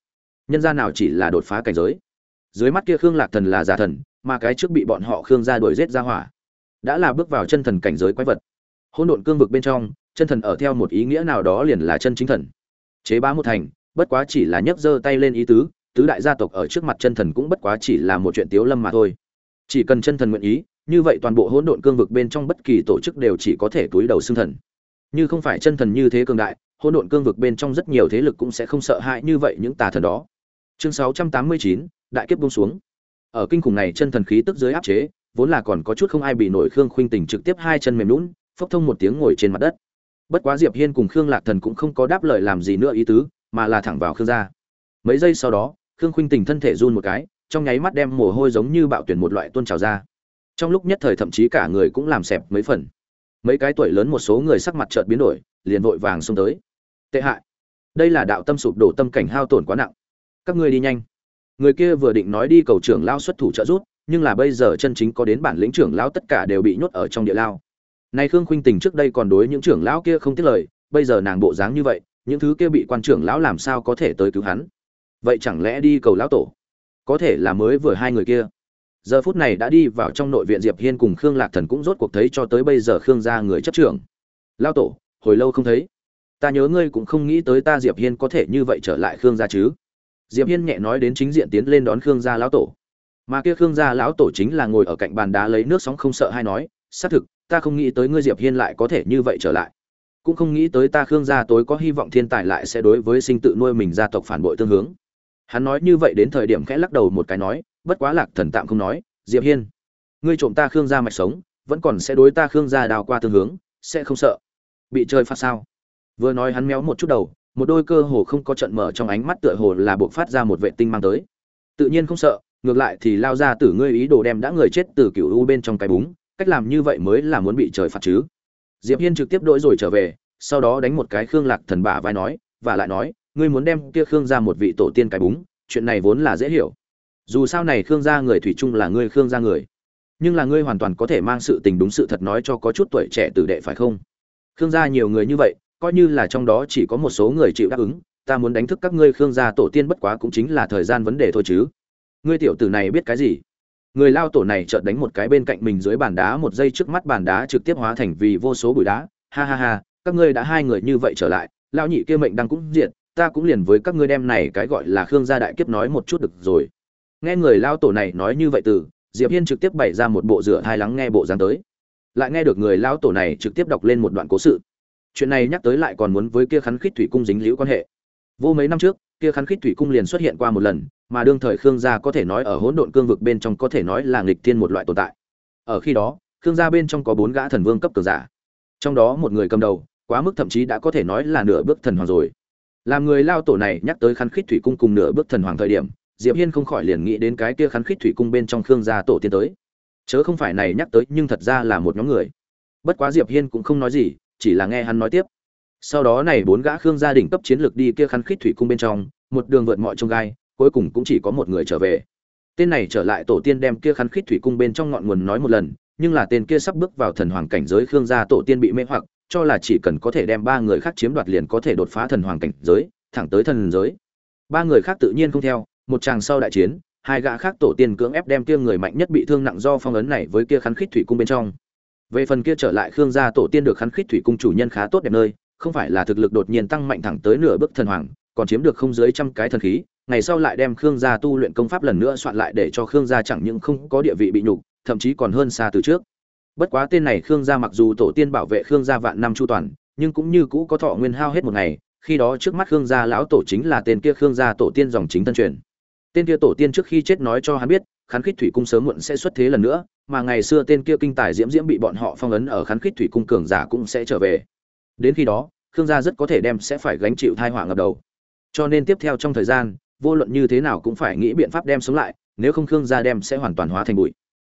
Nhân gia nào chỉ là đột phá cảnh giới? Dưới mắt kia khương lạc thần là giả thần, mà cái trước bị bọn họ khương gia đuổi giết ra hỏa, đã là bước vào chân thần cảnh giới quái vật. Hỗn độn cương vực bên trong, chân thần ở theo một ý nghĩa nào đó liền là chân chính thần. Chế bá một thành bất quá chỉ là nhấc giơ tay lên ý tứ tứ đại gia tộc ở trước mặt chân thần cũng bất quá chỉ là một chuyện tiếu lâm mà thôi. Chỉ cần chân thần nguyện ý như vậy toàn bộ hỗn độn cương vực bên trong bất kỳ tổ chức đều chỉ có thể túi đầu xương thần. Như không phải chân thần như thế cường đại hỗn độn cương vực bên trong rất nhiều thế lực cũng sẽ không sợ hãi như vậy những tà thần đó. Chương 689, đại kiếp buông xuống. Ở kinh khủng này chân thần khí tức dưới áp chế vốn là còn có chút không ai bị nổi khương khuynh tình trực tiếp hai chân mềm lún phốc thông một tiếng ngồi trên mặt đất. Bất quá diệp hiên cùng khương lạc thần cũng không có đáp lời làm gì nữa ý tứ mà là thẳng vào khương gia. Mấy giây sau đó, khương khuynh tình thân thể run một cái, trong nháy mắt đem mồ hôi giống như bạo tuyển một loại tuôn trào ra. Trong lúc nhất thời thậm chí cả người cũng làm xẹp mấy phần. Mấy cái tuổi lớn một số người sắc mặt chợt biến đổi, liền vội vàng xông tới. Tệ hại! Đây là đạo tâm sụp đổ tâm cảnh hao tổn quá nặng. Các ngươi đi nhanh. Người kia vừa định nói đi cầu trưởng lao xuất thủ trợ rút nhưng là bây giờ chân chính có đến bản lĩnh trưởng lão tất cả đều bị nhốt ở trong địa lao. Nay khương khuynh tình trước đây còn đối những trưởng lão kia không tiếc lời, bây giờ nàng bộ dáng như vậy những thứ kia bị quan trưởng lão làm sao có thể tới cứu hắn? Vậy chẳng lẽ đi cầu lão tổ? Có thể là mới vừa hai người kia. Giờ phút này đã đi vào trong nội viện diệp hiên cùng khương lạc thần cũng rốt cuộc thấy cho tới bây giờ khương gia người chấp trưởng. Lao tổ, hồi lâu không thấy. Ta nhớ ngươi cũng không nghĩ tới ta diệp hiên có thể như vậy trở lại khương gia chứ. Diệp hiên nhẹ nói đến chính diện tiến lên đón khương gia lão tổ. Mà kia khương gia lão tổ chính là ngồi ở cạnh bàn đá lấy nước sóng không sợ hay nói, xác thực, ta không nghĩ tới ngươi diệp hiên lại có thể như vậy trở lại cũng không nghĩ tới ta khương gia tối có hy vọng thiên tài lại sẽ đối với sinh tự nuôi mình gia tộc phản bội tương hướng. Hắn nói như vậy đến thời điểm khẽ lắc đầu một cái nói, bất quá lạc thần tạm không nói, diệp hiên, ngươi trộm ta khương gia mạch sống, vẫn còn sẽ đối ta khương gia đào qua tương hướng, sẽ không sợ. Bị chơi phát sao? Vừa nói hắn méo một chút đầu, một đôi cơ hồ không có trận mở trong ánh mắt tựa hồ là buộc phát ra một vệ tinh mang tới. Tự nhiên không sợ, ngược lại thì lao ra từ ngươi ý đồ đem đã người chết từ cựu u bên trong cái búng, cách làm như vậy mới là muốn bị trời phạt chứ diệp hiên trực tiếp đổi rồi trở về, sau đó đánh một cái khương lạc thần bả vai nói, và lại nói, ngươi muốn đem kia khương ra một vị tổ tiên cái búng, chuyện này vốn là dễ hiểu. Dù sao này khương gia người thủy chung là ngươi khương gia người. Nhưng là ngươi hoàn toàn có thể mang sự tình đúng sự thật nói cho có chút tuổi trẻ tử đệ, phải không? Khương gia nhiều người như vậy, coi như là trong đó chỉ có một số người chịu đáp ứng, ta muốn đánh thức các ngươi khương gia tổ tiên bất quá cũng chính là thời gian vấn đề thôi chứ. Ngươi tiểu tử này biết cái gì? Người lao tổ này chợt đánh một cái bên cạnh mình dưới bàn đá, một giây trước mắt bàn đá trực tiếp hóa thành vì vô số bụi đá. Ha ha ha, các ngươi đã hai người như vậy trở lại lao nhị kia mệnh đang cũng diện ta cũng liền với các ngươi đem này cái gọi là khương gia đại kiếp nói một chút được rồi. Nghe người lao tổ này nói như vậy từ, diệp hiên trực tiếp bày ra một bộ rửa hai lắng nghe bộ dáng tới. Lại nghe được người lao tổ này trực tiếp đọc lên một đoạn cố sự. Chuyện này nhắc tới lại còn muốn với kia khắn khít thủy cung dính liễu quan hệ. Vô mấy năm trước, kia khắn khít thủy cung liền xuất hiện qua một lần mà đương thời khương gia có thể nói ở hỗn độn cương vực bên trong có thể nói là nghịch thiên một loại tồn tại. Ở khi đó, khương gia bên trong có bốn gã thần vương cấp cường giả. Trong đó một người cầm đầu, quá mức thậm chí đã có thể nói là nửa bước thần hoàng rồi. Làm người lao tổ này nhắc tới khăn khít thủy cung cùng nửa bước thần hoàng thời điểm, diệp hiên không khỏi liền nghĩ đến cái kia khăn khít thủy cung bên trong khương gia tổ tiên tới. Chớ không phải này nhắc tới, nhưng thật ra là một nhóm người. Bất quá diệp hiên cũng không nói gì, chỉ là nghe hắn nói tiếp. Sau đó này bốn gã khương gia đình cấp chiến lược đi kia khăn khít thủy cung bên trong, một đường vượt mọi trông gai cuối cùng cũng chỉ có một người trở về. Tên này trở lại tổ tiên đem kia khăn khít thủy cung bên trong ngọn nguồn nói một lần, nhưng là tên kia sắp bước vào thần hoàng cảnh giới khương gia tổ tiên bị mê hoặc, cho là chỉ cần có thể đem ba người khác chiếm đoạt liền có thể đột phá thần hoàng cảnh giới, thẳng tới thần giới. Ba người khác tự nhiên không theo, một chàng sau đại chiến, hai gã khác tổ tiên cưỡng ép đem kia người mạnh nhất bị thương nặng do phong ấn này với kia khăn khít thủy cung bên trong. Về phần kia trở lại khương gia tổ tiên được khăn khít thủy cung chủ nhân khá tốt đẹp nơi, không phải là thực lực đột nhiên tăng mạnh thẳng tới nửa bước thần hoàng, còn chiếm được không dưới trăm cái thần khí ngày sau lại đem khương gia tu luyện công pháp lần nữa soạn lại để cho khương gia chẳng những không có địa vị bị nhục, thậm chí còn hơn xa từ trước. Bất quá tên này khương gia mặc dù tổ tiên bảo vệ khương gia vạn năm chu toàn, nhưng cũng như cũ có thọ nguyên hao hết một ngày, khi đó trước mắt khương gia lão tổ chính là tên kia khương gia tổ tiên dòng chính tân truyền. Tên kia tổ tiên trước khi chết nói cho hắn biết, khán khít thủy cung sớm muộn sẽ xuất thế lần nữa, mà ngày xưa tên kia kinh tài diễm diễm bị bọn họ phong ấn ở khán khít thủy cung cường giả cũng sẽ trở về. Đến khi đó, khương gia rất có thể đem sẽ phải gánh chịu thai họa ngập đầu. Cho nên tiếp theo trong thời gian vô luận như thế nào cũng phải nghĩ biện pháp đem sống lại, nếu không khương gia đem sẽ hoàn toàn hóa thành bụi.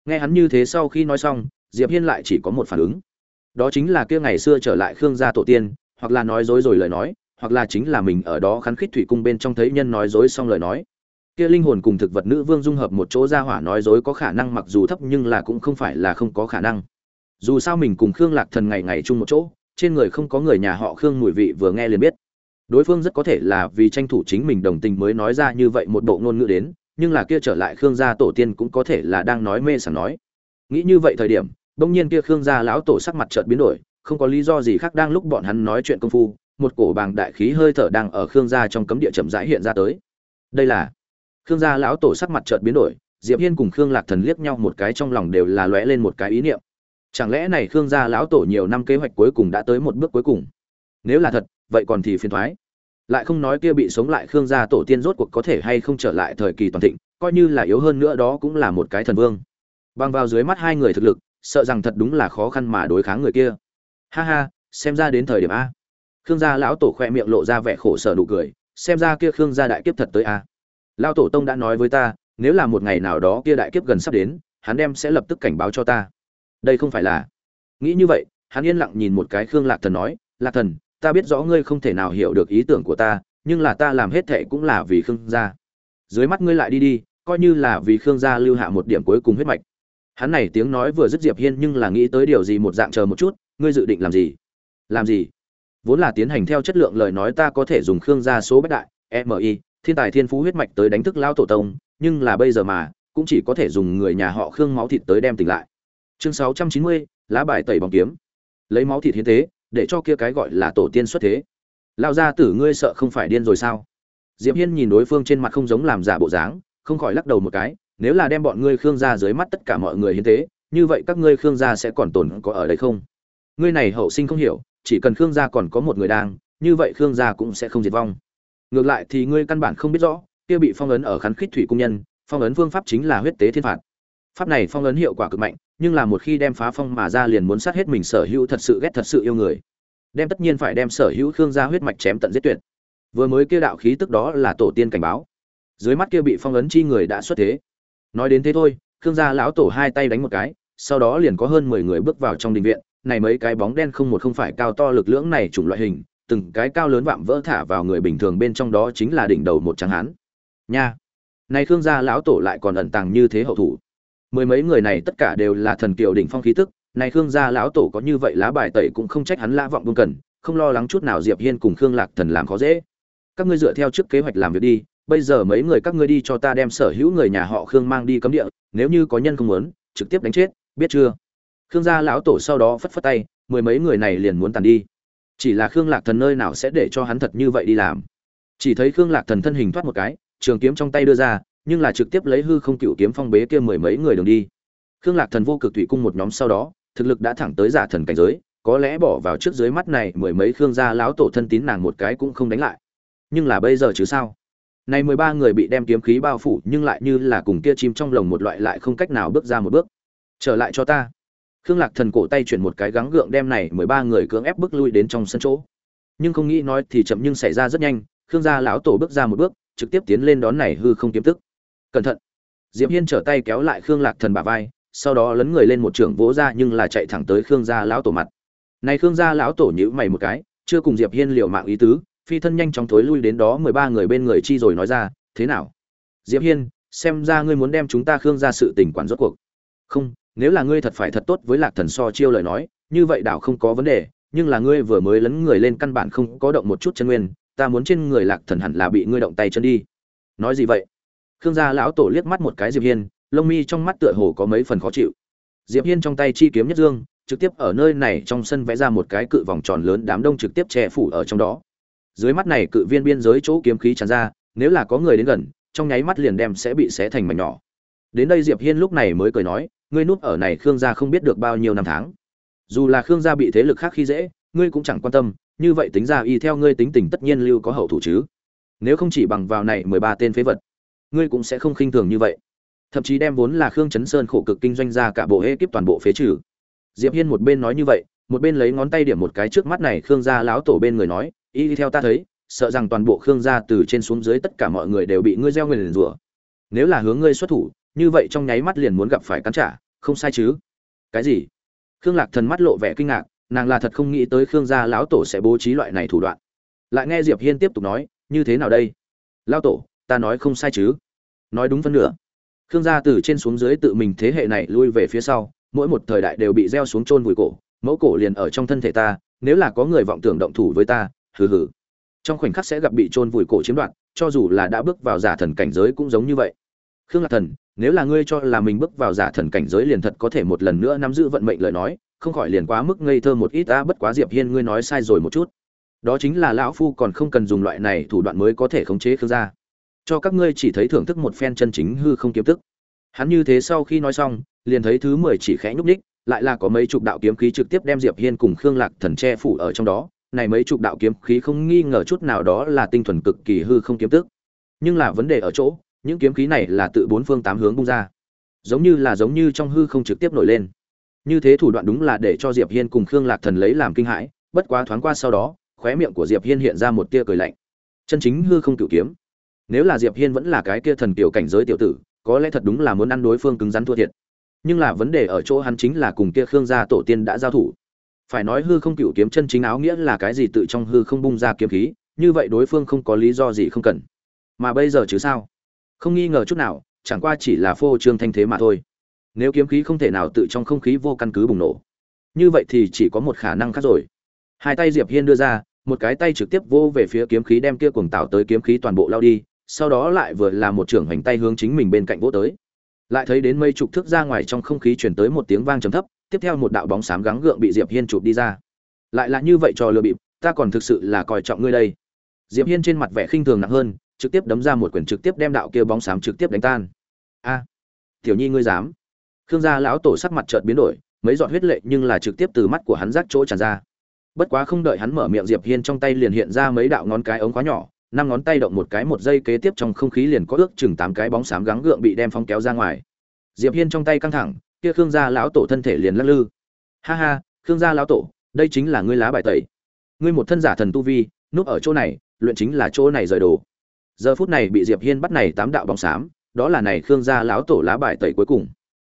Nghe hắn như thế sau khi nói xong, diệp hiên lại chỉ có một phản ứng. Đó chính là kia ngày xưa trở lại khương gia tổ tiên, hoặc là nói dối rồi lời nói, hoặc là chính là mình ở đó khán khít thủy cung bên trong thấy nhân nói dối xong lời nói. Kia linh hồn cùng thực vật nữ vương dung hợp một chỗ ra hỏa nói dối có khả năng mặc dù thấp nhưng là cũng không phải là không có khả năng. Dù sao mình cùng khương lạc thần ngày ngày chung một chỗ, trên người không có người nhà họ khương mùi vị vừa nghe liền biết đối phương rất có thể là vì tranh thủ chính mình đồng tình mới nói ra như vậy một bộ ngôn ngữ đến, nhưng là kia trở lại khương gia tổ tiên cũng có thể là đang nói mê sảng nói. Nghĩ như vậy thời điểm bỗng nhiên kia khương gia lão tổ sắc mặt chợt biến đổi, không có lý do gì khác đang lúc bọn hắn nói chuyện công phu, một cổ bàng đại khí hơi thở đang ở khương gia trong cấm địa chậm rãi hiện ra tới. Đây là, khương gia lão tổ sắc mặt chợt biến đổi, diệp hiên cùng khương lạc thần liếc nhau một cái trong lòng đều là lóe lên một cái ý niệm. Chẳng lẽ này khương gia lão tổ nhiều năm kế hoạch cuối cùng đã tới một bước cuối cùng? Nếu là thật, vậy còn thì phiền thoái. Lại không nói kia bị sống lại khương gia tổ tiên rốt cuộc có thể hay không trở lại thời kỳ toàn thịnh, coi như là yếu hơn nữa đó cũng là một cái thần vương. Băng vào dưới mắt hai người thực lực, sợ rằng thật đúng là khó khăn mà đối kháng người kia. Ha ha, xem ra đến thời điểm a. Khương gia lão tổ khoe miệng lộ ra vẻ khổ sở nụ cười, xem ra kia khương gia đại kiếp thật tới a. Lão tổ tông đã nói với ta, nếu là một ngày nào đó kia đại kiếp gần sắp đến, hắn đem sẽ lập tức cảnh báo cho ta. Đây không phải là. Nghĩ như vậy, hắn yên lặng nhìn một cái khương lạc thần nói, lạc thần ta biết rõ ngươi không thể nào hiểu được ý tưởng của ta nhưng là ta làm hết thệ cũng là vì khương gia. Dưới mắt ngươi lại đi đi coi như là vì khương gia lưu hạ một điểm cuối cùng huyết mạch. Hắn này tiếng nói vừa dứt diệp hiên nhưng là nghĩ tới điều gì một dạng chờ một chút ngươi dự định làm gì? Làm gì? Vốn là tiến hành theo chất lượng lời nói ta có thể dùng khương gia số bách đại mi thiên tài thiên phú huyết mạch tới đánh thức lao tổ tông nhưng là bây giờ mà cũng chỉ có thể dùng người nhà họ khương máu thịt tới đem tỉnh lại. Chương 690, lá bài tẩy bóng kiếm. Lấy máu thịt hiến tế để cho kia cái gọi là tổ tiên xuất thế. Lao ra tử ngươi sợ không phải điên rồi sao? Diệp hiên nhìn đối phương trên mặt không giống làm giả bộ dáng, không khỏi lắc đầu một cái, nếu là đem bọn ngươi khương gia dưới mắt tất cả mọi người hiến tế, như vậy các ngươi khương gia sẽ còn tồn có ở đây không? Ngươi này hậu sinh không hiểu, chỉ cần khương gia còn có một người đang, như vậy khương gia cũng sẽ không diệt vong. Ngược lại thì ngươi căn bản không biết rõ, kia bị phong ấn ở khán khích thủy cung nhân, phong ấn phương pháp chính là huyết tế thiên phạt pháp này phong ấn hiệu quả cực mạnh, nhưng là một khi đem phá phong mà ra liền muốn sát hết mình sở hữu thật sự ghét thật sự yêu người. Đem tất nhiên phải đem sở hữu khương gia huyết mạch chém tận giết tuyệt. Vừa mới kia đạo khí tức đó là tổ tiên cảnh báo. Dưới mắt kia bị phong ấn chi người đã xuất thế. Nói đến thế thôi, khương gia lão tổ hai tay đánh một cái, sau đó liền có hơn mười người bước vào trong đình viện, này mấy cái bóng đen không một không phải cao to lực lưỡng này chủng loại hình, từng cái cao lớn vạm vỡ thả vào người bình thường bên trong đó chính là đỉnh đầu một tráng hán. Nha! Này khương gia lão tổ lại còn ẩn tàng như thế hậu thủ mười mấy người này tất cả đều là thần kiều đỉnh phong khí tức này khương gia lão tổ có như vậy lá bài tẩy cũng không trách hắn lã vọng buông cần, không lo lắng chút nào diệp hiên cùng khương lạc thần làm khó dễ. Các ngươi dựa theo trước kế hoạch làm việc đi, bây giờ mấy người các ngươi đi cho ta đem sở hữu người nhà họ khương mang đi cấm địa, nếu như có nhân không muốn, trực tiếp đánh chết, biết chưa? Khương gia lão tổ sau đó phất phất tay, mười mấy người này liền muốn tàn đi. Chỉ là khương lạc thần nơi nào sẽ để cho hắn thật như vậy đi làm? Chỉ thấy khương lạc thần thân hình thoát một cái, trường kiếm trong tay đưa ra nhưng là trực tiếp lấy hư không cựu kiếm phong bế kia mười mấy người đường đi. Khương lạc thần vô cực thủy cung một nhóm sau đó, thực lực đã thẳng tới giả thần cảnh giới, có lẽ bỏ vào trước dưới mắt này mười mấy khương gia lão tổ thân tín nàng một cái cũng không đánh lại. Nhưng là bây giờ chứ sao? Này mười ba người bị đem kiếm khí bao phủ, nhưng lại như là cùng kia chim trong lồng một loại lại không cách nào bước ra một bước. Trở lại cho ta. Khương lạc thần cổ tay chuyển một cái gắng gượng đem này mười ba người cưỡng ép bước lui đến trong sân chỗ. Nhưng không nghĩ nói thì chậm nhưng xảy ra rất nhanh, khương gia lão tổ bước ra một bước, trực tiếp tiến lên đón này hư không kiếm tức cẩn thận. Diệp hiên trở tay kéo lại khương lạc thần bả vai, sau đó lấn người lên một trường vỗ ra nhưng là chạy thẳng tới khương gia lão tổ mặt. Này khương gia lão tổ nhíu mày một cái, chưa cùng diệp hiên liều mạng ý tứ, phi thân nhanh chóng thối lui đến đó mười ba người bên người chi rồi nói ra, thế nào? Diệp hiên, xem ra ngươi muốn đem chúng ta khương gia sự tình quản rốt cuộc. Không, nếu là ngươi thật phải thật tốt với lạc thần so chiêu lời nói, như vậy đảo không có vấn đề, nhưng là ngươi vừa mới lấn người lên căn bản không có động một chút chân nguyên, ta muốn trên người lạc thần hẳn là bị ngươi động tay chân đi. Nói gì vậy? Khương gia lão tổ liếc mắt một cái diệp hiên, lông mi trong mắt tựa hồ có mấy phần khó chịu. Diệp hiên trong tay chi kiếm nhất dương, trực tiếp ở nơi này trong sân vẽ ra một cái cự vòng tròn lớn đám đông trực tiếp che phủ ở trong đó. Dưới mắt này cự viên biên giới chỗ kiếm khí tràn ra, nếu là có người đến gần, trong nháy mắt liền đem sẽ bị xé thành mảnh nhỏ. Đến đây diệp hiên lúc này mới cười nói, ngươi núp ở này khương gia không biết được bao nhiêu năm tháng. Dù là khương gia bị thế lực khác khi dễ, ngươi cũng chẳng quan tâm, như vậy tính ra y theo ngươi tính tình tất nhiên lưu có hậu thủ chứ. Nếu không chỉ bằng vào này mười ba tên phế vật ngươi cũng sẽ không khinh thường như vậy. Thậm chí đem vốn là khương chấn sơn khổ cực kinh doanh ra cả bộ hê kíp toàn bộ phế trừ. Diệp hiên một bên nói như vậy, một bên lấy ngón tay điểm một cái trước mắt này khương gia lão tổ bên người nói, y theo ta thấy, sợ rằng toàn bộ khương gia từ trên xuống dưới tất cả mọi người đều bị ngươi gieo người liền rủa. Nếu là hướng ngươi xuất thủ, như vậy trong nháy mắt liền muốn gặp phải cắn trả, không sai chứ? Cái gì? Khương lạc thần mắt lộ vẻ kinh ngạc, nàng là thật không nghĩ tới khương gia lão tổ sẽ bố trí loại này thủ đoạn. Lại nghe diệp hiên tiếp tục nói, như thế nào đây? Lão tổ, ta nói không sai chứ nói đúng phân nửa. Khương gia từ trên xuống dưới tự mình thế hệ này lui về phía sau, mỗi một thời đại đều bị gieo xuống chôn vùi cổ, mẫu cổ liền ở trong thân thể ta, nếu là có người vọng tưởng động thủ với ta, hừ hừ. Trong khoảnh khắc sẽ gặp bị chôn vùi cổ chiếm đoạt, cho dù là đã bước vào giả thần cảnh giới cũng giống như vậy. Khương lạc thần, nếu là ngươi cho là mình bước vào giả thần cảnh giới liền thật có thể một lần nữa nắm giữ vận mệnh lời nói, không khỏi liền quá mức ngây thơ một ít ta bất quá diệp hiên ngươi nói sai rồi một chút. Đó chính là lão phu còn không cần dùng loại này thủ đoạn mới có thể khống chế khương gia cho các ngươi chỉ thấy thưởng thức một phen chân chính hư không kiếm tức. Hắn như thế sau khi nói xong, liền thấy thứ mười chỉ khẽ nhúc ních lại là có mấy chục đạo kiếm khí trực tiếp đem diệp hiên cùng khương lạc thần che phủ ở trong đó. Này mấy chục đạo kiếm khí không nghi ngờ chút nào đó là tinh thuần cực kỳ hư không kiếm tức. Nhưng là vấn đề ở chỗ, những kiếm khí này là tự bốn phương tám hướng bung ra. Giống như là giống như trong hư không trực tiếp nổi lên. Như thế thủ đoạn đúng là để cho diệp hiên cùng khương lạc thần lấy làm kinh hãi, bất quá thoáng qua sau đó, khóe miệng của diệp hiên hiện ra một tia cười lạnh. Chân chính hư không cửu kiếm nếu là diệp hiên vẫn là cái kia thần tiểu cảnh giới tiểu tử, có lẽ thật đúng là muốn ăn đối phương cứng rắn thua thiệt. Nhưng là vấn đề ở chỗ hắn chính là cùng kia khương gia tổ tiên đã giao thủ. Phải nói hư không cửu kiếm chân chính áo nghĩa là cái gì tự trong hư không bung ra kiếm khí, như vậy đối phương không có lý do gì không cần. Mà bây giờ chứ sao? Không nghi ngờ chút nào, chẳng qua chỉ là phô trương thanh thế mà thôi. Nếu kiếm khí không thể nào tự trong không khí vô căn cứ bùng nổ, như vậy thì chỉ có một khả năng khác rồi. Hai tay diệp hiên đưa ra, một cái tay trực tiếp vô về phía kiếm khí đem kia cuồng tạo tới kiếm khí toàn bộ lao đi sau đó lại vừa là một trưởng hành tay hướng chính mình bên cạnh vỗ tới. Lại thấy đến mây trục thước ra ngoài trong không khí chuyển tới một tiếng vang trầm thấp, tiếp theo một đạo bóng xám gắng gượng bị diệp hiên chụp đi ra. Lại là như vậy trò lừa bịp, ta còn thực sự là coi trọng ngươi đây. Diệp hiên trên mặt vẻ khinh thường nặng hơn, trực tiếp đấm ra một quyền trực tiếp đem đạo kia bóng xám trực tiếp đánh tan. A, tiểu nhi ngươi dám. Khương gia lão tổ sắc mặt chợt biến đổi, mấy giọt huyết lệ nhưng là trực tiếp từ mắt của hắn rác chỗ tràn ra. Bất quá không đợi hắn mở miệng, diệp hiên trong tay liền hiện ra mấy đạo ngón cái ống khóa nhỏ năm ngón tay động một cái một giây kế tiếp trong không khí liền có ước chừng tám cái bóng xám gắng gượng bị đem phong kéo ra ngoài. Diệp hiên trong tay căng thẳng, kia khương gia lão tổ thân thể liền lắc lư. Ha ha, khương gia lão tổ, đây chính là ngươi lá bài tẩy. Ngươi một thân giả thần tu vi, núp ở chỗ này, luyện chính là chỗ này rời đồ. Giờ phút này bị diệp hiên bắt này tám đạo bóng xám, đó là này khương gia lão tổ lá bài tẩy cuối cùng.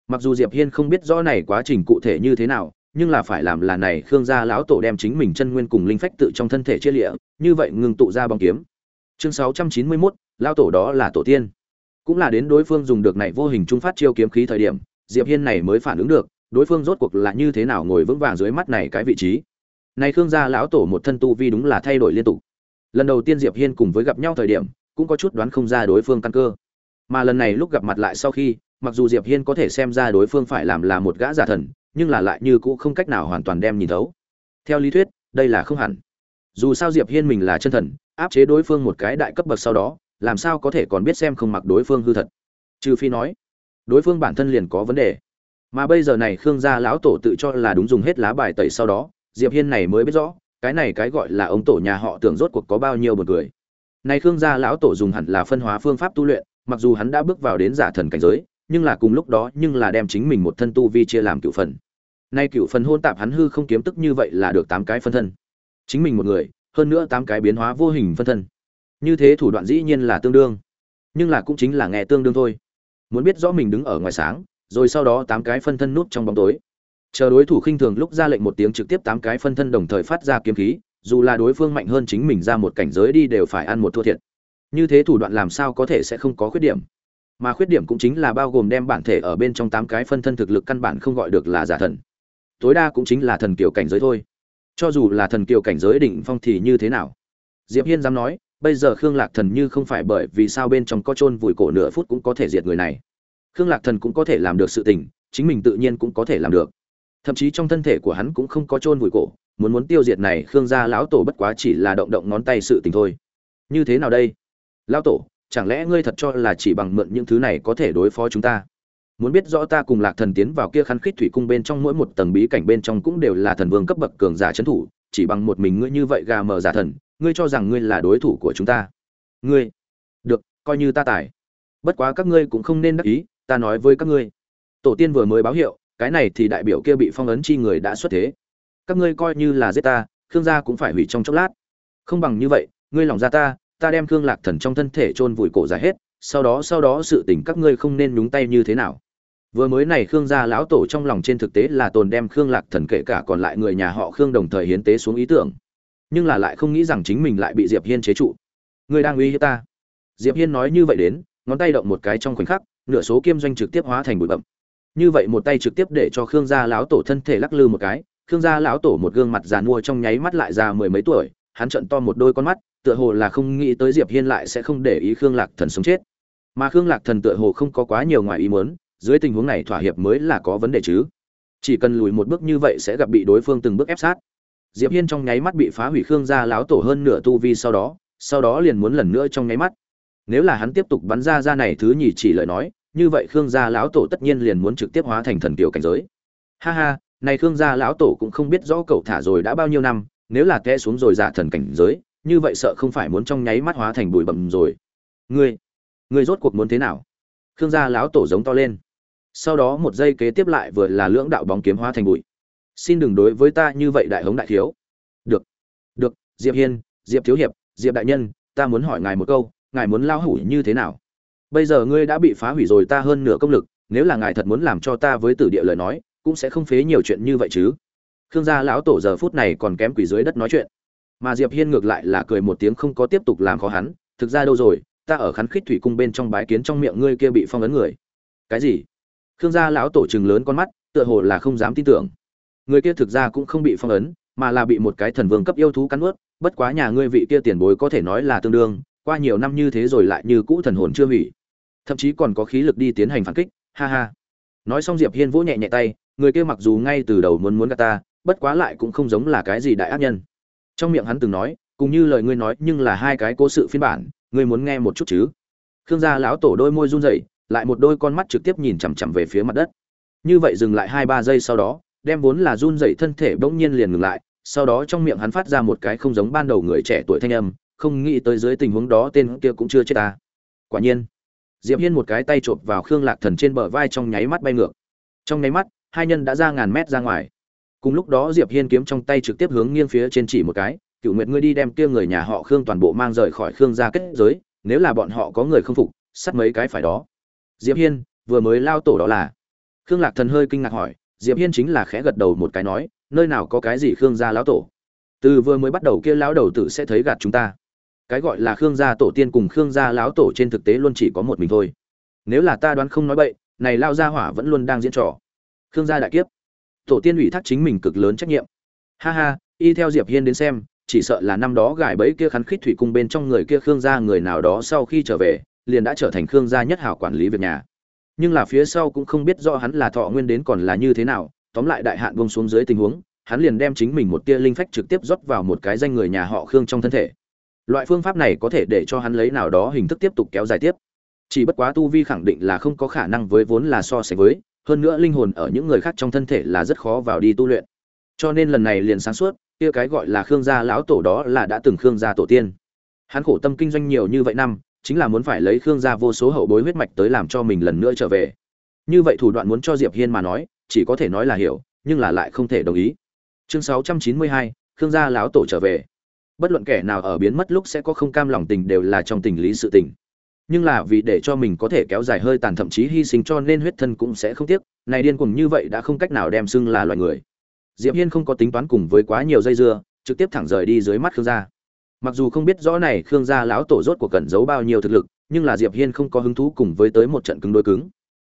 Mặc dù diệp hiên không biết rõ này quá trình cụ thể như thế nào, nhưng là phải làm là này khương gia lão tổ đem chính mình chân nguyên cùng linh phách tự trong thân thể chia lịa, như vậy ngừng tụ ra bóng kiếm chương 691, lão tổ đó là tổ tiên. Cũng là đến đối phương dùng được này vô hình trung phát chiêu kiếm khí thời điểm diệp hiên này mới phản ứng được đối phương rốt cuộc là như thế nào ngồi vững vàng dưới mắt này cái vị trí. Này khương gia lão tổ một thân tu vi đúng là thay đổi liên tục. Lần đầu tiên diệp hiên cùng với gặp nhau thời điểm cũng có chút đoán không ra đối phương căn cơ. Mà lần này lúc gặp mặt lại sau khi mặc dù diệp hiên có thể xem ra đối phương phải làm là một gã giả thần nhưng là lại như cũ không cách nào hoàn toàn đem nhìn thấu. Theo lý thuyết đây là không hẳn. Dù sao diệp hiên mình là chân thần áp chế đối phương một cái đại cấp bậc sau đó, làm sao có thể còn biết xem không mặc đối phương hư thật? Trừ phi nói, đối phương bản thân liền có vấn đề. Mà bây giờ này khương gia lão tổ tự cho là đúng dùng hết lá bài tẩy sau đó, diệp hiên này mới biết rõ, cái này cái gọi là ông tổ nhà họ tưởng rốt cuộc có bao nhiêu một người này khương gia lão tổ dùng hẳn là phân hóa phương pháp tu luyện, mặc dù hắn đã bước vào đến giả thần cảnh giới, nhưng là cùng lúc đó nhưng là đem chính mình một thân tu vi chia làm cựu phần. Nay cựu phần hôn tạp hắn hư không kiếm tức như vậy là được tám cái phân thân. Chính mình một người hơn nữa tám cái biến hóa vô hình phân thân. Như thế thủ đoạn dĩ nhiên là tương đương. Nhưng là cũng chính là nghe tương đương thôi. Muốn biết rõ mình đứng ở ngoài sáng, rồi sau đó tám cái phân thân nút trong bóng tối. Chờ đối thủ khinh thường lúc ra lệnh một tiếng trực tiếp tám cái phân thân đồng thời phát ra kiếm khí, dù là đối phương mạnh hơn chính mình ra một cảnh giới đi đều phải ăn một thua thiệt. Như thế thủ đoạn làm sao có thể sẽ không có khuyết điểm? Mà khuyết điểm cũng chính là bao gồm đem bản thể ở bên trong tám cái phân thân thực lực căn bản không gọi được là giả thần. Tối đa cũng chính là thần kiều cảnh giới thôi cho dù là thần kiều cảnh giới đỉnh phong thì như thế nào? Diệp hiên dám nói, bây giờ khương lạc thần như không phải bởi vì sao bên trong có chôn vùi cổ nửa phút cũng có thể diệt người này. Khương lạc thần cũng có thể làm được sự tình, chính mình tự nhiên cũng có thể làm được. Thậm chí trong thân thể của hắn cũng không có chôn vùi cổ, muốn muốn tiêu diệt này khương gia lão tổ bất quá chỉ là động động ngón tay sự tình thôi. Như thế nào đây? Lão tổ, chẳng lẽ ngươi thật cho là chỉ bằng mượn những thứ này có thể đối phó chúng ta? Muốn biết rõ ta cùng lạc thần tiến vào kia khăn khít thủy cung bên trong mỗi một tầng bí cảnh bên trong cũng đều là thần vương cấp bậc cường giả trấn thủ, chỉ bằng một mình ngươi như vậy gà mờ giả thần, ngươi cho rằng ngươi là đối thủ của chúng ta. Ngươi, được, coi như ta tài. Bất quá các ngươi cũng không nên đắc ý, ta nói với các ngươi. Tổ tiên vừa mới báo hiệu, cái này thì đại biểu kia bị phong ấn chi người đã xuất thế. Các ngươi coi như là giết ta, khương gia cũng phải hủy trong chốc lát. Không bằng như vậy, ngươi lòng ra ta ta đem khương lạc thần trong thân thể chôn vùi cổ ra hết, sau đó sau đó sự tình các ngươi không nên nhúng tay như thế nào vừa mới này khương gia lão tổ trong lòng trên thực tế là tồn đem khương lạc thần kể cả còn lại người nhà họ khương đồng thời hiến tế xuống ý tưởng. Nhưng là lại không nghĩ rằng chính mình lại bị diệp hiên chế trụ. Người đang uy hiếp ta. Diệp hiên nói như vậy đến, ngón tay động một cái trong khoảnh khắc, nửa số kiêm doanh trực tiếp hóa thành bụi bậm như vậy một tay trực tiếp để cho khương gia lão tổ thân thể lắc lư một cái, khương gia lão tổ một gương mặt già nua trong nháy mắt lại già mười mấy tuổi, hắn trận to một đôi con mắt, tựa hồ là không nghĩ tới diệp hiên lại sẽ không để ý khương lạc thần sống chết. Mà khương lạc thần tựa hồ không có quá nhiều ngoài ý muốn dưới tình huống này thỏa hiệp mới là có vấn đề chứ. Chỉ cần lùi một bước như vậy sẽ gặp bị đối phương từng bước ép sát. Diệp hiên trong nháy mắt bị phá hủy khương gia láo tổ hơn nửa tu vi sau đó sau đó liền muốn lần nữa trong nháy mắt. Nếu là hắn tiếp tục bắn ra ra này thứ nhì chỉ lời nói, như vậy khương gia lão tổ tất nhiên liền muốn trực tiếp hóa thành thần kiều cảnh giới. Ha ha, này khương gia lão tổ cũng không biết rõ cậu thả rồi đã bao nhiêu năm, nếu là té xuống rồi giả thần cảnh giới, như vậy sợ không phải muốn trong nháy mắt hóa thành bụi bậm rồi. Ngươi ngươi rốt cuộc muốn thế nào? Khương gia lão tổ giống to lên sau đó một giây kế tiếp lại vừa là lưỡng đạo bóng kiếm hóa thành bụi. Xin đừng đối với ta như vậy đại hống đại thiếu. Được được, diệp hiên, diệp thiếu hiệp, diệp đại nhân, ta muốn hỏi ngài một câu, ngài muốn lao hủ như thế nào? Bây giờ ngươi đã bị phá hủy rồi ta hơn nửa công lực, nếu là ngài thật muốn làm cho ta với tử địa lời nói, cũng sẽ không phế nhiều chuyện như vậy chứ. Khương gia lão tổ giờ phút này còn kém quỷ dưới đất nói chuyện. Mà diệp hiên ngược lại là cười một tiếng không có tiếp tục làm khó hắn, thực ra đâu rồi, ta ở khán khít thủy cung bên trong bái kiến trong miệng ngươi kia bị phong ấn người. Cái gì? Khương gia lão tổ trừng lớn con mắt, tựa hồ là không dám tin tưởng. Người kia thực ra cũng không bị phong ấn, mà là bị một cái thần vương cấp yêu thú cắn ướt bất quá nhà ngươi vị kia tiền bối có thể nói là tương đương, qua nhiều năm như thế rồi lại như cũ thần hồn chưa hủy. Thậm chí còn có khí lực đi tiến hành phản kích, ha ha. Nói xong diệp hiên vỗ nhẹ nhẹ tay, người kia mặc dù ngay từ đầu muốn muốn gạt ta, bất quá lại cũng không giống là cái gì đại ác nhân. Trong miệng hắn từng nói, cùng như lời ngươi nói, nhưng là hai cái cố sự phiên bản, ngươi muốn nghe một chút chứ? Khương gia lão tổ đôi môi run rẩy lại một đôi con mắt trực tiếp nhìn chằm chằm về phía mặt đất. Như vậy dừng lại hai ba giây sau đó, đem vốn là run rẩy thân thể bỗng nhiên liền ngừng lại, sau đó trong miệng hắn phát ra một cái không giống ban đầu người trẻ tuổi thanh âm, không nghĩ tới dưới tình huống đó tên kia cũng chưa chết ta quả nhiên, diệp hiên một cái tay chộp vào khương lạc thần trên bờ vai trong nháy mắt bay ngược. Trong nháy mắt, hai nhân đã ra ngàn mét ra ngoài. Cùng lúc đó diệp hiên kiếm trong tay trực tiếp hướng nghiêng phía trên chỉ một cái cựu nguyệt ngươi đi đem kia người nhà họ khương toàn bộ mang rời khỏi khương gia kết giới, nếu là bọn họ có người không phục, sắt mấy cái phải đó diệp hiên, vừa mới lao tổ đó là. Khương lạc thần hơi kinh ngạc hỏi, diệp hiên chính là khẽ gật đầu một cái nói, nơi nào có cái gì khương gia lão tổ? Từ vừa mới bắt đầu kia lão đầu tử sẽ thấy gạt chúng ta. Cái gọi là khương gia tổ tiên cùng khương gia lão tổ trên thực tế luôn chỉ có một mình thôi. Nếu là ta đoán không nói bậy, này lao gia hỏa vẫn luôn đang diễn trò. Khương gia đại kiếp. Tổ tiên ủy thác chính mình cực lớn trách nhiệm. Ha ha, y theo diệp hiên đến xem, chỉ sợ là năm đó gài bẫy kia khắn khít thủy cung bên trong người kia khương gia người nào đó sau khi trở về liền đã trở thành khương gia nhất hảo quản lý việc nhà. Nhưng là phía sau cũng không biết rõ hắn là thọ nguyên đến còn là như thế nào, tóm lại đại hạn buông xuống dưới tình huống, hắn liền đem chính mình một tia linh phách trực tiếp rót vào một cái danh người nhà họ khương trong thân thể. Loại phương pháp này có thể để cho hắn lấy nào đó hình thức tiếp tục kéo dài tiếp. Chỉ bất quá tu vi khẳng định là không có khả năng với vốn là so sánh với, hơn nữa linh hồn ở những người khác trong thân thể là rất khó vào đi tu luyện. Cho nên lần này liền sáng suốt, kia cái gọi là khương gia lão tổ đó là đã từng khương gia tổ tiên. Hắn khổ tâm kinh doanh nhiều như vậy năm chính là muốn phải lấy khương gia vô số hậu bối huyết mạch tới làm cho mình lần nữa trở về. Như vậy thủ đoạn muốn cho diệp hiên mà nói chỉ có thể nói là hiểu nhưng là lại không thể đồng ý. Chương 692, khương gia lão tổ trở về. Bất luận kẻ nào ở biến mất lúc sẽ có không cam lòng tình đều là trong tình lý sự tình. Nhưng là vì để cho mình có thể kéo dài hơi tàn thậm chí hy sinh cho nên huyết thân cũng sẽ không tiếc này điên cuồng như vậy đã không cách nào đem xưng là loài người. Diệp hiên không có tính toán cùng với quá nhiều dây dưa trực tiếp thẳng rời đi dưới mắt khương gia mặc dù không biết rõ này khương gia lão tổ rốt của cẩn giấu bao nhiêu thực lực, nhưng là diệp hiên không có hứng thú cùng với tới một trận cứng đối cứng.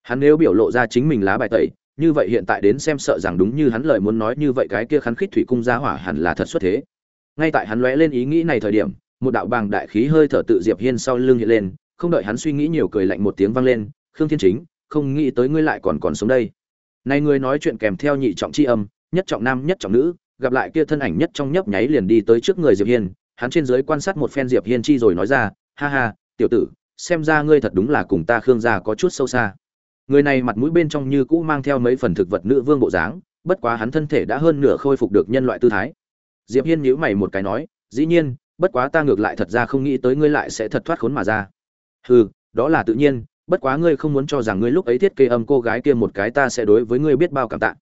Hắn nếu biểu lộ ra chính mình lá bài tẩy, như vậy hiện tại đến xem sợ rằng đúng như hắn lời muốn nói như vậy cái kia khắn khít thủy cung gia hỏa hẳn là thật xuất thế. Ngay tại hắn lóe lên ý nghĩ này thời điểm, một đạo bàng đại khí hơi thở tự diệp hiên sau lưng hiện lên, không đợi hắn suy nghĩ nhiều cười lạnh một tiếng vang lên, khương thiên chính, không nghĩ tới ngươi lại còn còn sống đây. Này ngươi nói chuyện kèm theo nhị trọng chi âm, nhất trọng nam, nhất trọng nữ, gặp lại kia thân ảnh nhất trong nhấp nháy liền đi tới trước người diệp hiên hắn trên dưới quan sát một phen diệp hiên chi rồi nói ra, ha ha, tiểu tử, xem ra ngươi thật đúng là cùng ta khương gia có chút sâu xa. Người này mặt mũi bên trong như cũ mang theo mấy phần thực vật nữ vương bộ dáng, bất quá hắn thân thể đã hơn nửa khôi phục được nhân loại tư thái. Diệp hiên nhíu mày một cái nói, dĩ nhiên, bất quá ta ngược lại thật ra không nghĩ tới ngươi lại sẽ thật thoát khốn mà ra. Hừ, đó là tự nhiên, bất quá ngươi không muốn cho rằng ngươi lúc ấy thiết kế âm cô gái kia một cái ta sẽ đối với ngươi biết bao cảm tạ.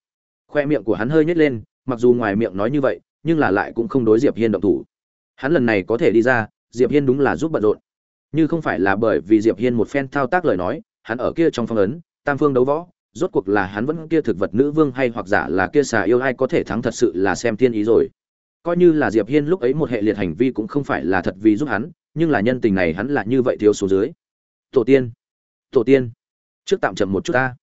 Khoe miệng của hắn hơi nhếch lên, mặc dù ngoài miệng nói như vậy, nhưng là lại cũng không đối diệp hiên động thủ hắn lần này có thể đi ra, diệp hiên đúng là giúp bận rộn. Như không phải là bởi vì diệp hiên một phen thao tác lời nói, hắn ở kia trong phong ấn, tam phương đấu võ, rốt cuộc là hắn vẫn kia thực vật nữ vương hay hoặc giả là kia xà yêu ai có thể thắng thật sự là xem thiên ý rồi. Coi như là diệp hiên lúc ấy một hệ liệt hành vi cũng không phải là thật vì giúp hắn, nhưng là nhân tình này hắn là như vậy thiếu số dưới. Tổ tiên tổ tiên, trước tạm chậm một chút ta.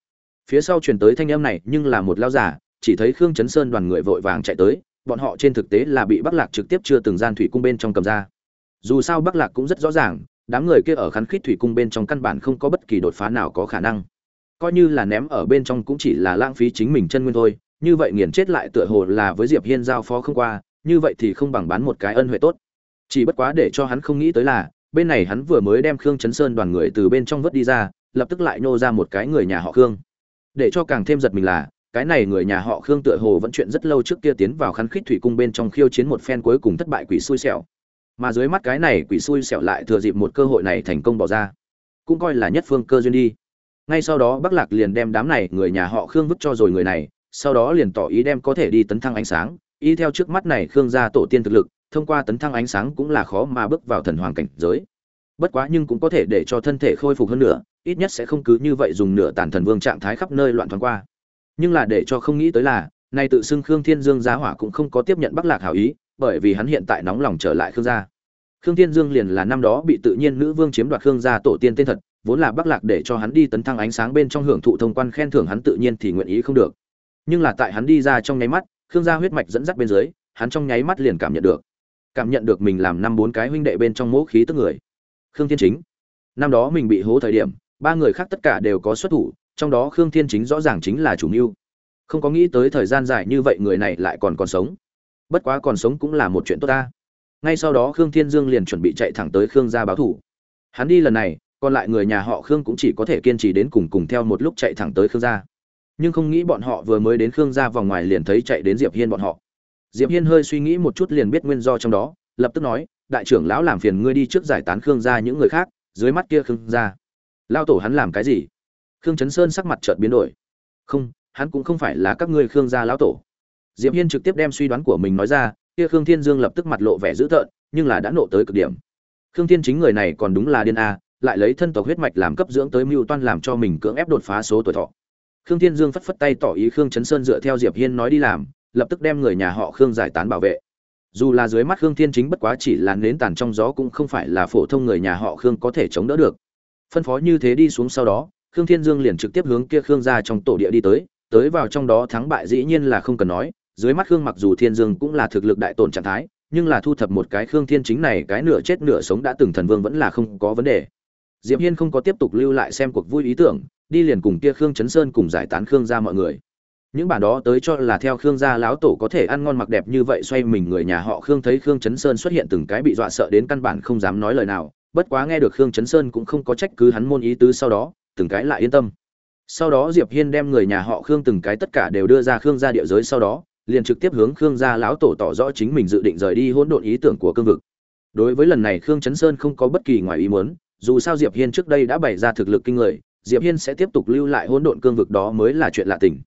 Phía sau truyền tới thanh âm này nhưng là một lao giả, chỉ thấy khương chấn sơn đoàn người vội vàng chạy tới bọn họ trên thực tế là bị bắc lạc trực tiếp chưa từng gian thủy cung bên trong cầm ra. Dù sao bắc lạc cũng rất rõ ràng, đám người kia ở khán khít thủy cung bên trong căn bản không có bất kỳ đột phá nào có khả năng. Coi như là ném ở bên trong cũng chỉ là lãng phí chính mình chân nguyên thôi, như vậy nghiền chết lại tựa hồ là với diệp hiên giao phó không qua, như vậy thì không bằng bán một cái ân huệ tốt. Chỉ bất quá để cho hắn không nghĩ tới là, bên này hắn vừa mới đem khương chấn sơn đoàn người từ bên trong vớt đi ra, lập tức lại nô ra một cái người nhà họ khương. Để cho càng thêm giật mình là cái này người nhà họ khương tựa hồ vẫn chuyện rất lâu trước kia tiến vào khăn khít thủy cung bên trong khiêu chiến một phen cuối cùng thất bại quỷ xui xẻo. Mà dưới mắt cái này quỷ xui xẻo lại thừa dịp một cơ hội này thành công bỏ ra. Cũng coi là nhất phương cơ duyên đi. Ngay sau đó bắc lạc liền đem đám này người nhà họ khương vứt cho rồi người này, sau đó liền tỏ ý đem có thể đi tấn thăng ánh sáng. Y theo trước mắt này khương gia tổ tiên thực lực, thông qua tấn thăng ánh sáng cũng là khó mà bước vào thần hoàng cảnh giới. Bất quá nhưng cũng có thể để cho thân thể khôi phục hơn nữa, ít nhất sẽ không cứ như vậy dùng nửa tàn thần vương trạng thái khắp nơi loạn thoáng qua nhưng là để cho không nghĩ tới là, nay tự xưng khương thiên dương giá hỏa cũng không có tiếp nhận bắc lạc hảo ý, bởi vì hắn hiện tại nóng lòng trở lại khương gia. Khương thiên dương liền là năm đó bị tự nhiên nữ vương chiếm đoạt khương gia tổ tiên tên thật, vốn là bắc lạc để cho hắn đi tấn thăng ánh sáng bên trong hưởng thụ thông quan khen thưởng hắn tự nhiên thì nguyện ý không được. Nhưng là tại hắn đi ra trong nháy mắt, khương gia huyết mạch dẫn dắt bên dưới, hắn trong nháy mắt liền cảm nhận được, cảm nhận được mình làm năm bốn cái huynh đệ bên trong mỗ khí tức người. Khương thiên chính. Năm đó mình bị hố thời điểm, ba người khác tất cả đều có xuất thủ trong đó khương thiên chính rõ ràng chính là chủ mưu. Không có nghĩ tới thời gian dài như vậy người này lại còn còn sống. Bất quá còn sống cũng là một chuyện tốt ta. Ngay sau đó khương thiên dương liền chuẩn bị chạy thẳng tới khương gia báo thủ. Hắn đi lần này, còn lại người nhà họ khương cũng chỉ có thể kiên trì đến cùng cùng theo một lúc chạy thẳng tới khương gia. Nhưng không nghĩ bọn họ vừa mới đến khương gia vòng ngoài liền thấy chạy đến diệp hiên bọn họ. Diệp hiên hơi suy nghĩ một chút liền biết nguyên do trong đó, lập tức nói, đại trưởng lão làm phiền ngươi đi trước giải tán khương gia những người khác, dưới mắt kia khương gia. Lao tổ hắn làm cái gì? Khương chấn sơn sắc mặt chợt biến đổi. Không, hắn cũng không phải là các ngươi khương gia lão tổ. Diệp hiên trực tiếp đem suy đoán của mình nói ra, kia khương thiên dương lập tức mặt lộ vẻ dữ tợn, nhưng là đã nộ tới cực điểm. Khương thiên chính người này còn đúng là điên a, lại lấy thân tộc huyết mạch làm cấp dưỡng tới mưu toan làm cho mình cưỡng ép đột phá số tuổi thọ. Khương thiên dương phất phất tay tỏ ý khương chấn sơn dựa theo diệp hiên nói đi làm, lập tức đem người nhà họ khương giải tán bảo vệ. Dù là dưới mắt khương thiên chính bất quá chỉ là nến tàn trong gió cũng không phải là phổ thông người nhà họ khương có thể chống đỡ được. Phân phó như thế đi xuống sau đó khương thiên dương liền trực tiếp hướng kia khương gia trong tổ địa đi tới tới vào trong đó thắng bại dĩ nhiên là không cần nói, dưới mắt khương mặc dù thiên dương cũng là thực lực đại tổn trạng thái, nhưng là thu thập một cái khương thiên chính này, cái nửa chết nửa sống đã từng thần vương vẫn là không có vấn đề. Diệp hiên không có tiếp tục lưu lại xem cuộc vui ý tưởng, đi liền cùng kia khương chấn sơn cùng giải tán khương gia mọi người. Những bản đó tới cho là theo khương gia lão tổ có thể ăn ngon mặc đẹp như vậy xoay mình người nhà họ khương thấy khương chấn sơn xuất hiện từng cái bị dọa sợ đến căn bản không dám nói lời nào, bất quá nghe được khương chấn sơn cũng không có trách cứ hắn môn ý tứ sau đó từng cái lại yên tâm. Sau đó diệp hiên đem người nhà họ khương từng cái tất cả đều đưa ra khương gia địa giới sau đó, liền trực tiếp hướng khương gia lão tổ tỏ rõ chính mình dự định rời đi hỗn độn ý tưởng của cương vực. Đối với lần này khương chấn sơn không có bất kỳ ngoài ý muốn, dù sao diệp hiên trước đây đã bày ra thực lực kinh người, diệp hiên sẽ tiếp tục lưu lại hỗn độn cương vực đó mới là chuyện lạ tình.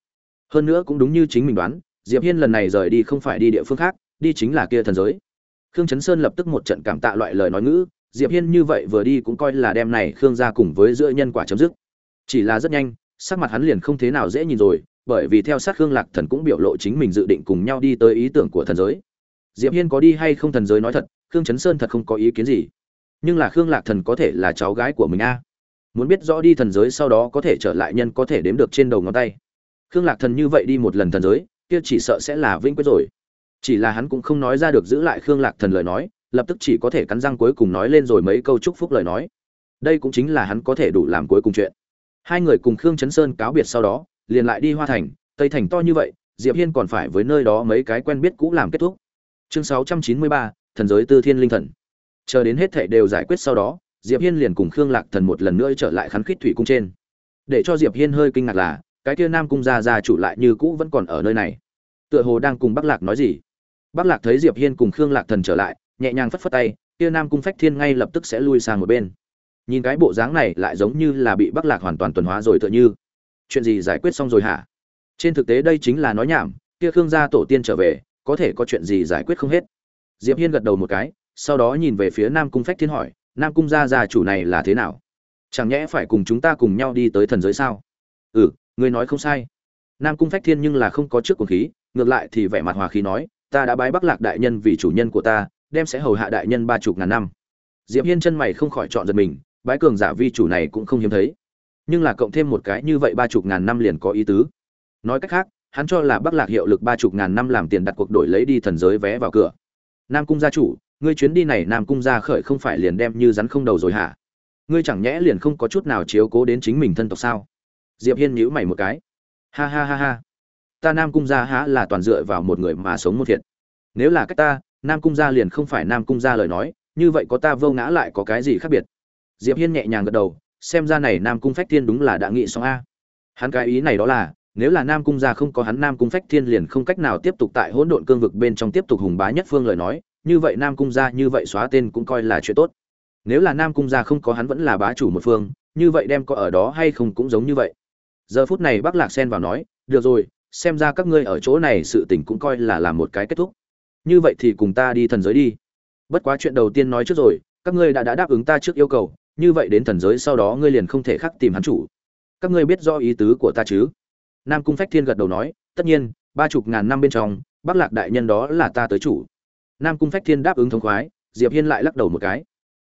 Hơn nữa cũng đúng như chính mình đoán, diệp hiên lần này rời đi không phải đi địa phương khác, đi chính là kia thần giới. Khương chấn sơn lập tức một trận cảm tạ loại lời nói ngữ diệp hiên như vậy vừa đi cũng coi là đem này khương gia cùng với giữa nhân quả chấm dứt. Chỉ là rất nhanh, sắc mặt hắn liền không thế nào dễ nhìn rồi, bởi vì theo sát khương lạc thần cũng biểu lộ chính mình dự định cùng nhau đi tới ý tưởng của thần giới. Diệp hiên có đi hay không thần giới nói thật, khương chấn sơn thật không có ý kiến gì. Nhưng là khương lạc thần có thể là cháu gái của mình a. Muốn biết rõ đi thần giới sau đó có thể trở lại nhân có thể đếm được trên đầu ngón tay. Khương lạc thần như vậy đi một lần thần giới, kia chỉ sợ sẽ là vĩnh quyết rồi. Chỉ là hắn cũng không nói ra được giữ lại khương lạc thần lời nói lập tức chỉ có thể cắn răng cuối cùng nói lên rồi mấy câu chúc phúc lời nói. Đây cũng chính là hắn có thể đủ làm cuối cùng chuyện. Hai người cùng khương chấn sơn cáo biệt sau đó liền lại đi hoa thành tây thành to như vậy diệp hiên còn phải với nơi đó mấy cái quen biết cũ làm kết thúc. Chương 693, thần giới tư thiên linh thần. Chờ đến hết thảy đều giải quyết sau đó diệp hiên liền cùng khương lạc thần một lần nữa trở lại khán khít thủy cung trên. Để cho diệp hiên hơi kinh ngạc là cái kia nam cung gia gia chủ lại như cũ vẫn còn ở nơi này. Tựa hồ đang cùng bắc lạc nói gì. Bắc lạc thấy diệp hiên cùng khương lạc thần trở lại nhẹ nhàng phất phất tay, kia nam cung phách thiên ngay lập tức sẽ lui sang một bên. Nhìn cái bộ dáng này lại giống như là bị bắc lạc hoàn toàn tuần hóa rồi tựa như. Chuyện gì giải quyết xong rồi hả? Trên thực tế đây chính là nói nhảm, kia khương gia tổ tiên trở về, có thể có chuyện gì giải quyết không hết? Diệp hiên gật đầu một cái, sau đó nhìn về phía nam cung phách thiên hỏi, nam cung gia gia chủ này là thế nào? Chẳng nhẽ phải cùng chúng ta cùng nhau đi tới thần giới sao? Ừ ngươi nói không sai. Nam cung phách thiên nhưng là không có trước cuồng khí, ngược lại thì vẻ mặt hòa khí nói, ta đã bái bắc lạc đại nhân vì chủ nhân của ta đem sẽ hầu hạ đại nhân ba chục ngàn năm. Diệp hiên chân mày không khỏi chọn giật mình, bái cường giả vi chủ này cũng không hiếm thấy. Nhưng là cộng thêm một cái như vậy ba chục ngàn năm liền có ý tứ. Nói cách khác, hắn cho là bắc lạc hiệu lực ba chục ngàn năm làm tiền đặt cuộc đổi lấy đi thần giới vé vào cửa. Nam cung gia chủ, ngươi chuyến đi này nam cung gia khởi không phải liền đem như rắn không đầu rồi hả? Ngươi chẳng nhẽ liền không có chút nào chiếu cố đến chính mình thân tộc sao? Diệp hiên nhíu mày một cái. Ha ha ha ha. Ta nam cung gia há là toàn dựa vào một người mà sống một thiệt. Nếu là cách ta nam cung gia liền không phải nam cung gia lời nói, như vậy có ta vô ngã lại có cái gì khác biệt? Diệp hiên nhẹ nhàng gật đầu, xem ra này nam cung phách thiên đúng là đã nghị xong a. Hắn cái ý này đó là, nếu là nam cung gia không có hắn, nam cung phách thiên liền không cách nào tiếp tục tại hỗn độn cương vực bên trong tiếp tục hùng bá nhất phương lời nói, như vậy nam cung gia như vậy xóa tên cũng coi là chuyện tốt. Nếu là nam cung gia không có hắn vẫn là bá chủ một phương, như vậy đem có ở đó hay không cũng giống như vậy. Giờ phút này bác lạc xen vào nói, được rồi, xem ra các ngươi ở chỗ này sự tình cũng coi là làm một cái kết thúc như vậy thì cùng ta đi thần giới đi. Bất quá chuyện đầu tiên nói trước rồi các ngươi đã, đã đáp ứng ta trước yêu cầu như vậy đến thần giới sau đó ngươi liền không thể khắc tìm hắn chủ. Các ngươi biết do ý tứ của ta chứ? Nam cung phách thiên gật đầu nói tất nhiên ba chục ngàn năm bên trong bắc lạc đại nhân đó là ta tới chủ. Nam cung phách thiên đáp ứng thống khoái diệp hiên lại lắc đầu một cái.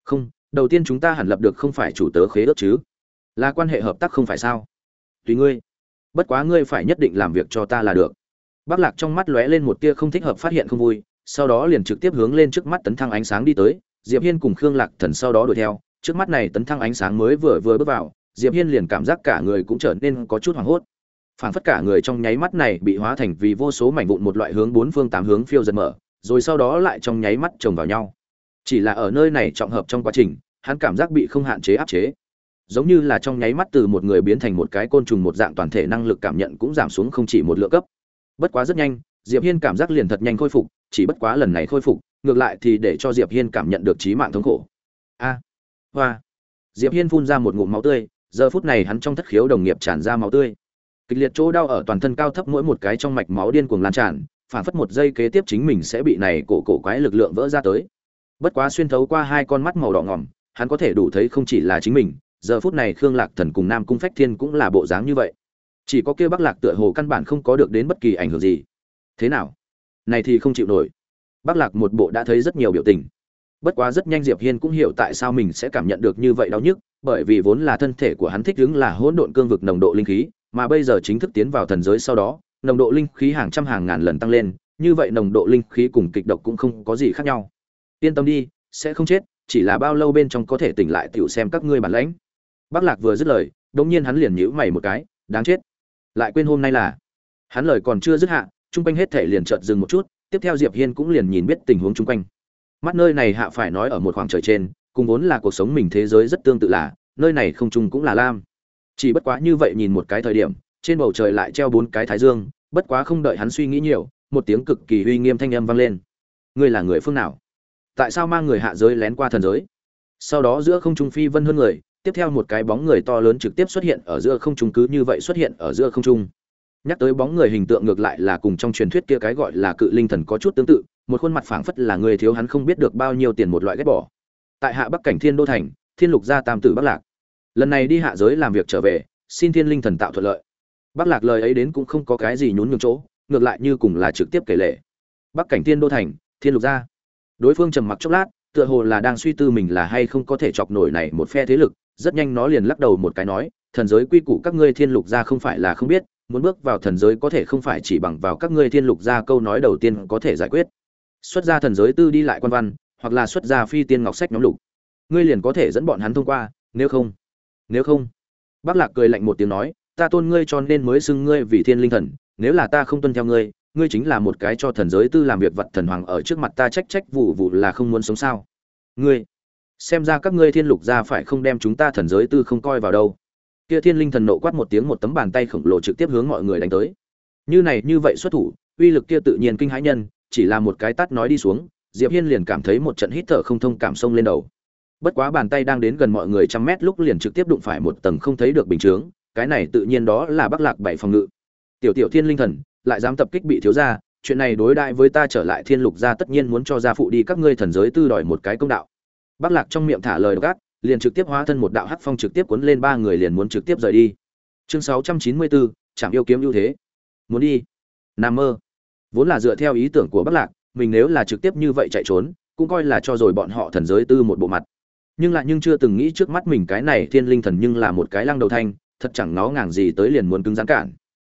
Không đầu tiên chúng ta hẳn lập được không phải chủ tớ khế ước chứ. Là quan hệ hợp tác không phải sao? Tùy ngươi. Bất quá ngươi phải nhất định làm việc cho ta là được bắc lạc trong mắt lóe lên một tia không thích hợp phát hiện không vui, sau đó liền trực tiếp hướng lên trước mắt tấn thăng ánh sáng đi tới, diệp hiên cùng khương lạc thần sau đó đuổi theo, trước mắt này tấn thăng ánh sáng mới vừa vừa bước vào, diệp hiên liền cảm giác cả người cũng trở nên có chút hoảng hốt. Phảng phất cả người trong nháy mắt này bị hóa thành vì vô số mảnh vụn một loại hướng bốn phương tám hướng phiêu dần mở, rồi sau đó lại trong nháy mắt chồng vào nhau. Chỉ là ở nơi này trọng hợp trong quá trình, hắn cảm giác bị không hạn chế áp chế. Giống như là trong nháy mắt từ một người biến thành một cái côn trùng một dạng toàn thể năng lực cảm nhận cũng giảm xuống không chỉ một lượng cấp bất quá rất nhanh, diệp hiên cảm giác liền thật nhanh khôi phục, chỉ bất quá lần này khôi phục, ngược lại thì để cho diệp hiên cảm nhận được trí mạng thống khổ. A, hoa. Diệp hiên phun ra một ngụm máu tươi, giờ phút này hắn trong thất khiếu đồng nghiệp tràn ra máu tươi. Kịch liệt chỗ đau ở toàn thân cao thấp mỗi một cái trong mạch máu điên cuồng lan tràn, phản phất một giây kế tiếp chính mình sẽ bị này cổ cổ quái lực lượng vỡ ra tới. Bất quá xuyên thấu qua hai con mắt màu đỏ ngỏm hắn có thể đủ thấy không chỉ là chính mình, giờ phút này khương lạc thần cùng nam cung phách thiên cũng là bộ dáng như vậy chỉ có kia bắc lạc tựa hồ căn bản không có được đến bất kỳ ảnh hưởng gì. Thế nào? Này thì không chịu nổi. Bắc lạc một bộ đã thấy rất nhiều biểu tình. Bất quá rất nhanh diệp hiên cũng hiểu tại sao mình sẽ cảm nhận được như vậy đau nhức, bởi vì vốn là thân thể của hắn thích ứng là hỗn độn cương vực nồng độ linh khí, mà bây giờ chính thức tiến vào thần giới sau đó, nồng độ linh khí hàng trăm hàng ngàn lần tăng lên, như vậy nồng độ linh khí cùng kịch độc cũng không có gì khác nhau. Yên tâm đi, sẽ không chết, chỉ là bao lâu bên trong có thể tỉnh lại tiểu xem các ngươi bản lãnh. Bắc lạc vừa dứt lời, đột nhiên hắn liền nhíu mày một cái, đáng chết lại quên hôm nay là. Hắn lời còn chưa dứt hạ trung quanh hết thể liền chợt dừng một chút, tiếp theo diệp hiên cũng liền nhìn biết tình huống chung quanh. Mắt nơi này hạ phải nói ở một khoảng trời trên, cùng vốn là cuộc sống mình thế giới rất tương tự là, nơi này không chung cũng là lam. Chỉ bất quá như vậy nhìn một cái thời điểm, trên bầu trời lại treo bốn cái thái dương, bất quá không đợi hắn suy nghĩ nhiều, một tiếng cực kỳ uy nghiêm thanh âm vang lên. Ngươi là người phương nào? Tại sao mang người hạ giới lén qua thần giới? Sau đó giữa không trung phi vân hơn người tiếp theo một cái bóng người to lớn trực tiếp xuất hiện ở giữa không trung, cứ như vậy xuất hiện ở giữa không trung. Nhắc tới bóng người hình tượng ngược lại là cùng trong truyền thuyết kia cái gọi là cự linh thần có chút tương tự, một khuôn mặt phảng phất là người thiếu hắn không biết được bao nhiêu tiền một loại ghét bỏ. Tại hạ bắc cảnh thiên đô thành, thiên lục gia tam tử bắc lạc. Lần này đi hạ giới làm việc trở về, xin thiên linh thần tạo thuận lợi. Bắc lạc lời ấy đến cũng không có cái gì nhún nhường chỗ, ngược lại như cùng là trực tiếp kể lệ. Bắc cảnh thiên đô thành, thiên lục gia. Đối phương trầm mặc chốc lát, tựa hồ là đang suy tư mình là hay không có thể chọc nổi này một phe thế lực rất nhanh nó liền lắc đầu một cái nói, thần giới quy củ các ngươi thiên lục gia không phải là không biết, muốn bước vào thần giới có thể không phải chỉ bằng vào các ngươi thiên lục gia câu nói đầu tiên có thể giải quyết. Xuất ra thần giới tư đi lại quan văn, hoặc là xuất ra phi tiên ngọc sách nhóm lục. Ngươi liền có thể dẫn bọn hắn thông qua, nếu không nếu không. Bác lạc cười lạnh một tiếng nói, ta tôn ngươi cho nên mới xưng ngươi vì thiên linh thần, nếu là ta không tuân theo ngươi ngươi chính là một cái cho thần giới tư làm việc vật thần hoàng ở trước mặt ta trách trách vụ vụ là không muốn sống sao. Ngươi xem ra các ngươi thiên lục gia phải không đem chúng ta thần giới tư không coi vào đâu. Kia thiên linh thần nộ quát một tiếng một tấm bàn tay khổng lồ trực tiếp hướng mọi người đánh tới. Như này, như vậy xuất thủ, uy lực kia tự nhiên kinh hãi nhân, chỉ là một cái tát nói đi xuống, diệp hiên liền cảm thấy một trận hít thở không thông cảm sông lên đầu. Bất quá bàn tay đang đến gần mọi người trăm mét lúc liền trực tiếp đụng phải một tầng không thấy được bình chướng, cái này tự nhiên đó là bắc lạc bảy phòng ngự. Tiểu tiểu thiên linh thần, lại dám tập kích bị thiếu gia, chuyện này đối đại với ta trở lại thiên lục gia tất nhiên muốn cho gia phụ đi các ngươi thần giới tư đòi một cái công đạo bắc lạc trong miệng thả lời gắt liền trực tiếp hóa thân một đạo hắc phong trực tiếp cuốn lên ba người liền muốn trực tiếp rời đi. Chương sáu trăm yêu kiếm ưu thế. Muốn đi. Nam mơ. Vốn là dựa theo ý tưởng của bắc lạc, mình nếu là trực tiếp như vậy chạy trốn, cũng coi là cho rồi bọn họ thần giới tư một bộ mặt. Nhưng lại nhưng chưa từng nghĩ trước mắt mình cái này thiên linh thần nhưng là một cái lăng đầu thanh, thật chẳng nó ngàng gì tới liền muốn cứng rắn cản.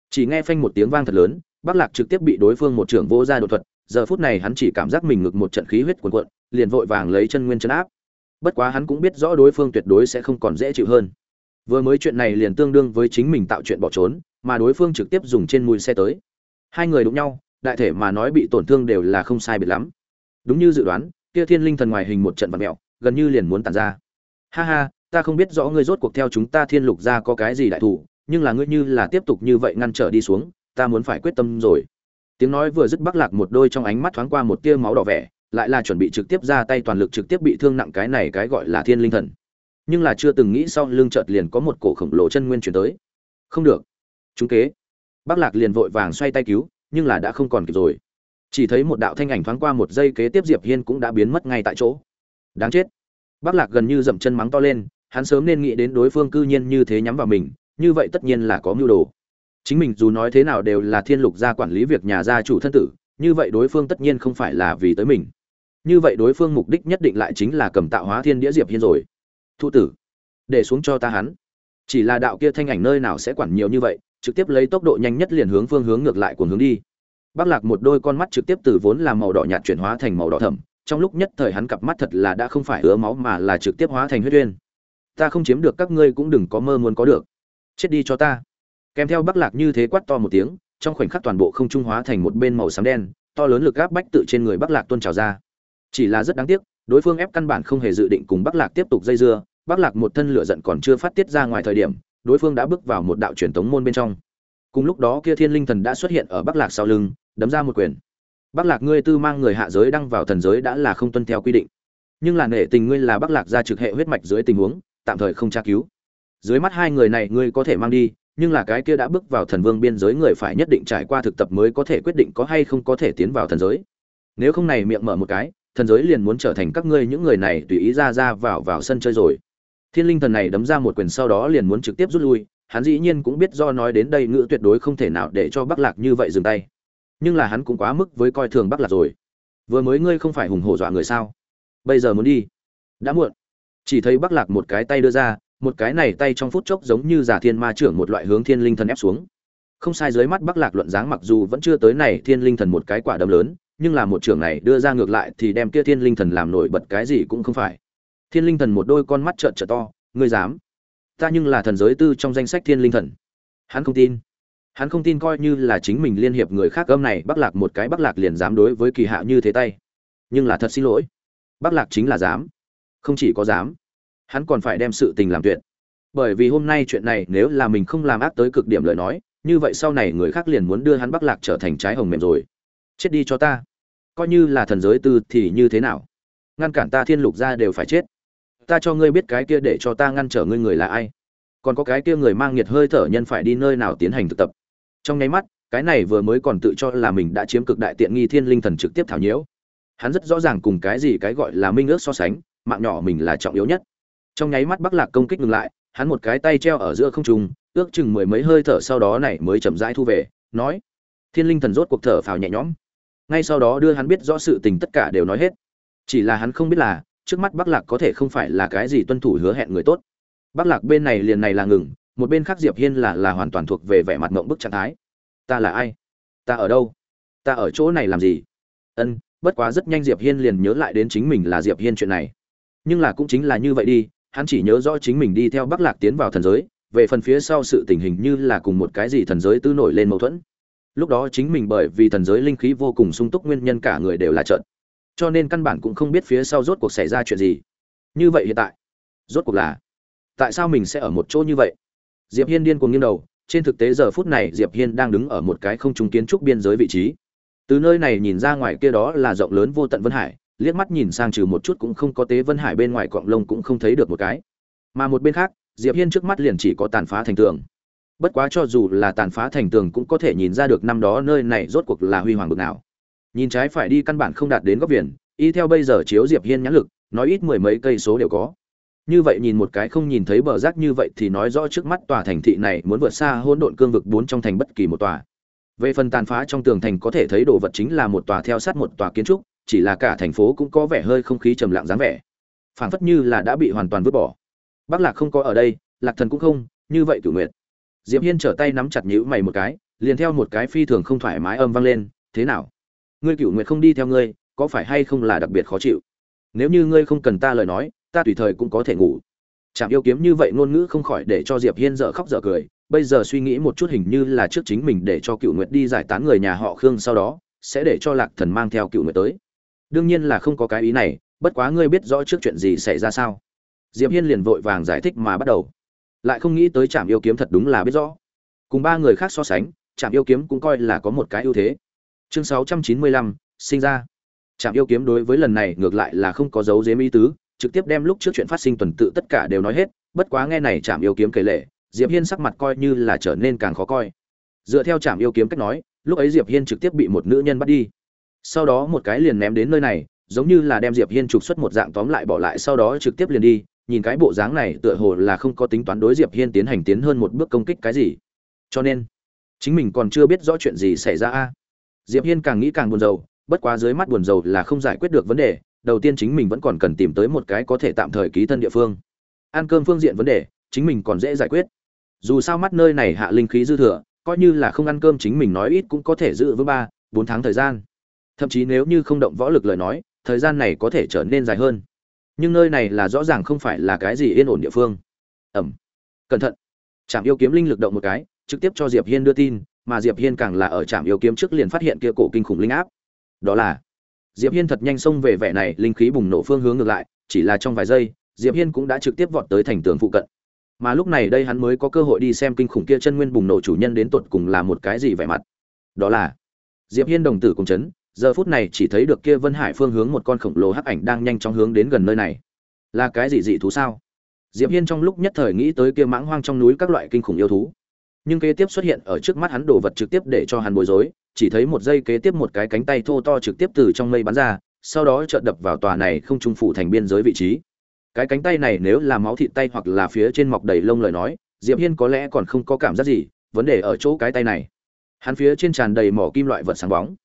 Chỉ nghe phanh một tiếng vang thật lớn bắc lạc trực tiếp bị đối phương một trưởng vô ra đột thuật, giờ phút này hắn chỉ cảm giác mình ngực một trận khí huyết cuồn cuộn, liền vội vàng lấy chân nguyên chân áp bất quá hắn cũng biết rõ đối phương tuyệt đối sẽ không còn dễ chịu hơn. Vừa mới chuyện này liền tương đương với chính mình tạo chuyện bỏ trốn, mà đối phương trực tiếp dùng trên mùi xe tới. Hai người đụng nhau, đại thể mà nói bị tổn thương đều là không sai biệt lắm. Đúng như dự đoán, kia thiên linh thần ngoài hình một trận vật mẹo gần như liền muốn tàn ra. Ha ha, ta không biết rõ ngươi rốt cuộc theo chúng ta thiên lục ra có cái gì đại thủ, nhưng là ngươi như là tiếp tục như vậy ngăn trở đi xuống, ta muốn phải quyết tâm rồi. Tiếng nói vừa dứt bắc lạc một đôi trong ánh mắt thoáng qua một tia máu đỏ vẻ lại là chuẩn bị trực tiếp ra tay toàn lực trực tiếp bị thương nặng cái này cái gọi là thiên linh thần. Nhưng là chưa từng nghĩ sau lưng chợt liền có một cổ khổng lồ chân nguyên chuyển tới. Không được. Chúng kế. Bắc lạc liền vội vàng xoay tay cứu, nhưng là đã không còn kịp rồi. Chỉ thấy một đạo thanh ảnh thoáng qua một giây kế tiếp diệp hiên cũng đã biến mất ngay tại chỗ. Đáng chết. Bắc lạc gần như dậm chân mắng to lên, hắn sớm nên nghĩ đến đối phương cư nhiên như thế nhắm vào mình, như vậy tất nhiên là có mưu đồ. Chính mình dù nói thế nào đều là thiên lục gia quản lý việc nhà gia chủ thân tử, như vậy đối phương tất nhiên không phải là vì tới mình như vậy đối phương mục đích nhất định lại chính là cầm tạo hóa thiên đĩa diệp hiên rồi. Thụ tử, để xuống cho ta hắn. Chỉ là đạo kia thanh ảnh nơi nào sẽ quản nhiều như vậy, trực tiếp lấy tốc độ nhanh nhất liền hướng phương hướng ngược lại của hướng đi. Bác lạc một đôi con mắt trực tiếp từ vốn là màu đỏ nhạt chuyển hóa thành màu đỏ thẫm, trong lúc nhất thời hắn cặp mắt thật là đã không phải ứa máu mà là trực tiếp hóa thành huyết uyên. Ta không chiếm được các ngươi cũng đừng có mơ muốn có được. Chết đi cho ta. Kèm theo bắc lạc như thế quát to một tiếng, trong khoảnh khắc toàn bộ không trung hóa thành một bên màu xám đen, to lớn lực áp bách tự trên người bắc lạc tuôn trào ra chỉ là rất đáng tiếc, đối phương ép căn bản không hề dự định cùng bắc lạc tiếp tục dây dưa. Bắc lạc một thân lửa giận còn chưa phát tiết ra ngoài thời điểm, đối phương đã bước vào một đạo truyền tống môn bên trong. Cùng lúc đó kia thiên linh thần đã xuất hiện ở bắc lạc sau lưng, đấm ra một quyền. Bắc lạc ngươi tư mang người hạ giới đăng vào thần giới đã là không tuân theo quy định. Nhưng là nể tình ngươi là bắc lạc ra trực hệ huyết mạch dưới tình huống, tạm thời không tra cứu. Dưới mắt hai người này ngươi có thể mang đi, nhưng là cái kia đã bước vào thần vương biên giới người phải nhất định trải qua thực tập mới có thể quyết định có hay không có thể tiến vào thần giới. Nếu không này miệng mở một cái thần giới liền muốn trở thành các ngươi những người này tùy ý ra ra vào vào sân chơi rồi. Thiên linh thần này đấm ra một quyền sau đó liền muốn trực tiếp rút lui, hắn dĩ nhiên cũng biết do nói đến đây ngữ tuyệt đối không thể nào để cho bắc lạc như vậy dừng tay. Nhưng là hắn cũng quá mức với coi thường bắc lạc rồi. Vừa mới ngươi không phải hùng hổ dọa người sao? Bây giờ muốn đi. Đã muộn. Chỉ thấy bắc lạc một cái tay đưa ra, một cái này tay trong phút chốc giống như giả thiên ma trưởng một loại hướng thiên linh thần ép xuống. Không sai, dưới mắt bắc lạc luận dáng mặc dù vẫn chưa tới này, thiên linh thần một cái quả đấm lớn nhưng là một trưởng này đưa ra ngược lại thì đem kia thiên linh thần làm nổi bật cái gì cũng không phải. Thiên linh thần một đôi con mắt trợn trợn to, ngươi dám? Ta nhưng là thần giới tư trong danh sách thiên linh thần. Hắn không tin. Hắn không tin coi như là chính mình liên hiệp người khác âm này, bắc lạc một cái bắc lạc liền dám đối với kỳ hạ như thế tay. Nhưng là thật xin lỗi. Bắc lạc chính là dám. Không chỉ có dám, hắn còn phải đem sự tình làm tuyệt. Bởi vì hôm nay chuyện này nếu là mình không làm ác tới cực điểm lời nói, như vậy sau này người khác liền muốn đưa hắn bắc lạc trở thành trái hồng mềm rồi chết đi cho ta. Coi như là thần giới tư thì như thế nào? Ngăn cản ta thiên lục ra đều phải chết. Ta cho ngươi biết cái kia để cho ta ngăn trở ngươi người là ai. Còn có cái kia người mang nhiệt hơi thở nhân phải đi nơi nào tiến hành thực tập. Trong nháy mắt, cái này vừa mới còn tự cho là mình đã chiếm cực đại tiện nghi thiên linh thần trực tiếp thảo nhiễu. Hắn rất rõ ràng cùng cái gì cái gọi là minh ước so sánh, mạng nhỏ mình là trọng yếu nhất. Trong nháy mắt bắc lạc công kích ngừng lại, hắn một cái tay treo ở giữa không trung, ước chừng mười mấy hơi thở sau đó này mới chậm rãi thu về, nói, thiên linh thần rốt cuộc thở phào nhẹ nhõm ngay sau đó đưa hắn biết rõ sự tình tất cả đều nói hết. Chỉ là hắn không biết là, trước mắt bắc lạc có thể không phải là cái gì tuân thủ hứa hẹn người tốt. Bắc lạc bên này liền này là ngừng, một bên khác diệp hiên là là hoàn toàn thuộc về vẻ mặt mộng bức trạng thái. Ta là ai? Ta ở đâu? Ta ở chỗ này làm gì? Ân, bất quá rất nhanh diệp hiên liền nhớ lại đến chính mình là diệp hiên chuyện này. Nhưng là cũng chính là như vậy đi, hắn chỉ nhớ rõ chính mình đi theo bắc lạc tiến vào thần giới, về phần phía sau sự tình hình như là cùng một cái gì thần giới tư nổi lên mâu thuẫn lúc đó chính mình bởi vì thần giới linh khí vô cùng sung túc nguyên nhân cả người đều là trận cho nên căn bản cũng không biết phía sau rốt cuộc xảy ra chuyện gì. Như vậy hiện tại, rốt cuộc là, tại sao mình sẽ ở một chỗ như vậy? Diệp hiên điên cuồng nghiêng đầu, trên thực tế giờ phút này diệp hiên đang đứng ở một cái không trùng kiến trúc biên giới vị trí. Từ nơi này nhìn ra ngoài kia đó là rộng lớn vô tận vân hải, liếc mắt nhìn sang trừ một chút cũng không có tế vân hải bên ngoài cọng lông cũng không thấy được một cái. Mà một bên khác, diệp hiên trước mắt liền chỉ có tàn phá thành tường bất quá cho dù là tàn phá thành tường cũng có thể nhìn ra được năm đó nơi này rốt cuộc là huy hoàng bực nào. Nhìn trái phải đi căn bản không đạt đến góc viền y theo bây giờ chiếu diệp hiên nhãn lực, nói ít mười mấy cây số đều có. Như vậy nhìn một cái không nhìn thấy bờ rác như vậy thì nói rõ trước mắt tòa thành thị này muốn vượt xa hỗn độn cương vực bốn trong thành bất kỳ một tòa. Về phần tàn phá trong tường thành có thể thấy đồ vật chính là một tòa theo sát một tòa kiến trúc, chỉ là cả thành phố cũng có vẻ hơi không khí trầm lặng dáng vẻ. Phảng phất như là đã bị hoàn toàn vứt bỏ. Bắc lạc không có ở đây, lạc thần cũng không, như vậy cửu nguyệt diệp hiên trở tay nắm chặt nhữ mày một cái, liền theo một cái phi thường không thoải mái âm vang lên, thế nào? Ngươi cửu nguyệt không đi theo ngươi, có phải hay không là đặc biệt khó chịu? Nếu như ngươi không cần ta lời nói, ta tùy thời cũng có thể ngủ. Chạm yêu kiếm như vậy ngôn ngữ không khỏi để cho diệp hiên dở khóc dở cười, bây giờ suy nghĩ một chút hình như là trước chính mình để cho cựu nguyệt đi giải tán người nhà họ khương sau đó, sẽ để cho lạc thần mang theo cựu nguyệt tới. Đương nhiên là không có cái ý này, bất quá ngươi biết rõ trước chuyện gì xảy ra sao? Diệp hiên liền vội vàng giải thích mà bắt đầu lại không nghĩ tới trạm yêu kiếm thật đúng là biết rõ. Cùng ba người khác so sánh trạm yêu kiếm cũng coi là có một cái ưu thế. Chương 695, sinh ra. Trạm yêu kiếm đối với lần này ngược lại là không có dấu dếm ý tứ trực tiếp đem lúc trước chuyện phát sinh tuần tự tất cả đều nói hết bất quá nghe này trạm yêu kiếm kể lệ diệp hiên sắc mặt coi như là trở nên càng khó coi. Dựa theo trạm yêu kiếm cách nói lúc ấy diệp hiên trực tiếp bị một nữ nhân bắt đi. Sau đó một cái liền ném đến nơi này giống như là đem diệp hiên trục xuất một dạng tóm lại bỏ lại sau đó trực tiếp liền đi nhìn cái bộ dáng này tựa hồ là không có tính toán đối diệp hiên tiến hành tiến hơn một bước công kích cái gì. Cho nên, chính mình còn chưa biết rõ chuyện gì xảy ra a. Diệp hiên càng nghĩ càng buồn rầu, bất quá dưới mắt buồn rầu là không giải quyết được vấn đề, đầu tiên chính mình vẫn còn cần tìm tới một cái có thể tạm thời ký thân địa phương. Ăn cơm phương diện vấn đề, chính mình còn dễ giải quyết. Dù sao mắt nơi này hạ linh khí dư thừa, coi như là không ăn cơm chính mình nói ít cũng có thể giữ vững ba, bốn tháng thời gian. Thậm chí nếu như không động võ lực lời nói, thời gian này có thể trở nên dài hơn nhưng nơi này là rõ ràng không phải là cái gì yên ổn địa phương. Ẩm. Cẩn thận. Trạm yêu kiếm linh lực động một cái, trực tiếp cho diệp hiên đưa tin, mà diệp hiên càng là ở trạm yêu kiếm trước liền phát hiện kia cổ kinh khủng linh áp. Đó là, diệp hiên thật nhanh xông về vẻ này, linh khí bùng nổ phương hướng ngược lại, chỉ là trong vài giây, diệp hiên cũng đã trực tiếp vọt tới thành tường phụ cận. Mà lúc này đây hắn mới có cơ hội đi xem kinh khủng kia chân nguyên bùng nổ chủ nhân đến tột cùng là một cái gì vẻ mặt. Đó là, diệp hiên đồng tử cùng chấn giờ phút này chỉ thấy được kia vân hải phương hướng một con khổng lồ hắc ảnh đang nhanh chóng hướng đến gần nơi này. Là cái gì dị thú sao? Diệp hiên trong lúc nhất thời nghĩ tới kia mãng hoang trong núi các loại kinh khủng yêu thú. Nhưng kế tiếp xuất hiện ở trước mắt hắn đồ vật trực tiếp để cho hắn bối rối, chỉ thấy một giây kế tiếp một cái cánh tay thô to trực tiếp từ trong mây bắn ra, sau đó chợt đập vào tòa này không trung phủ thành biên giới vị trí. Cái cánh tay này nếu là máu thịt tay hoặc là phía trên mọc đầy lông lời nói, diệp hiên có lẽ còn không có cảm giác gì, vấn đề ở chỗ cái tay này. Hắn phía trên tràn đầy mỏ kim loại vật sáng bóng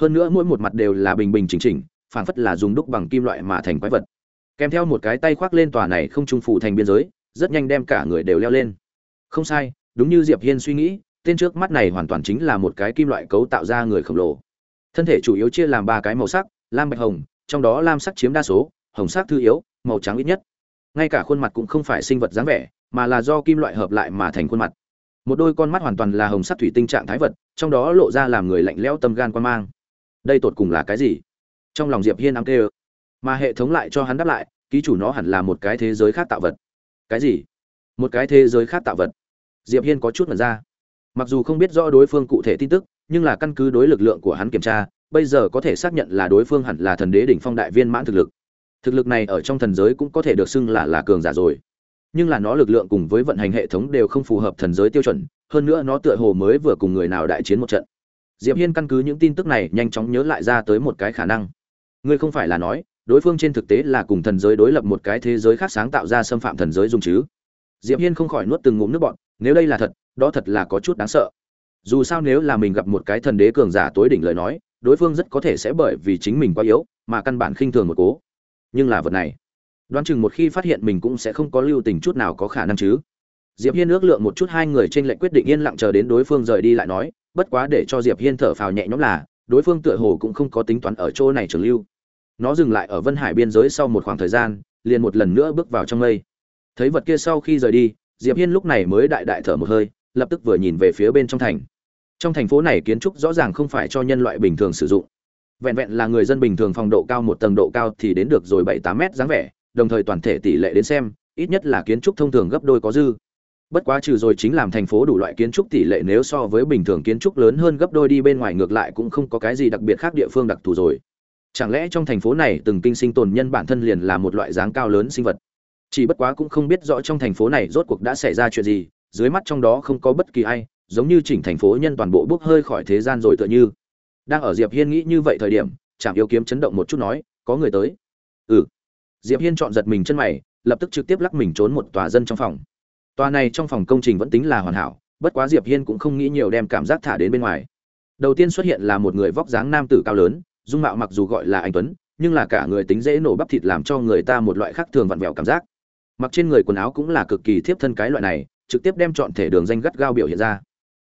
hơn nữa mỗi một mặt đều là bình bình chỉnh chỉnh, phảng phất là dùng đúc bằng kim loại mà thành quái vật. Kèm theo một cái tay khoác lên tòa này không trung phủ thành biên giới, rất nhanh đem cả người đều leo lên. Không sai, đúng như diệp hiên suy nghĩ, tên trước mắt này hoàn toàn chính là một cái kim loại cấu tạo ra người khổng lồ. Thân thể chủ yếu chia làm ba cái màu sắc, lam bạch hồng, trong đó lam sắc chiếm đa số, hồng sắc thứ yếu, màu trắng ít nhất. Ngay cả khuôn mặt cũng không phải sinh vật dáng vẻ, mà là do kim loại hợp lại mà thành khuôn mặt. Một đôi con mắt hoàn toàn là hồng sắc thủy tinh trạng thái vật, trong đó lộ ra làm người lạnh lẽo tâm gan quan mang đây tột cùng là cái gì? Trong lòng diệp hiên ám kêu, mà hệ thống lại cho hắn đáp lại, ký chủ nó hẳn là một cái thế giới khác tạo vật. Cái gì? Một cái thế giới khác tạo vật? Diệp hiên có chút mật ra. Mặc dù không biết rõ đối phương cụ thể tin tức, nhưng là căn cứ đối lực lượng của hắn kiểm tra, bây giờ có thể xác nhận là đối phương hẳn là thần đế đỉnh phong đại viên mãn thực lực. Thực lực này ở trong thần giới cũng có thể được xưng là là cường giả rồi. Nhưng là nó lực lượng cùng với vận hành hệ thống đều không phù hợp thần giới tiêu chuẩn, hơn nữa nó tựa hồ mới vừa cùng người nào đại chiến một trận diệp hiên căn cứ những tin tức này nhanh chóng nhớ lại ra tới một cái khả năng. Ngươi không phải là nói, đối phương trên thực tế là cùng thần giới đối lập một cái thế giới khác sáng tạo ra xâm phạm thần giới dùng chứ? Diệp hiên không khỏi nuốt từng ngụm nước bọt, nếu đây là thật, đó thật là có chút đáng sợ. Dù sao nếu là mình gặp một cái thần đế cường giả tối đỉnh lời nói, đối phương rất có thể sẽ bởi vì chính mình quá yếu, mà căn bản khinh thường một cố. Nhưng là vật này, đoán chừng một khi phát hiện mình cũng sẽ không có lưu tình chút nào có khả năng chứ. Diệp hiên ước lượng một chút hai người trên lệnh quyết định yên lặng chờ đến đối phương rời đi lại nói bất quá để cho diệp hiên thở phào nhẹ nhõm là, đối phương tựa hồ cũng không có tính toán ở chỗ này trường lưu. Nó dừng lại ở vân hải biên giới sau một khoảng thời gian, liền một lần nữa bước vào trong mây. Thấy vật kia sau khi rời đi, diệp hiên lúc này mới đại đại thở một hơi, lập tức vừa nhìn về phía bên trong thành. Trong thành phố này kiến trúc rõ ràng không phải cho nhân loại bình thường sử dụng. Vẹn vẹn là người dân bình thường phòng độ cao một tầng độ cao thì đến được rồi bảy tám mét dáng vẻ, đồng thời toàn thể tỷ lệ đến xem, ít nhất là kiến trúc thông thường gấp đôi có dư bất quá trừ rồi chính làm thành phố đủ loại kiến trúc tỷ lệ nếu so với bình thường kiến trúc lớn hơn gấp đôi đi bên ngoài ngược lại cũng không có cái gì đặc biệt khác địa phương đặc thù rồi. Chẳng lẽ trong thành phố này từng kinh sinh tồn nhân bản thân liền là một loại dáng cao lớn sinh vật? Chỉ bất quá cũng không biết rõ trong thành phố này rốt cuộc đã xảy ra chuyện gì, dưới mắt trong đó không có bất kỳ ai, giống như chỉnh thành phố nhân toàn bộ bốc hơi khỏi thế gian rồi tựa như. Đang ở diệp hiên nghĩ như vậy thời điểm chạm yêu kiếm chấn động một chút nói, có người tới. Ừ. Diệp hiên chọn giật mình chân mày, lập tức trực tiếp lắc mình trốn một tòa dân trong phòng tòa này trong phòng công trình vẫn tính là hoàn hảo, bất quá diệp hiên cũng không nghĩ nhiều đem cảm giác thả đến bên ngoài. Đầu tiên xuất hiện là một người vóc dáng nam tử cao lớn, dung mạo mặc dù gọi là anh tuấn, nhưng là cả người tính dễ nổ bắp thịt làm cho người ta một loại khác thường vặn vẹo cảm giác. Mặc trên người quần áo cũng là cực kỳ thiếp thân cái loại này, trực tiếp đem chọn thể đường danh gắt gao biểu hiện ra.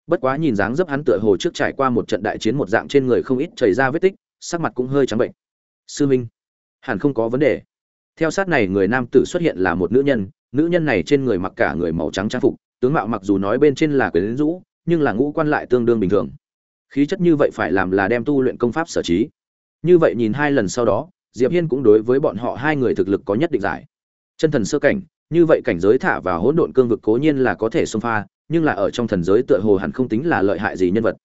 Bất quá nhìn dáng dấp hắn tựa hồ trước trải qua một trận đại chiến một dạng trên người không ít chảy ra vết tích, sắc mặt cũng hơi trắng bệnh. Sư minh, hẳn không có vấn đề. Theo sát này người nam tử xuất hiện là một nữ nhân nữ nhân này trên người mặc cả người màu trắng trang phục, tướng mạo mặc dù nói bên trên là quyến rũ, nhưng là ngũ quan lại tương đương bình thường. Khí chất như vậy phải làm là đem tu luyện công pháp sở trí. Như vậy nhìn hai lần sau đó, diệp hiên cũng đối với bọn họ hai người thực lực có nhất định giải. Chân thần sơ cảnh, như vậy cảnh giới thả vào hỗn độn cương vực cố nhiên là có thể xông pha, nhưng là ở trong thần giới tựa hồ hẳn không tính là lợi hại gì nhân vật.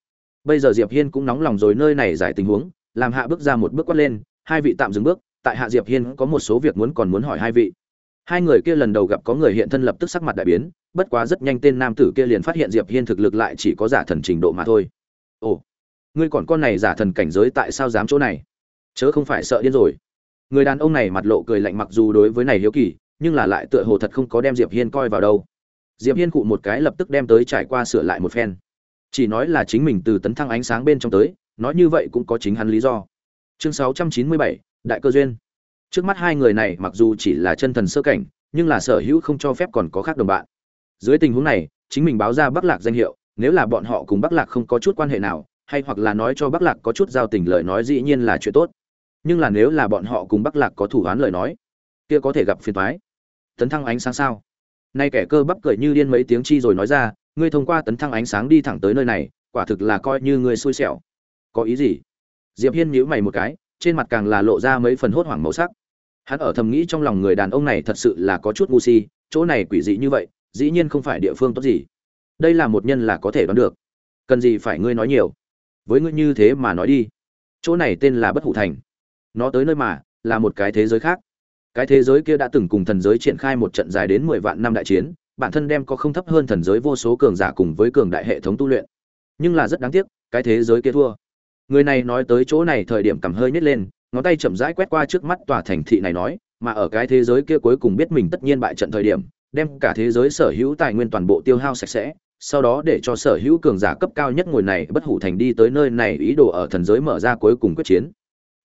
Bây giờ diệp hiên cũng nóng lòng rồi nơi này giải tình huống, làm hạ bước ra một bước quát lên, hai vị tạm dừng bước, tại hạ diệp hiên có một số việc muốn còn muốn hỏi hai vị hai người kia lần đầu gặp có người hiện thân lập tức sắc mặt đại biến bất quá rất nhanh tên nam tử kia liền phát hiện diệp hiên thực lực lại chỉ có giả thần trình độ mà thôi. Ồ ngươi còn con này giả thần cảnh giới tại sao dám chỗ này? Chớ không phải sợ điên rồi. Người đàn ông này mặt lộ cười lạnh mặc dù đối với này hiếu kỳ nhưng là lại tựa hồ thật không có đem diệp hiên coi vào đâu. Diệp hiên cụ một cái lập tức đem tới trải qua sửa lại một phen. Chỉ nói là chính mình từ tấn thăng ánh sáng bên trong tới nói như vậy cũng có chính hắn lý do. Chương 697, đại cơ duyên trước mắt hai người này mặc dù chỉ là chân thần sơ cảnh, nhưng là sở hữu không cho phép còn có khác đồng bạn. Dưới tình huống này, chính mình báo ra bắc lạc danh hiệu, nếu là bọn họ cùng bắc lạc không có chút quan hệ nào, hay hoặc là nói cho bắc lạc có chút giao tình lời nói dĩ nhiên là chuyện tốt. Nhưng là nếu là bọn họ cùng bắc lạc có thủ án lời nói, kia có thể gặp phiền toái. Tấn thăng ánh sáng sao? Nay kẻ cơ bắp cười như điên mấy tiếng chi rồi nói ra, ngươi thông qua tấn thăng ánh sáng đi thẳng tới nơi này, quả thực là coi như ngươi xui xẻo. Có ý gì? Diệp hiên nhíu mày một cái, trên mặt càng là lộ ra mấy phần hốt hoảng màu sắc hắn ở thầm nghĩ trong lòng người đàn ông này thật sự là có chút ngu si, chỗ này quỷ dị như vậy, dĩ nhiên không phải địa phương tốt gì. Đây là một nhân là có thể đoán được. Cần gì phải ngươi nói nhiều? Với ngươi như thế mà nói đi. Chỗ này tên là bất hủ thành. Nó tới nơi mà, là một cái thế giới khác. Cái thế giới kia đã từng cùng thần giới triển khai một trận dài đến mười vạn năm đại chiến, bản thân đem có không thấp hơn thần giới vô số cường giả cùng với cường đại hệ thống tu luyện. Nhưng là rất đáng tiếc, cái thế giới kia thua. Người này nói tới chỗ này thời điểm cầm hơi nhét lên ngón tay chậm rãi quét qua trước mắt tòa thành thị này nói, mà ở cái thế giới kia cuối cùng biết mình tất nhiên bại trận thời điểm, đem cả thế giới sở hữu tài nguyên toàn bộ tiêu hao sạch sẽ, sau đó để cho sở hữu cường giả cấp cao nhất ngồi này bất hủ thành đi tới nơi này ý đồ ở thần giới mở ra cuối cùng quyết chiến.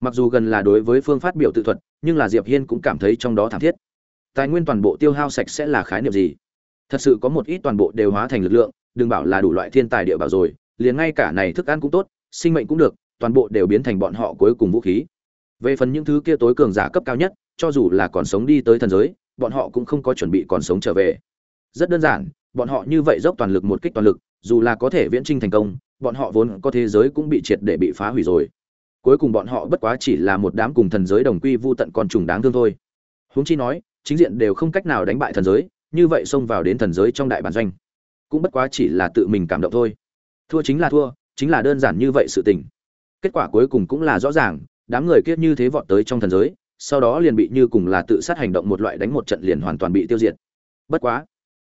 Mặc dù gần là đối với phương phát biểu tự thuật, nhưng là diệp hiên cũng cảm thấy trong đó thảm thiết. Tài nguyên toàn bộ tiêu hao sạch sẽ là khái niệm gì? Thật sự có một ít toàn bộ đều hóa thành lực lượng, đừng bảo là đủ loại thiên tài địa bảo rồi, liền ngay cả này thức ăn cũng tốt, sinh mệnh cũng được, toàn bộ đều biến thành bọn họ cuối cùng vũ khí về phần những thứ kia tối cường giả cấp cao nhất, cho dù là còn sống đi tới thần giới, bọn họ cũng không có chuẩn bị còn sống trở về. Rất đơn giản, bọn họ như vậy dốc toàn lực một kích toàn lực, dù là có thể viễn trinh thành công, bọn họ vốn có thế giới cũng bị triệt để bị phá hủy rồi. Cuối cùng bọn họ bất quá chỉ là một đám cùng thần giới đồng quy vu tận con trùng đáng thương thôi. Huống chi nói, chính diện đều không cách nào đánh bại thần giới, như vậy xông vào đến thần giới trong đại bản doanh, cũng bất quá chỉ là tự mình cảm động thôi. Thua chính là thua, chính là đơn giản như vậy sự tình. Kết quả cuối cùng cũng là rõ ràng đám người kiết như thế vọt tới trong thần giới, sau đó liền bị như cùng là tự sát hành động một loại đánh một trận liền hoàn toàn bị tiêu diệt. Bất quá,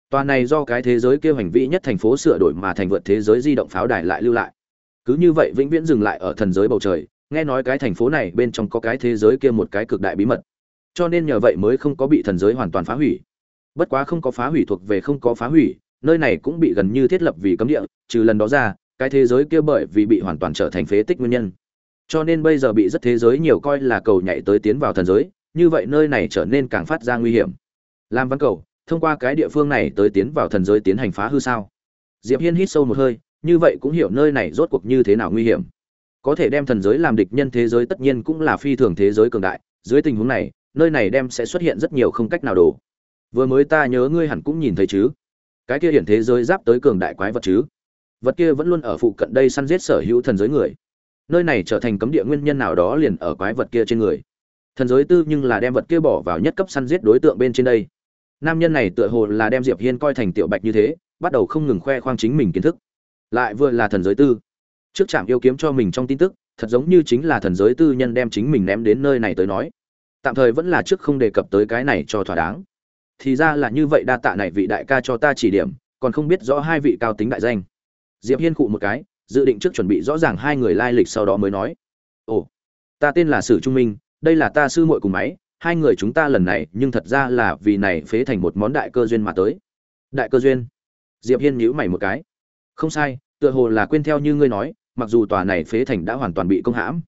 tòa này do cái thế giới kia hành vi nhất thành phố sửa đổi mà thành vượt thế giới di động pháo đài lại lưu lại. Cứ như vậy vĩnh viễn dừng lại ở thần giới bầu trời, nghe nói cái thành phố này bên trong có cái thế giới kia một cái cực đại bí mật. Cho nên nhờ vậy mới không có bị thần giới hoàn toàn phá hủy. Bất quá không có phá hủy thuộc về không có phá hủy, nơi này cũng bị gần như thiết lập vì cấm địa, trừ lần đó ra, cái thế giới kia bởi vì bị hoàn toàn trở thành phế tích nguyên nhân cho nên bây giờ bị rất thế giới nhiều coi là cầu nhảy tới tiến vào thần giới, như vậy nơi này trở nên càng phát ra nguy hiểm. Lam văn cầu, thông qua cái địa phương này tới tiến vào thần giới tiến hành phá hư sao? Diệp hiên hít sâu một hơi, như vậy cũng hiểu nơi này rốt cuộc như thế nào nguy hiểm. Có thể đem thần giới làm địch nhân thế giới tất nhiên cũng là phi thường thế giới cường đại, dưới tình huống này, nơi này đem sẽ xuất hiện rất nhiều không cách nào đổ. Vừa mới ta nhớ ngươi hẳn cũng nhìn thấy chứ? Cái kia hiển thế giới giáp tới cường đại quái vật chứ? Vật kia vẫn luôn ở phụ cận đây săn giết sở hữu thần giới người nơi này trở thành cấm địa nguyên nhân nào đó liền ở quái vật kia trên người. Thần giới tư nhưng là đem vật kia bỏ vào nhất cấp săn giết đối tượng bên trên đây. Nam nhân này tựa hồ là đem diệp hiên coi thành tiểu bạch như thế, bắt đầu không ngừng khoe khoang chính mình kiến thức. Lại vừa là thần giới tư. Trước trạm yêu kiếm cho mình trong tin tức, thật giống như chính là thần giới tư nhân đem chính mình ném đến nơi này tới nói. Tạm thời vẫn là trước không đề cập tới cái này cho thỏa đáng. Thì ra là như vậy đa tạ này vị đại ca cho ta chỉ điểm, còn không biết rõ hai vị cao tính đại danh. Diệp hiên cụ một cái dự định trước chuẩn bị rõ ràng hai người lai lịch sau đó mới nói. Ồ, ta tên là sử trung minh, đây là ta sư muội cùng máy, hai người chúng ta lần này, nhưng thật ra là vì này phế thành một món đại cơ duyên mà tới. Đại cơ duyên? Diệp hiên nhíu mày một cái. Không sai, tựa hồ là quên theo như ngươi nói, mặc dù tòa này phế thành đã hoàn toàn bị công hãm,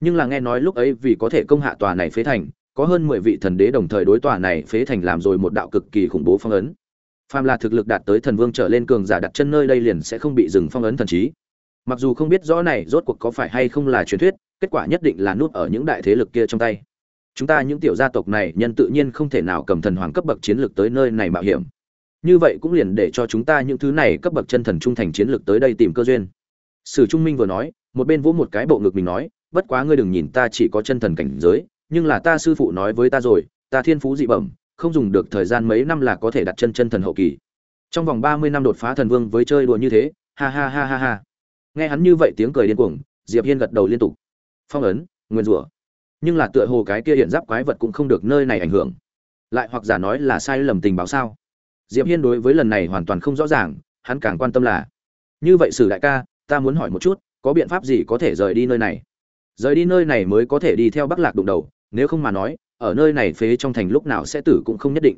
nhưng là nghe nói lúc ấy vì có thể công hạ tòa này phế thành, có hơn mười vị thần đế đồng thời đối tòa này phế thành làm rồi một đạo cực kỳ khủng bố phong ấn. Phàm là thực lực đạt tới thần vương trở lên cường giả đặt chân nơi đây liền sẽ không bị dừng phong ấn thần trí mặc dù không biết rõ này rốt cuộc có phải hay không là truyền thuyết, kết quả nhất định là nút ở những đại thế lực kia trong tay. Chúng ta những tiểu gia tộc này nhân tự nhiên không thể nào cầm thần hoàng cấp bậc chiến lược tới nơi này mạo hiểm. Như vậy cũng liền để cho chúng ta những thứ này cấp bậc chân thần trung thành chiến lược tới đây tìm cơ duyên. Sử trung minh vừa nói, một bên vỗ một cái bộ ngực mình nói, bất quá ngươi đừng nhìn ta chỉ có chân thần cảnh giới, nhưng là ta sư phụ nói với ta rồi, ta thiên phú dị bẩm, không dùng được thời gian mấy năm là có thể đặt chân chân thần hậu kỳ. Trong vòng ba mươi năm đột phá thần vương với chơi đùa như thế, ha ha ha ha ha nghe hắn như vậy tiếng cười điên cuồng, diệp hiên gật đầu liên tục. Phong ấn, nguyên rủa. Nhưng là tựa hồ cái kia hiện giáp quái vật cũng không được nơi này ảnh hưởng. Lại hoặc giả nói là sai lầm tình báo sao? Diệp hiên đối với lần này hoàn toàn không rõ ràng, hắn càng quan tâm là, như vậy sử đại ca, ta muốn hỏi một chút, có biện pháp gì có thể rời đi nơi này? Rời đi nơi này mới có thể đi theo bắc lạc đụng đầu, nếu không mà nói, ở nơi này phế trong thành lúc nào sẽ tử cũng không nhất định.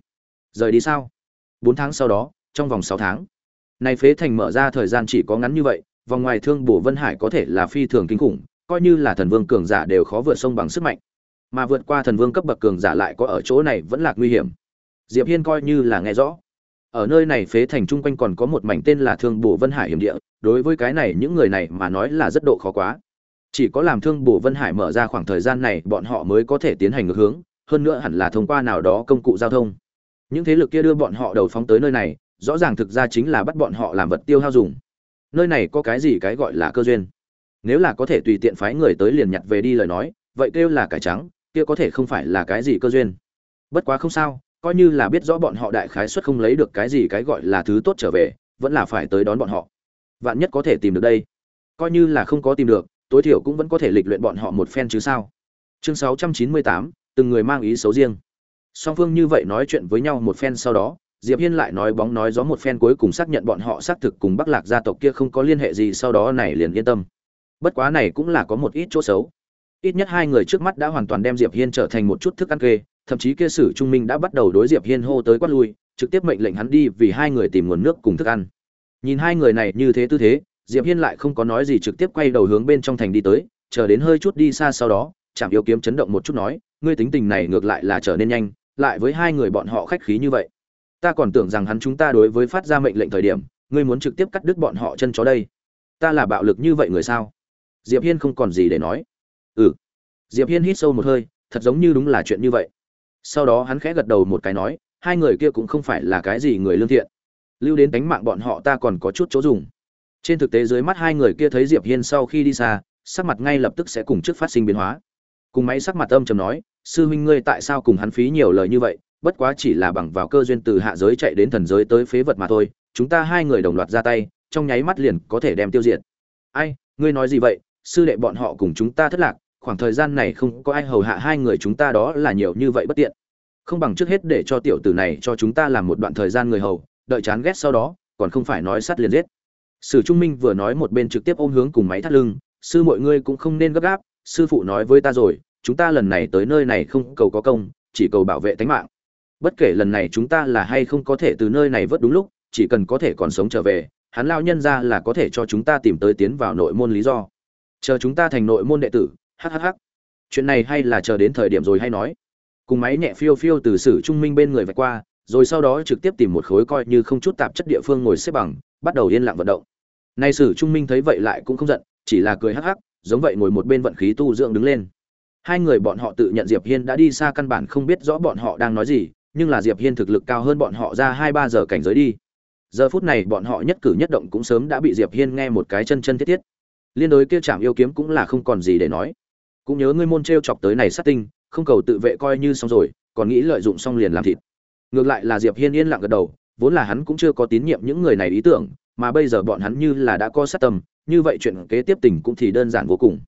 Rời đi sao? Bốn tháng sau đó, trong vòng sáu tháng. Này phế thành mở ra thời gian chỉ có ngắn như vậy vòng ngoài thương bổ vân hải có thể là phi thường kinh khủng, coi như là thần vương cường giả đều khó vượt sông bằng sức mạnh. Mà vượt qua thần vương cấp bậc cường giả lại có ở chỗ này vẫn là nguy hiểm. Diệp hiên coi như là nghe rõ. Ở nơi này phế thành chung quanh còn có một mảnh tên là thương bổ vân hải hiểm địa, đối với cái này những người này mà nói là rất độ khó quá. Chỉ có làm thương bổ vân hải mở ra khoảng thời gian này, bọn họ mới có thể tiến hành ngược hướng, hơn nữa hẳn là thông qua nào đó công cụ giao thông. Những thế lực kia đưa bọn họ đầu phóng tới nơi này, rõ ràng thực ra chính là bắt bọn họ làm vật tiêu hao dùng nơi này có cái gì cái gọi là cơ duyên? Nếu là có thể tùy tiện phái người tới liền nhặt về đi lời nói vậy kêu là cải trắng kia có thể không phải là cái gì cơ duyên? Bất quá không sao coi như là biết rõ bọn họ đại khái suất không lấy được cái gì cái gọi là thứ tốt trở về vẫn là phải tới đón bọn họ. Vạn nhất có thể tìm được đây. Coi như là không có tìm được tối thiểu cũng vẫn có thể lịch luyện bọn họ một phen chứ sao? Chương 698, từng người mang ý xấu riêng. Song phương như vậy nói chuyện với nhau một phen sau đó diệp hiên lại nói bóng nói gió một phen cuối cùng xác nhận bọn họ xác thực cùng bắc lạc gia tộc kia không có liên hệ gì, sau đó này liền yên tâm. Bất quá này cũng là có một ít chỗ xấu. Ít nhất hai người trước mắt đã hoàn toàn đem diệp hiên trở thành một chút thức ăn kê, thậm chí kia sử trung minh đã bắt đầu đối diệp hiên hô tới quát lui, trực tiếp mệnh lệnh hắn đi vì hai người tìm nguồn nước cùng thức ăn. Nhìn hai người này như thế tư thế, diệp hiên lại không có nói gì, trực tiếp quay đầu hướng bên trong thành đi tới, chờ đến hơi chút đi xa sau đó chạm yêu kiếm chấn động một chút nói, ngươi tính tình này ngược lại là trở nên nhanh, lại với hai người bọn họ khách khí như vậy ta còn tưởng rằng hắn chúng ta đối với phát ra mệnh lệnh thời điểm, ngươi muốn trực tiếp cắt đứt bọn họ chân chó đây. Ta là bạo lực như vậy người sao? Diệp hiên không còn gì để nói. Ừ. Diệp hiên hít sâu một hơi, thật giống như đúng là chuyện như vậy. Sau đó hắn khẽ gật đầu một cái nói, hai người kia cũng không phải là cái gì người lương thiện. Lưu đến đánh mạng bọn họ ta còn có chút chỗ dùng. Trên thực tế dưới mắt hai người kia thấy diệp hiên sau khi đi xa, sắc mặt ngay lập tức sẽ cùng trước phát sinh biến hóa. Cùng máy sắc mặt âm trầm nói, sư huynh ngươi tại sao cùng hắn phí nhiều lời như vậy? Bất quá chỉ là bằng vào cơ duyên từ hạ giới chạy đến thần giới tới phế vật mà thôi, chúng ta hai người đồng loạt ra tay, trong nháy mắt liền có thể đem tiêu diệt. Ai, ngươi nói gì vậy? Sư đệ bọn họ cùng chúng ta thất lạc, khoảng thời gian này không có ai hầu hạ hai người chúng ta đó là nhiều như vậy bất tiện. Không bằng trước hết để cho tiểu tử này cho chúng ta làm một đoạn thời gian người hầu, đợi chán ghét sau đó, còn không phải nói sát liền giết. Sử trung minh vừa nói một bên trực tiếp ôm hướng cùng máy thắt lưng, sư mọi ngươi cũng không nên gấp gáp, sư phụ nói với ta rồi, chúng ta lần này tới nơi này không cầu có công, chỉ cầu bảo vệ tính mạng bất kể lần này chúng ta là hay không có thể từ nơi này vớt đúng lúc, chỉ cần có thể còn sống trở về, hắn lao nhân ra là có thể cho chúng ta tìm tới tiến vào nội môn lý do. Chờ chúng ta thành nội môn đệ tử hhh chuyện này hay là chờ đến thời điểm rồi hay nói. Cùng máy nhẹ phiêu phiêu từ sử trung minh bên người vạch qua, rồi sau đó trực tiếp tìm một khối coi như không chút tạp chất địa phương ngồi xếp bằng, bắt đầu yên lặng vận động. Nay sử trung minh thấy vậy lại cũng không giận, chỉ là cười hắc hắc, giống vậy ngồi một bên vận khí tu dưỡng đứng lên. Hai người bọn họ tự nhận diệp hiên đã đi xa căn bản không biết rõ bọn họ đang nói gì nhưng là diệp hiên thực lực cao hơn bọn họ ra hai ba giờ cảnh giới đi. Giờ phút này bọn họ nhất cử nhất động cũng sớm đã bị diệp hiên nghe một cái chân chân thiết thiết. Liên đối kia chạm yêu kiếm cũng là không còn gì để nói. Cũng nhớ ngươi môn treo chọc tới này sát tinh, không cầu tự vệ coi như xong rồi, còn nghĩ lợi dụng xong liền làm thịt. Ngược lại là diệp hiên yên lặng gật đầu, vốn là hắn cũng chưa có tín nhiệm những người này ý tưởng, mà bây giờ bọn hắn như là đã có sát tâm, như vậy chuyện kế tiếp tình cũng thì đơn giản vô cùng.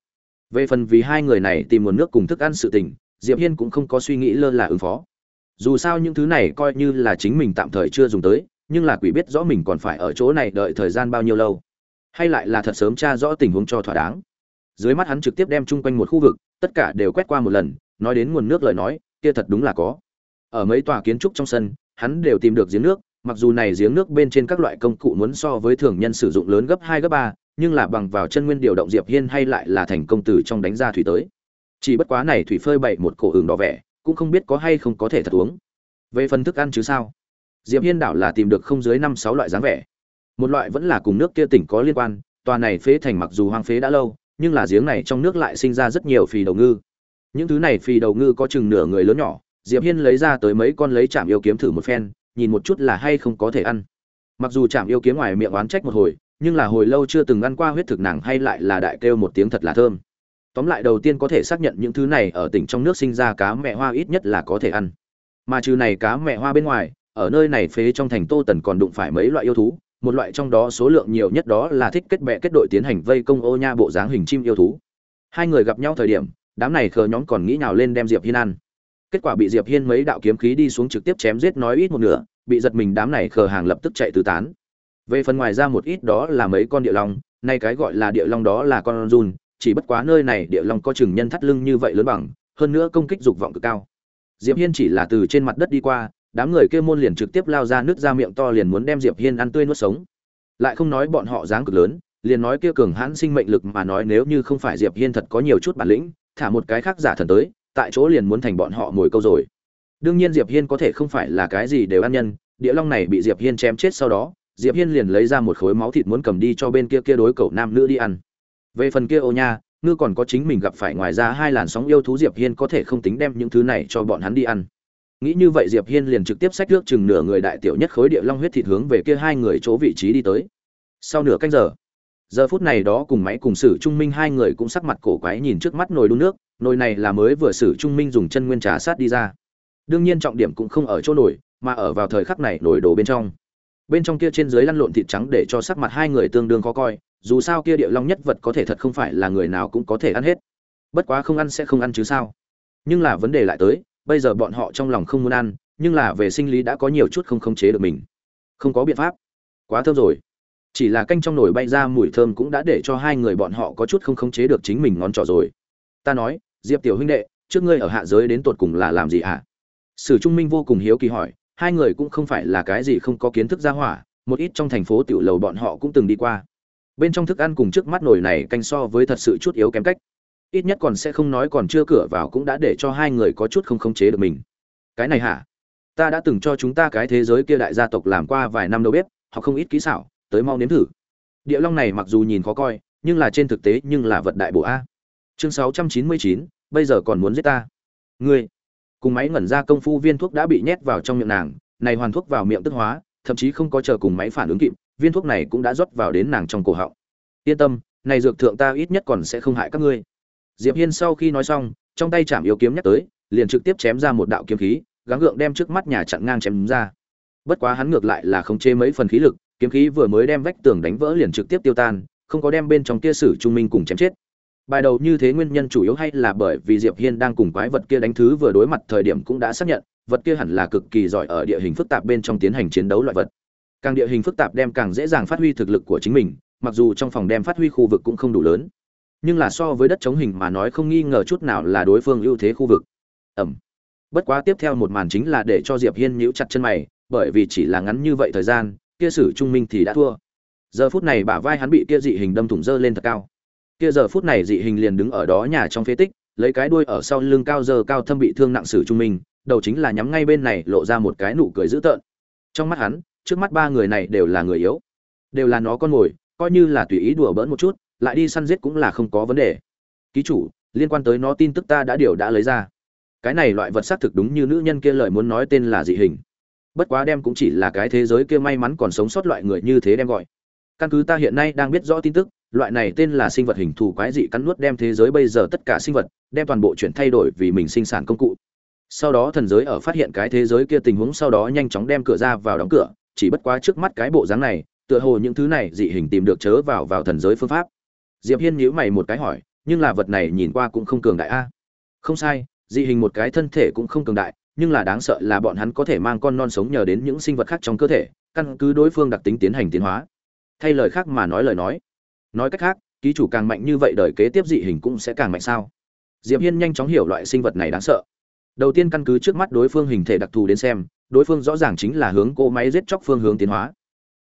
Về phần vì hai người này tìm nguồn nước cùng thức ăn sự tình, diệp hiên cũng không có suy nghĩ lơ là ứng phó dù sao những thứ này coi như là chính mình tạm thời chưa dùng tới, nhưng là quỷ biết rõ mình còn phải ở chỗ này đợi thời gian bao nhiêu lâu. Hay lại là thật sớm tra rõ tình huống cho thỏa đáng. Dưới mắt hắn trực tiếp đem chung quanh một khu vực, tất cả đều quét qua một lần, nói đến nguồn nước lời nói, kia thật đúng là có. Ở mấy tòa kiến trúc trong sân, hắn đều tìm được giếng nước, mặc dù này giếng nước bên trên các loại công cụ muốn so với thường nhân sử dụng lớn gấp hai, gấp ba, nhưng là bằng vào chân nguyên điều động diệp hiên hay lại là thành công từ trong đánh ra thủy tới. Chỉ bất quá này thủy phơi bậy một cổ hưởng đỏ vẻ cũng không biết có hay không có thể thật uống. Về phần thức ăn chứ sao? Diệp hiên đảo là tìm được không dưới năm sáu loại dáng vẻ. Một loại vẫn là cùng nước kia tỉnh có liên quan, tòa này phế thành mặc dù hoang phế đã lâu, nhưng là giếng này trong nước lại sinh ra rất nhiều phì đầu ngư. Những thứ này phì đầu ngư có chừng nửa người lớn nhỏ, diệp hiên lấy ra tới mấy con lấy chạm yêu kiếm thử một phen, nhìn một chút là hay không có thể ăn. Mặc dù chạm yêu kiếm ngoài miệng oán trách một hồi, nhưng là hồi lâu chưa từng ăn qua huyết thực nàng hay lại là đại kêu một tiếng thật là thơm tóm lại đầu tiên có thể xác nhận những thứ này ở tỉnh trong nước sinh ra cá mẹ hoa ít nhất là có thể ăn. Mà trừ này cá mẹ hoa bên ngoài, ở nơi này phế trong thành tô tần còn đụng phải mấy loại yêu thú, một loại trong đó số lượng nhiều nhất đó là thích kết bè kết đội tiến hành vây công ô nha bộ dáng hình chim yêu thú. Hai người gặp nhau thời điểm, đám này khờ nhóm còn nghĩ nào lên đem diệp hiên ăn. Kết quả bị diệp hiên mấy đạo kiếm khí đi xuống trực tiếp chém giết nói ít một nửa, bị giật mình đám này khờ hàng lập tức chạy tứ tán. Về phần ngoài ra một ít đó là mấy con địa long, nay cái gọi là địa long đó là con run chỉ bất quá nơi này địa long có chừng nhân thắt lưng như vậy lớn bằng, hơn nữa công kích dục vọng cực cao. Diệp hiên chỉ là từ trên mặt đất đi qua, đám người kia môn liền trực tiếp lao ra nước ra miệng to liền muốn đem diệp hiên ăn tươi nuốt sống. Lại không nói bọn họ dáng cực lớn, liền nói kia cường hãn sinh mệnh lực mà nói nếu như không phải diệp hiên thật có nhiều chút bản lĩnh, thả một cái khác giả thần tới, tại chỗ liền muốn thành bọn họ mồi câu rồi. Đương nhiên diệp hiên có thể không phải là cái gì đều ăn nhân, địa long này bị diệp hiên chém chết sau đó, diệp hiên liền lấy ra một khối máu thịt muốn cầm đi cho bên kia kia đối cậu nam nữ đi ăn về phần kia ô nha, ngư còn có chính mình gặp phải ngoài ra hai làn sóng yêu thú diệp hiên có thể không tính đem những thứ này cho bọn hắn đi ăn. Nghĩ như vậy diệp hiên liền trực tiếp xách nước chừng nửa người đại tiểu nhất khối địa long huyết thịt hướng về kia hai người chỗ vị trí đi tới. Sau nửa canh giờ giờ phút này đó cùng máy cùng sử trung minh hai người cũng sắc mặt cổ quái nhìn trước mắt nồi đun nước, nồi này là mới vừa sử trung minh dùng chân nguyên trà sát đi ra. Đương nhiên trọng điểm cũng không ở chỗ nồi, mà ở vào thời khắc này nồi đồ bên trong bên trong kia trên dưới lăn lộn thịt trắng để cho sắc mặt hai người tương đương khó coi, dù sao kia địa long nhất vật có thể thật không phải là người nào cũng có thể ăn hết. Bất quá không ăn sẽ không ăn chứ sao? Nhưng là vấn đề lại tới, bây giờ bọn họ trong lòng không muốn ăn, nhưng là về sinh lý đã có nhiều chút không khống chế được mình. Không có biện pháp. Quá thơm rồi. Chỉ là canh trong nồi bay ra mùi thơm cũng đã để cho hai người bọn họ có chút không khống chế được chính mình ngón trỏ rồi. Ta nói, diệp tiểu huynh đệ, trước ngươi ở hạ giới đến tột cùng là làm gì à sử trung minh vô cùng hiếu kỳ hỏi hai người cũng không phải là cái gì không có kiến thức ra hỏa, một ít trong thành phố tiểu lầu bọn họ cũng từng đi qua. Bên trong thức ăn cùng trước mắt nồi này canh so với thật sự chút yếu kém cách. Ít nhất còn sẽ không nói còn chưa cửa vào cũng đã để cho hai người có chút không khống chế được mình. Cái này hả? Ta đã từng cho chúng ta cái thế giới kia đại gia tộc làm qua vài năm đâu biết họ không ít kỹ xảo, tới mau nếm thử. Địa long này mặc dù nhìn khó coi, nhưng là trên thực tế nhưng là vật đại bộ a. Chương sáu trăm chín mươi chín, bây giờ còn muốn giết ta. Ngươi cùng máy ngẩn ra công phu viên thuốc đã bị nhét vào trong miệng nàng, này hoàn thuốc vào miệng tức hóa, thậm chí không có chờ cùng máy phản ứng kịp, viên thuốc này cũng đã rót vào đến nàng trong cổ họng. Yên tâm, này dược thượng ta ít nhất còn sẽ không hại các ngươi. Diệp hiên sau khi nói xong, trong tay chạm yếu kiếm nhắc tới, liền trực tiếp chém ra một đạo kiếm khí, gắng gượng đem trước mắt nhà chặn ngang chém ra. Bất quá hắn ngược lại là không chế mấy phần khí lực, kiếm khí vừa mới đem vách tường đánh vỡ liền trực tiếp tiêu tan, không có đem bên trong kia sử trung minh cùng chém chết bài đầu như thế nguyên nhân chủ yếu hay là bởi vì diệp hiên đang cùng quái vật kia đánh thứ vừa đối mặt thời điểm cũng đã xác nhận, vật kia hẳn là cực kỳ giỏi ở địa hình phức tạp bên trong tiến hành chiến đấu loại vật. Càng địa hình phức tạp đem càng dễ dàng phát huy thực lực của chính mình, mặc dù trong phòng đem phát huy khu vực cũng không đủ lớn. Nhưng là so với đất chống hình mà nói không nghi ngờ chút nào là đối phương ưu thế khu vực. Ẩm. Bất quá tiếp theo một màn chính là để cho diệp hiên nhíu chặt chân mày, bởi vì chỉ là ngắn như vậy thời gian, kia sử trung minh thì đã thua. Giờ phút này bả vai hắn bị kia dị hình đâm thủng dơ lên thật cao kia giờ phút này dị hình liền đứng ở đó nhà trong phế tích, lấy cái đuôi ở sau lưng cao giờ cao thâm bị thương nặng sử trung minh đầu chính là nhắm ngay bên này, lộ ra một cái nụ cười dữ tợn. Trong mắt hắn, trước mắt ba người này đều là người yếu, đều là nó con mồi, coi như là tùy ý đùa bỡn một chút, lại đi săn giết cũng là không có vấn đề. Ký chủ, liên quan tới nó tin tức ta đã điều đã lấy ra. Cái này loại vật xác thực đúng như nữ nhân kia lời muốn nói tên là dị hình. Bất quá đem cũng chỉ là cái thế giới kia may mắn còn sống sót loại người như thế đem gọi căn cứ ta hiện nay đang biết rõ tin tức, loại này tên là sinh vật hình thù quái dị cắn nuốt đem thế giới bây giờ tất cả sinh vật, đem toàn bộ chuyển thay đổi vì mình sinh sản công cụ. Sau đó thần giới ở phát hiện cái thế giới kia tình huống sau đó nhanh chóng đem cửa ra vào đóng cửa, chỉ bất quá trước mắt cái bộ dáng này, tựa hồ những thứ này dị hình tìm được chớ vào vào thần giới phương pháp. Diệp hiên nhíu mày một cái hỏi, nhưng là vật này nhìn qua cũng không cường đại a. Không sai, dị hình một cái thân thể cũng không cường đại, nhưng là đáng sợ là bọn hắn có thể mang con non sống nhờ đến những sinh vật khác trong cơ thể, căn cứ đối phương đặc tính tiến hành tiến hóa thay lời khác mà nói lời nói. Nói cách khác, ký chủ càng mạnh như vậy đời kế tiếp dị hình cũng sẽ càng mạnh sao? Diệp hiên nhanh chóng hiểu loại sinh vật này đáng sợ. Đầu tiên căn cứ trước mắt đối phương hình thể đặc thù đến xem, đối phương rõ ràng chính là hướng cỗ máy giết chóc phương hướng tiến hóa.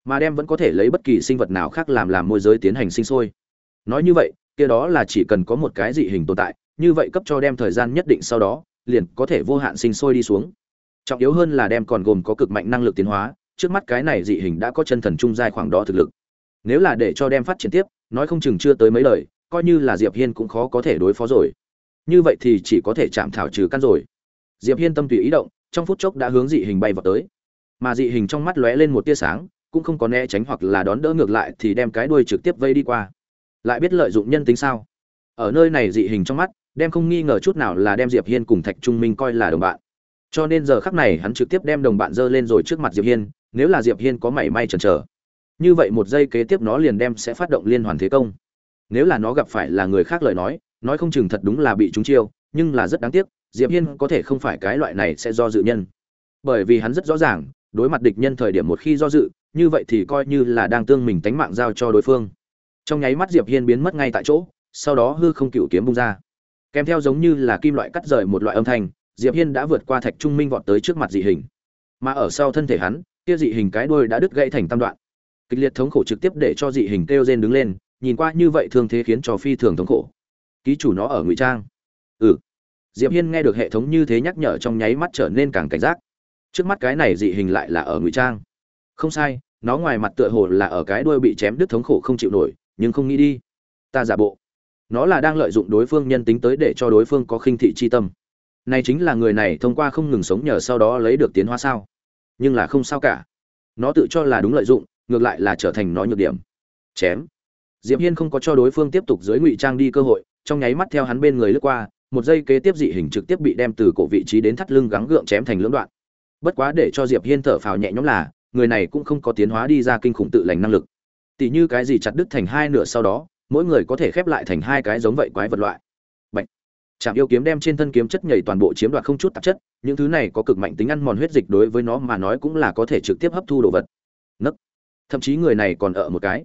Mà đem vẫn có thể lấy bất kỳ sinh vật nào khác làm làm môi giới tiến hành sinh sôi. Nói như vậy, kia đó là chỉ cần có một cái dị hình tồn tại, như vậy cấp cho đem thời gian nhất định sau đó, liền có thể vô hạn sinh sôi đi xuống. Trọng yếu hơn là đem còn gồm có cực mạnh năng lực tiến hóa, trước mắt cái này dị hình đã có chân thần trung giai khoảng đó thực lực nếu là để cho đem phát triển tiếp, nói không chừng chưa tới mấy lời, coi như là diệp hiên cũng khó có thể đối phó rồi. Như vậy thì chỉ có thể chạm thảo trừ căn rồi. Diệp hiên tâm tùy ý động, trong phút chốc đã hướng dị hình bay vào tới. Mà dị hình trong mắt lóe lên một tia sáng, cũng không có né tránh hoặc là đón đỡ ngược lại thì đem cái đuôi trực tiếp vây đi qua. Lại biết lợi dụng nhân tính sao? Ở nơi này dị hình trong mắt, đem không nghi ngờ chút nào là đem diệp hiên cùng thạch trung minh coi là đồng bạn. Cho nên giờ khắc này hắn trực tiếp đem đồng bạn dơ lên rồi trước mặt diệp hiên, nếu là diệp hiên có mảy may chần chờ như vậy một giây kế tiếp nó liền đem sẽ phát động liên hoàn thế công. Nếu là nó gặp phải là người khác lời nói nói không chừng thật đúng là bị trúng chiêu, nhưng là rất đáng tiếc, diệp hiên có thể không phải cái loại này sẽ do dự nhân. Bởi vì hắn rất rõ ràng, đối mặt địch nhân thời điểm một khi do dự, như vậy thì coi như là đang tương mình tánh mạng giao cho đối phương. Trong nháy mắt diệp hiên biến mất ngay tại chỗ, sau đó hư không cựu kiếm bung ra. Kèm theo giống như là kim loại cắt rời một loại âm thanh, diệp hiên đã vượt qua thạch trung minh vọt tới trước mặt dị hình. Mà ở sau thân thể hắn, kia dị hình cái đuôi đã đứt gãy thành tam đoạn kịch liệt thống khổ trực tiếp để cho dị hình kêu rên đứng lên, nhìn qua như vậy thương thế khiến cho phi thường thống khổ. Ký chủ nó ở ngụy trang. Ừ. Diệp hiên nghe được hệ thống như thế nhắc nhở trong nháy mắt trở nên càng cảnh giác. Trước mắt cái này dị hình lại là ở ngụy trang. Không sai, nó ngoài mặt tựa hồ là ở cái đuôi bị chém đứt thống khổ không chịu nổi, nhưng không nghĩ đi. Ta giả bộ. Nó là đang lợi dụng đối phương nhân tính tới để cho đối phương có khinh thị chi tâm. Này chính là người này thông qua không ngừng sống nhờ sau đó lấy được tiến hóa sao? Nhưng là không sao cả. Nó tự cho là đúng lợi dụng ngược lại là trở thành nó nhược điểm chém diệp hiên không có cho đối phương tiếp tục dưới ngụy trang đi cơ hội trong nháy mắt theo hắn bên người lướt qua một giây kế tiếp dị hình trực tiếp bị đem từ cổ vị trí đến thắt lưng gắng gượng chém thành lưỡng đoạn bất quá để cho diệp hiên thở phào nhẹ nhõm là người này cũng không có tiến hóa đi ra kinh khủng tự lành năng lực tỷ như cái gì chặt đứt thành hai nửa sau đó mỗi người có thể khép lại thành hai cái giống vậy quái vật loại Bạch. Trạm yêu kiếm đem trên thân kiếm chất nhảy toàn bộ chiếm đoạt không chút tạp chất, những thứ này có cực mạnh tính ăn mòn huyết dịch đối với nó mà nói cũng là có thể trực tiếp hấp thu đồ vật. Nấc. Thậm chí người này còn ở một cái.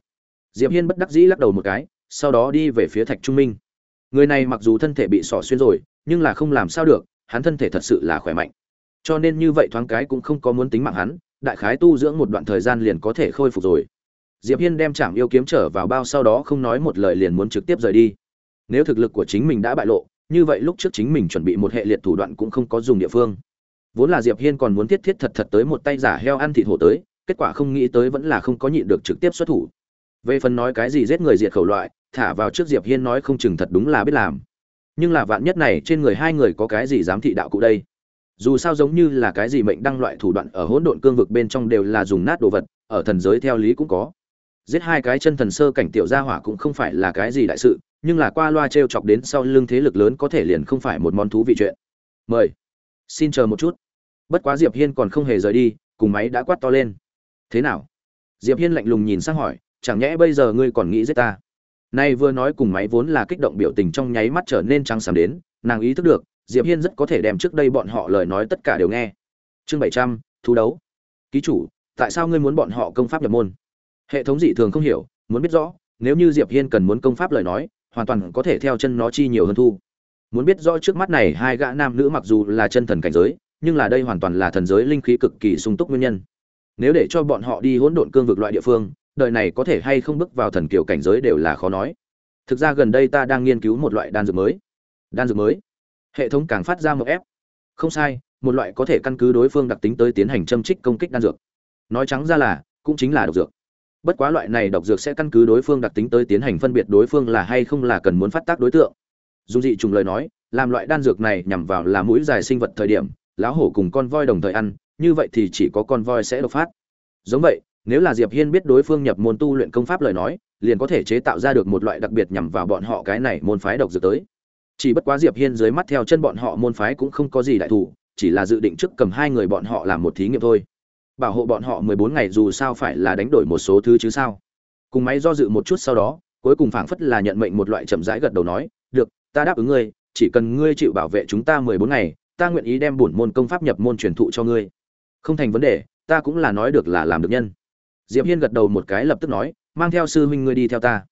Diệp Hiên bất đắc dĩ lắc đầu một cái, sau đó đi về phía Thạch Trung Minh. Người này mặc dù thân thể bị sọ xuyên rồi, nhưng là không làm sao được, hắn thân thể thật sự là khỏe mạnh. Cho nên như vậy thoáng cái cũng không có muốn tính mạng hắn, đại khái tu dưỡng một đoạn thời gian liền có thể khôi phục rồi. Diệp Hiên đem Trảm yêu kiếm trở vào bao sau đó không nói một lời liền muốn trực tiếp rời đi. Nếu thực lực của chính mình đã bại lộ, như vậy lúc trước chính mình chuẩn bị một hệ liệt thủ đoạn cũng không có dùng địa phương. Vốn là Diệp Hiên còn muốn thiết thiết thật thật tới một tay giả heo ăn thịt hổ tới, kết quả không nghĩ tới vẫn là không có nhịn được trực tiếp xuất thủ. Về phần nói cái gì giết người diệt khẩu loại, thả vào trước Diệp Hiên nói không chừng thật đúng là biết làm. Nhưng là vạn nhất này trên người hai người có cái gì dám thị đạo cụ đây? Dù sao giống như là cái gì mệnh đăng loại thủ đoạn ở hỗn độn cương vực bên trong đều là dùng nát đồ vật, ở thần giới theo lý cũng có giết hai cái chân thần sơ cảnh tiểu gia hỏa cũng không phải là cái gì đại sự nhưng là qua loa t r e o chọc đến sau lưng thế lực lớn có thể liền không phải một món thú vị chuyện mời xin chờ một chút bất quá diệp hiên còn không hề rời đi cùng máy đã quát to lên thế nào? Diệp hiên lạnh lùng nhìn sang hỏi, chẳng nhẽ bây giờ ngươi còn nghĩ giết ta? Nay vừa nói cùng máy vốn là kích động biểu tình trong nháy mắt trở nên trắng sầm đến, nàng ý thức được, diệp hiên rất có thể đem trước đây bọn họ lời nói tất cả đều nghe. Chương bảy trăm, thú đấu. Ký chủ, tại sao ngươi muốn bọn họ công pháp nhập môn? Hệ thống dị thường không hiểu, muốn biết rõ, nếu như diệp hiên cần muốn công pháp lời nói, hoàn toàn có thể theo chân nó chi nhiều hơn thu. Muốn biết rõ trước mắt này hai gã nam nữ mặc dù là chân thần cảnh giới, nhưng là đây hoàn toàn là thần giới linh khí cực kỳ sung túc nguyên nhân nếu để cho bọn họ đi hỗn độn cương vực loại địa phương, đời này có thể hay không bước vào thần kiều cảnh giới đều là khó nói. Thực ra gần đây ta đang nghiên cứu một loại đan dược mới. Đan dược mới? Hệ thống càng phát ra một ép. Không sai, một loại có thể căn cứ đối phương đặc tính tới tiến hành châm trích công kích đan dược. Nói trắng ra là, cũng chính là độc dược. Bất quá loại này độc dược sẽ căn cứ đối phương đặc tính tới tiến hành phân biệt đối phương là hay không là cần muốn phát tác đối tượng. Dù dị trùng lời nói, làm loại đan dược này nhằm vào là mũi dài sinh vật thời điểm lão hổ cùng con voi đồng thời ăn như vậy thì chỉ có con voi sẽ đột phát. Giống vậy, nếu là diệp hiên biết đối phương nhập môn tu luyện công pháp lời nói, liền có thể chế tạo ra được một loại đặc biệt nhằm vào bọn họ cái này môn phái độc dược tới. Chỉ bất quá diệp hiên dưới mắt theo chân bọn họ môn phái cũng không có gì đại thủ, chỉ là dự định trước cầm hai người bọn họ làm một thí nghiệm thôi. Bảo hộ bọn họ 14 ngày dù sao phải là đánh đổi một số thứ chứ sao. Cùng máy do dự một chút sau đó, cuối cùng phảng phất là nhận mệnh một loại chậm rãi gật đầu nói, được, ta đáp ứng ngươi, chỉ cần ngươi chịu bảo vệ chúng ta 14 ngày, ta nguyện ý đem bổn môn công pháp nhập môn truyền thụ cho ngươi không thành vấn đề, ta cũng là nói được là làm được nhân. Diệp hiên gật đầu một cái lập tức nói, mang theo sư huynh ngươi đi theo ta.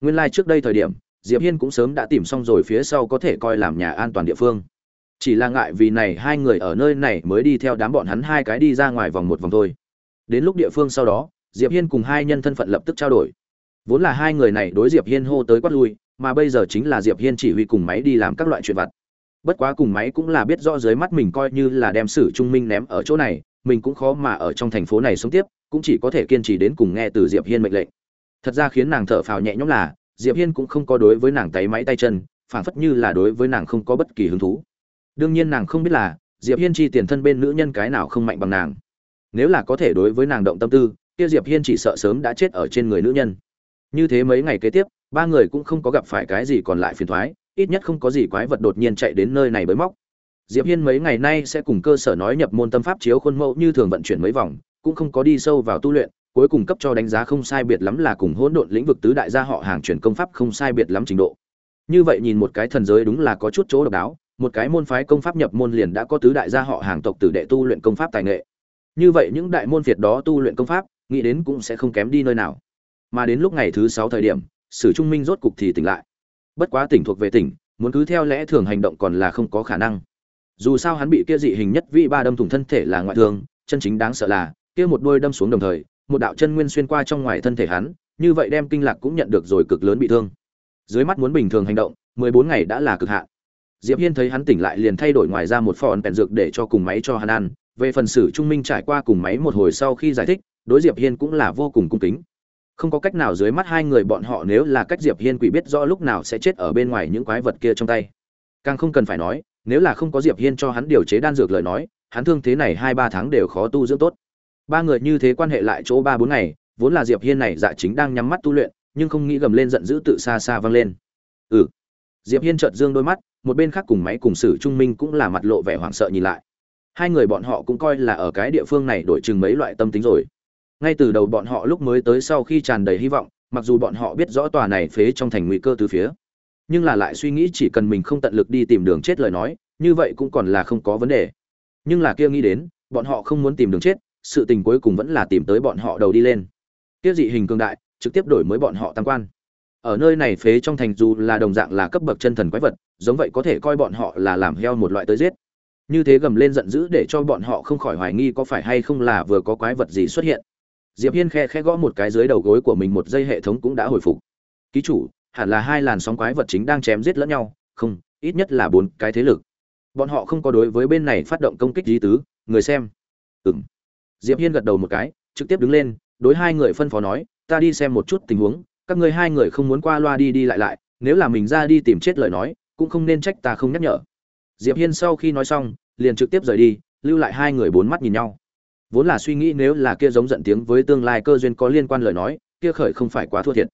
Nguyên lai like trước đây thời điểm, diệp hiên cũng sớm đã tìm xong rồi phía sau có thể coi làm nhà an toàn địa phương. Chỉ là ngại vì này hai người ở nơi này mới đi theo đám bọn hắn hai cái đi ra ngoài vòng một vòng thôi. Đến lúc địa phương sau đó, diệp hiên cùng hai nhân thân phận lập tức trao đổi. Vốn là hai người này đối diệp hiên hô tới quát lui, mà bây giờ chính là diệp hiên chỉ huy cùng máy đi làm các loại chuyện vặt. Bất quá cùng máy cũng là biết rõ dưới mắt mình coi như là đem sử trung minh ném ở chỗ này mình cũng khó mà ở trong thành phố này sống tiếp, cũng chỉ có thể kiên trì đến cùng nghe từ diệp hiên mệnh lệnh. Thật ra khiến nàng thở phào nhẹ nhõm là, diệp hiên cũng không có đối với nàng tay máy tay chân, phảng phất như là đối với nàng không có bất kỳ hứng thú. Đương nhiên nàng không biết là, diệp hiên chi tiền thân bên nữ nhân cái nào không mạnh bằng nàng. Nếu là có thể đối với nàng động tâm tư, kia diệp hiên chỉ sợ sớm đã chết ở trên người nữ nhân. Như thế mấy ngày kế tiếp, ba người cũng không có gặp phải cái gì còn lại phiền thoái, ít nhất không có gì quái vật đột nhiên chạy đến nơi này bới móc diệp hiên mấy ngày nay sẽ cùng cơ sở nói nhập môn tâm pháp chiếu khuôn mẫu như thường vận chuyển mấy vòng, cũng không có đi sâu vào tu luyện, cuối cùng cấp cho đánh giá không sai biệt lắm là cùng hỗn độn lĩnh vực tứ đại gia họ hàng chuyển công pháp không sai biệt lắm trình độ. Như vậy nhìn một cái thần giới đúng là có chút chỗ độc đáo, một cái môn phái công pháp nhập môn liền đã có tứ đại gia họ hàng tộc tử đệ tu luyện công pháp tài nghệ. Như vậy những đại môn việt đó tu luyện công pháp, nghĩ đến cũng sẽ không kém đi nơi nào. Mà đến lúc ngày thứ sáu thời điểm, sử trung minh rốt cục thì tỉnh lại. Bất quá tỉnh thuộc về tỉnh, muốn cứ theo lẽ thường hành động còn là không có khả năng dù sao hắn bị kia dị hình nhất vị ba đâm thủng thân thể là ngoại thương, chân chính đáng sợ là, kia một đôi đâm xuống đồng thời, một đạo chân nguyên xuyên qua trong ngoài thân thể hắn, như vậy đem kinh lạc cũng nhận được rồi cực lớn bị thương. Dưới mắt muốn bình thường hành động, mười bốn ngày đã là cực hạn. Diệp hiên thấy hắn tỉnh lại liền thay đổi ngoài ra một phòn bèn dược để cho cùng máy cho hắn ăn, về phần sử trung minh trải qua cùng máy một hồi sau khi giải thích, đối diệp hiên cũng là vô cùng cung kính. Không có cách nào dưới mắt hai người bọn họ nếu là cách diệp hiên quỷ biết rõ lúc nào sẽ chết ở bên ngoài những quái vật kia trong tay. Càng không cần phải nói nếu là không có diệp hiên cho hắn điều chế đan dược lời nói, hắn thương thế này hai ba tháng đều khó tu dưỡng tốt. Ba người như thế quan hệ lại chỗ ba bốn ngày, vốn là diệp hiên này dạ chính đang nhắm mắt tu luyện, nhưng không nghĩ gầm lên giận dữ tự xa xa vang lên. Ừ. Diệp hiên chợt dương đôi mắt, một bên khác cùng máy cùng sử trung minh cũng là mặt lộ vẻ hoảng sợ nhìn lại. Hai người bọn họ cũng coi là ở cái địa phương này đổi chừng mấy loại tâm tính rồi. Ngay từ đầu bọn họ lúc mới tới sau khi tràn đầy hy vọng, mặc dù bọn họ biết rõ tòa này phế trong thành nguy cơ từ phía nhưng là lại suy nghĩ chỉ cần mình không tận lực đi tìm đường chết lời nói, như vậy cũng còn là không có vấn đề. Nhưng là kia nghĩ đến, bọn họ không muốn tìm đường chết, sự tình cuối cùng vẫn là tìm tới bọn họ đầu đi lên. Kia dị hình cường đại, trực tiếp đổi mới bọn họ tăng quan. Ở nơi này phế trong thành dù là đồng dạng là cấp bậc chân thần quái vật, giống vậy có thể coi bọn họ là làm heo một loại tới giết. Như thế gầm lên giận dữ để cho bọn họ không khỏi hoài nghi có phải hay không là vừa có quái vật gì xuất hiện. Diệp hiên khe khe gõ một cái dưới đầu gối của mình một dây hệ thống cũng đã hồi phục. Ký chủ hẳn là hai làn sóng quái vật chính đang chém giết lẫn nhau, không, ít nhất là bốn cái thế lực. Bọn họ không có đối với bên này phát động công kích gì tứ, người xem. Ừm. Diệp hiên gật đầu một cái, trực tiếp đứng lên, đối hai người phân phó nói, ta đi xem một chút tình huống, các ngươi hai người không muốn qua loa đi đi lại lại, nếu là mình ra đi tìm chết lời nói, cũng không nên trách ta không nhắc nhở. Diệp hiên sau khi nói xong, liền trực tiếp rời đi, lưu lại hai người bốn mắt nhìn nhau. Vốn là suy nghĩ nếu là kia giống giận tiếng với tương lai cơ duyên có liên quan lời nói, kia khởi không phải quá thua thiệt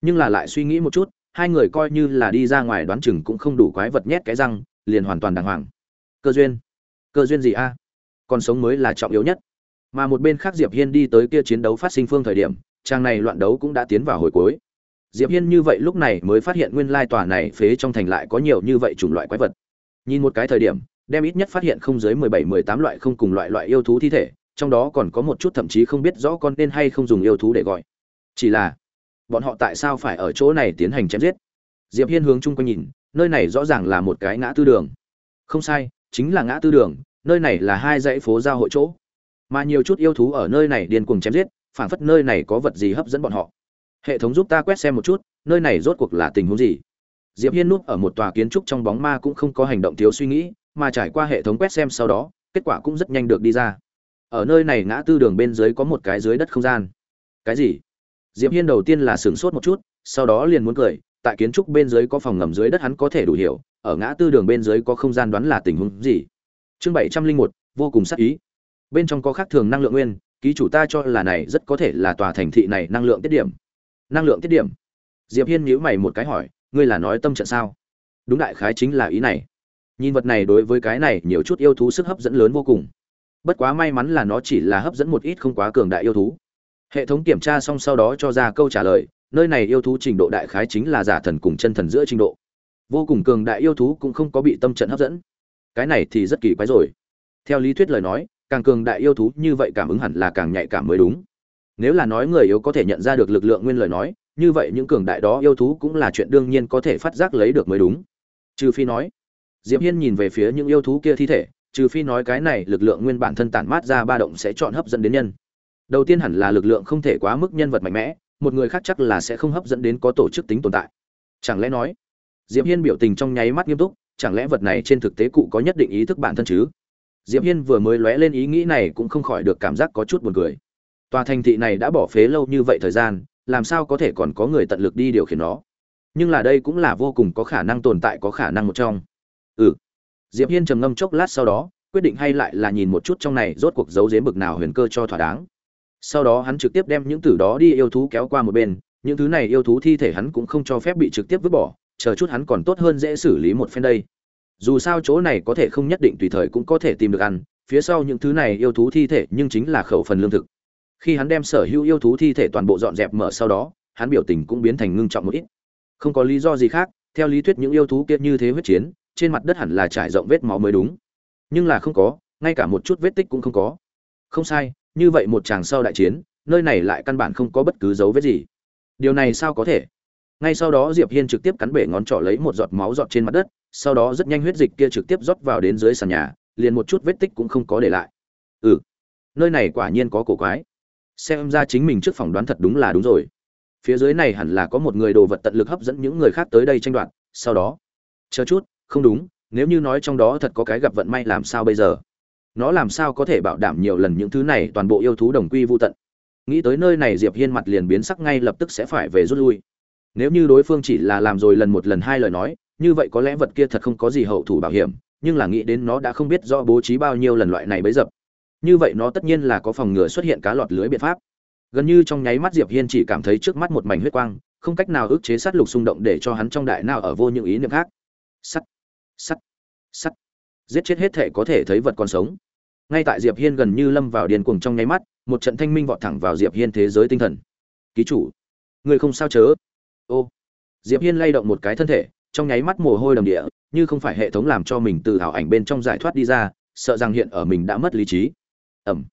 nhưng là lại suy nghĩ một chút, hai người coi như là đi ra ngoài đoán chừng cũng không đủ quái vật nhét cái răng, liền hoàn toàn đàng hoàng. Cơ duyên. Cơ duyên gì a? Còn sống mới là trọng yếu nhất. Mà một bên khác diệp hiên đi tới kia chiến đấu phát sinh phương thời điểm trang này loạn đấu cũng đã tiến vào hồi cuối. Diệp hiên như vậy lúc này mới phát hiện nguyên lai tòa này phế trong thành lại có nhiều như vậy chủng loại quái vật. Nhìn một cái thời điểm, đem ít nhất phát hiện không dưới 17-18 loại không cùng loại loại yêu thú thi thể, trong đó còn có một chút thậm chí không biết rõ con nên hay không dùng yêu thú để gọi. Chỉ là bọn họ tại sao phải ở chỗ này tiến hành chém giết? Diệp hiên hướng chung quanh nhìn, nơi này rõ ràng là một cái ngã tư đường. Không sai, chính là ngã tư đường, nơi này là hai dãy phố giao hội chỗ. Mà nhiều chút yêu thú ở nơi này điên cuồng chém giết, phảng phất nơi này có vật gì hấp dẫn bọn họ. Hệ thống giúp ta quét xem một chút, nơi này rốt cuộc là tình huống gì? Diệp hiên núp ở một tòa kiến trúc trong bóng ma cũng không có hành động thiếu suy nghĩ, mà trải qua hệ thống quét xem sau đó, kết quả cũng rất nhanh được đi ra. Ở nơi này ngã tư đường bên dưới có một cái dưới đất không gian. Cái gì? Diệp hiên đầu tiên là sửng sốt một chút, sau đó liền muốn cười, tại kiến trúc bên dưới có phòng ngầm dưới đất hắn có thể đủ hiểu, ở ngã tư đường bên dưới có không gian đoán là tình huống gì. Chương bảy trăm linh một, vô cùng sắc ý. Bên trong có khác thường năng lượng nguyên, ký chủ ta cho là này rất có thể là tòa thành thị này năng lượng tiết điểm. Năng lượng tiết điểm? Diệp hiên nhíu mày một cái hỏi, ngươi là nói tâm trận sao? Đúng đại khái chính là ý này. Nhìn vật này đối với cái này nhiều chút yêu thú sức hấp dẫn lớn vô cùng. Bất quá may mắn là nó chỉ là hấp dẫn một ít không quá cường đại yêu thú hệ thống kiểm tra xong sau đó cho ra câu trả lời, nơi này yêu thú trình độ đại khái chính là giả thần cùng chân thần giữa trình độ. Vô cùng cường đại yêu thú cũng không có bị tâm trận hấp dẫn. Cái này thì rất kỳ quái rồi. Theo lý thuyết lời nói, càng cường đại yêu thú như vậy cảm ứng hẳn là càng nhạy cảm mới đúng. Nếu là nói người yếu có thể nhận ra được lực lượng nguyên lời nói, như vậy những cường đại đó yêu thú cũng là chuyện đương nhiên có thể phát giác lấy được mới đúng. Trừ phi nói, diệp hiên nhìn về phía những yêu thú kia thi thể, trừ phi nói cái này lực lượng nguyên bản thân tản mát ra ba động sẽ chọn hấp dẫn đến nhân đầu tiên hẳn là lực lượng không thể quá mức nhân vật mạnh mẽ, một người khác chắc là sẽ không hấp dẫn đến có tổ chức tính tồn tại. Chẳng lẽ nói, diệp hiên biểu tình trong nháy mắt nghiêm túc, chẳng lẽ vật này trên thực tế cụ có nhất định ý thức bản thân chứ? Diệp hiên vừa mới lóe lên ý nghĩ này cũng không khỏi được cảm giác có chút buồn cười. Tòa thành thị này đã bỏ phế lâu như vậy thời gian, làm sao có thể còn có người tận lực đi điều khiển nó? Nhưng là đây cũng là vô cùng có khả năng tồn tại có khả năng một trong. Ừ. Diệp hiên trầm ngâm chốc lát sau đó, quyết định hay lại là nhìn một chút trong này rốt cuộc giấu giếm bực nào huyền cơ cho thỏa đáng sau đó hắn trực tiếp đem những tử đó đi yêu thú kéo qua một bên, những thứ này yêu thú thi thể hắn cũng không cho phép bị trực tiếp vứt bỏ, chờ chút hắn còn tốt hơn dễ xử lý một phen đây. Dù sao chỗ này có thể không nhất định tùy thời cũng có thể tìm được ăn, phía sau những thứ này yêu thú thi thể nhưng chính là khẩu phần lương thực. Khi hắn đem sở hữu yêu thú thi thể toàn bộ dọn dẹp mở sau đó, hắn biểu tình cũng biến thành ngưng trọng một ít. Không có lý do gì khác, theo lý thuyết những yêu thú kia như thế huyết chiến, trên mặt đất hẳn là trải rộng vết máu mới đúng. Nhưng là không có, ngay cả một chút vết tích cũng không có. Không sai như vậy một chàng sau đại chiến, nơi này lại căn bản không có bất cứ dấu vết gì. Điều này sao có thể? Ngay sau đó diệp hiên trực tiếp cắn bể ngón trỏ lấy một giọt máu giọt trên mặt đất, sau đó rất nhanh huyết dịch kia trực tiếp rót vào đến dưới sàn nhà, liền một chút vết tích cũng không có để lại. Ừ nơi này quả nhiên có cổ quái. Xem ra chính mình trước phỏng đoán thật đúng là đúng rồi. Phía dưới này hẳn là có một người đồ vật tận lực hấp dẫn những người khác tới đây tranh đoạt, sau đó. Chờ chút, không đúng, nếu như nói trong đó thật có cái gặp vận may làm sao bây giờ? Nó làm sao có thể bảo đảm nhiều lần những thứ này toàn bộ yêu thú đồng quy vô tận? Nghĩ tới nơi này diệp hiên mặt liền biến sắc ngay lập tức sẽ phải về rút lui. Nếu như đối phương chỉ là làm rồi lần một lần hai lời nói, như vậy có lẽ vật kia thật không có gì hậu thủ bảo hiểm, nhưng là nghĩ đến nó đã không biết rõ bố trí bao nhiêu lần loại này bấy dập. Như vậy nó tất nhiên là có phòng ngừa xuất hiện cá lọt lưới biện pháp. Gần như trong nháy mắt diệp hiên chỉ cảm thấy trước mắt một mảnh huyết quang, không cách nào ức chế sát lục xung động để cho hắn trong đại nào ở vô những ý niệm khác. Sắt sắt sắt. Giết chết hết thể có thể thấy vật còn sống ngay tại diệp hiên gần như lâm vào điên cuồng trong nháy mắt, một trận thanh minh vọt thẳng vào diệp hiên thế giới tinh thần. Ký chủ, người không sao chớ? Ô. Diệp hiên lay động một cái thân thể, trong nháy mắt mồ hôi đầm địa, như không phải hệ thống làm cho mình từ ảo ảnh bên trong giải thoát đi ra, sợ rằng hiện ở mình đã mất lý trí. Ẩm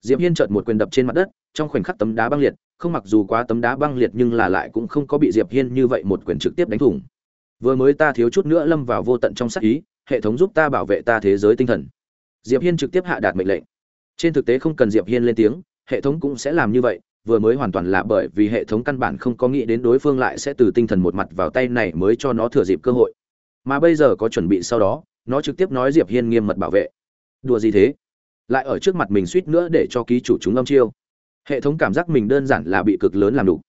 diệp hiên chợt một quyền đập trên mặt đất, trong khoảnh khắc tấm đá băng liệt, không mặc dù quá tấm đá băng liệt nhưng là lại cũng không có bị diệp hiên như vậy một quyền trực tiếp đánh thủng. Vừa mới ta thiếu chút nữa lâm vào vô tận trong sát ý, hệ thống giúp ta bảo vệ ta thế giới tinh thần diệp hiên trực tiếp hạ đạt mệnh lệnh. Trên thực tế không cần diệp hiên lên tiếng, hệ thống cũng sẽ làm như vậy, vừa mới hoàn toàn là bởi vì hệ thống căn bản không có nghĩ đến đối phương lại sẽ từ tinh thần một mặt vào tay này mới cho nó thừa dịp cơ hội. Mà bây giờ có chuẩn bị sau đó, nó trực tiếp nói diệp hiên nghiêm mật bảo vệ. Đùa gì thế? Lại ở trước mặt mình suýt nữa để cho ký chủ chúng âm chiêu. Hệ thống cảm giác mình đơn giản là bị cực lớn làm đủ.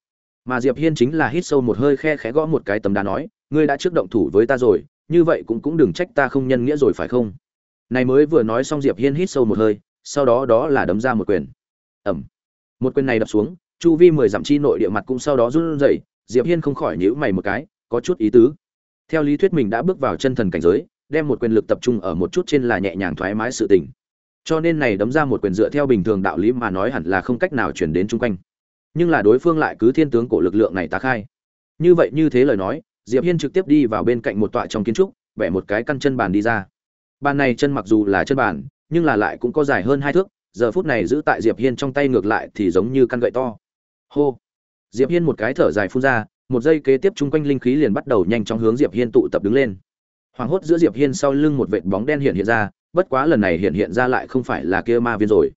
Mà diệp hiên chính là hít sâu một hơi khe khẽ gõ một cái tấm đá nói, ngươi đã trước động thủ với ta rồi, như vậy cũng cũng đừng trách ta không nhân nghĩa rồi phải không? Này mới vừa nói xong diệp hiên hít sâu một hơi, sau đó đó là đấm ra một quyền. Ẩm một quyền này đập xuống, chu vi mười dặm chi nội địa mặt cũng sau đó run rẩy, diệp hiên không khỏi nhíu mày một cái, có chút ý tứ. Theo lý thuyết mình đã bước vào chân thần cảnh giới, đem một quyền lực tập trung ở một chút trên là nhẹ nhàng thoải mái sự tình. Cho nên này đấm ra một quyền dựa theo bình thường đạo lý mà nói hẳn là không cách nào chuyển đến chung quanh. Nhưng là đối phương lại cứ thiên tướng cổ lực lượng này tá khai. Như vậy như thế lời nói, diệp hiên trực tiếp đi vào bên cạnh một tọa trong kiến trúc vẽ một cái căn chân bàn đi ra bàn này chân mặc dù là chân bàn, nhưng là lại cũng có dài hơn hai thước, giờ phút này giữ tại diệp hiên trong tay ngược lại thì giống như căn gậy to. Hô! Diệp hiên một cái thở dài phun ra, một giây kế tiếp chung quanh linh khí liền bắt đầu nhanh chóng hướng diệp hiên tụ tập đứng lên. Hoảng hốt giữa diệp hiên sau lưng một vệt bóng đen hiện hiện ra, bất quá lần này hiện hiện ra lại không phải là kia ma viên rồi.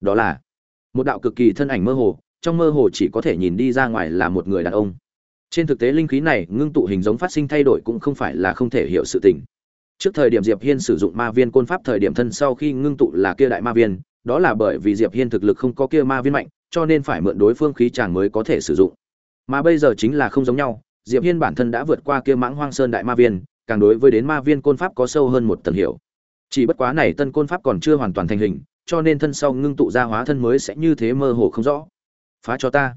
Đó là một đạo cực kỳ thân ảnh mơ hồ, trong mơ hồ chỉ có thể nhìn đi ra ngoài là một người đàn ông. Trên thực tế linh khí này ngưng tụ hình giống phát sinh thay đổi cũng không phải là không thể hiểu sự tình trước thời điểm diệp hiên sử dụng ma viên côn pháp thời điểm thân sau khi ngưng tụ là kia đại ma viên, đó là bởi vì diệp hiên thực lực không có kia ma viên mạnh, cho nên phải mượn đối phương khí chàng mới có thể sử dụng. Mà bây giờ chính là không giống nhau, diệp hiên bản thân đã vượt qua kia mãng hoang sơn đại ma viên, càng đối với đến ma viên côn pháp có sâu hơn một tầng hiểu. Chỉ bất quá này tân côn pháp còn chưa hoàn toàn thành hình, cho nên thân sau ngưng tụ ra hóa thân mới sẽ như thế mơ hồ không rõ. Phá cho ta.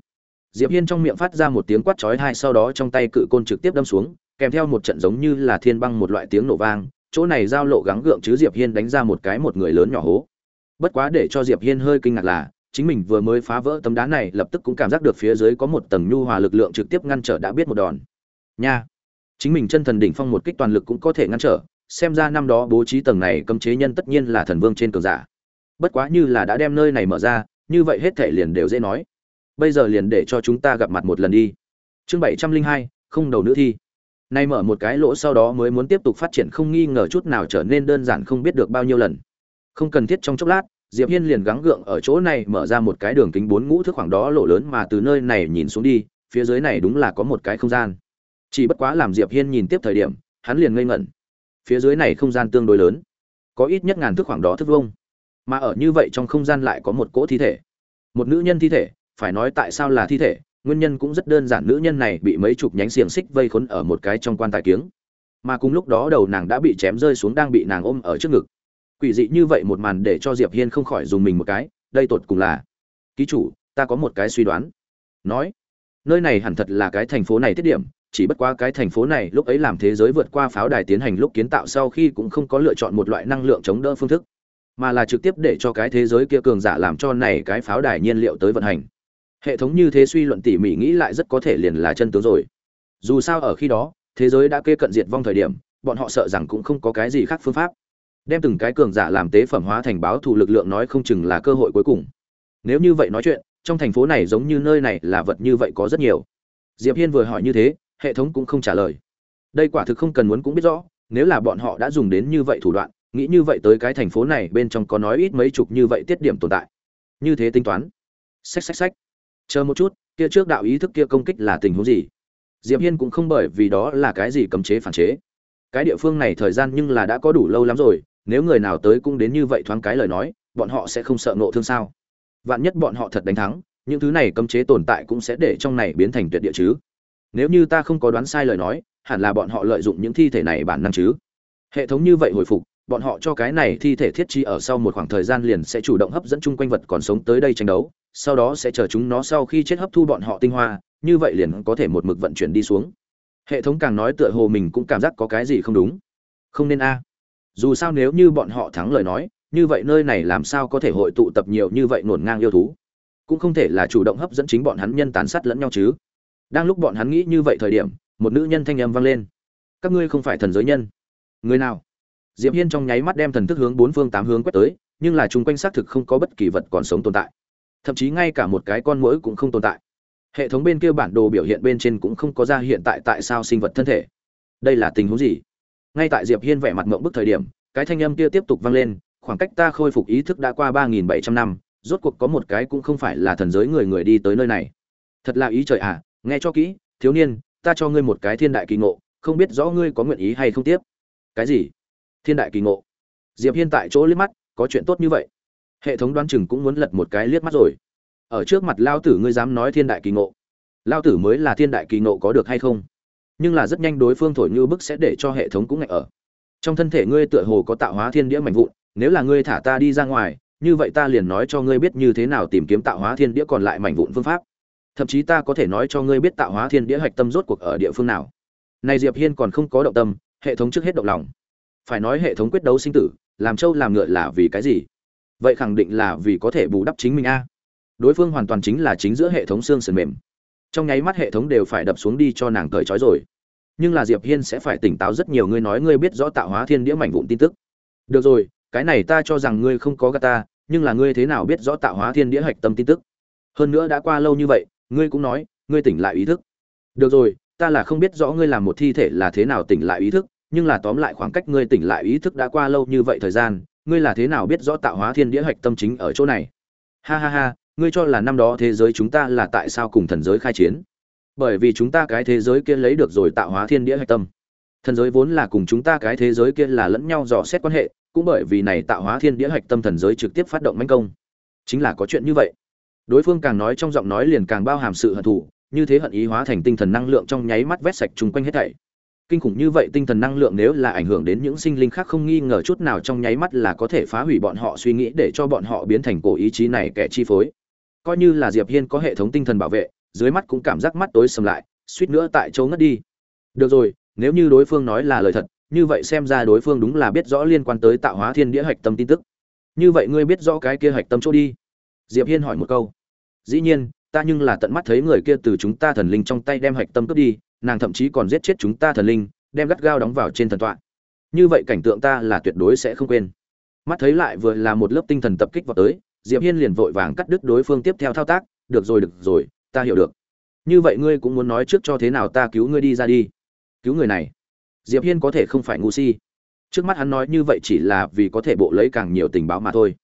Diệp hiên trong miệng phát ra một tiếng quát chói tai, sau đó trong tay cự côn trực tiếp đâm xuống kèm theo một trận giống như là thiên băng một loại tiếng nổ vang, chỗ này giao lộ gắng gượng chứ diệp hiên đánh ra một cái một người lớn nhỏ hố. Bất quá để cho diệp hiên hơi kinh ngạc là, chính mình vừa mới phá vỡ tấm đá này, lập tức cũng cảm giác được phía dưới có một tầng nhu hòa lực lượng trực tiếp ngăn trở đã biết một đòn. Nha! Chính mình chân thần đỉnh phong một kích toàn lực cũng có thể ngăn trở, xem ra năm đó bố trí tầng này cấm chế nhân tất nhiên là thần vương trên cường giả. Bất quá như là đã đem nơi này mở ra, như vậy hết thể liền đều dễ nói. Bây giờ liền để cho chúng ta gặp mặt một lần đi. Chương bảy trăm linh hai, không đầu nữ thi nay mở một cái lỗ sau đó mới muốn tiếp tục phát triển không nghi ngờ chút nào trở nên đơn giản không biết được bao nhiêu lần. Không cần thiết trong chốc lát, diệp hiên liền gắng gượng ở chỗ này mở ra một cái đường kính bốn ngũ thước khoảng đó lỗ lớn mà từ nơi này nhìn xuống đi, phía dưới này đúng là có một cái không gian. Chỉ bất quá làm diệp hiên nhìn tiếp thời điểm, hắn liền ngây ngẩn. Phía dưới này không gian tương đối lớn, có ít nhất ngàn thước khoảng đó thước vuông. Mà ở như vậy trong không gian lại có một cỗ thi thể. Một nữ nhân thi thể, phải nói tại sao là thi thể? Nguyên nhân cũng rất đơn giản, nữ nhân này bị mấy chục nhánh xiềng xích vây khốn ở một cái trong quan tài kiếng. Mà cùng lúc đó đầu nàng đã bị chém rơi xuống đang bị nàng ôm ở trước ngực. Quỷ dị như vậy một màn để cho diệp hiên không khỏi dùng mình một cái, đây tột cùng là, ký chủ, ta có một cái suy đoán. Nói, nơi này hẳn thật là cái thành phố này tiết điểm, chỉ bất quá cái thành phố này lúc ấy làm thế giới vượt qua pháo đài tiến hành lúc kiến tạo sau khi cũng không có lựa chọn một loại năng lượng chống đỡ phương thức, mà là trực tiếp để cho cái thế giới kia cường giả làm cho này cái pháo đài nhiên liệu tới vận hành hệ thống như thế suy luận tỉ mỉ nghĩ lại rất có thể liền là chân tướng rồi. Dù sao ở khi đó, thế giới đã kê cận diệt vong thời điểm, bọn họ sợ rằng cũng không có cái gì khác phương pháp. Đem từng cái cường giả làm tế phẩm hóa thành báo thù lực lượng nói không chừng là cơ hội cuối cùng. Nếu như vậy nói chuyện, trong thành phố này giống như nơi này là vật như vậy có rất nhiều. Diệp hiên vừa hỏi như thế, hệ thống cũng không trả lời. Đây quả thực không cần muốn cũng biết rõ, nếu là bọn họ đã dùng đến như vậy thủ đoạn, nghĩ như vậy tới cái thành phố này bên trong có nói ít mấy chục như vậy tiết điểm tồn tại. Như thế tính toán. Xách xách xách chờ một chút, kia trước đạo ý thức kia công kích là tình huống gì? Diệp hiên cũng không bởi vì đó là cái gì cấm chế phản chế. Cái địa phương này thời gian nhưng là đã có đủ lâu lắm rồi, nếu người nào tới cũng đến như vậy thoáng cái lời nói, bọn họ sẽ không sợ nộ thương sao? Vạn nhất bọn họ thật đánh thắng, những thứ này cấm chế tồn tại cũng sẽ để trong này biến thành tuyệt địa chứ. Nếu như ta không có đoán sai lời nói, hẳn là bọn họ lợi dụng những thi thể này bản năng chứ. Hệ thống như vậy hồi phục bọn họ cho cái này thi thể thiết trí ở sau một khoảng thời gian liền sẽ chủ động hấp dẫn chung quanh vật còn sống tới đây tranh đấu, sau đó sẽ chờ chúng nó sau khi chết hấp thu bọn họ tinh hoa, như vậy liền có thể một mực vận chuyển đi xuống. Hệ thống càng nói tựa hồ mình cũng cảm giác có cái gì không đúng. Không nên a. À. Dù sao nếu như bọn họ thắng lời nói, như vậy nơi này làm sao có thể hội tụ tập nhiều như vậy nổn ngang yêu thú? Cũng không thể là chủ động hấp dẫn chính bọn hắn nhân tàn sát lẫn nhau chứ. Đang lúc bọn hắn nghĩ như vậy thời điểm, một nữ nhân thanh âm vang lên. Các ngươi không phải thần giới nhân. Người nào? Diệp hiên trong nháy mắt đem thần thức hướng bốn phương tám hướng quét tới, nhưng là chung quanh xác thực không có bất kỳ vật còn sống tồn tại. Thậm chí ngay cả một cái con muỗi cũng không tồn tại. Hệ thống bên kia bản đồ biểu hiện bên trên cũng không có ra hiện tại tại sao sinh vật thân thể. Đây là tình huống gì? Ngay tại diệp hiên vẻ mặt ngượng bức thời điểm, cái thanh âm kia tiếp tục vang lên, khoảng cách ta khôi phục ý thức đã qua ba nghìn bảy trăm năm, rốt cuộc có một cái cũng không phải là thần giới người người đi tới nơi này. Thật là ý trời à nghe cho kỹ, thiếu niên, ta cho ngươi một cái thiên đại kỳ ngộ, không biết rõ ngươi có nguyện ý hay không tiếp. Cái gì? Thiên đại kỳ ngộ. Diệp hiên tại chỗ liếc mắt, có chuyện tốt như vậy. Hệ thống đoán chừng cũng muốn lật một cái liếc mắt rồi. Ở trước mặt lao tử ngươi dám nói thiên đại kỳ ngộ. Lao tử mới là thiên đại kỳ ngộ có được hay không? Nhưng là rất nhanh đối phương thổi như bức sẽ để cho hệ thống cũng ngại ở. Trong thân thể ngươi tựa hồ có tạo hóa thiên đĩa mạnh vụn, nếu là ngươi thả ta đi ra ngoài, như vậy ta liền nói cho ngươi biết như thế nào tìm kiếm tạo hóa thiên đĩa còn lại mảnh vụn phương pháp. Thậm chí ta có thể nói cho ngươi biết tạo hóa thiên đĩa hạch tâm rốt cuộc ở địa phương nào. Này diệp hiên còn không có động tâm, hệ thống trước hết động lòng phải nói hệ thống quyết đấu sinh tử, làm trâu làm ngựa là vì cái gì? Vậy khẳng định là vì có thể bù đắp chính mình a. Đối phương hoàn toàn chính là chính giữa hệ thống xương sườn mềm. Trong nháy mắt hệ thống đều phải đập xuống đi cho nàng cởi trói rồi. Nhưng là diệp hiên sẽ phải tỉnh táo rất nhiều, ngươi nói ngươi biết rõ tạo hóa thiên đĩa mảnh vụn tin tức. Được rồi, cái này ta cho rằng ngươi không có gà ta, nhưng là ngươi thế nào biết rõ tạo hóa thiên đĩa hạch tâm tin tức? Hơn nữa đã qua lâu như vậy, ngươi cũng nói, ngươi tỉnh lại ý thức. Được rồi, ta là không biết rõ ngươi làm một thi thể là thế nào tỉnh lại ý thức nhưng là tóm lại khoảng cách ngươi tỉnh lại ý thức đã qua lâu như vậy thời gian, ngươi là thế nào biết rõ tạo hóa thiên đĩa hạch tâm chính ở chỗ này? Ha ha ha, ngươi cho là năm đó thế giới chúng ta là tại sao cùng thần giới khai chiến? Bởi vì chúng ta cái thế giới kia lấy được rồi tạo hóa thiên đĩa hạch tâm. Thần giới vốn là cùng chúng ta cái thế giới kia là lẫn nhau dò xét quan hệ, cũng bởi vì này tạo hóa thiên đĩa hạch tâm thần giới trực tiếp phát động manh công. Chính là có chuyện như vậy. Đối phương càng nói trong giọng nói liền càng bao hàm sự hận thù, như thế hận ý hóa thành tinh thần năng lượng trong nháy mắt vét sạch chung quanh hết thảy kinh khủng như vậy tinh thần năng lượng nếu là ảnh hưởng đến những sinh linh khác không nghi ngờ chút nào trong nháy mắt là có thể phá hủy bọn họ suy nghĩ để cho bọn họ biến thành cổ ý chí này kẻ chi phối. Coi như là diệp hiên có hệ thống tinh thần bảo vệ, dưới mắt cũng cảm giác mắt tối sầm lại, suýt nữa tại chỗ ngất đi. Được rồi, nếu như đối phương nói là lời thật, như vậy xem ra đối phương đúng là biết rõ liên quan tới tạo hóa thiên đĩa hạch tâm tin tức. Như vậy ngươi biết rõ cái kia hạch tâm chỗ đi. Diệp hiên hỏi một câu. Dĩ nhiên, ta nhưng là tận mắt thấy người kia từ chúng ta thần linh trong tay đem hạch tâm cướp đi nàng thậm chí còn giết chết chúng ta thần linh, đem gắt gao đóng vào trên thần tọa. Như vậy cảnh tượng ta là tuyệt đối sẽ không quên. Mắt thấy lại vừa là một lớp tinh thần tập kích vào tới, diệp hiên liền vội vàng cắt đứt đối phương tiếp theo thao tác, được rồi được rồi, ta hiểu được. Như vậy ngươi cũng muốn nói trước cho thế nào ta cứu ngươi đi ra đi. Cứu người này. Diệp hiên có thể không phải ngu si. Trước mắt hắn nói như vậy chỉ là vì có thể bộ lấy càng nhiều tình báo mà thôi.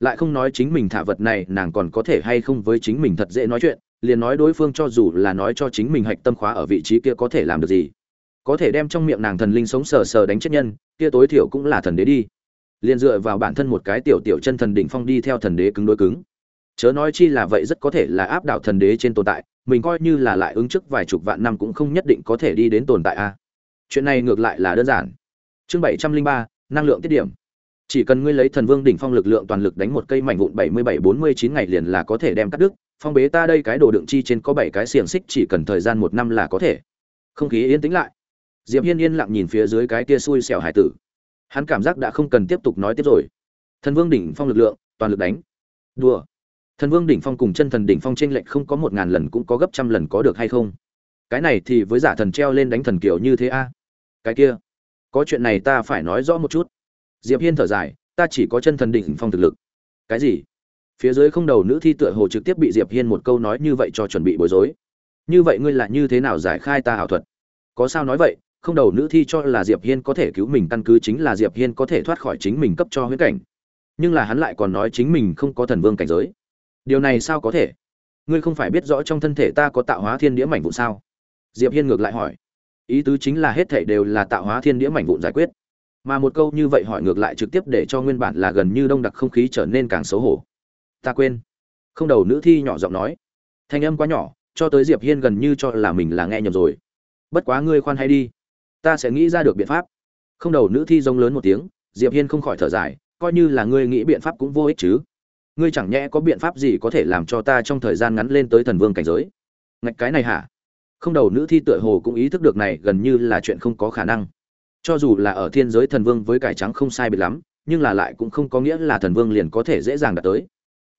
Lại không nói chính mình thả vật này nàng còn có thể hay không với chính mình thật dễ nói chuyện liền nói đối phương cho dù là nói cho chính mình hạch tâm khóa ở vị trí kia có thể làm được gì. Có thể đem trong miệng nàng thần linh sống sờ sờ đánh chết nhân, kia tối thiểu cũng là thần đế đi. Liền dựa vào bản thân một cái tiểu tiểu chân thần đỉnh phong đi theo thần đế cứng đối cứng. Chớ nói chi là vậy rất có thể là áp đảo thần đế trên tồn tại, mình coi như là lại ứng trước vài chục vạn năm cũng không nhất định có thể đi đến tồn tại a. Chuyện này ngược lại là đơn giản. Chương bảy trăm linh ba, năng lượng tiết điểm. Chỉ cần ngươi lấy thần vương đỉnh phong lực lượng toàn lực đánh một cây mảnh vụn bảy mươi bảy bốn mươi chín ngày liền là có thể đem cắt đứt phong bế ta đây cái đồ đựng chi trên có bảy cái xiềng xích, chỉ cần thời gian một năm là có thể. Không khí yên tĩnh lại. Diệp hiên yên lặng nhìn phía dưới cái kia xui xẻo hải tử. Hắn cảm giác đã không cần tiếp tục nói tiếp rồi. Thần vương đỉnh phong lực lượng, toàn lực đánh. Đùa. Thần vương đỉnh phong cùng chân thần đỉnh phong trên lệnh không có một ngàn lần cũng có gấp trăm lần có được hay không? Cái này thì với giả thần treo lên đánh thần kiểu như thế a? Cái kia. Có chuyện này ta phải nói rõ một chút. Diệp hiên thở dài, ta chỉ có chân thần đỉnh phong thực lực. Cái gì? Phía dưới không đầu nữ thi tựa hồ trực tiếp bị diệp hiên một câu nói như vậy cho chuẩn bị bối rối. Như vậy ngươi là như thế nào giải khai ta ảo thuật? Có sao nói vậy, không đầu nữ thi cho là diệp hiên có thể cứu mình căn cứ chính là diệp hiên có thể thoát khỏi chính mình cấp cho huyễn cảnh. Nhưng là hắn lại còn nói chính mình không có thần vương cảnh giới. Điều này sao có thể? Ngươi không phải biết rõ trong thân thể ta có tạo hóa thiên đĩa mảnh vụn sao? Diệp hiên ngược lại hỏi. Ý tứ chính là hết thể đều là tạo hóa thiên đĩa mảnh vụn giải quyết. Mà một câu như vậy hỏi ngược lại trực tiếp để cho nguyên bản là gần như đông đặc không khí trở nên càng xấu hổ ta quên. Không đầu nữ thi nhỏ giọng nói. Thanh âm quá nhỏ, cho tới diệp hiên gần như cho là mình là nghe nhầm rồi. Bất quá ngươi khoan hay đi. Ta sẽ nghĩ ra được biện pháp. Không đầu nữ thi giống lớn một tiếng, diệp hiên không khỏi thở dài, coi như là ngươi nghĩ biện pháp cũng vô ích chứ. Ngươi chẳng nhẽ có biện pháp gì có thể làm cho ta trong thời gian ngắn lên tới thần vương cảnh giới? Ngạch cái này hả? Không đầu nữ thi tựa hồ cũng ý thức được này gần như là chuyện không có khả năng. Cho dù là ở thiên giới thần vương với cải trắng không sai biệt lắm, nhưng là lại cũng không có nghĩa là thần vương liền có thể dễ dàng đạt tới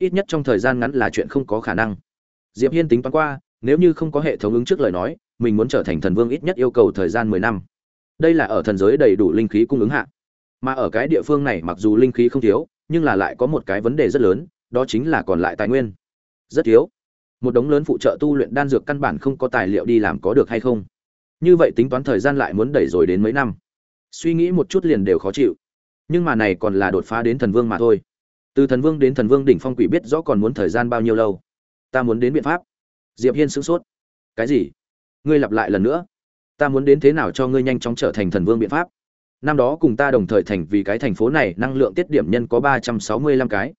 ít nhất trong thời gian ngắn là chuyện không có khả năng. Diệp hiên tính toán qua, nếu như không có hệ thống ứng trước lời nói, mình muốn trở thành thần vương ít nhất yêu cầu thời gian mười năm. Đây là ở thần giới đầy đủ linh khí cung ứng hạ. Mà ở cái địa phương này mặc dù linh khí không thiếu, nhưng là lại có một cái vấn đề rất lớn, đó chính là còn lại tài nguyên. Rất thiếu. Một đống lớn phụ trợ tu luyện đan dược căn bản không có tài liệu đi làm có được hay không? Như vậy tính toán thời gian lại muốn đẩy rồi đến mấy năm. Suy nghĩ một chút liền đều khó chịu. Nhưng mà này còn là đột phá đến thần vương mà thôi từ thần vương đến thần vương đỉnh phong quỷ biết rõ còn muốn thời gian bao nhiêu lâu. Ta muốn đến biện pháp. Diệp hiên sửng sốt. Cái gì? Ngươi lặp lại lần nữa. Ta muốn đến thế nào cho ngươi nhanh chóng trở thành thần vương biện pháp? Năm đó cùng ta đồng thời thành vì cái thành phố này, năng lượng tiết điểm nhân có ba trăm sáu mươi lăm cái.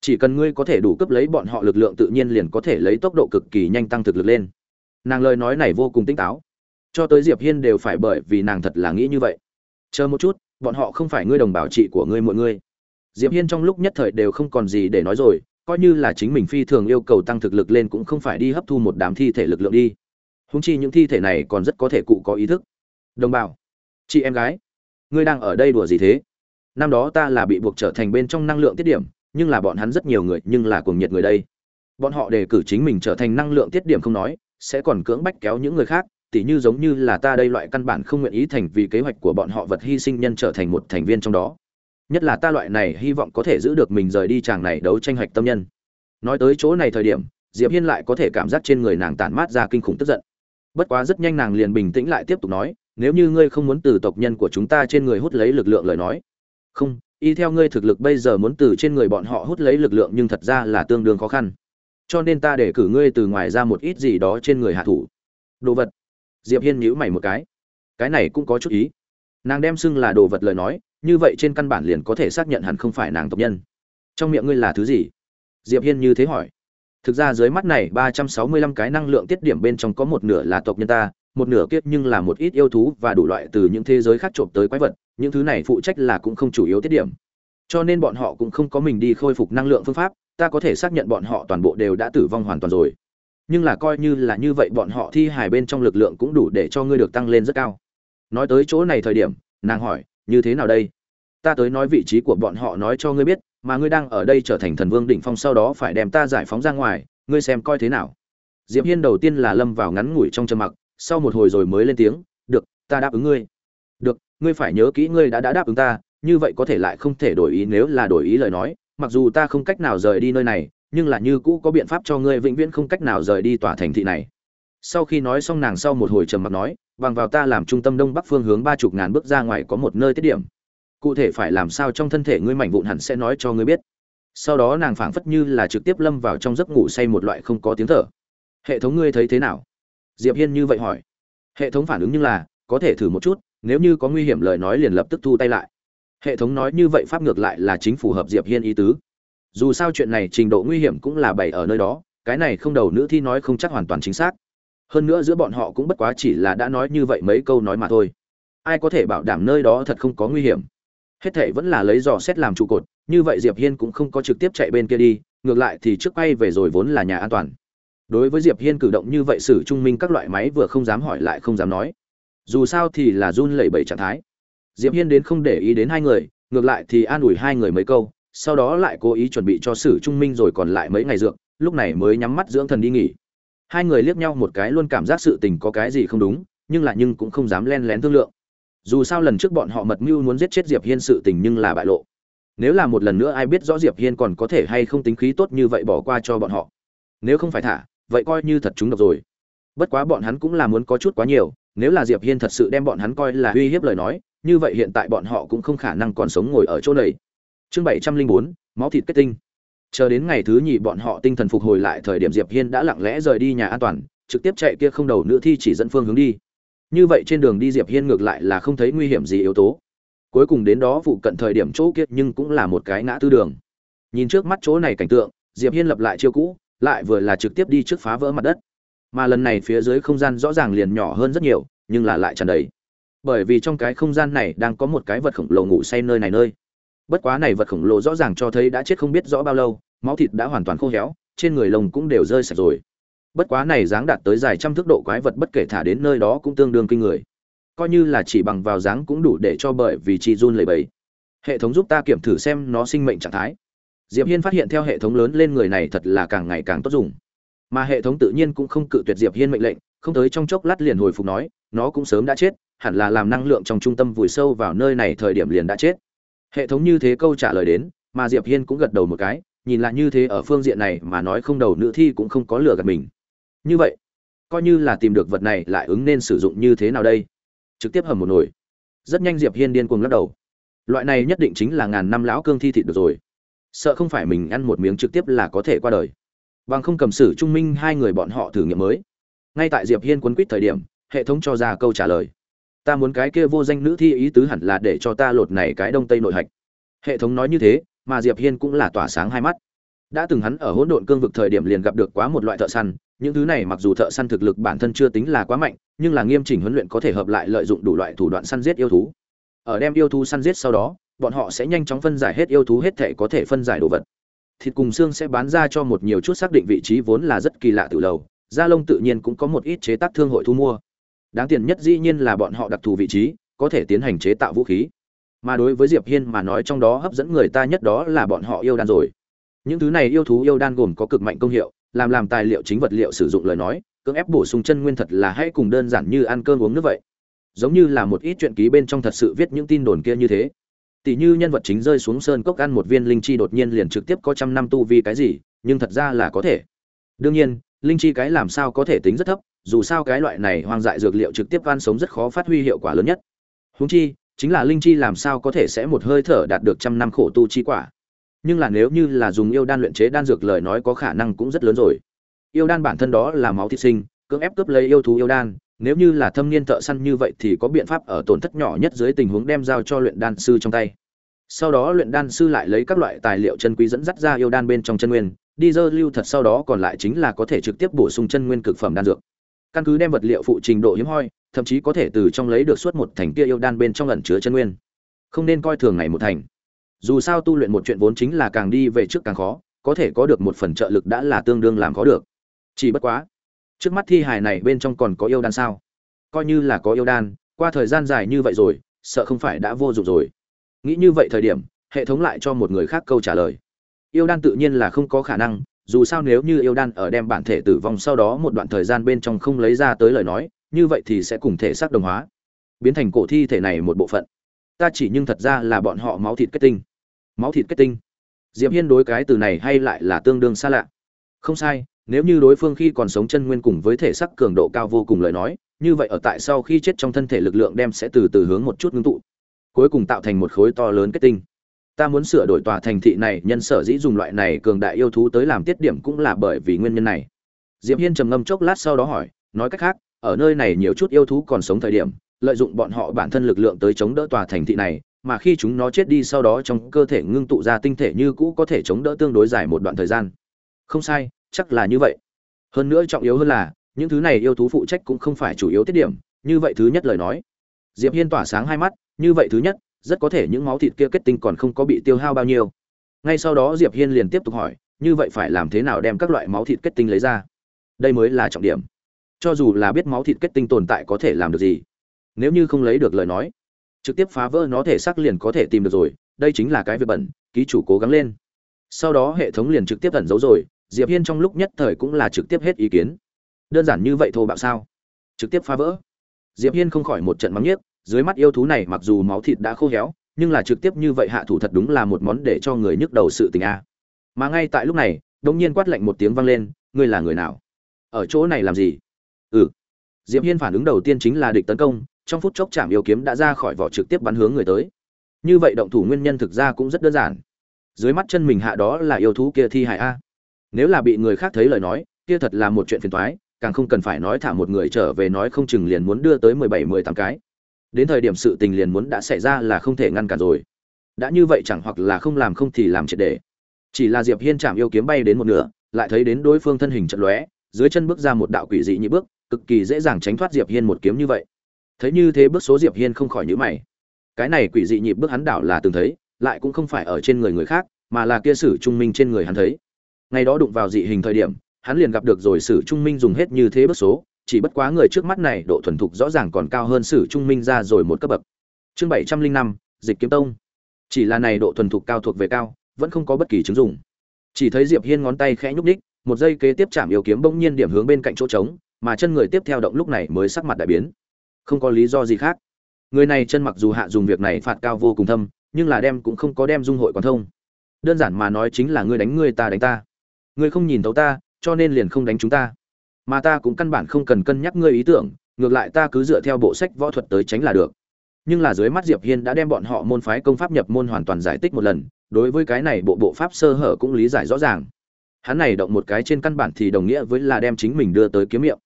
Chỉ cần ngươi có thể đủ cấp lấy bọn họ lực lượng tự nhiên liền có thể lấy tốc độ cực kỳ nhanh tăng thực lực lên. Nàng lời nói này vô cùng tinh táo. Cho tới diệp hiên đều phải bởi vì nàng thật là nghĩ như vậy. Chờ một chút, bọn họ không phải ngươi đồng bảo trị của ngươi mọi ngươi diệp hiên trong lúc nhất thời đều không còn gì để nói rồi, coi như là chính mình phi thường yêu cầu tăng thực lực lên cũng không phải đi hấp thu một đám thi thể lực lượng đi. Huống chi những thi thể này còn rất có thể cụ có ý thức. Đồng bào, chị em gái, ngươi đang ở đây đùa gì thế? Năm đó ta là bị buộc trở thành bên trong năng lượng tiết điểm, nhưng là bọn hắn rất nhiều người, nhưng là cuồng nhiệt người đây. Bọn họ đề cử chính mình trở thành năng lượng tiết điểm không nói, sẽ còn cưỡng bách kéo những người khác, tỉ như giống như là ta đây loại căn bản không nguyện ý thành vì kế hoạch của bọn họ vật hy sinh nhân trở thành một thành viên trong đó nhất là ta loại này hy vọng có thể giữ được mình rời đi chàng này đấu tranh hạch tâm nhân. Nói tới chỗ này thời điểm, diệp hiên lại có thể cảm giác trên người nàng tản mát ra kinh khủng tức giận. Bất quá rất nhanh nàng liền bình tĩnh lại tiếp tục nói, nếu như ngươi không muốn từ tộc nhân của chúng ta trên người hút lấy lực lượng lời nói. Không, y theo ngươi thực lực bây giờ muốn từ trên người bọn họ hút lấy lực lượng nhưng thật ra là tương đương khó khăn. Cho nên ta để cử ngươi từ ngoài ra một ít gì đó trên người hạ thủ. Đồ vật? Diệp hiên nhíu mày một cái. Cái này cũng có chút ý. Nàng đem xưng là đồ vật lời nói như vậy trên căn bản liền có thể xác nhận hẳn không phải nàng tộc nhân. Trong miệng ngươi là thứ gì? Diệp hiên như thế hỏi. Thực ra dưới mắt này, ba trăm sáu mươi lăm cái năng lượng tiết điểm bên trong có một nửa là tộc nhân ta, một nửa kiếp nhưng là một ít yêu thú và đủ loại từ những thế giới khác trộm tới quái vật, những thứ này phụ trách là cũng không chủ yếu tiết điểm. Cho nên bọn họ cũng không có mình đi khôi phục năng lượng phương pháp, ta có thể xác nhận bọn họ toàn bộ đều đã tử vong hoàn toàn rồi. Nhưng là coi như là như vậy bọn họ thi hài bên trong lực lượng cũng đủ để cho ngươi được tăng lên rất cao. Nói tới chỗ này thời điểm, nàng hỏi, như thế nào đây? Ta tới nói vị trí của bọn họ nói cho ngươi biết, mà ngươi đang ở đây trở thành thần vương đỉnh phong sau đó phải đem ta giải phóng ra ngoài, ngươi xem coi thế nào. Diệp hiên đầu tiên là lâm vào ngắn ngủi trong trầm mặc, sau một hồi rồi mới lên tiếng, được, ta đáp ứng ngươi. Được, ngươi phải nhớ kỹ ngươi đã đã đáp ứng ta, như vậy có thể lại không thể đổi ý nếu là đổi ý lời nói, mặc dù ta không cách nào rời đi nơi này, nhưng là như cũ có biện pháp cho ngươi vĩnh viễn không cách nào rời đi tòa thành thị này. Sau khi nói xong nàng sau một hồi trầm mặc nói, bằng vào ta làm trung tâm đông bắc phương hướng ba chục ngàn bước ra ngoài có một nơi tiết điểm cụ thể phải làm sao trong thân thể ngươi mảnh vụn hẳn sẽ nói cho ngươi biết. Sau đó nàng phảng phất như là trực tiếp lâm vào trong giấc ngủ say một loại không có tiếng thở. Hệ thống ngươi thấy thế nào? Diệp hiên như vậy hỏi. Hệ thống phản ứng như là, có thể thử một chút, nếu như có nguy hiểm lời nói liền lập tức thu tay lại. Hệ thống nói như vậy pháp ngược lại là chính phù hợp diệp hiên ý tứ. Dù sao chuyện này trình độ nguy hiểm cũng là bày ở nơi đó, cái này không đầu nữ thi nói không chắc hoàn toàn chính xác. Hơn nữa giữa bọn họ cũng bất quá chỉ là đã nói như vậy mấy câu nói mà thôi. Ai có thể bảo đảm nơi đó thật không có nguy hiểm? Hết thảy vẫn là lấy dò xét làm trụ cột, như vậy diệp hiên cũng không có trực tiếp chạy bên kia đi, ngược lại thì trước bay về rồi vốn là nhà an toàn. Đối với diệp hiên cử động như vậy sử trung minh các loại máy vừa không dám hỏi lại không dám nói. Dù sao thì là run lẩy bẩy trạng thái. Diệp hiên đến không để ý đến hai người, ngược lại thì an ủi hai người mấy câu, sau đó lại cố ý chuẩn bị cho sử trung minh rồi còn lại mấy ngày dược, lúc này mới nhắm mắt dưỡng thần đi nghỉ. Hai người liếc nhau một cái luôn cảm giác sự tình có cái gì không đúng, nhưng lại nhưng cũng không dám len lén thương lượng dù sao lần trước bọn họ mật mưu muốn giết chết diệp hiên sự tình nhưng là bại lộ. Nếu là một lần nữa ai biết rõ diệp hiên còn có thể hay không tính khí tốt như vậy bỏ qua cho bọn họ. Nếu không phải thả, vậy coi như thật chúng độc rồi. Bất quá bọn hắn cũng là muốn có chút quá nhiều, nếu là diệp hiên thật sự đem bọn hắn coi là uy hiếp lời nói, như vậy hiện tại bọn họ cũng không khả năng còn sống ngồi ở chỗ này. Chương bảy trăm linh bốn, máu thịt kết tinh. Chờ đến ngày thứ nhì bọn họ tinh thần phục hồi lại, thời điểm diệp hiên đã lặng lẽ rời đi nhà an toàn, trực tiếp chạy kia không đầu nữ thi chỉ dẫn phương hướng đi như vậy trên đường đi diệp hiên ngược lại là không thấy nguy hiểm gì yếu tố. Cuối cùng đến đó phụ cận thời điểm chỗ kia nhưng cũng là một cái ngã tư đường. Nhìn trước mắt chỗ này cảnh tượng, diệp hiên lập lại chiêu cũ, lại vừa là trực tiếp đi trước phá vỡ mặt đất. Mà lần này phía dưới không gian rõ ràng liền nhỏ hơn rất nhiều, nhưng là lại tràn đầy. Bởi vì trong cái không gian này đang có một cái vật khổng lồ ngủ say nơi này nơi. Bất quá này vật khổng lồ rõ ràng cho thấy đã chết không biết rõ bao lâu, máu thịt đã hoàn toàn khô héo, trên người lồng cũng đều rơi sạch rồi bất quá này dáng đạt tới dài trăm thước độ quái vật bất kể thả đến nơi đó cũng tương đương kinh người. Coi như là chỉ bằng vào dáng cũng đủ để cho bởi vì chị run lầy bầy hệ thống giúp ta kiểm thử xem nó sinh mệnh trạng thái. Diệp hiên phát hiện theo hệ thống lớn lên người này thật là càng ngày càng tốt dùng. Mà hệ thống tự nhiên cũng không cự tuyệt diệp hiên mệnh lệnh, không tới trong chốc lát liền hồi phục nói, nó cũng sớm đã chết, hẳn là làm năng lượng trong trung tâm vùi sâu vào nơi này thời điểm liền đã chết. Hệ thống như thế câu trả lời đến, mà diệp hiên cũng gật đầu một cái, nhìn lại như thế ở phương diện này mà nói không đầu nữ thi cũng không có lừa gạt mình như vậy, coi như là tìm được vật này lại ứng nên sử dụng như thế nào đây? Trực tiếp hầm một nồi. Rất nhanh diệp hiên điên cuồng lắc đầu. Loại này nhất định chính là ngàn năm lão cương thi thịt được rồi. Sợ không phải mình ăn một miếng trực tiếp là có thể qua đời. Bằng không cầm sử trung minh hai người bọn họ thử nghiệm mới. Ngay tại diệp hiên quấn quýt thời điểm, hệ thống cho ra câu trả lời. Ta muốn cái kia vô danh nữ thi ý tứ hẳn là để cho ta lột này cái đông tây nội hạch. Hệ thống nói như thế, mà diệp hiên cũng là tỏa sáng hai mắt. Đã từng hắn ở hỗn độn cương vực thời điểm liền gặp được quá một loại thợ săn những thứ này mặc dù thợ săn thực lực bản thân chưa tính là quá mạnh, nhưng là nghiêm chỉnh huấn luyện có thể hợp lại lợi dụng đủ loại thủ đoạn săn giết yêu thú. Ở đem yêu thú săn giết sau đó, bọn họ sẽ nhanh chóng phân giải hết yêu thú hết thể có thể phân giải đồ vật. Thịt cùng xương sẽ bán ra cho một nhiều chút xác định vị trí vốn là rất kỳ lạ từ lầu, da lông tự nhiên cũng có một ít chế tác thương hội thu mua. Đáng tiền nhất dĩ nhiên là bọn họ đặc thù vị trí, có thể tiến hành chế tạo vũ khí. Mà đối với diệp hiên mà nói trong đó hấp dẫn người ta nhất đó là bọn họ yêu đan rồi. Những thứ này yêu thú yêu đan gồm có cực mạnh công hiệu làm làm tài liệu chính vật liệu sử dụng lời nói, cưỡng ép bổ sung chân nguyên thật là hay cùng đơn giản như ăn cơm uống nước vậy. Giống như là một ít chuyện ký bên trong thật sự viết những tin đồn kia như thế. Tỷ như nhân vật chính rơi xuống sơn cốc ăn một viên linh chi đột nhiên liền trực tiếp có trăm năm tu vi cái gì, nhưng thật ra là có thể. Đương nhiên, linh chi cái làm sao có thể tính rất thấp, dù sao cái loại này hoang dại dược liệu trực tiếp van sống rất khó phát huy hiệu quả lớn nhất. Húng chi, chính là linh chi làm sao có thể sẽ một hơi thở đạt được trăm năm khổ tu chi quả nhưng là nếu như là dùng yêu đan luyện chế đan dược lời nói có khả năng cũng rất lớn rồi. Yêu đan bản thân đó là máu thịt sinh, cưỡng ép cướp lấy yêu thú yêu đan, nếu như là thâm niên thợ săn như vậy thì có biện pháp ở tổn thất nhỏ nhất dưới tình huống đem giao cho luyện đan sư trong tay. Sau đó luyện đan sư lại lấy các loại tài liệu chân quý dẫn dắt ra yêu đan bên trong chân nguyên, đi dơ lưu thật sau đó còn lại chính là có thể trực tiếp bổ sung chân nguyên cực phẩm đan dược. Căn cứ đem vật liệu phụ trình độ hiếm hoi, thậm chí có thể từ trong lấy được suốt một thành kia yêu đan bên trong ẩn chứa chân nguyên. Không nên coi thường ngày một thành dù sao tu luyện một chuyện vốn chính là càng đi về trước càng khó, có thể có được một phần trợ lực đã là tương đương làm khó được. Chỉ bất quá, trước mắt thi hài này bên trong còn có yêu đan sao? Coi như là có yêu đan, qua thời gian dài như vậy rồi, sợ không phải đã vô dụng rồi. Nghĩ như vậy thời điểm, hệ thống lại cho một người khác câu trả lời. Yêu đan tự nhiên là không có khả năng, dù sao nếu như yêu đan ở đem bản thể tử vong sau đó một đoạn thời gian bên trong không lấy ra tới lời nói, như vậy thì sẽ cùng thể xác đồng hóa, biến thành cổ thi thể này một bộ phận. Ta chỉ nhưng thật ra là bọn họ máu thịt kết tinh máu thịt kết tinh. Diệp hiên đối cái từ này hay lại là tương đương xa lạ. Không sai, nếu như đối phương khi còn sống chân nguyên cùng với thể sắc cường độ cao vô cùng lời nói, như vậy ở tại sau khi chết trong thân thể lực lượng đem sẽ từ từ hướng một chút ngưng tụ, cuối cùng tạo thành một khối to lớn kết tinh. Ta muốn sửa đổi tòa thành thị này, nhân sở dĩ dùng loại này cường đại yêu thú tới làm tiết điểm cũng là bởi vì nguyên nhân này. Diệp hiên trầm ngâm chốc lát sau đó hỏi, nói cách khác, ở nơi này nhiều chút yêu thú còn sống thời điểm, lợi dụng bọn họ bản thân lực lượng tới chống đỡ tòa thành thị này mà khi chúng nó chết đi sau đó trong cơ thể ngưng tụ ra tinh thể như cũ có thể chống đỡ tương đối dài một đoạn thời gian. Không sai, chắc là như vậy. Hơn nữa trọng yếu hơn là, những thứ này yêu thú phụ trách cũng không phải chủ yếu tiết điểm, như vậy thứ nhất lời nói. Diệp hiên tỏa sáng hai mắt, như vậy thứ nhất, rất có thể những máu thịt kia kết tinh còn không có bị tiêu hao bao nhiêu. Ngay sau đó diệp hiên liền tiếp tục hỏi, như vậy phải làm thế nào đem các loại máu thịt kết tinh lấy ra? Đây mới là trọng điểm. Cho dù là biết máu thịt kết tinh tồn tại có thể làm được gì, nếu như không lấy được lời nói trực tiếp phá vỡ nó thể xác liền có thể tìm được rồi, đây chính là cái việc bẩn, ký chủ cố gắng lên. Sau đó hệ thống liền trực tiếp ẩn giấu rồi, diệp hiên trong lúc nhất thời cũng là trực tiếp hết ý kiến. Đơn giản như vậy thô bạo sao? Trực tiếp phá vỡ. Diệp hiên không khỏi một trận mắng nhiếc, dưới mắt yêu thú này mặc dù máu thịt đã khô héo, nhưng là trực tiếp như vậy hạ thủ thật đúng là một món để cho người nhức đầu sự tình a. Mà ngay tại lúc này, đống nhiên quát lạnh một tiếng vang lên, ngươi là người nào? Ở chỗ này làm gì? Ừ. Diệp hiên phản ứng đầu tiên chính là địch tấn công trong phút chốc chạm yêu kiếm đã ra khỏi vỏ trực tiếp bắn hướng người tới. Như vậy động thủ nguyên nhân thực ra cũng rất đơn giản. Dưới mắt chân mình hạ đó là yêu thú kia thi hại a. Nếu là bị người khác thấy lời nói, kia thật là một chuyện phiền toái, càng không cần phải nói thả một người trở về nói không chừng liền muốn đưa tới mười bảy, mười tám cái. Đến thời điểm sự tình liền muốn đã xảy ra là không thể ngăn cản rồi. Đã như vậy chẳng hoặc là không làm không thì làm triệt để. Chỉ là diệp hiên chạm yêu kiếm bay đến một nửa, lại thấy đến đối phương thân hình trận lóe, dưới chân bước ra một đạo quỷ dị nhị bước, cực kỳ dễ dàng tránh thoát diệp hiên một kiếm như vậy thấy như thế bước số diệp hiên không khỏi nhíu mày. Cái này quỷ dị nhịp bước hắn đảo là từng thấy, lại cũng không phải ở trên người người khác, mà là kia sử trung minh trên người hắn thấy. Ngày đó đụng vào dị hình thời điểm, hắn liền gặp được rồi sử trung minh dùng hết như thế bước số, chỉ bất quá người trước mắt này độ thuần thục rõ ràng còn cao hơn sử trung minh ra rồi một cấp bậc. Chương bảy trăm linh năm, dịch kiếm tông. Chỉ là này độ thuần thục cao thuộc về cao, vẫn không có bất kỳ chứng dụng. Chỉ thấy diệp hiên ngón tay khẽ nhúc đích một giây kế tiếp chạm yêu kiếm bỗng nhiên điểm hướng bên cạnh chỗ trống, mà chân người tiếp theo động lúc này mới sắc mặt đại biến không có lý do gì khác. Người này chân mặc dù hạ dùng việc này phạt cao vô cùng thâm, nhưng là đem cũng không có đem dung hội quán thông. Đơn giản mà nói chính là ngươi đánh ngươi ta đánh ta. Ngươi không nhìn thấu ta, cho nên liền không đánh chúng ta. Mà ta cũng căn bản không cần cân nhắc ngươi ý tưởng, ngược lại ta cứ dựa theo bộ sách võ thuật tới tránh là được. Nhưng là dưới mắt diệp hiên đã đem bọn họ môn phái công pháp nhập môn hoàn toàn giải tích một lần, đối với cái này bộ bộ pháp sơ hở cũng lý giải rõ ràng. Hắn này động một cái trên căn bản thì đồng nghĩa với là đem chính mình đưa tới kiếm miệng.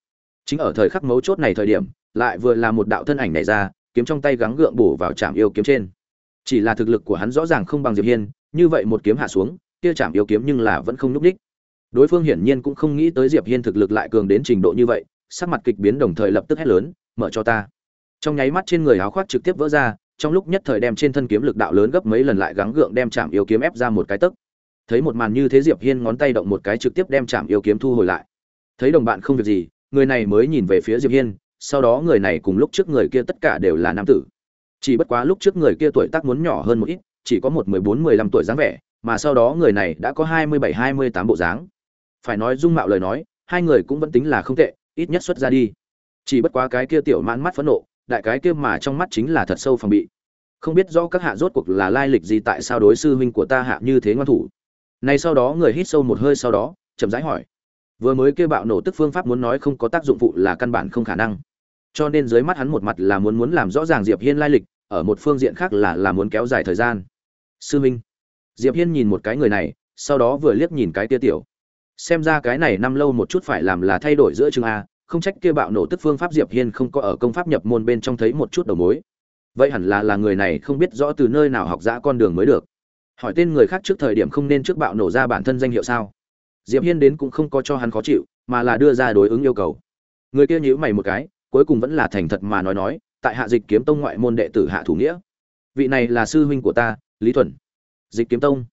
Chính ở thời khắc mấu chốt này thời điểm lại vừa là một đạo thân ảnh này ra, kiếm trong tay gắng gượng bổ vào trạm yêu kiếm trên. Chỉ là thực lực của hắn rõ ràng không bằng diệp hiên, như vậy một kiếm hạ xuống, kia chạm yêu kiếm nhưng là vẫn không núp đích. Đối phương hiển nhiên cũng không nghĩ tới diệp hiên thực lực lại cường đến trình độ như vậy, sắc mặt kịch biến đồng thời lập tức hét lớn, mở cho ta. Trong nháy mắt trên người áo khoác trực tiếp vỡ ra, trong lúc nhất thời đem trên thân kiếm lực đạo lớn gấp mấy lần lại gắng gượng đem chạm yêu kiếm ép ra một cái tấc. Thấy một màn như thế diệp hiên ngón tay động một cái trực tiếp đem chạm yêu kiếm thu hồi lại. Thấy đồng bạn không việc gì, người này mới nhìn về phía diệp hiên sau đó người này cùng lúc trước người kia tất cả đều là nam tử. Chỉ bất quá lúc trước người kia tuổi tác muốn nhỏ hơn một ít, chỉ có một mười bốn, mười lăm tuổi dáng vẻ, mà sau đó người này đã có hai mươi bảy, hai mươi tám bộ dáng. Phải nói dung mạo lời nói, hai người cũng vẫn tính là không tệ, ít nhất xuất ra đi. Chỉ bất quá cái kia tiểu mãn mắt phẫn nộ, đại cái kia mà trong mắt chính là thật sâu phòng bị. Không biết rõ các hạ rốt cuộc là lai lịch gì tại sao đối sư huynh của ta hạ như thế ngoan thủ. Này sau đó người hít sâu một hơi sau đó, chậm rãi hỏi. Vừa mới kia bạo nổ tức phương pháp muốn nói không có tác dụng phụ là căn bản không khả năng cho nên dưới mắt hắn một mặt là muốn muốn làm rõ ràng diệp hiên lai lịch, ở một phương diện khác là là muốn kéo dài thời gian. Sư minh, diệp hiên nhìn một cái người này, sau đó vừa liếc nhìn cái tia tiểu. Xem ra cái này năm lâu một chút phải làm là thay đổi giữa chương a, không trách kia bạo nổ tức phương pháp diệp hiên không có ở công pháp nhập môn bên trong thấy một chút đầu mối. Vậy hẳn là là người này không biết rõ từ nơi nào học ra con đường mới được. Hỏi tên người khác trước thời điểm không nên trước bạo nổ ra bản thân danh hiệu sao? Diệp hiên đến cũng không có cho hắn khó chịu, mà là đưa ra đối ứng yêu cầu. Người kia nhíu mày một cái cuối cùng vẫn là thành thật mà nói nói, tại hạ dịch kiếm tông ngoại môn đệ tử hạ thủ nghĩa. Vị này là sư huynh của ta, lý thuần. Dịch kiếm tông.